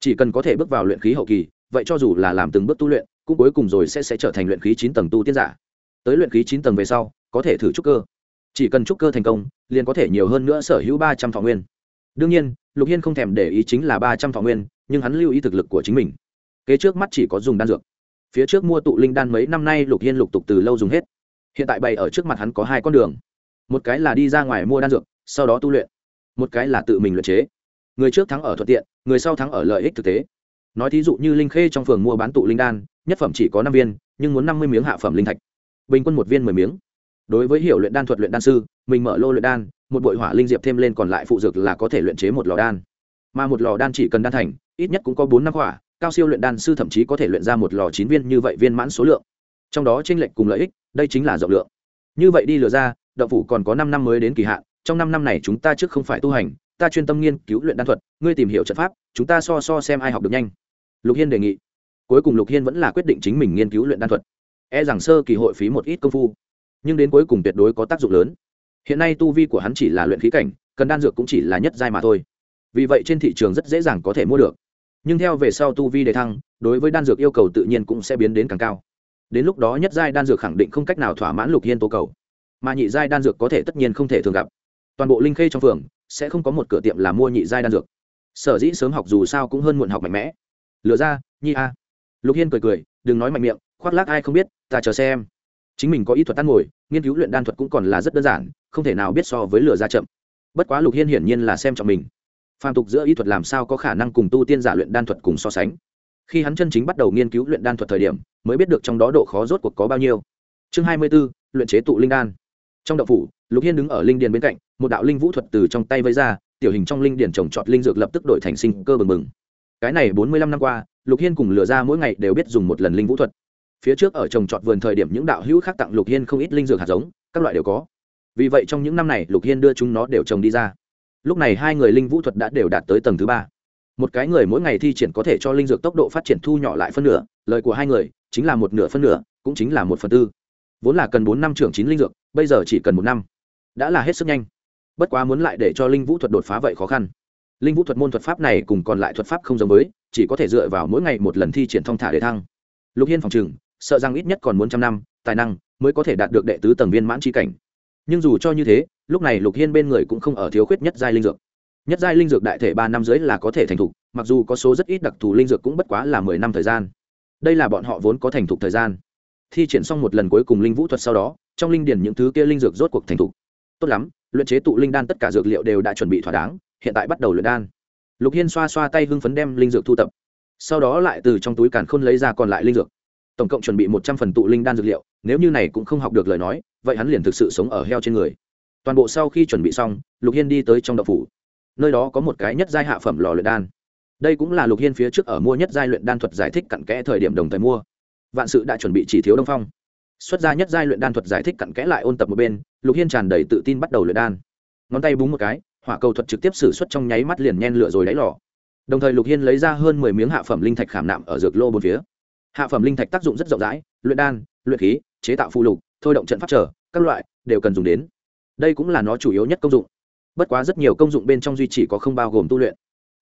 Chỉ cần có thể bước vào luyện khí hậu kỳ, vậy cho dù là làm từng bước tu luyện, cũng cuối cùng rồi sẽ sẽ trở thành luyện khí chín tầng tu tiên giả. Tới luyện khí chín tầng về sau, có thể thử trúc cơ chỉ cần trúc cơ thành công, liền có thể nhiều hơn nữa sở hữu ba trăm thọ nguyên. Đương nhiên, lục hiên không thèm để ý chính là ba trăm thọ nguyên, nhưng hắn lưu ý thực lực của chính mình. Kế trước mắt chỉ có dùng đan dược. Phía trước mua tụ linh đan mấy năm nay lục hiên lục tục từ lâu dùng hết. Hiện tại bày ở trước mặt hắn có hai con đường. Một cái là đi ra ngoài mua đan dược, sau đó tu luyện. Một cái là tự mình luyện chế. Người trước thắng ở thuận tiện, người sau thắng ở lợi ích thực tế. Nói thí dụ như linh khê trong phường mua bán tụ linh đan, nhất phẩm chỉ có năm viên, nhưng muốn năm mươi miếng hạ phẩm linh thạch. Bình quân một viên mười miếng đối với hiểu luyện đan thuật luyện đan sư, mình mở lô luyện đan, một bội hỏa linh diệp thêm lên còn lại phụ dược là có thể luyện chế một lò đan. Mà một lò đan chỉ cần đan thành, ít nhất cũng có bốn năm hỏa, cao siêu luyện đan sư thậm chí có thể luyện ra một lò chín viên như vậy viên mãn số lượng. Trong đó tranh lệch cùng lợi ích, đây chính là rộng lượng. Như vậy đi lừa ra, đậu phủ còn có năm năm mới đến kỳ hạn, trong năm năm này chúng ta trước không phải tu hành, ta chuyên tâm nghiên cứu luyện đan thuật, ngươi tìm hiểu trận pháp, chúng ta so so xem ai học được nhanh. Lục hiên đề nghị. Cuối cùng lục hiên vẫn là quyết định chính mình nghiên cứu luyện đan thuật. E rằng sơ kỳ hội phí một ít công phu nhưng đến cuối cùng tuyệt đối có tác dụng lớn. Hiện nay tu vi của hắn chỉ là luyện khí cảnh, cần đan dược cũng chỉ là nhất giai mà thôi. Vì vậy trên thị trường rất dễ dàng có thể mua được. Nhưng theo về sau tu vi đề thăng, đối với đan dược yêu cầu tự nhiên cũng sẽ biến đến càng cao. Đến lúc đó nhất giai đan dược khẳng định không cách nào thỏa mãn lục hiên tố cầu. Mà nhị giai đan dược có thể tất nhiên không thể thường gặp. Toàn bộ linh khê trong phường sẽ không có một cửa tiệm là mua nhị giai đan dược. Sở dĩ sớm học dù sao cũng hơn muộn học mạnh mẽ. Lừa ra, nhi a. Lục hiên cười cười, đừng nói mạnh miệng, khoác lác ai không biết, ta chờ xem chính mình có ý thuật tan ngồi, nghiên cứu luyện đan thuật cũng còn là rất đơn giản, không thể nào biết so với lửa ra chậm. Bất quá lục hiên hiển nhiên là xem trọng mình. Phàm tục giữa ý thuật làm sao có khả năng cùng tu tiên giả luyện đan thuật cùng so sánh? Khi hắn chân chính bắt đầu nghiên cứu luyện đan thuật thời điểm, mới biết được trong đó độ khó rốt cuộc có bao nhiêu. Chương hai mươi b ố luyện chế tụ linh đan. Trong đậu phủ, lục hiên đứng ở linh điền bên cạnh, một đạo linh vũ thuật từ trong tay vây ra, tiểu hình trong linh điền trồng trọt linh dược lập tức đổi thành sinh cơ bừng bừng. Cái này bốn mươi lăm năm qua, lục hiên cùng lửa ra mỗi ngày đều biết dùng một lần linh vũ thuật phía trước ở trồng trọt vườn thời điểm những đạo hữu khác tặng lục hiên không ít linh dược hạt giống, các loại đều có. Vì vậy trong những năm này, lục hiên đưa chúng nó đều trồng đi ra. Lúc này hai người linh vũ thuật đã đều đạt tới tầng thứ ba. Một cái người mỗi ngày thi triển có thể cho linh dược tốc độ phát triển thu nhỏ lại phân nửa, lời của hai người chính là một nửa phân nửa, cũng chính là một phần tư. Vốn là cần bốn năm trưởng chín linh dược, bây giờ chỉ cần một năm. Đã là hết sức nhanh. Bất quá muốn lại để cho linh vũ thuật đột phá vậy khó khăn. Linh vũ thuật môn thuật pháp này cùng còn lại thuật pháp không giống với, chỉ có thể dựa vào mỗi ngày một lần thi triển thong thả để thăng. Lục hiên phòng trừng sợ rằng ít nhất còn muốn trăm năm, tài năng mới có thể đạt được đệ tứ tầng viên mãn tri cảnh. Nhưng dù cho như thế, lúc này lục hiên bên người cũng không ở thiếu khuyết nhất giai linh dược. Nhất giai linh dược đại thể ba năm dưới là có thể thành thục, mặc dù có số rất ít đặc thù linh dược cũng bất quá là mười năm thời gian. Đây là bọn họ vốn có thành thục thời gian. Thi triển xong một lần cuối cùng linh vũ thuật sau đó, trong linh điển những thứ kia linh dược rốt cuộc thành thục. Tốt lắm, luyện chế tụ linh đan tất cả dược liệu đều đã chuẩn bị thỏa đáng, hiện tại bắt đầu luyện đan. Lục hiên xoa xoa tay hưng phấn đem linh dược thu tập. Sau đó lại từ trong túi càn khôn lấy ra còn lại linh dược tổng cộng chuẩn bị một trăm phần tụ linh đan dược liệu, nếu như này cũng không học được lời nói, vậy hắn liền thực sự sống ở heo trên người. Toàn bộ sau khi chuẩn bị xong, lục hiên đi tới trong đậu phủ. Nơi đó có một cái nhất giai hạ phẩm lò luyện đan. Đây cũng là lục hiên phía trước ở mua nhất giai luyện đan thuật giải thích cặn kẽ thời điểm đồng thời mua. Vạn sự đã chuẩn bị chỉ thiếu đông phong. Xuất ra nhất giai luyện đan thuật giải thích cặn kẽ lại ôn tập một bên, lục hiên tràn đầy tự tin bắt đầu luyện đan. Ngón tay búng một cái, hỏa cầu thuật trực tiếp xử suất trong nháy mắt liền nhen lửa rồi đáy lò. Đồng thời lục hiên lấy ra hơn mười miếng hạ phẩm linh thạch khảm nạm ở dược lô bốn phía hạ phẩm linh thạch tác dụng rất rộng rãi, luyện đan, luyện khí, chế tạo phụ lục, thôi động trận pháp trở, các loại, đều cần dùng đến. Đây cũng là nó chủ yếu nhất công dụng. Bất quá rất nhiều công dụng bên trong duy chỉ có không bao gồm tu luyện.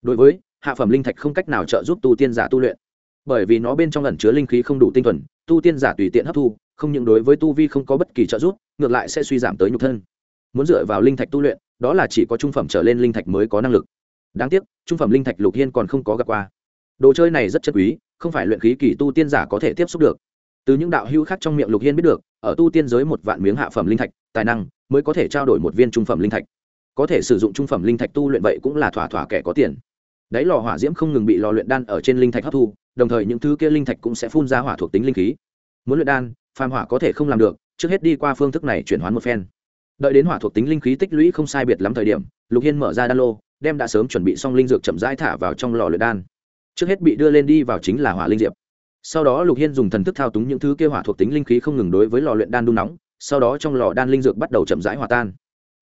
Đối với, hạ phẩm linh thạch không cách nào trợ giúp tu tiên giả tu luyện. Bởi vì nó bên trong ẩn chứa linh khí không đủ tinh thuần, tu tiên giả tùy tiện hấp thu, không những đối với tu vi không có bất kỳ trợ giúp, ngược lại sẽ suy giảm tới nhục thân. Muốn dựa vào linh thạch tu luyện, đó là chỉ có trung phẩm trở lên linh thạch mới có năng lực. Đáng tiếc, trung phẩm linh thạch lục hiên còn không có gặp qua đồ chơi này rất chất quý, không phải luyện khí kỳ tu tiên giả có thể tiếp xúc được. Từ những đạo hữu khác trong miệng lục hiên biết được, ở tu tiên giới một vạn miếng hạ phẩm linh thạch, tài năng mới có thể trao đổi một viên trung phẩm linh thạch. Có thể sử dụng trung phẩm linh thạch tu luyện vậy cũng là thỏa thỏa kẻ có tiền. Đáy lò hỏa diễm không ngừng bị lò luyện đan ở trên linh thạch hấp thu, đồng thời những thứ kia linh thạch cũng sẽ phun ra hỏa thuộc tính linh khí. Muốn luyện đan, phàm hỏa có thể không làm được, trước hết đi qua phương thức này chuyển hóa một phen. Đợi đến hỏa thuộc tính linh khí tích lũy không sai biệt lắm thời điểm, lục hiên mở ra đan lô, đem đã sớm chuẩn bị xong linh dược chậm rãi thả vào trong lò luyện đan trước hết bị đưa lên đi vào chính là hỏa linh diệp. Sau đó lục hiên dùng thần thức thao túng những thứ kia hỏa thuộc tính linh khí không ngừng đối với lò luyện đan đun nóng, sau đó trong lò đan linh dược bắt đầu chậm rãi hòa tan.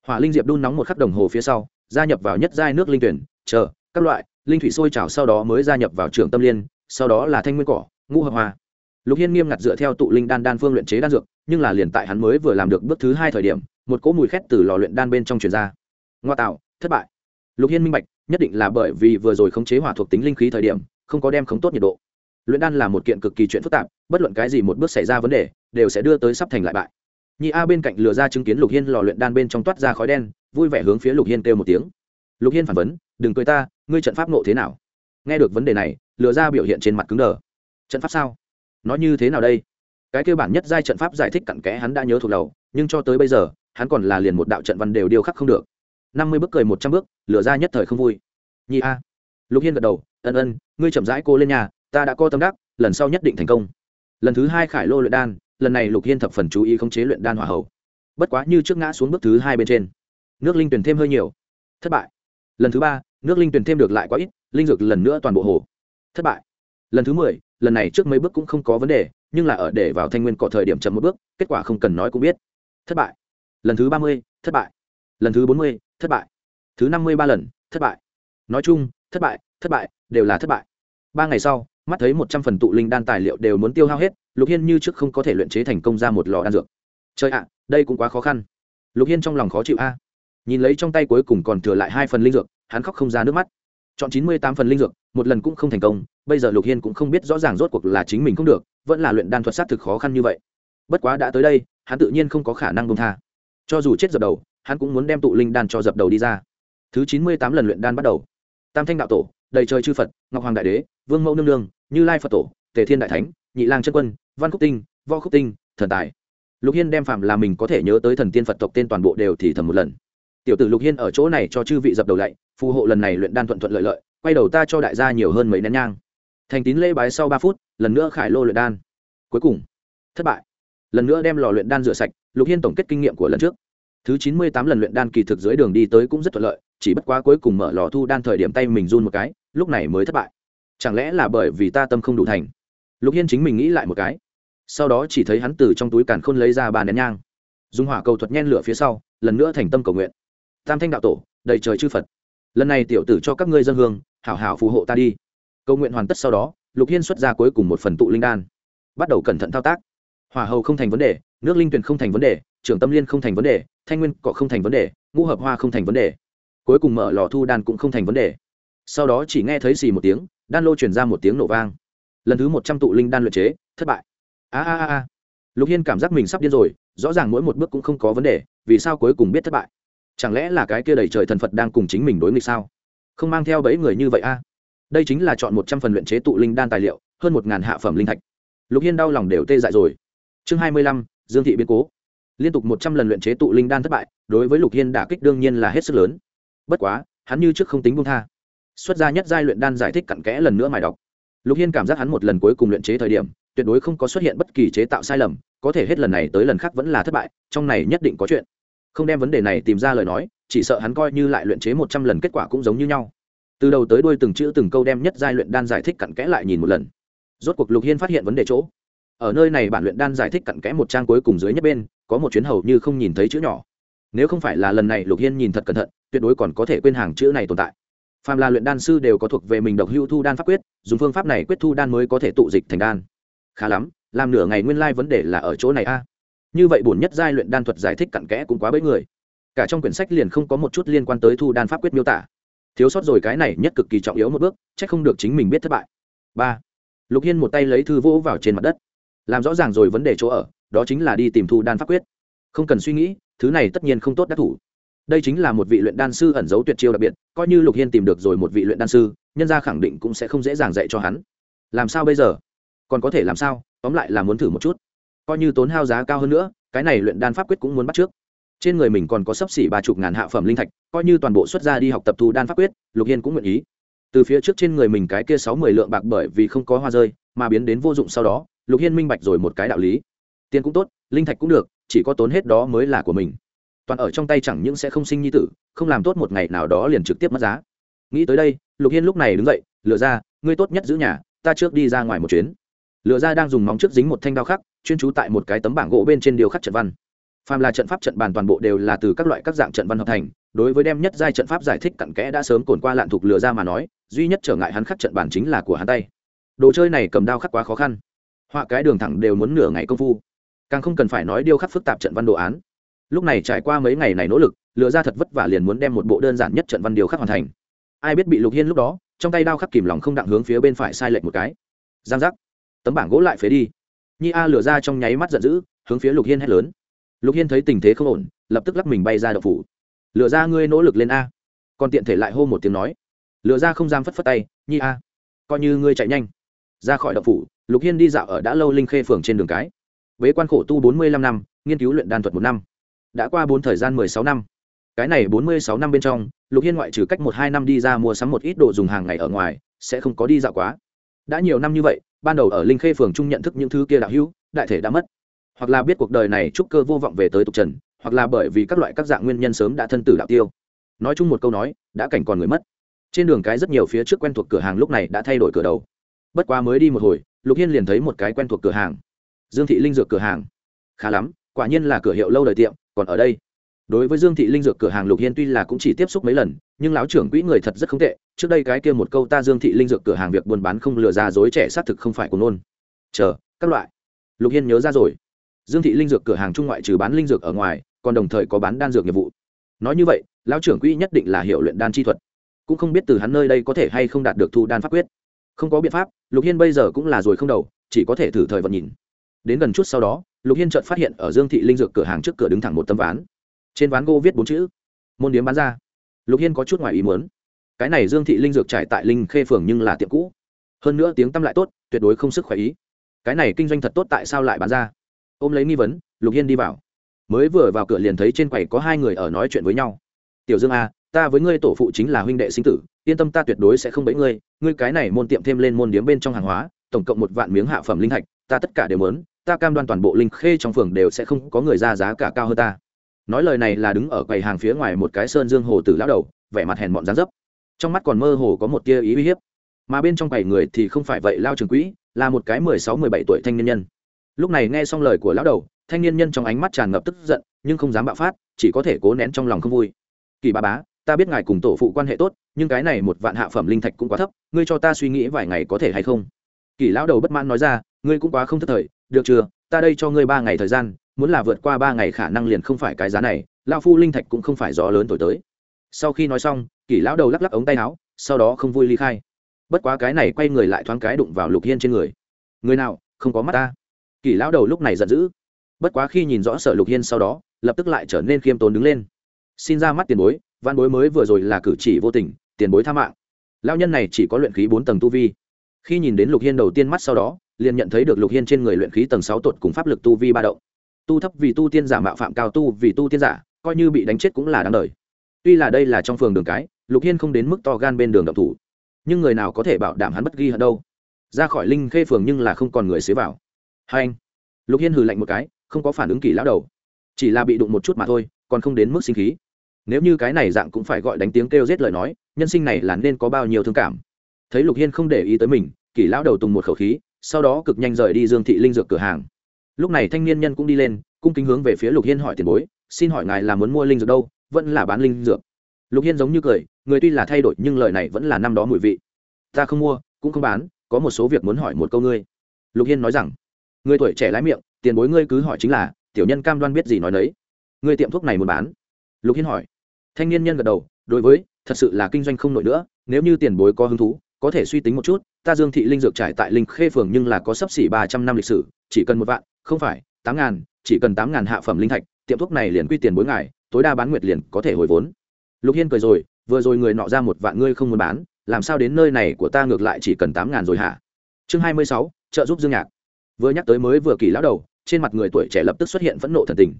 Hỏa linh diệp đun nóng một khắc đồng hồ phía sau, gia nhập vào nhất giai nước linh tuyển, chờ, các loại, linh thủy sôi trào sau đó mới gia nhập vào trường tâm liên, sau đó là thanh nguyên cỏ, ngũ hợp hoa lục hiên nghiêm ngặt dựa theo tụ linh đan đan phương luyện chế đan dược, nhưng là liền tại hắn mới vừa làm được bước thứ hai thời điểm, một cỗ mùi khét từ lò luyện đan bên trong truyền ra. Ngoa tạo, thất bại lục hiên minh bạch, nhất định là bởi vì vừa rồi khống chế hỏa thuộc tính linh khí thời điểm, không có đem khống tốt nhiệt độ. Luyện đan là một kiện cực kỳ chuyện phức tạp, bất luận cái gì một bước xảy ra vấn đề, đều sẽ đưa tới sắp thành lại bại. Nhị a bên cạnh lừa ra chứng kiến lục hiên lò luyện đan bên trong toát ra khói đen, vui vẻ hướng phía lục hiên kêu một tiếng. Lục hiên phản vấn, đừng cười ta, ngươi trận pháp nộ thế nào? Nghe được vấn đề này, lừa ra biểu hiện trên mặt cứng đờ. Trận pháp sao? Nó như thế nào đây? Cái kêu bản nhất giai trận pháp giải thích cặn kẽ hắn đã nhớ thuộc đầu, nhưng cho tới bây giờ, hắn còn là liền một đạo trận văn đều điêu khắc không được năm mươi bước cười một trăm bước, lửa ra nhất thời không vui. Nhị a. Lục hiên gật đầu, ân ân, ngươi chậm rãi cô lên nhà, ta đã có tâm đắc, lần sau nhất định thành công. Lần thứ hai khải lô luyện đan, lần này lục hiên thập phần chú ý khống chế luyện đan hỏa hậu bất quá như trước ngã xuống bước thứ hai bên trên, nước linh tuyển thêm hơi nhiều. Thất bại. Lần thứ ba, nước linh tuyển thêm được lại quá ít, linh dược lần nữa toàn bộ hồ. Thất bại. Lần thứ mười, lần này trước mấy bước cũng không có vấn đề, nhưng là ở để vào thanh nguyên cọ thời điểm chậm một bước, kết quả không cần nói cũng biết. Thất bại. Lần thứ ba mươi, thất bại. Lần thứ bốn mươi thất bại. Thứ năm mươi ba lần, thất bại. Nói chung, thất bại thất bại, đều là thất bại. Ba ngày sau, mắt thấy một trăm phần tụ linh đan tài liệu đều muốn tiêu hao hết, lục hiên như trước không có thể luyện chế thành công ra một lò đan dược. Trời ạ, đây cũng quá khó khăn. Lục hiên trong lòng khó chịu a. Nhìn lấy trong tay cuối cùng còn thừa lại hai phần linh dược, hắn khóc không ra nước mắt. Chọn chín mươi tám phần linh dược, một lần cũng không thành công, bây giờ lục hiên cũng không biết rõ ràng rốt cuộc là chính mình không được, vẫn là luyện đan thuật sát thực khó khăn như vậy. Bất quá đã tới đây, hắn tự nhiên không có khả năng bông tha. Cho dù chết dập đầu hắn cũng muốn đem tụ linh đan cho dập đầu đi ra. Thứ chín mươi tám lần luyện đan bắt đầu. Tam thanh đạo tổ, đầy trời chư phật, ngọc hoàng đại đế, vương mẫu nương nương, như lai phật tổ, tề thiên đại thánh, nhị lang chân quân, văn khúc tinh, võ khúc tinh, thần tài. Lục hiên đem phạm là mình có thể nhớ tới thần tiên phật tộc tên toàn bộ đều thì thầm một lần. Tiểu tử lục hiên ở chỗ này cho chư vị dập đầu lạy phù hộ lần này luyện đan thuận thuận lợi lợi, quay đầu ta cho đại gia nhiều hơn mấy nén nhang. Thành tín lễ bái sau ba phút, lần nữa khải lô luyện đan. Cuối cùng, thất bại. Lần nữa đem lò luyện đan rửa sạch, lục hiên tổng kết kinh nghiệm của lần trước thứ chín mươi tám lần luyện đan kỳ thực dưới đường đi tới cũng rất thuận lợi, chỉ bất quá cuối cùng mở lò thu đan thời điểm tay mình run một cái, lúc này mới thất bại. Chẳng lẽ là bởi vì ta tâm không đủ thành? Lục hiên chính mình nghĩ lại một cái. Sau đó chỉ thấy hắn từ trong túi càn khôn lấy ra ba nén nhang. Dùng hỏa cầu thuật nhen lửa phía sau, lần nữa thành tâm cầu nguyện. Tam thanh đạo tổ, đầy trời chư phật. Lần này tiểu tử cho các ngươi dân hương, hảo hảo phù hộ ta đi. Cầu nguyện hoàn tất sau đó, lục hiên xuất ra cuối cùng một phần tụ linh đan. Bắt đầu cẩn thận thao tác. Hỏa hầu không thành vấn đề, nước linh tuyển không thành vấn đề, trưởng tâm liên không thành vấn đề thanh nguyên cọ không thành vấn đề, ngũ hợp hoa không thành vấn đề. Cuối cùng mở lò thu đan cũng không thành vấn đề. Sau đó chỉ nghe thấy xì một tiếng, đan lô chuyển ra một tiếng nổ vang. Lần thứ một trăm tụ linh đan luyện chế, thất bại. A a a. Lục hiên cảm giác mình sắp điên rồi, rõ ràng mỗi một bước cũng không có vấn đề, vì sao cuối cùng biết thất bại? Chẳng lẽ là cái kia đầy trời thần phật đang cùng chính mình đối nghịch sao? Không mang theo bẫy người như vậy a. Đây chính là chọn một trăm phần luyện chế tụ linh đan tài liệu, hơn một ngàn hạ phẩm linh thạch. Lục hiên đau lòng đều tê dại rồi. Chương hai mươi lăm, dương thị biến cố liên tục một trăm lần luyện chế tụ linh đan thất bại, đối với lục hiên đả kích đương nhiên là hết sức lớn. Bất quá, hắn như trước không tính bung tha. Xuất gia nhất giai luyện đan giải thích cặn kẽ lần nữa mài đọc. Lục hiên cảm giác hắn một lần cuối cùng luyện chế thời điểm, tuyệt đối không có xuất hiện bất kỳ chế tạo sai lầm, có thể hết lần này tới lần khác vẫn là thất bại, trong này nhất định có chuyện. Không đem vấn đề này tìm ra lời nói, chỉ sợ hắn coi như lại luyện chế một trăm lần kết quả cũng giống như nhau. Từ đầu tới đuôi từng chữ từng câu đem nhất giai luyện đan giải thích cặn kẽ lại nhìn một lần. Rốt cuộc lục hiên phát hiện vấn đề chỗ ở nơi này bản luyện đan giải thích cặn kẽ một trang cuối cùng dưới nhất bên, có một chuyến hầu như không nhìn thấy chữ nhỏ. Nếu không phải là lần này lục hiên nhìn thật cẩn thận, tuyệt đối còn có thể quên hàng chữ này tồn tại. Phàm là luyện đan sư đều có thuộc về mình độc hưu thu đan pháp quyết, dùng phương pháp này quyết thu đan mới có thể tụ dịch thành đan. Khá lắm, làm nửa ngày nguyên lai vấn đề là ở chỗ này a. Như vậy bổn nhất giai luyện đan thuật giải thích cặn kẽ cũng quá bấy người. Cả trong quyển sách liền không có một chút liên quan tới thu đan pháp quyết miêu tả. Thiếu sót rồi cái này nhất cực kỳ trọng yếu một bước c h ắ c không được chính mình biết thất bại. Ba. Lục hiên một tay lấy thư vỗ vào trên mặt đất làm rõ ràng rồi vấn đề chỗ ở, đó chính là đi tìm thu đan pháp quyết. Không cần suy nghĩ, thứ này tất nhiên không tốt đắc thủ. Đây chính là một vị luyện đan sư ẩn giấu tuyệt chiêu đặc biệt, coi như lục hiên tìm được rồi một vị luyện đan sư, nhân gia khẳng định cũng sẽ không dễ dàng dạy cho hắn. Làm sao bây giờ? Còn có thể làm sao? Tóm lại là muốn thử một chút. Coi như tốn hao giá cao hơn nữa, cái này luyện đan pháp quyết cũng muốn bắt trước. Trên người mình còn có sấp xỉ ba chục ngàn hạ phẩm linh thạch, coi như toàn bộ xuất ra đi học tập thu đan pháp quyết, lục hiên cũng nguyện ý từ phía trước trên người mình cái kia sáu mười lượng bạc bởi vì không có hoa rơi mà biến đến vô dụng sau đó, lục hiên minh bạch rồi một cái đạo lý. Tiền cũng tốt, linh thạch cũng được, chỉ có tốn hết đó mới là của mình. Toàn ở trong tay chẳng những sẽ không sinh nhi tử, không làm tốt một ngày nào đó liền trực tiếp mất giá. Nghĩ tới đây, lục hiên lúc này đứng dậy, lựa ra ngươi tốt nhất giữ nhà, ta trước đi ra ngoài một chuyến. Lựa ra đang dùng móng trước dính một thanh đao khắc, chuyên trú tại một cái tấm bảng gỗ bên trên điều khắc trận văn. Phàm là trận pháp trận bàn toàn bộ đều là từ các loại các dạng trận văn hợp thành, đối với đem nhất giai trận pháp giải thích cặn kẽ đã sớm cồn qua lạn thục lừa ra mà nói duy nhất trở ngại hắn khắc trận bản chính là của hắn tay. Đồ chơi này cầm đao khắc quá khó khăn. Họa cái đường thẳng đều muốn nửa ngày công phu. Càng không cần phải nói điêu khắc phức tạp trận văn đồ án. Lúc này trải qua mấy ngày này nỗ lực, lừa ra thật vất vả liền muốn đem một bộ đơn giản nhất trận văn điều khắc hoàn thành. Ai biết bị lục hiên lúc đó, trong tay đao khắc kìm lòng không đặng hướng phía bên phải sai lệch một cái. Giang giác. Tấm bảng gỗ lại phế đi. Nhi a lừa ra trong nháy mắt giận dữ, hướng phía lục hiên hét lớn. Lục hiên thấy tình thế không ổn, lập tức lắc mình bay ra đậu phủ. Lừa ra ngươi nỗ lực lên a. Còn tiện thể lại hô một tiếng nói lừa ra không dám phất phất tay, nhi a, coi như ngươi chạy nhanh. Ra khỏi đậu phủ, lục hiên đi dạo ở đã lâu linh khê phường trên đường cái. Bế quan khổ tu bốn mươi lăm năm, nghiên cứu luyện đan thuật một năm. Đã qua bốn thời gian mười sáu năm. Cái này bốn mươi sáu năm bên trong, lục hiên ngoại trừ cách một hai năm đi ra mua sắm một ít đồ dùng hàng ngày ở ngoài, sẽ không có đi dạo quá. Đã nhiều năm như vậy, ban đầu ở linh khê phường trung nhận thức những thứ kia đạo hữu, đại thể đã mất. Hoặc là biết cuộc đời này trúc cơ vô vọng về tới tục trần, hoặc là bởi vì các loại các dạng nguyên nhân sớm đã thân tử đạo tiêu. Nói chung một câu nói, đã cảnh còn người mất trên đường cái rất nhiều phía trước quen thuộc cửa hàng lúc này đã thay đổi cửa đầu. Bất quá mới đi một hồi, lục hiên liền thấy một cái quen thuộc cửa hàng. Dương thị linh dược cửa hàng. Khá lắm, quả nhiên là cửa hiệu lâu đời tiệm, còn ở đây. Đối với dương thị linh dược cửa hàng lục hiên tuy là cũng chỉ tiếp xúc mấy lần, nhưng lão trưởng quỹ người thật rất không tệ. Trước đây cái kia một câu ta dương thị linh dược cửa hàng việc buôn bán không lừa ra dối trẻ xác thực không phải của nôn. Chờ, các loại. Lục hiên nhớ ra rồi. Dương thị linh dược cửa hàng trung ngoại trừ bán linh dược ở ngoài, còn đồng thời có bán đan dược nghiệp vụ. Nói như vậy, lão trưởng quỹ nhất định là hiệu luyện đan chi thuật cũng không biết từ hắn nơi đây có thể hay không đạt được thu đan pháp quyết. Không có biện pháp, lục hiên bây giờ cũng là rồi không đầu, chỉ có thể thử thời vận nhìn. Đến gần chút sau đó, lục hiên chợt phát hiện ở dương thị linh dược cửa hàng trước cửa đứng thẳng một tấm ván. Trên ván gỗ viết bốn chữ, môn điếm bán ra. Lục hiên có chút ngoài ý muốn. Cái này dương thị linh dược trải tại linh khê phường nhưng là tiệm cũ. Hơn nữa tiếng tăm lại tốt, tuyệt đối không sức khỏe ý. Cái này kinh doanh thật tốt tại sao lại bán ra? Ôm lấy nghi vấn, lục hiên đi vào. Mới vừa vào cửa liền thấy trên quầy có hai người ở nói chuyện với nhau. Tiểu dương a ta với ngươi tổ phụ chính là huynh đệ sinh tử, yên tâm ta tuyệt đối sẽ không bẫy ngươi ngươi cái này môn tiệm thêm lên môn điếm bên trong hàng hóa, tổng cộng một vạn miếng hạ phẩm linh thạch, ta tất cả đều muốn, ta cam đoan toàn bộ linh khê trong phường đều sẽ không có người ra giá cả cao hơn ta. Nói lời này là đứng ở quầy hàng phía ngoài một cái sơn dương hồ tử lão đầu, vẻ mặt hèn mọn dáng dấp. Trong mắt còn mơ hồ có một tia ý uy hiếp. Mà bên trong quầy người thì không phải vậy, lao trường quỹ là một cái mười sáu, mười bảy tuổi thanh niên nhân. Lúc này nghe xong lời của lão đầu, thanh niên nhân trong ánh mắt tràn ngập tức giận, nhưng không dám bạo phát, chỉ có thể cố nén trong lòng không vui. Kỳ ba bá ta biết ngài cùng tổ phụ quan hệ tốt, nhưng cái này một vạn hạ phẩm linh thạch cũng quá thấp, ngươi cho ta suy nghĩ vài ngày có thể hay không? Kỳ lão đầu bất mãn nói ra, ngươi cũng quá không thất thời, được chưa? Ta đây cho ngươi ba ngày thời gian, muốn là vượt qua ba ngày khả năng liền không phải cái giá này lao phu linh thạch cũng không phải gió lớn thổi tới. Sau khi nói xong, kỷ lão đầu lắc lắc ống tay áo, sau đó không vui ly khai. Bất quá cái này quay người lại thoáng cái đụng vào lục hiên trên người. Người nào, không có mắt ta. Kỷ lão đầu lúc này giận dữ. Bất quá khi nhìn rõ sở lục hiên sau đó, lập tức lại trở nên khiêm tốn đứng lên. Xin ra mắt tiền bối văn bối mới vừa rồi là cử chỉ vô tình, tiền bối tha mạng. Lao nhân này chỉ có luyện khí bốn tầng tu vi. Khi nhìn đến lục hiên đầu tiên mắt sau đó, liền nhận thấy được lục hiên trên người luyện khí tầng sáu tột cùng pháp lực tu vi ba động. Tu thấp vì tu tiên giả mạo phạm cao tu vì tu tiên giả, coi như bị đánh chết cũng là đáng đời. Tuy là đây là trong phường đường cái, lục hiên không đến mức to gan bên đường độc thủ. Nhưng người nào có thể bảo đảm hắn bất ghi hận đâu. Ra khỏi linh khê phường nhưng là không còn người xế vào. Hai anh. Lục hiên hừ lạnh một cái, không có phản ứng kỳ lão đầu. Chỉ là bị đụng một chút mà thôi, còn không đến mức sinh khí nếu như cái này dạng cũng phải gọi đánh tiếng kêu giết lời nói, nhân sinh này là nên có bao nhiêu thương cảm. Thấy lục hiên không để ý tới mình kỳ lão đầu tùng một khẩu khí, sau đó cực nhanh rời đi dương thị linh dược cửa hàng. Lúc này thanh niên nhân cũng đi lên, cung kính hướng về phía lục hiên hỏi tiền bối, xin hỏi ngài là muốn mua linh dược đâu? Vẫn là bán linh dược? Lục hiên giống như cười, người tuy là thay đổi, nhưng lời này vẫn là năm đó mùi vị. Ta không mua, cũng không bán, có một số việc muốn hỏi một câu ngươi. Lục hiên nói rằng, người tuổi trẻ lái miệng, tiền bối ngươi cứ hỏi chính là, tiểu nhân cam đoan biết gì nói đấy ngươi tiệm thuốc này muốn bán? Lục hiên hỏi thanh niên nhân gật đầu, đối với, thật sự là kinh doanh không nổi nữa, nếu như tiền bối có hứng thú, có thể suy tính một chút, ta dương thị linh dược trải tại linh khê phường nhưng là có sấp xỉ ba trăm năm lịch sử, chỉ cần một vạn, không phải, tám ngàn, chỉ cần tám ngàn hạ phẩm linh thạch, tiệm thuốc này liền quy tiền bối ngài, tối đa bán nguyệt liền có thể hồi vốn. Lục hiên cười rồi, vừa rồi người nọ ra một vạn ngươi không muốn bán, làm sao đến nơi này của ta ngược lại chỉ cần tám ngàn rồi hả? Chương hai mươi sáu, trợ giúp dương nhạc. Vừa nhắc tới mới vừa kỳ lão đầu, trên mặt người tuổi trẻ lập tức xuất hiện phẫn nộ thần tình.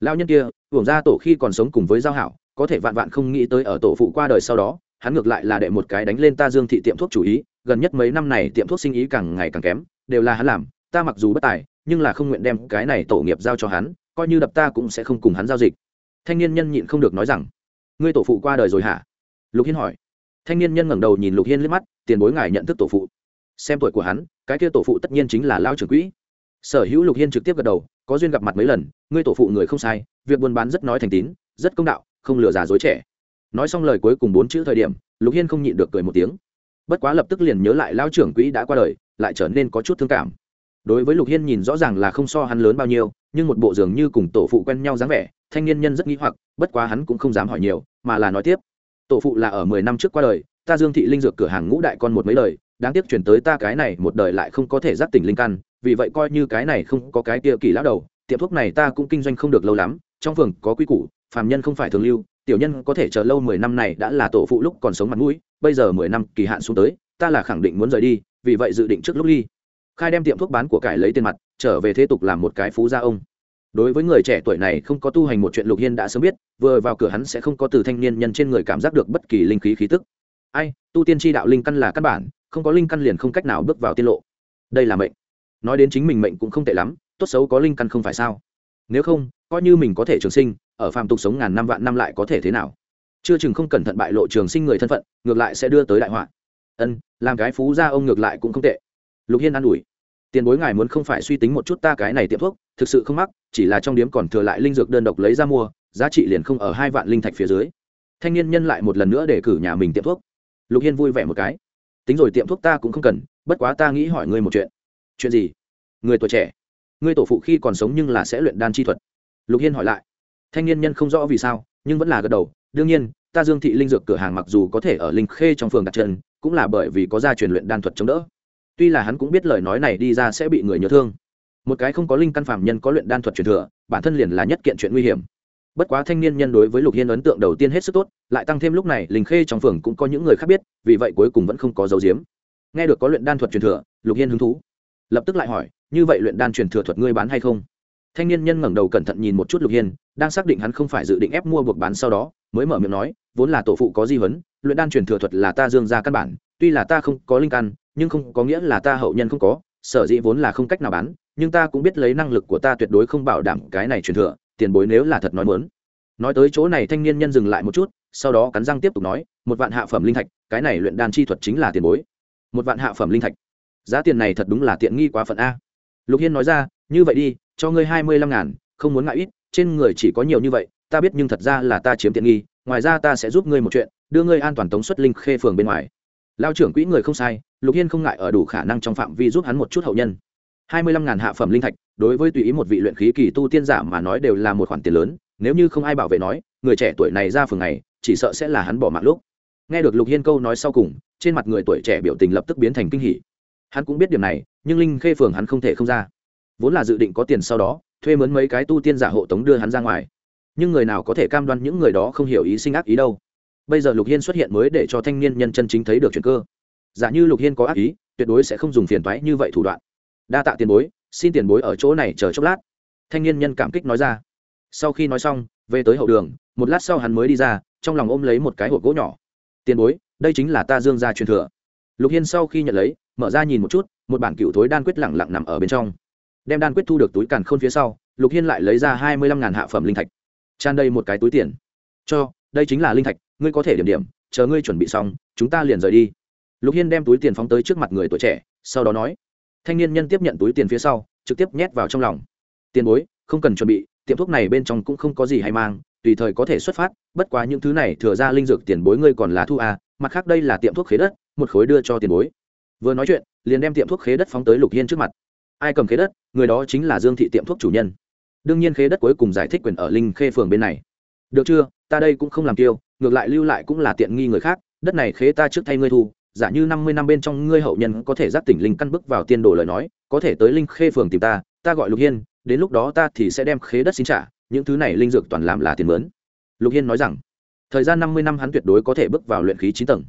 Lao nhân kia, hưởng ra tổ khi còn sống cùng với giao hảo có thể vạn vạn không nghĩ tới ở tổ phụ qua đời sau đó, hắn ngược lại là đệ một cái đánh lên ta dương thị tiệm thuốc chủ ý, gần nhất mấy năm này tiệm thuốc sinh ý càng ngày càng kém, đều là hắn làm, ta mặc dù bất tài, nhưng là không nguyện đem cái này tổ nghiệp giao cho hắn, coi như đập ta cũng sẽ không cùng hắn giao dịch. Thanh niên nhân nhịn không được nói rằng, ngươi tổ phụ qua đời rồi hả? Lục hiên hỏi. Thanh niên nhân ngẩng đầu nhìn lục hiên liếc mắt, tiền bối ngài nhận thức tổ phụ. Xem tuổi của hắn, cái kia tổ phụ tất nhiên chính là lao trưởng quỹ. Sở hữu lục hiên trực tiếp gật đầu, có duyên gặp mặt mấy lần, ngươi tổ phụ người không sai, việc buôn bán rất nói thành tín, rất công đạo không lừa già dối trẻ. Nói xong lời cuối cùng bốn chữ thời điểm, lục hiên không nhịn được cười một tiếng. Bất quá lập tức liền nhớ lại lao trưởng quỹ đã qua đời, lại trở nên có chút thương cảm. Đối với lục hiên nhìn rõ ràng là không so hắn lớn bao nhiêu, nhưng một bộ dường như cùng tổ phụ quen nhau dáng vẻ, thanh niên nhân rất nghĩ hoặc, bất quá hắn cũng không dám hỏi nhiều, mà là nói tiếp. Tổ phụ là ở mười năm trước qua đời, ta dương thị linh dược cửa hàng ngũ đại con một mấy lời đáng tiếc chuyển tới ta cái này một đời lại không có thể giác tỉnh linh căn, vì vậy coi như cái này không có cái kia kỳ lão đầu, tiệm thuốc này ta cũng kinh doanh không được lâu lắm, trong phường có quy củ phàm nhân không phải thường lưu, tiểu nhân có thể chờ lâu mười năm này đã là tổ phụ lúc còn sống mặt mũi, bây giờ mười năm kỳ hạn xuống tới, ta là khẳng định muốn rời đi, vì vậy dự định trước lúc ly. Khai đem tiệm thuốc bán của cải lấy tiền mặt, trở về thế tục làm một cái phú gia ông. Đối với người trẻ tuổi này không có tu hành một chuyện lục hiên đã sớm biết, vừa vào cửa hắn sẽ không có từ thanh niên nhân trên người cảm giác được bất kỳ linh khí khí tức. Ai, tu tiên tri đạo linh căn là căn bản, không có linh căn liền không cách nào bước vào tiên lộ. Đây là mệnh. Nói đến chính mình mệnh cũng không tệ lắm, tốt xấu có linh căn không phải sao? Nếu không, coi như mình có thể trường sinh, ở phàm tục sống ngàn năm vạn năm lại có thể thế nào? Chưa chừng không cẩn thận bại lộ trường sinh người thân phận, ngược lại sẽ đưa tới đại họa. Ân, làm cái phú gia ông ngược lại cũng không tệ. Lục hiên an ủi. Tiền bối ngài muốn không phải suy tính một chút ta cái này tiệm thuốc, thực sự không mắc, chỉ là trong điếm còn thừa lại linh dược đơn độc lấy ra mua, giá trị liền không ở hai vạn linh thạch phía dưới. Thanh niên nhân lại một lần nữa để cử nhà mình tiệm thuốc. Lục hiên vui vẻ một cái. Tính rồi tiệm thuốc ta cũng không cần, bất quá ta nghĩ hỏi ngươi một chuyện. Chuyện gì? Người tuổi trẻ ngươi tổ phụ khi còn sống nhưng là sẽ luyện đan chi thuật. Lục hiên hỏi lại. Thanh niên nhân không rõ vì sao, nhưng vẫn là gật đầu. Đương nhiên, ta dương thị linh dược cửa hàng mặc dù có thể ở linh khê trong phường đặt chân, cũng là bởi vì có gia truyền luyện đan thuật chống đỡ. Tuy là hắn cũng biết lời nói này đi ra sẽ bị người nhớ thương. Một cái không có linh căn phạm nhân có luyện đan thuật truyền thừa, bản thân liền là nhất kiện chuyện nguy hiểm. Bất quá thanh niên nhân đối với lục hiên ấn tượng đầu tiên hết sức tốt, lại tăng thêm lúc này linh khê trong phường cũng có những người khác biết, vì vậy cuối cùng vẫn không có dấu diếm. Nghe được có luyện đan thuật truyền thừa, lục hiên hứng thú. Lập tức lại hỏi như vậy luyện đan truyền thừa thuật ngươi bán hay không? Thanh niên nhân ngẩng đầu cẩn thận nhìn một chút lục hiên, đang xác định hắn không phải dự định ép mua buộc bán sau đó, mới mở miệng nói, vốn là tổ phụ có di vấn luyện đan truyền thừa thuật là ta dương ra căn bản, tuy là ta không có linh căn, nhưng không có nghĩa là ta hậu nhân không có, sở dĩ vốn là không cách nào bán, nhưng ta cũng biết lấy năng lực của ta tuyệt đối không bảo đảm cái này truyền thừa, tiền bối nếu là thật nói mớn nói tới chỗ này thanh niên nhân dừng lại một chút, sau đó cắn răng tiếp tục nói, một vạn hạ phẩm linh thạch, cái này luyện đan chi thuật chính là tiền bối. Một vạn hạ phẩm linh thạch. Giá tiền này thật đúng là tiện nghi quá phận a lục hiên nói ra, như vậy đi, cho ngươi hai mươi lăm ngàn, không muốn ngại ít, trên người chỉ có nhiều như vậy, ta biết nhưng thật ra là ta chiếm tiện nghi, ngoài ra ta sẽ giúp ngươi một chuyện, đưa ngươi an toàn tống xuất linh khê phường bên ngoài. Lao trưởng quỹ người không sai, lục hiên không ngại ở đủ khả năng trong phạm vi giúp hắn một chút hậu nhân. hai mươi lăm ngàn hạ phẩm linh thạch, đối với tùy ý một vị luyện khí kỳ tu tiên giả mà nói đều là một khoản tiền lớn, nếu như không ai bảo vệ nói, người trẻ tuổi này ra phường này, chỉ sợ sẽ là hắn bỏ mạng lúc. Nghe được lục hiên câu nói sau cùng, trên mặt người tuổi trẻ biểu tình lập tức biến thành kinh hỉ. Hắn cũng biết điểm này nhưng linh khê phường hắn không thể không ra. Vốn là dự định có tiền sau đó, thuê mướn mấy cái tu tiên giả hộ tống đưa hắn ra ngoài. Nhưng người nào có thể cam đoan những người đó không hiểu ý sinh ác ý đâu. Bây giờ lục hiên xuất hiện mới để cho thanh niên nhân chân chính thấy được chuyện cơ. Giả như lục hiên có ác ý, tuyệt đối sẽ không dùng phiền toái như vậy thủ đoạn. Đa tạ tiền bối, xin tiền bối ở chỗ này chờ chốc lát. Thanh niên nhân cảm kích nói ra. Sau khi nói xong, về tới hậu đường, một lát sau hắn mới đi ra, trong lòng ôm lấy một cái hộp gỗ nhỏ. Tiền bối, đây chính là ta dương gia truyền thừa. Lục hiên sau khi nhận lấy, mở ra nhìn một chút một bản cựu thối đan quyết lẳng lặng nằm ở bên trong. Đem đan quyết thu được túi càn khôn phía sau, lục hiên lại lấy ra hai mươi lăm ngàn hạ phẩm linh thạch. Tràn đầy một cái túi tiền. Cho, đây chính là linh thạch, ngươi có thể điểm điểm, chờ ngươi chuẩn bị xong, chúng ta liền rời đi. Lục hiên đem túi tiền phóng tới trước mặt người tuổi trẻ, sau đó nói. Thanh niên nhân tiếp nhận túi tiền phía sau, trực tiếp nhét vào trong lòng. Tiền bối, không cần chuẩn bị, tiệm thuốc này bên trong cũng không có gì hay mang, tùy thời có thể xuất phát, bất quá những thứ này thừa ra linh dược tiền bối ngươi còn là thu à mặt khác đây là tiệm thuốc khế đất, một khối đưa cho tiền bối vừa nói chuyện, liền đem tiệm thuốc khế đất phóng tới lục hiên trước mặt. Ai cầm khế đất? Người đó chính là dương thị tiệm thuốc chủ nhân. Đương nhiên khế đất cuối cùng giải thích quyền ở linh khê phường bên này. Được chưa? Ta đây cũng không làm tiêu ngược lại lưu lại cũng là tiện nghi người khác. Đất này khế ta trước thay ngươi thu, giả như năm mươi năm bên trong ngươi hậu nhân có thể giác tỉnh linh căn bước vào tiên đồ lời nói, có thể tới linh khê phường tìm ta ta gọi lục hiên, đến lúc đó ta thì sẽ đem khế đất xin trả, những thứ này linh dược toàn làm là tiền mướn. Lục hiên nói rằng, thời gian năm mươi năm hắn tuyệt đối có thể bước vào luyện khí chín tầng.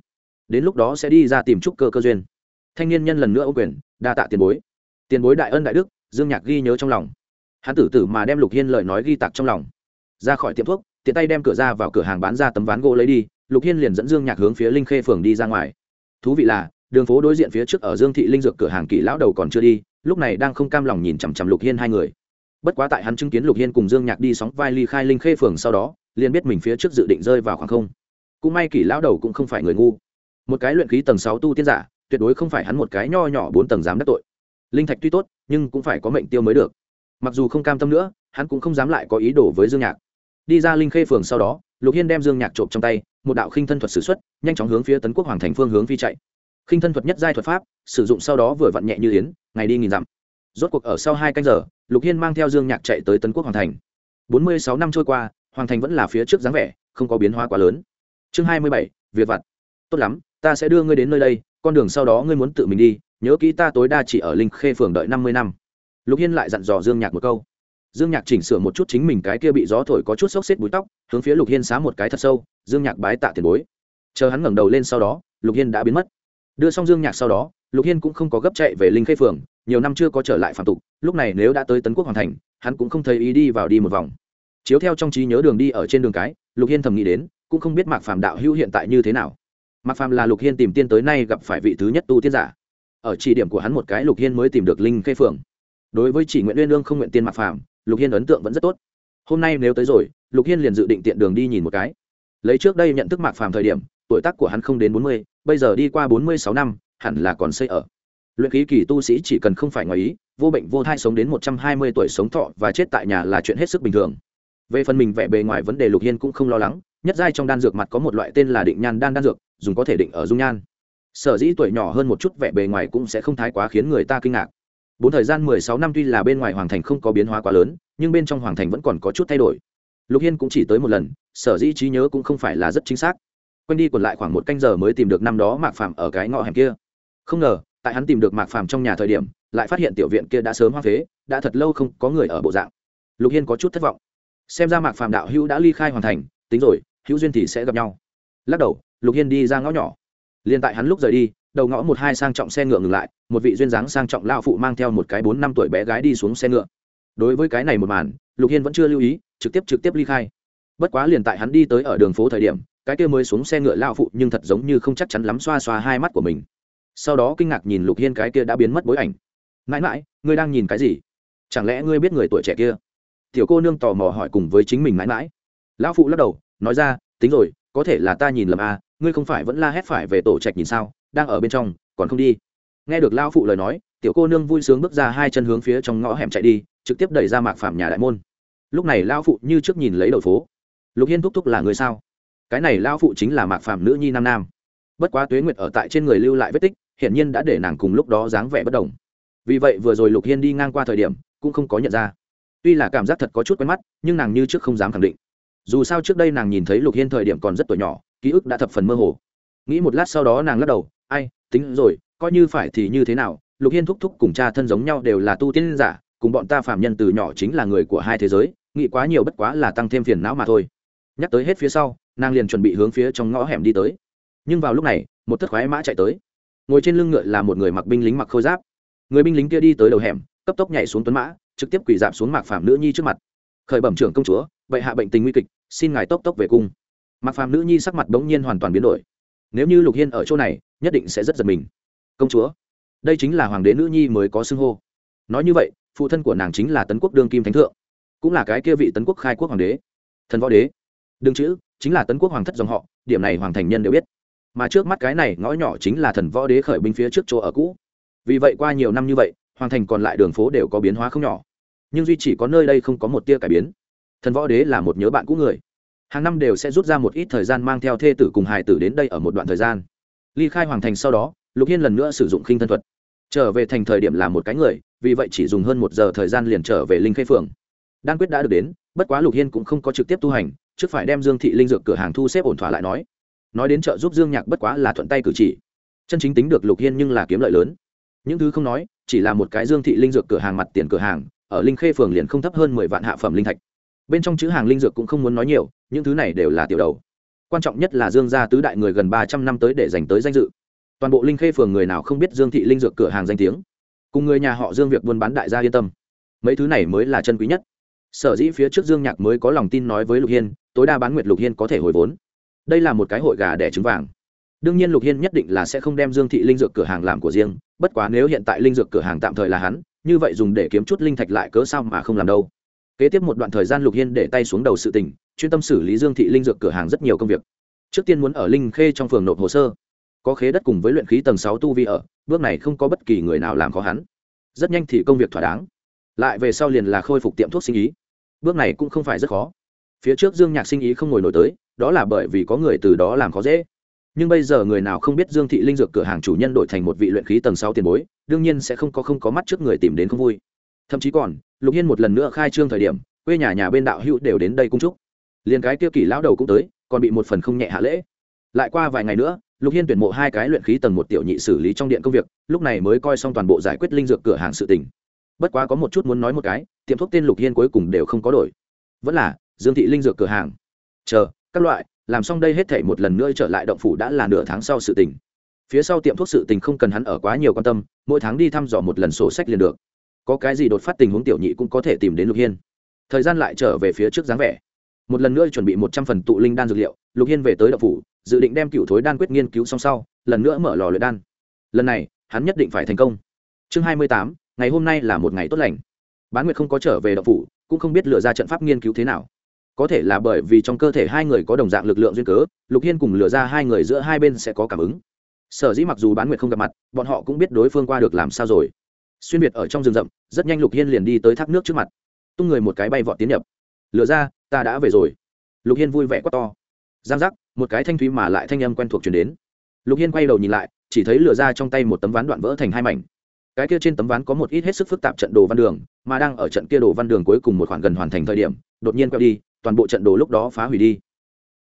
Đến lúc đó sẽ đi ra tìm trúc cơ cơ duyên thanh niên nhân lần nữa ô quyền, đa tạ tiền bối. Tiền bối đại ân đại đức, dương nhạc ghi nhớ trong lòng. Hắn tử tử mà đem lục hiên lời nói ghi tạc trong lòng. Ra khỏi tiệm thuốc, tiện tay đem cửa ra vào cửa hàng bán ra tấm ván gỗ lấy đi, lục hiên liền dẫn dương nhạc hướng phía linh khê phường đi ra ngoài. Thú vị là, đường phố đối diện phía trước ở dương thị linh dược cửa hàng kỳ lão đầu còn chưa đi, lúc này đang không cam lòng nhìn chằm chằm lục hiên hai người. Bất quá tại hắn chứng kiến lục hiên cùng dương nhạc đi sóng vai ly khai linh khê phường sau đó, liền biết mình phía trước dự định rơi vào khoảng không. Cũng may kỳ lão đầu cũng không phải người ngu. Một cái luyện khí tầng sáu tu tiên giả tuyệt đối không phải hắn một cái nho nhỏ bốn tầng dám đắc tội. Linh thạch tuy tốt, nhưng cũng phải có mệnh tiêu mới được. Mặc dù không cam tâm nữa, hắn cũng không dám lại có ý đồ với dương nhạc. Đi ra linh khê phường sau đó, lục hiên đem dương nhạc trộm trong tay, một đạo khinh thân thuật s ử x u ấ t nhanh chóng hướng phía tấn quốc hoàng thành phương hướng phi chạy. Khinh thân thuật nhất giai thuật pháp, sử dụng sau đó vừa vặn nhẹ như yến, ngày đi nghìn dặm. Rốt cuộc ở sau hai canh giờ, lục hiên mang theo dương nhạc chạy tới tấn quốc hoàng thành. Bốn mươi sáu năm trôi qua, hoàng thành vẫn là phía trước dáng vẻ, không có biến hóa quá lớn. Chương hai mươi bảy, việc vặt. Tốt lắm, ta sẽ đưa ngươi đến nơi đây con đường sau đó ngươi muốn tự mình đi, nhớ kỹ ta tối đa chỉ ở linh khê phường đợi năm mươi năm. Lục hiên lại dặn dò dương nhạc một câu. Dương nhạc chỉnh sửa một chút chính mình cái kia bị gió thổi có chút xốc xếp búi tóc, hướng phía lục hiên xá một cái thật sâu, dương nhạc bái tạ tiền bối. Chờ hắn ngẩng đầu lên sau đó, lục hiên đã biến mất. Đưa xong dương nhạc sau đó, lục hiên cũng không có gấp chạy về linh khê phường, nhiều năm chưa có trở lại phạm tục, lúc này nếu đã tới tấn quốc hoàn thành, hắn cũng không thấy ý đi vào đi một vòng. Chiếu theo trong trí nhớ đường đi ở trên đường cái, lục hiên thầm nghĩ đến, cũng không biết mạc Phạm đạo hữu hiện tại như thế nào mạc phàm là lục hiên tìm tiên tới nay gặp phải vị thứ nhất tu tiên giả. Ở chỉ điểm của hắn một cái, lục hiên mới tìm được linh khê phường đối với chỉ nguyện uyên lương không nguyện tiên mạc phàm, lục hiên ấn tượng vẫn rất tốt. Hôm nay nếu tới rồi, lục hiên liền dự định tiện đường đi nhìn một cái. Lấy trước đây nhận thức mạc phàm thời điểm, tuổi tác của hắn không đến bốn mươi, bây giờ đi qua bốn mươi sáu năm, hẳn là còn xây ở. Luyện khí kỳ tu sĩ chỉ cần không phải ngoài ý, vô bệnh vô thai sống đến một trăm hai mươi tuổi sống thọ và chết tại nhà là chuyện hết sức bình thường. Về phần mình vẻ bề ngoài vấn đề lục hiên cũng không lo lắng nhất giai trong đan dược mặt có một loại tên là định nhan đan đan dược, dùng có thể định ở dung nhan. Sở dĩ tuổi nhỏ hơn một chút vẻ bề ngoài cũng sẽ không thái quá khiến người ta kinh ngạc. Bốn thời gian mười sáu năm tuy là bên ngoài hoàng thành không có biến hóa quá lớn, nhưng bên trong hoàng thành vẫn còn có chút thay đổi. Lục hiên cũng chỉ tới một lần, sở dĩ trí nhớ cũng không phải là rất chính xác. Quanh đi còn lại khoảng một canh giờ mới tìm được năm đó mạc phàm ở cái ngõ hẻm kia. Không ngờ, tại hắn tìm được mạc phàm trong nhà thời điểm, lại phát hiện tiểu viện kia đã sớm hoang phế, đã thật lâu không có người ở bộ dạng. Lục hiên có chút thất vọng. Xem ra mạc phàm đạo hữu đã ly khai hoàn thành, tính rồi hữu duyên thì sẽ gặp nhau. Lắc đầu, lục hiên đi ra ngõ nhỏ. Liền tại hắn lúc rời đi, đầu ngõ một hai sang trọng xe ngựa ngừng lại, một vị duyên dáng sang trọng lao phụ mang theo một cái bốn năm tuổi bé gái đi xuống xe ngựa. Đối với cái này một màn, lục hiên vẫn chưa lưu ý, trực tiếp trực tiếp ly khai. Bất quá liền tại hắn đi tới ở đường phố thời điểm, cái kia mới xuống xe ngựa lao phụ nhưng thật giống như không chắc chắn lắm xoa xoa hai mắt của mình. Sau đó kinh ngạc nhìn lục hiên cái kia đã biến mất bối ảnh. Mãi mãi, ngươi đang nhìn cái gì? Chẳng lẽ ngươi biết người tuổi trẻ kia? Tiểu cô nương tò mò hỏi cùng với chính mình mãi mãi. Lão phụ lắc đầu nói ra, tính rồi, có thể là ta nhìn lầm à ngươi không phải vẫn la hét phải về tổ trạch nhìn sao, đang ở bên trong, còn không đi. Nghe được lão phụ lời nói, tiểu cô nương vui sướng bước ra hai chân hướng phía trong ngõ hẻm chạy đi, trực tiếp đẩy ra mạc phạm nhà đại môn. Lúc này lão phụ như trước nhìn lấy đầu phố. Lục hiên thúc thúc là người sao? Cái này lão phụ chính là mạc phạm nữ nhi nam nam. Bất quá tuế nguyệt ở tại trên người lưu lại vết tích, hiển nhiên đã để nàng cùng lúc đó dáng vẻ bất đồng. Vì vậy vừa rồi lục hiên đi ngang qua thời điểm, cũng không có nhận ra. Tuy là cảm giác thật có chút quen mắt, nhưng nàng như trước không dám khẳng định dù sao trước đây nàng nhìn thấy lục hiên thời điểm còn rất tuổi nhỏ, ký ức đã thập phần mơ hồ. Nghĩ một lát sau đó nàng lắc đầu, ai, tính rồi, coi như phải thì như thế nào, lục hiên thúc thúc cùng cha thân giống nhau đều là tu tiên giả, cùng bọn ta phạm nhân từ nhỏ chính là người của hai thế giới, nghĩ quá nhiều bất quá là tăng thêm phiền não mà thôi. Nhắc tới hết phía sau, nàng liền chuẩn bị hướng phía trong ngõ hẻm đi tới. Nhưng vào lúc này, một thất khoái mã chạy tới. Ngồi trên lưng ngựa là một người mặc binh lính mặc khôi giáp. Người binh lính kia đi tới đầu hẻm, cấp tốc nhảy xuống tuấn mã, trực tiếp quỳ dạp xuống mạc phạm nữ nhi trước mặt. Khởi bẩm trưởng công chúa, bệ hạ bệnh tình nguy kịch xin ngài tốc tốc về cung. Mặc phàm nữ nhi sắc mặt bỗng nhiên hoàn toàn biến đổi. Nếu như lục hiên ở chỗ này, nhất định sẽ rất giật mình. Công chúa, đây chính là hoàng đế nữ nhi mới có xưng hô. Nói như vậy, phụ thân của nàng chính là tấn quốc đương kim thánh thượng, cũng là cái kia vị tấn quốc khai quốc hoàng đế. Thần võ đế. Đương chữ, chính là tấn quốc hoàng thất dòng họ, điểm này hoàng thành nhân đều biết. Mà trước mắt cái này ngõ nhỏ chính là thần võ đế khởi binh phía trước chỗ ở cũ. Vì vậy qua nhiều năm như vậy, hoàng thành còn lại đường phố đều có biến hóa không nhỏ. Nhưng duy chỉ có nơi đây không có một tia cải biến thần võ đế là một nhớ bạn cũ người. Hàng năm đều sẽ rút ra một ít thời gian mang theo thê tử cùng hài tử đến đây ở một đoạn thời gian. Ly khai hoàng thành sau đó, lục hiên lần nữa sử dụng khinh thân thuật. Trở về thành thời điểm là một cái người, vì vậy chỉ dùng hơn một giờ thời gian liền trở về linh khê phường đan quyết đã được đến, bất quá lục hiên cũng không có trực tiếp tu hành, trước phải đem dương thị linh dược cửa hàng thu xếp ổn thỏa lại nói. Nói đến chợ giúp dương nhạc bất quá là thuận tay cử chỉ. Chân chính tính được lục hiên nhưng là kiếm lợi lớn. Những thứ không nói, chỉ là một cái dương thị linh dược cửa hàng mặt tiền cửa hàng, ở linh khê phường liền không thấp hơn mười vạn hạ phẩm linh thạch bên trong chữ hàng linh dược cũng không muốn nói nhiều, những thứ này đều là tiểu đầu. Quan trọng nhất là dương gia tứ đại người gần ba trăm năm tới để dành tới danh dự. Toàn bộ linh khê phường người nào không biết dương thị linh dược cửa hàng danh tiếng. Cùng người nhà họ dương việc buôn bán đại gia yên tâm. Mấy thứ này mới là chân quý nhất. Sở dĩ phía trước dương nhạc mới có lòng tin nói với lục hiên, tối đa bán nguyệt lục hiên có thể hồi vốn. Đây là một cái hội gà đẻ trứng vàng. Đương nhiên lục hiên nhất định là sẽ không đem dương thị linh dược cửa hàng làm của riêng, bất quá nếu hiện tại linh dược cửa hàng tạm thời là hắn, như vậy dùng để kiếm chút linh thạch lại cớ sao mà không làm đâu kế tiếp một đoạn thời gian lục hiên để tay xuống đầu sự tình, chuyên tâm xử lý dương thị linh dược cửa hàng rất nhiều công việc. Trước tiên muốn ở linh khê trong phường nộp hồ sơ. Có khế đất cùng với luyện khí tầng sáu tu vi ở, bước này không có bất kỳ người nào làm khó hắn. Rất nhanh thì công việc thỏa đáng. Lại về sau liền là khôi phục tiệm thuốc sinh ý. Bước này cũng không phải rất khó. Phía trước dương nhạc sinh ý không ngồi nổi tới, đó là bởi vì có người từ đó làm khó dễ. Nhưng bây giờ người nào không biết dương thị linh dược cửa hàng chủ nhân đổi thành một vị luyện khí tầng sáu tiền bối, đương nhiên sẽ không có không có mắt trước người tìm đến không vui thậm chí còn, lục hiên một lần nữa khai trương thời điểm, quê nhà nhà bên đạo hữu đều đến đây cung trúc liền cái kia kỷ lão đầu cũng tới, còn bị một phần không nhẹ hạ lễ. Lại qua vài ngày nữa, lục hiên tuyển mộ hai cái luyện khí tầng một tiểu nhị xử lý trong điện công việc, lúc này mới coi xong toàn bộ giải quyết linh dược cửa hàng sự tình. Bất quá có một chút muốn nói một cái, tiệm thuốc tên lục hiên cuối cùng đều không có đổi. Vẫn là, dương thị linh dược cửa hàng. Chờ, các loại, làm xong đây hết thể một lần nữa trở lại động phủ đã là nửa tháng sau sự tình. Phía sau tiệm thuốc sự tình không cần hắn ở quá nhiều quan tâm, mỗi tháng đi thăm dò một lần sổ sách liền được có cái gì đột phát tình huống tiểu nhị cũng có thể tìm đến lục hiên. Thời gian lại trở về phía trước dáng vẻ. Một lần nữa chuẩn bị một trăm phần tụ linh đan dược liệu, lục hiên về tới động phủ, dự định đem cựu thối đan quyết nghiên cứu xong sau, lần nữa mở lò luyện đan. Lần này, hắn nhất định phải thành công. Chương hai mươi tám, ngày hôm nay là một ngày tốt lành. Bán nguyệt không có trở về động phủ, cũng không biết lựa ra trận pháp nghiên cứu thế nào. Có thể là bởi vì trong cơ thể hai người có đồng dạng lực lượng duyên cớ, lục hiên cùng lựa ra hai người giữa hai bên sẽ có cảm ứng. Sở dĩ mặc dù bán nguyệt không gặp mặt, bọn họ cũng biết đối phương qua được làm sao rồi xuyên việt ở trong rừng rậm, rất nhanh lục hiên liền đi tới thác nước trước mặt. Tung người một cái bay vọt tiến nhập. Lựa ra, ta đã về rồi. Lục hiên vui vẻ quá to. Giang giác, một cái thanh thúy mà lại thanh âm quen thuộc chuyển đến. Lục hiên quay đầu nhìn lại, chỉ thấy lửa ra trong tay một tấm ván đoạn vỡ thành hai mảnh. Cái kia trên tấm ván có một ít hết sức phức tạp trận đồ văn đường, mà đang ở trận kia đồ văn đường cuối cùng một khoảng gần hoàn thành thời điểm, đột nhiên quẹo đi, toàn bộ trận đồ lúc đó phá hủy đi.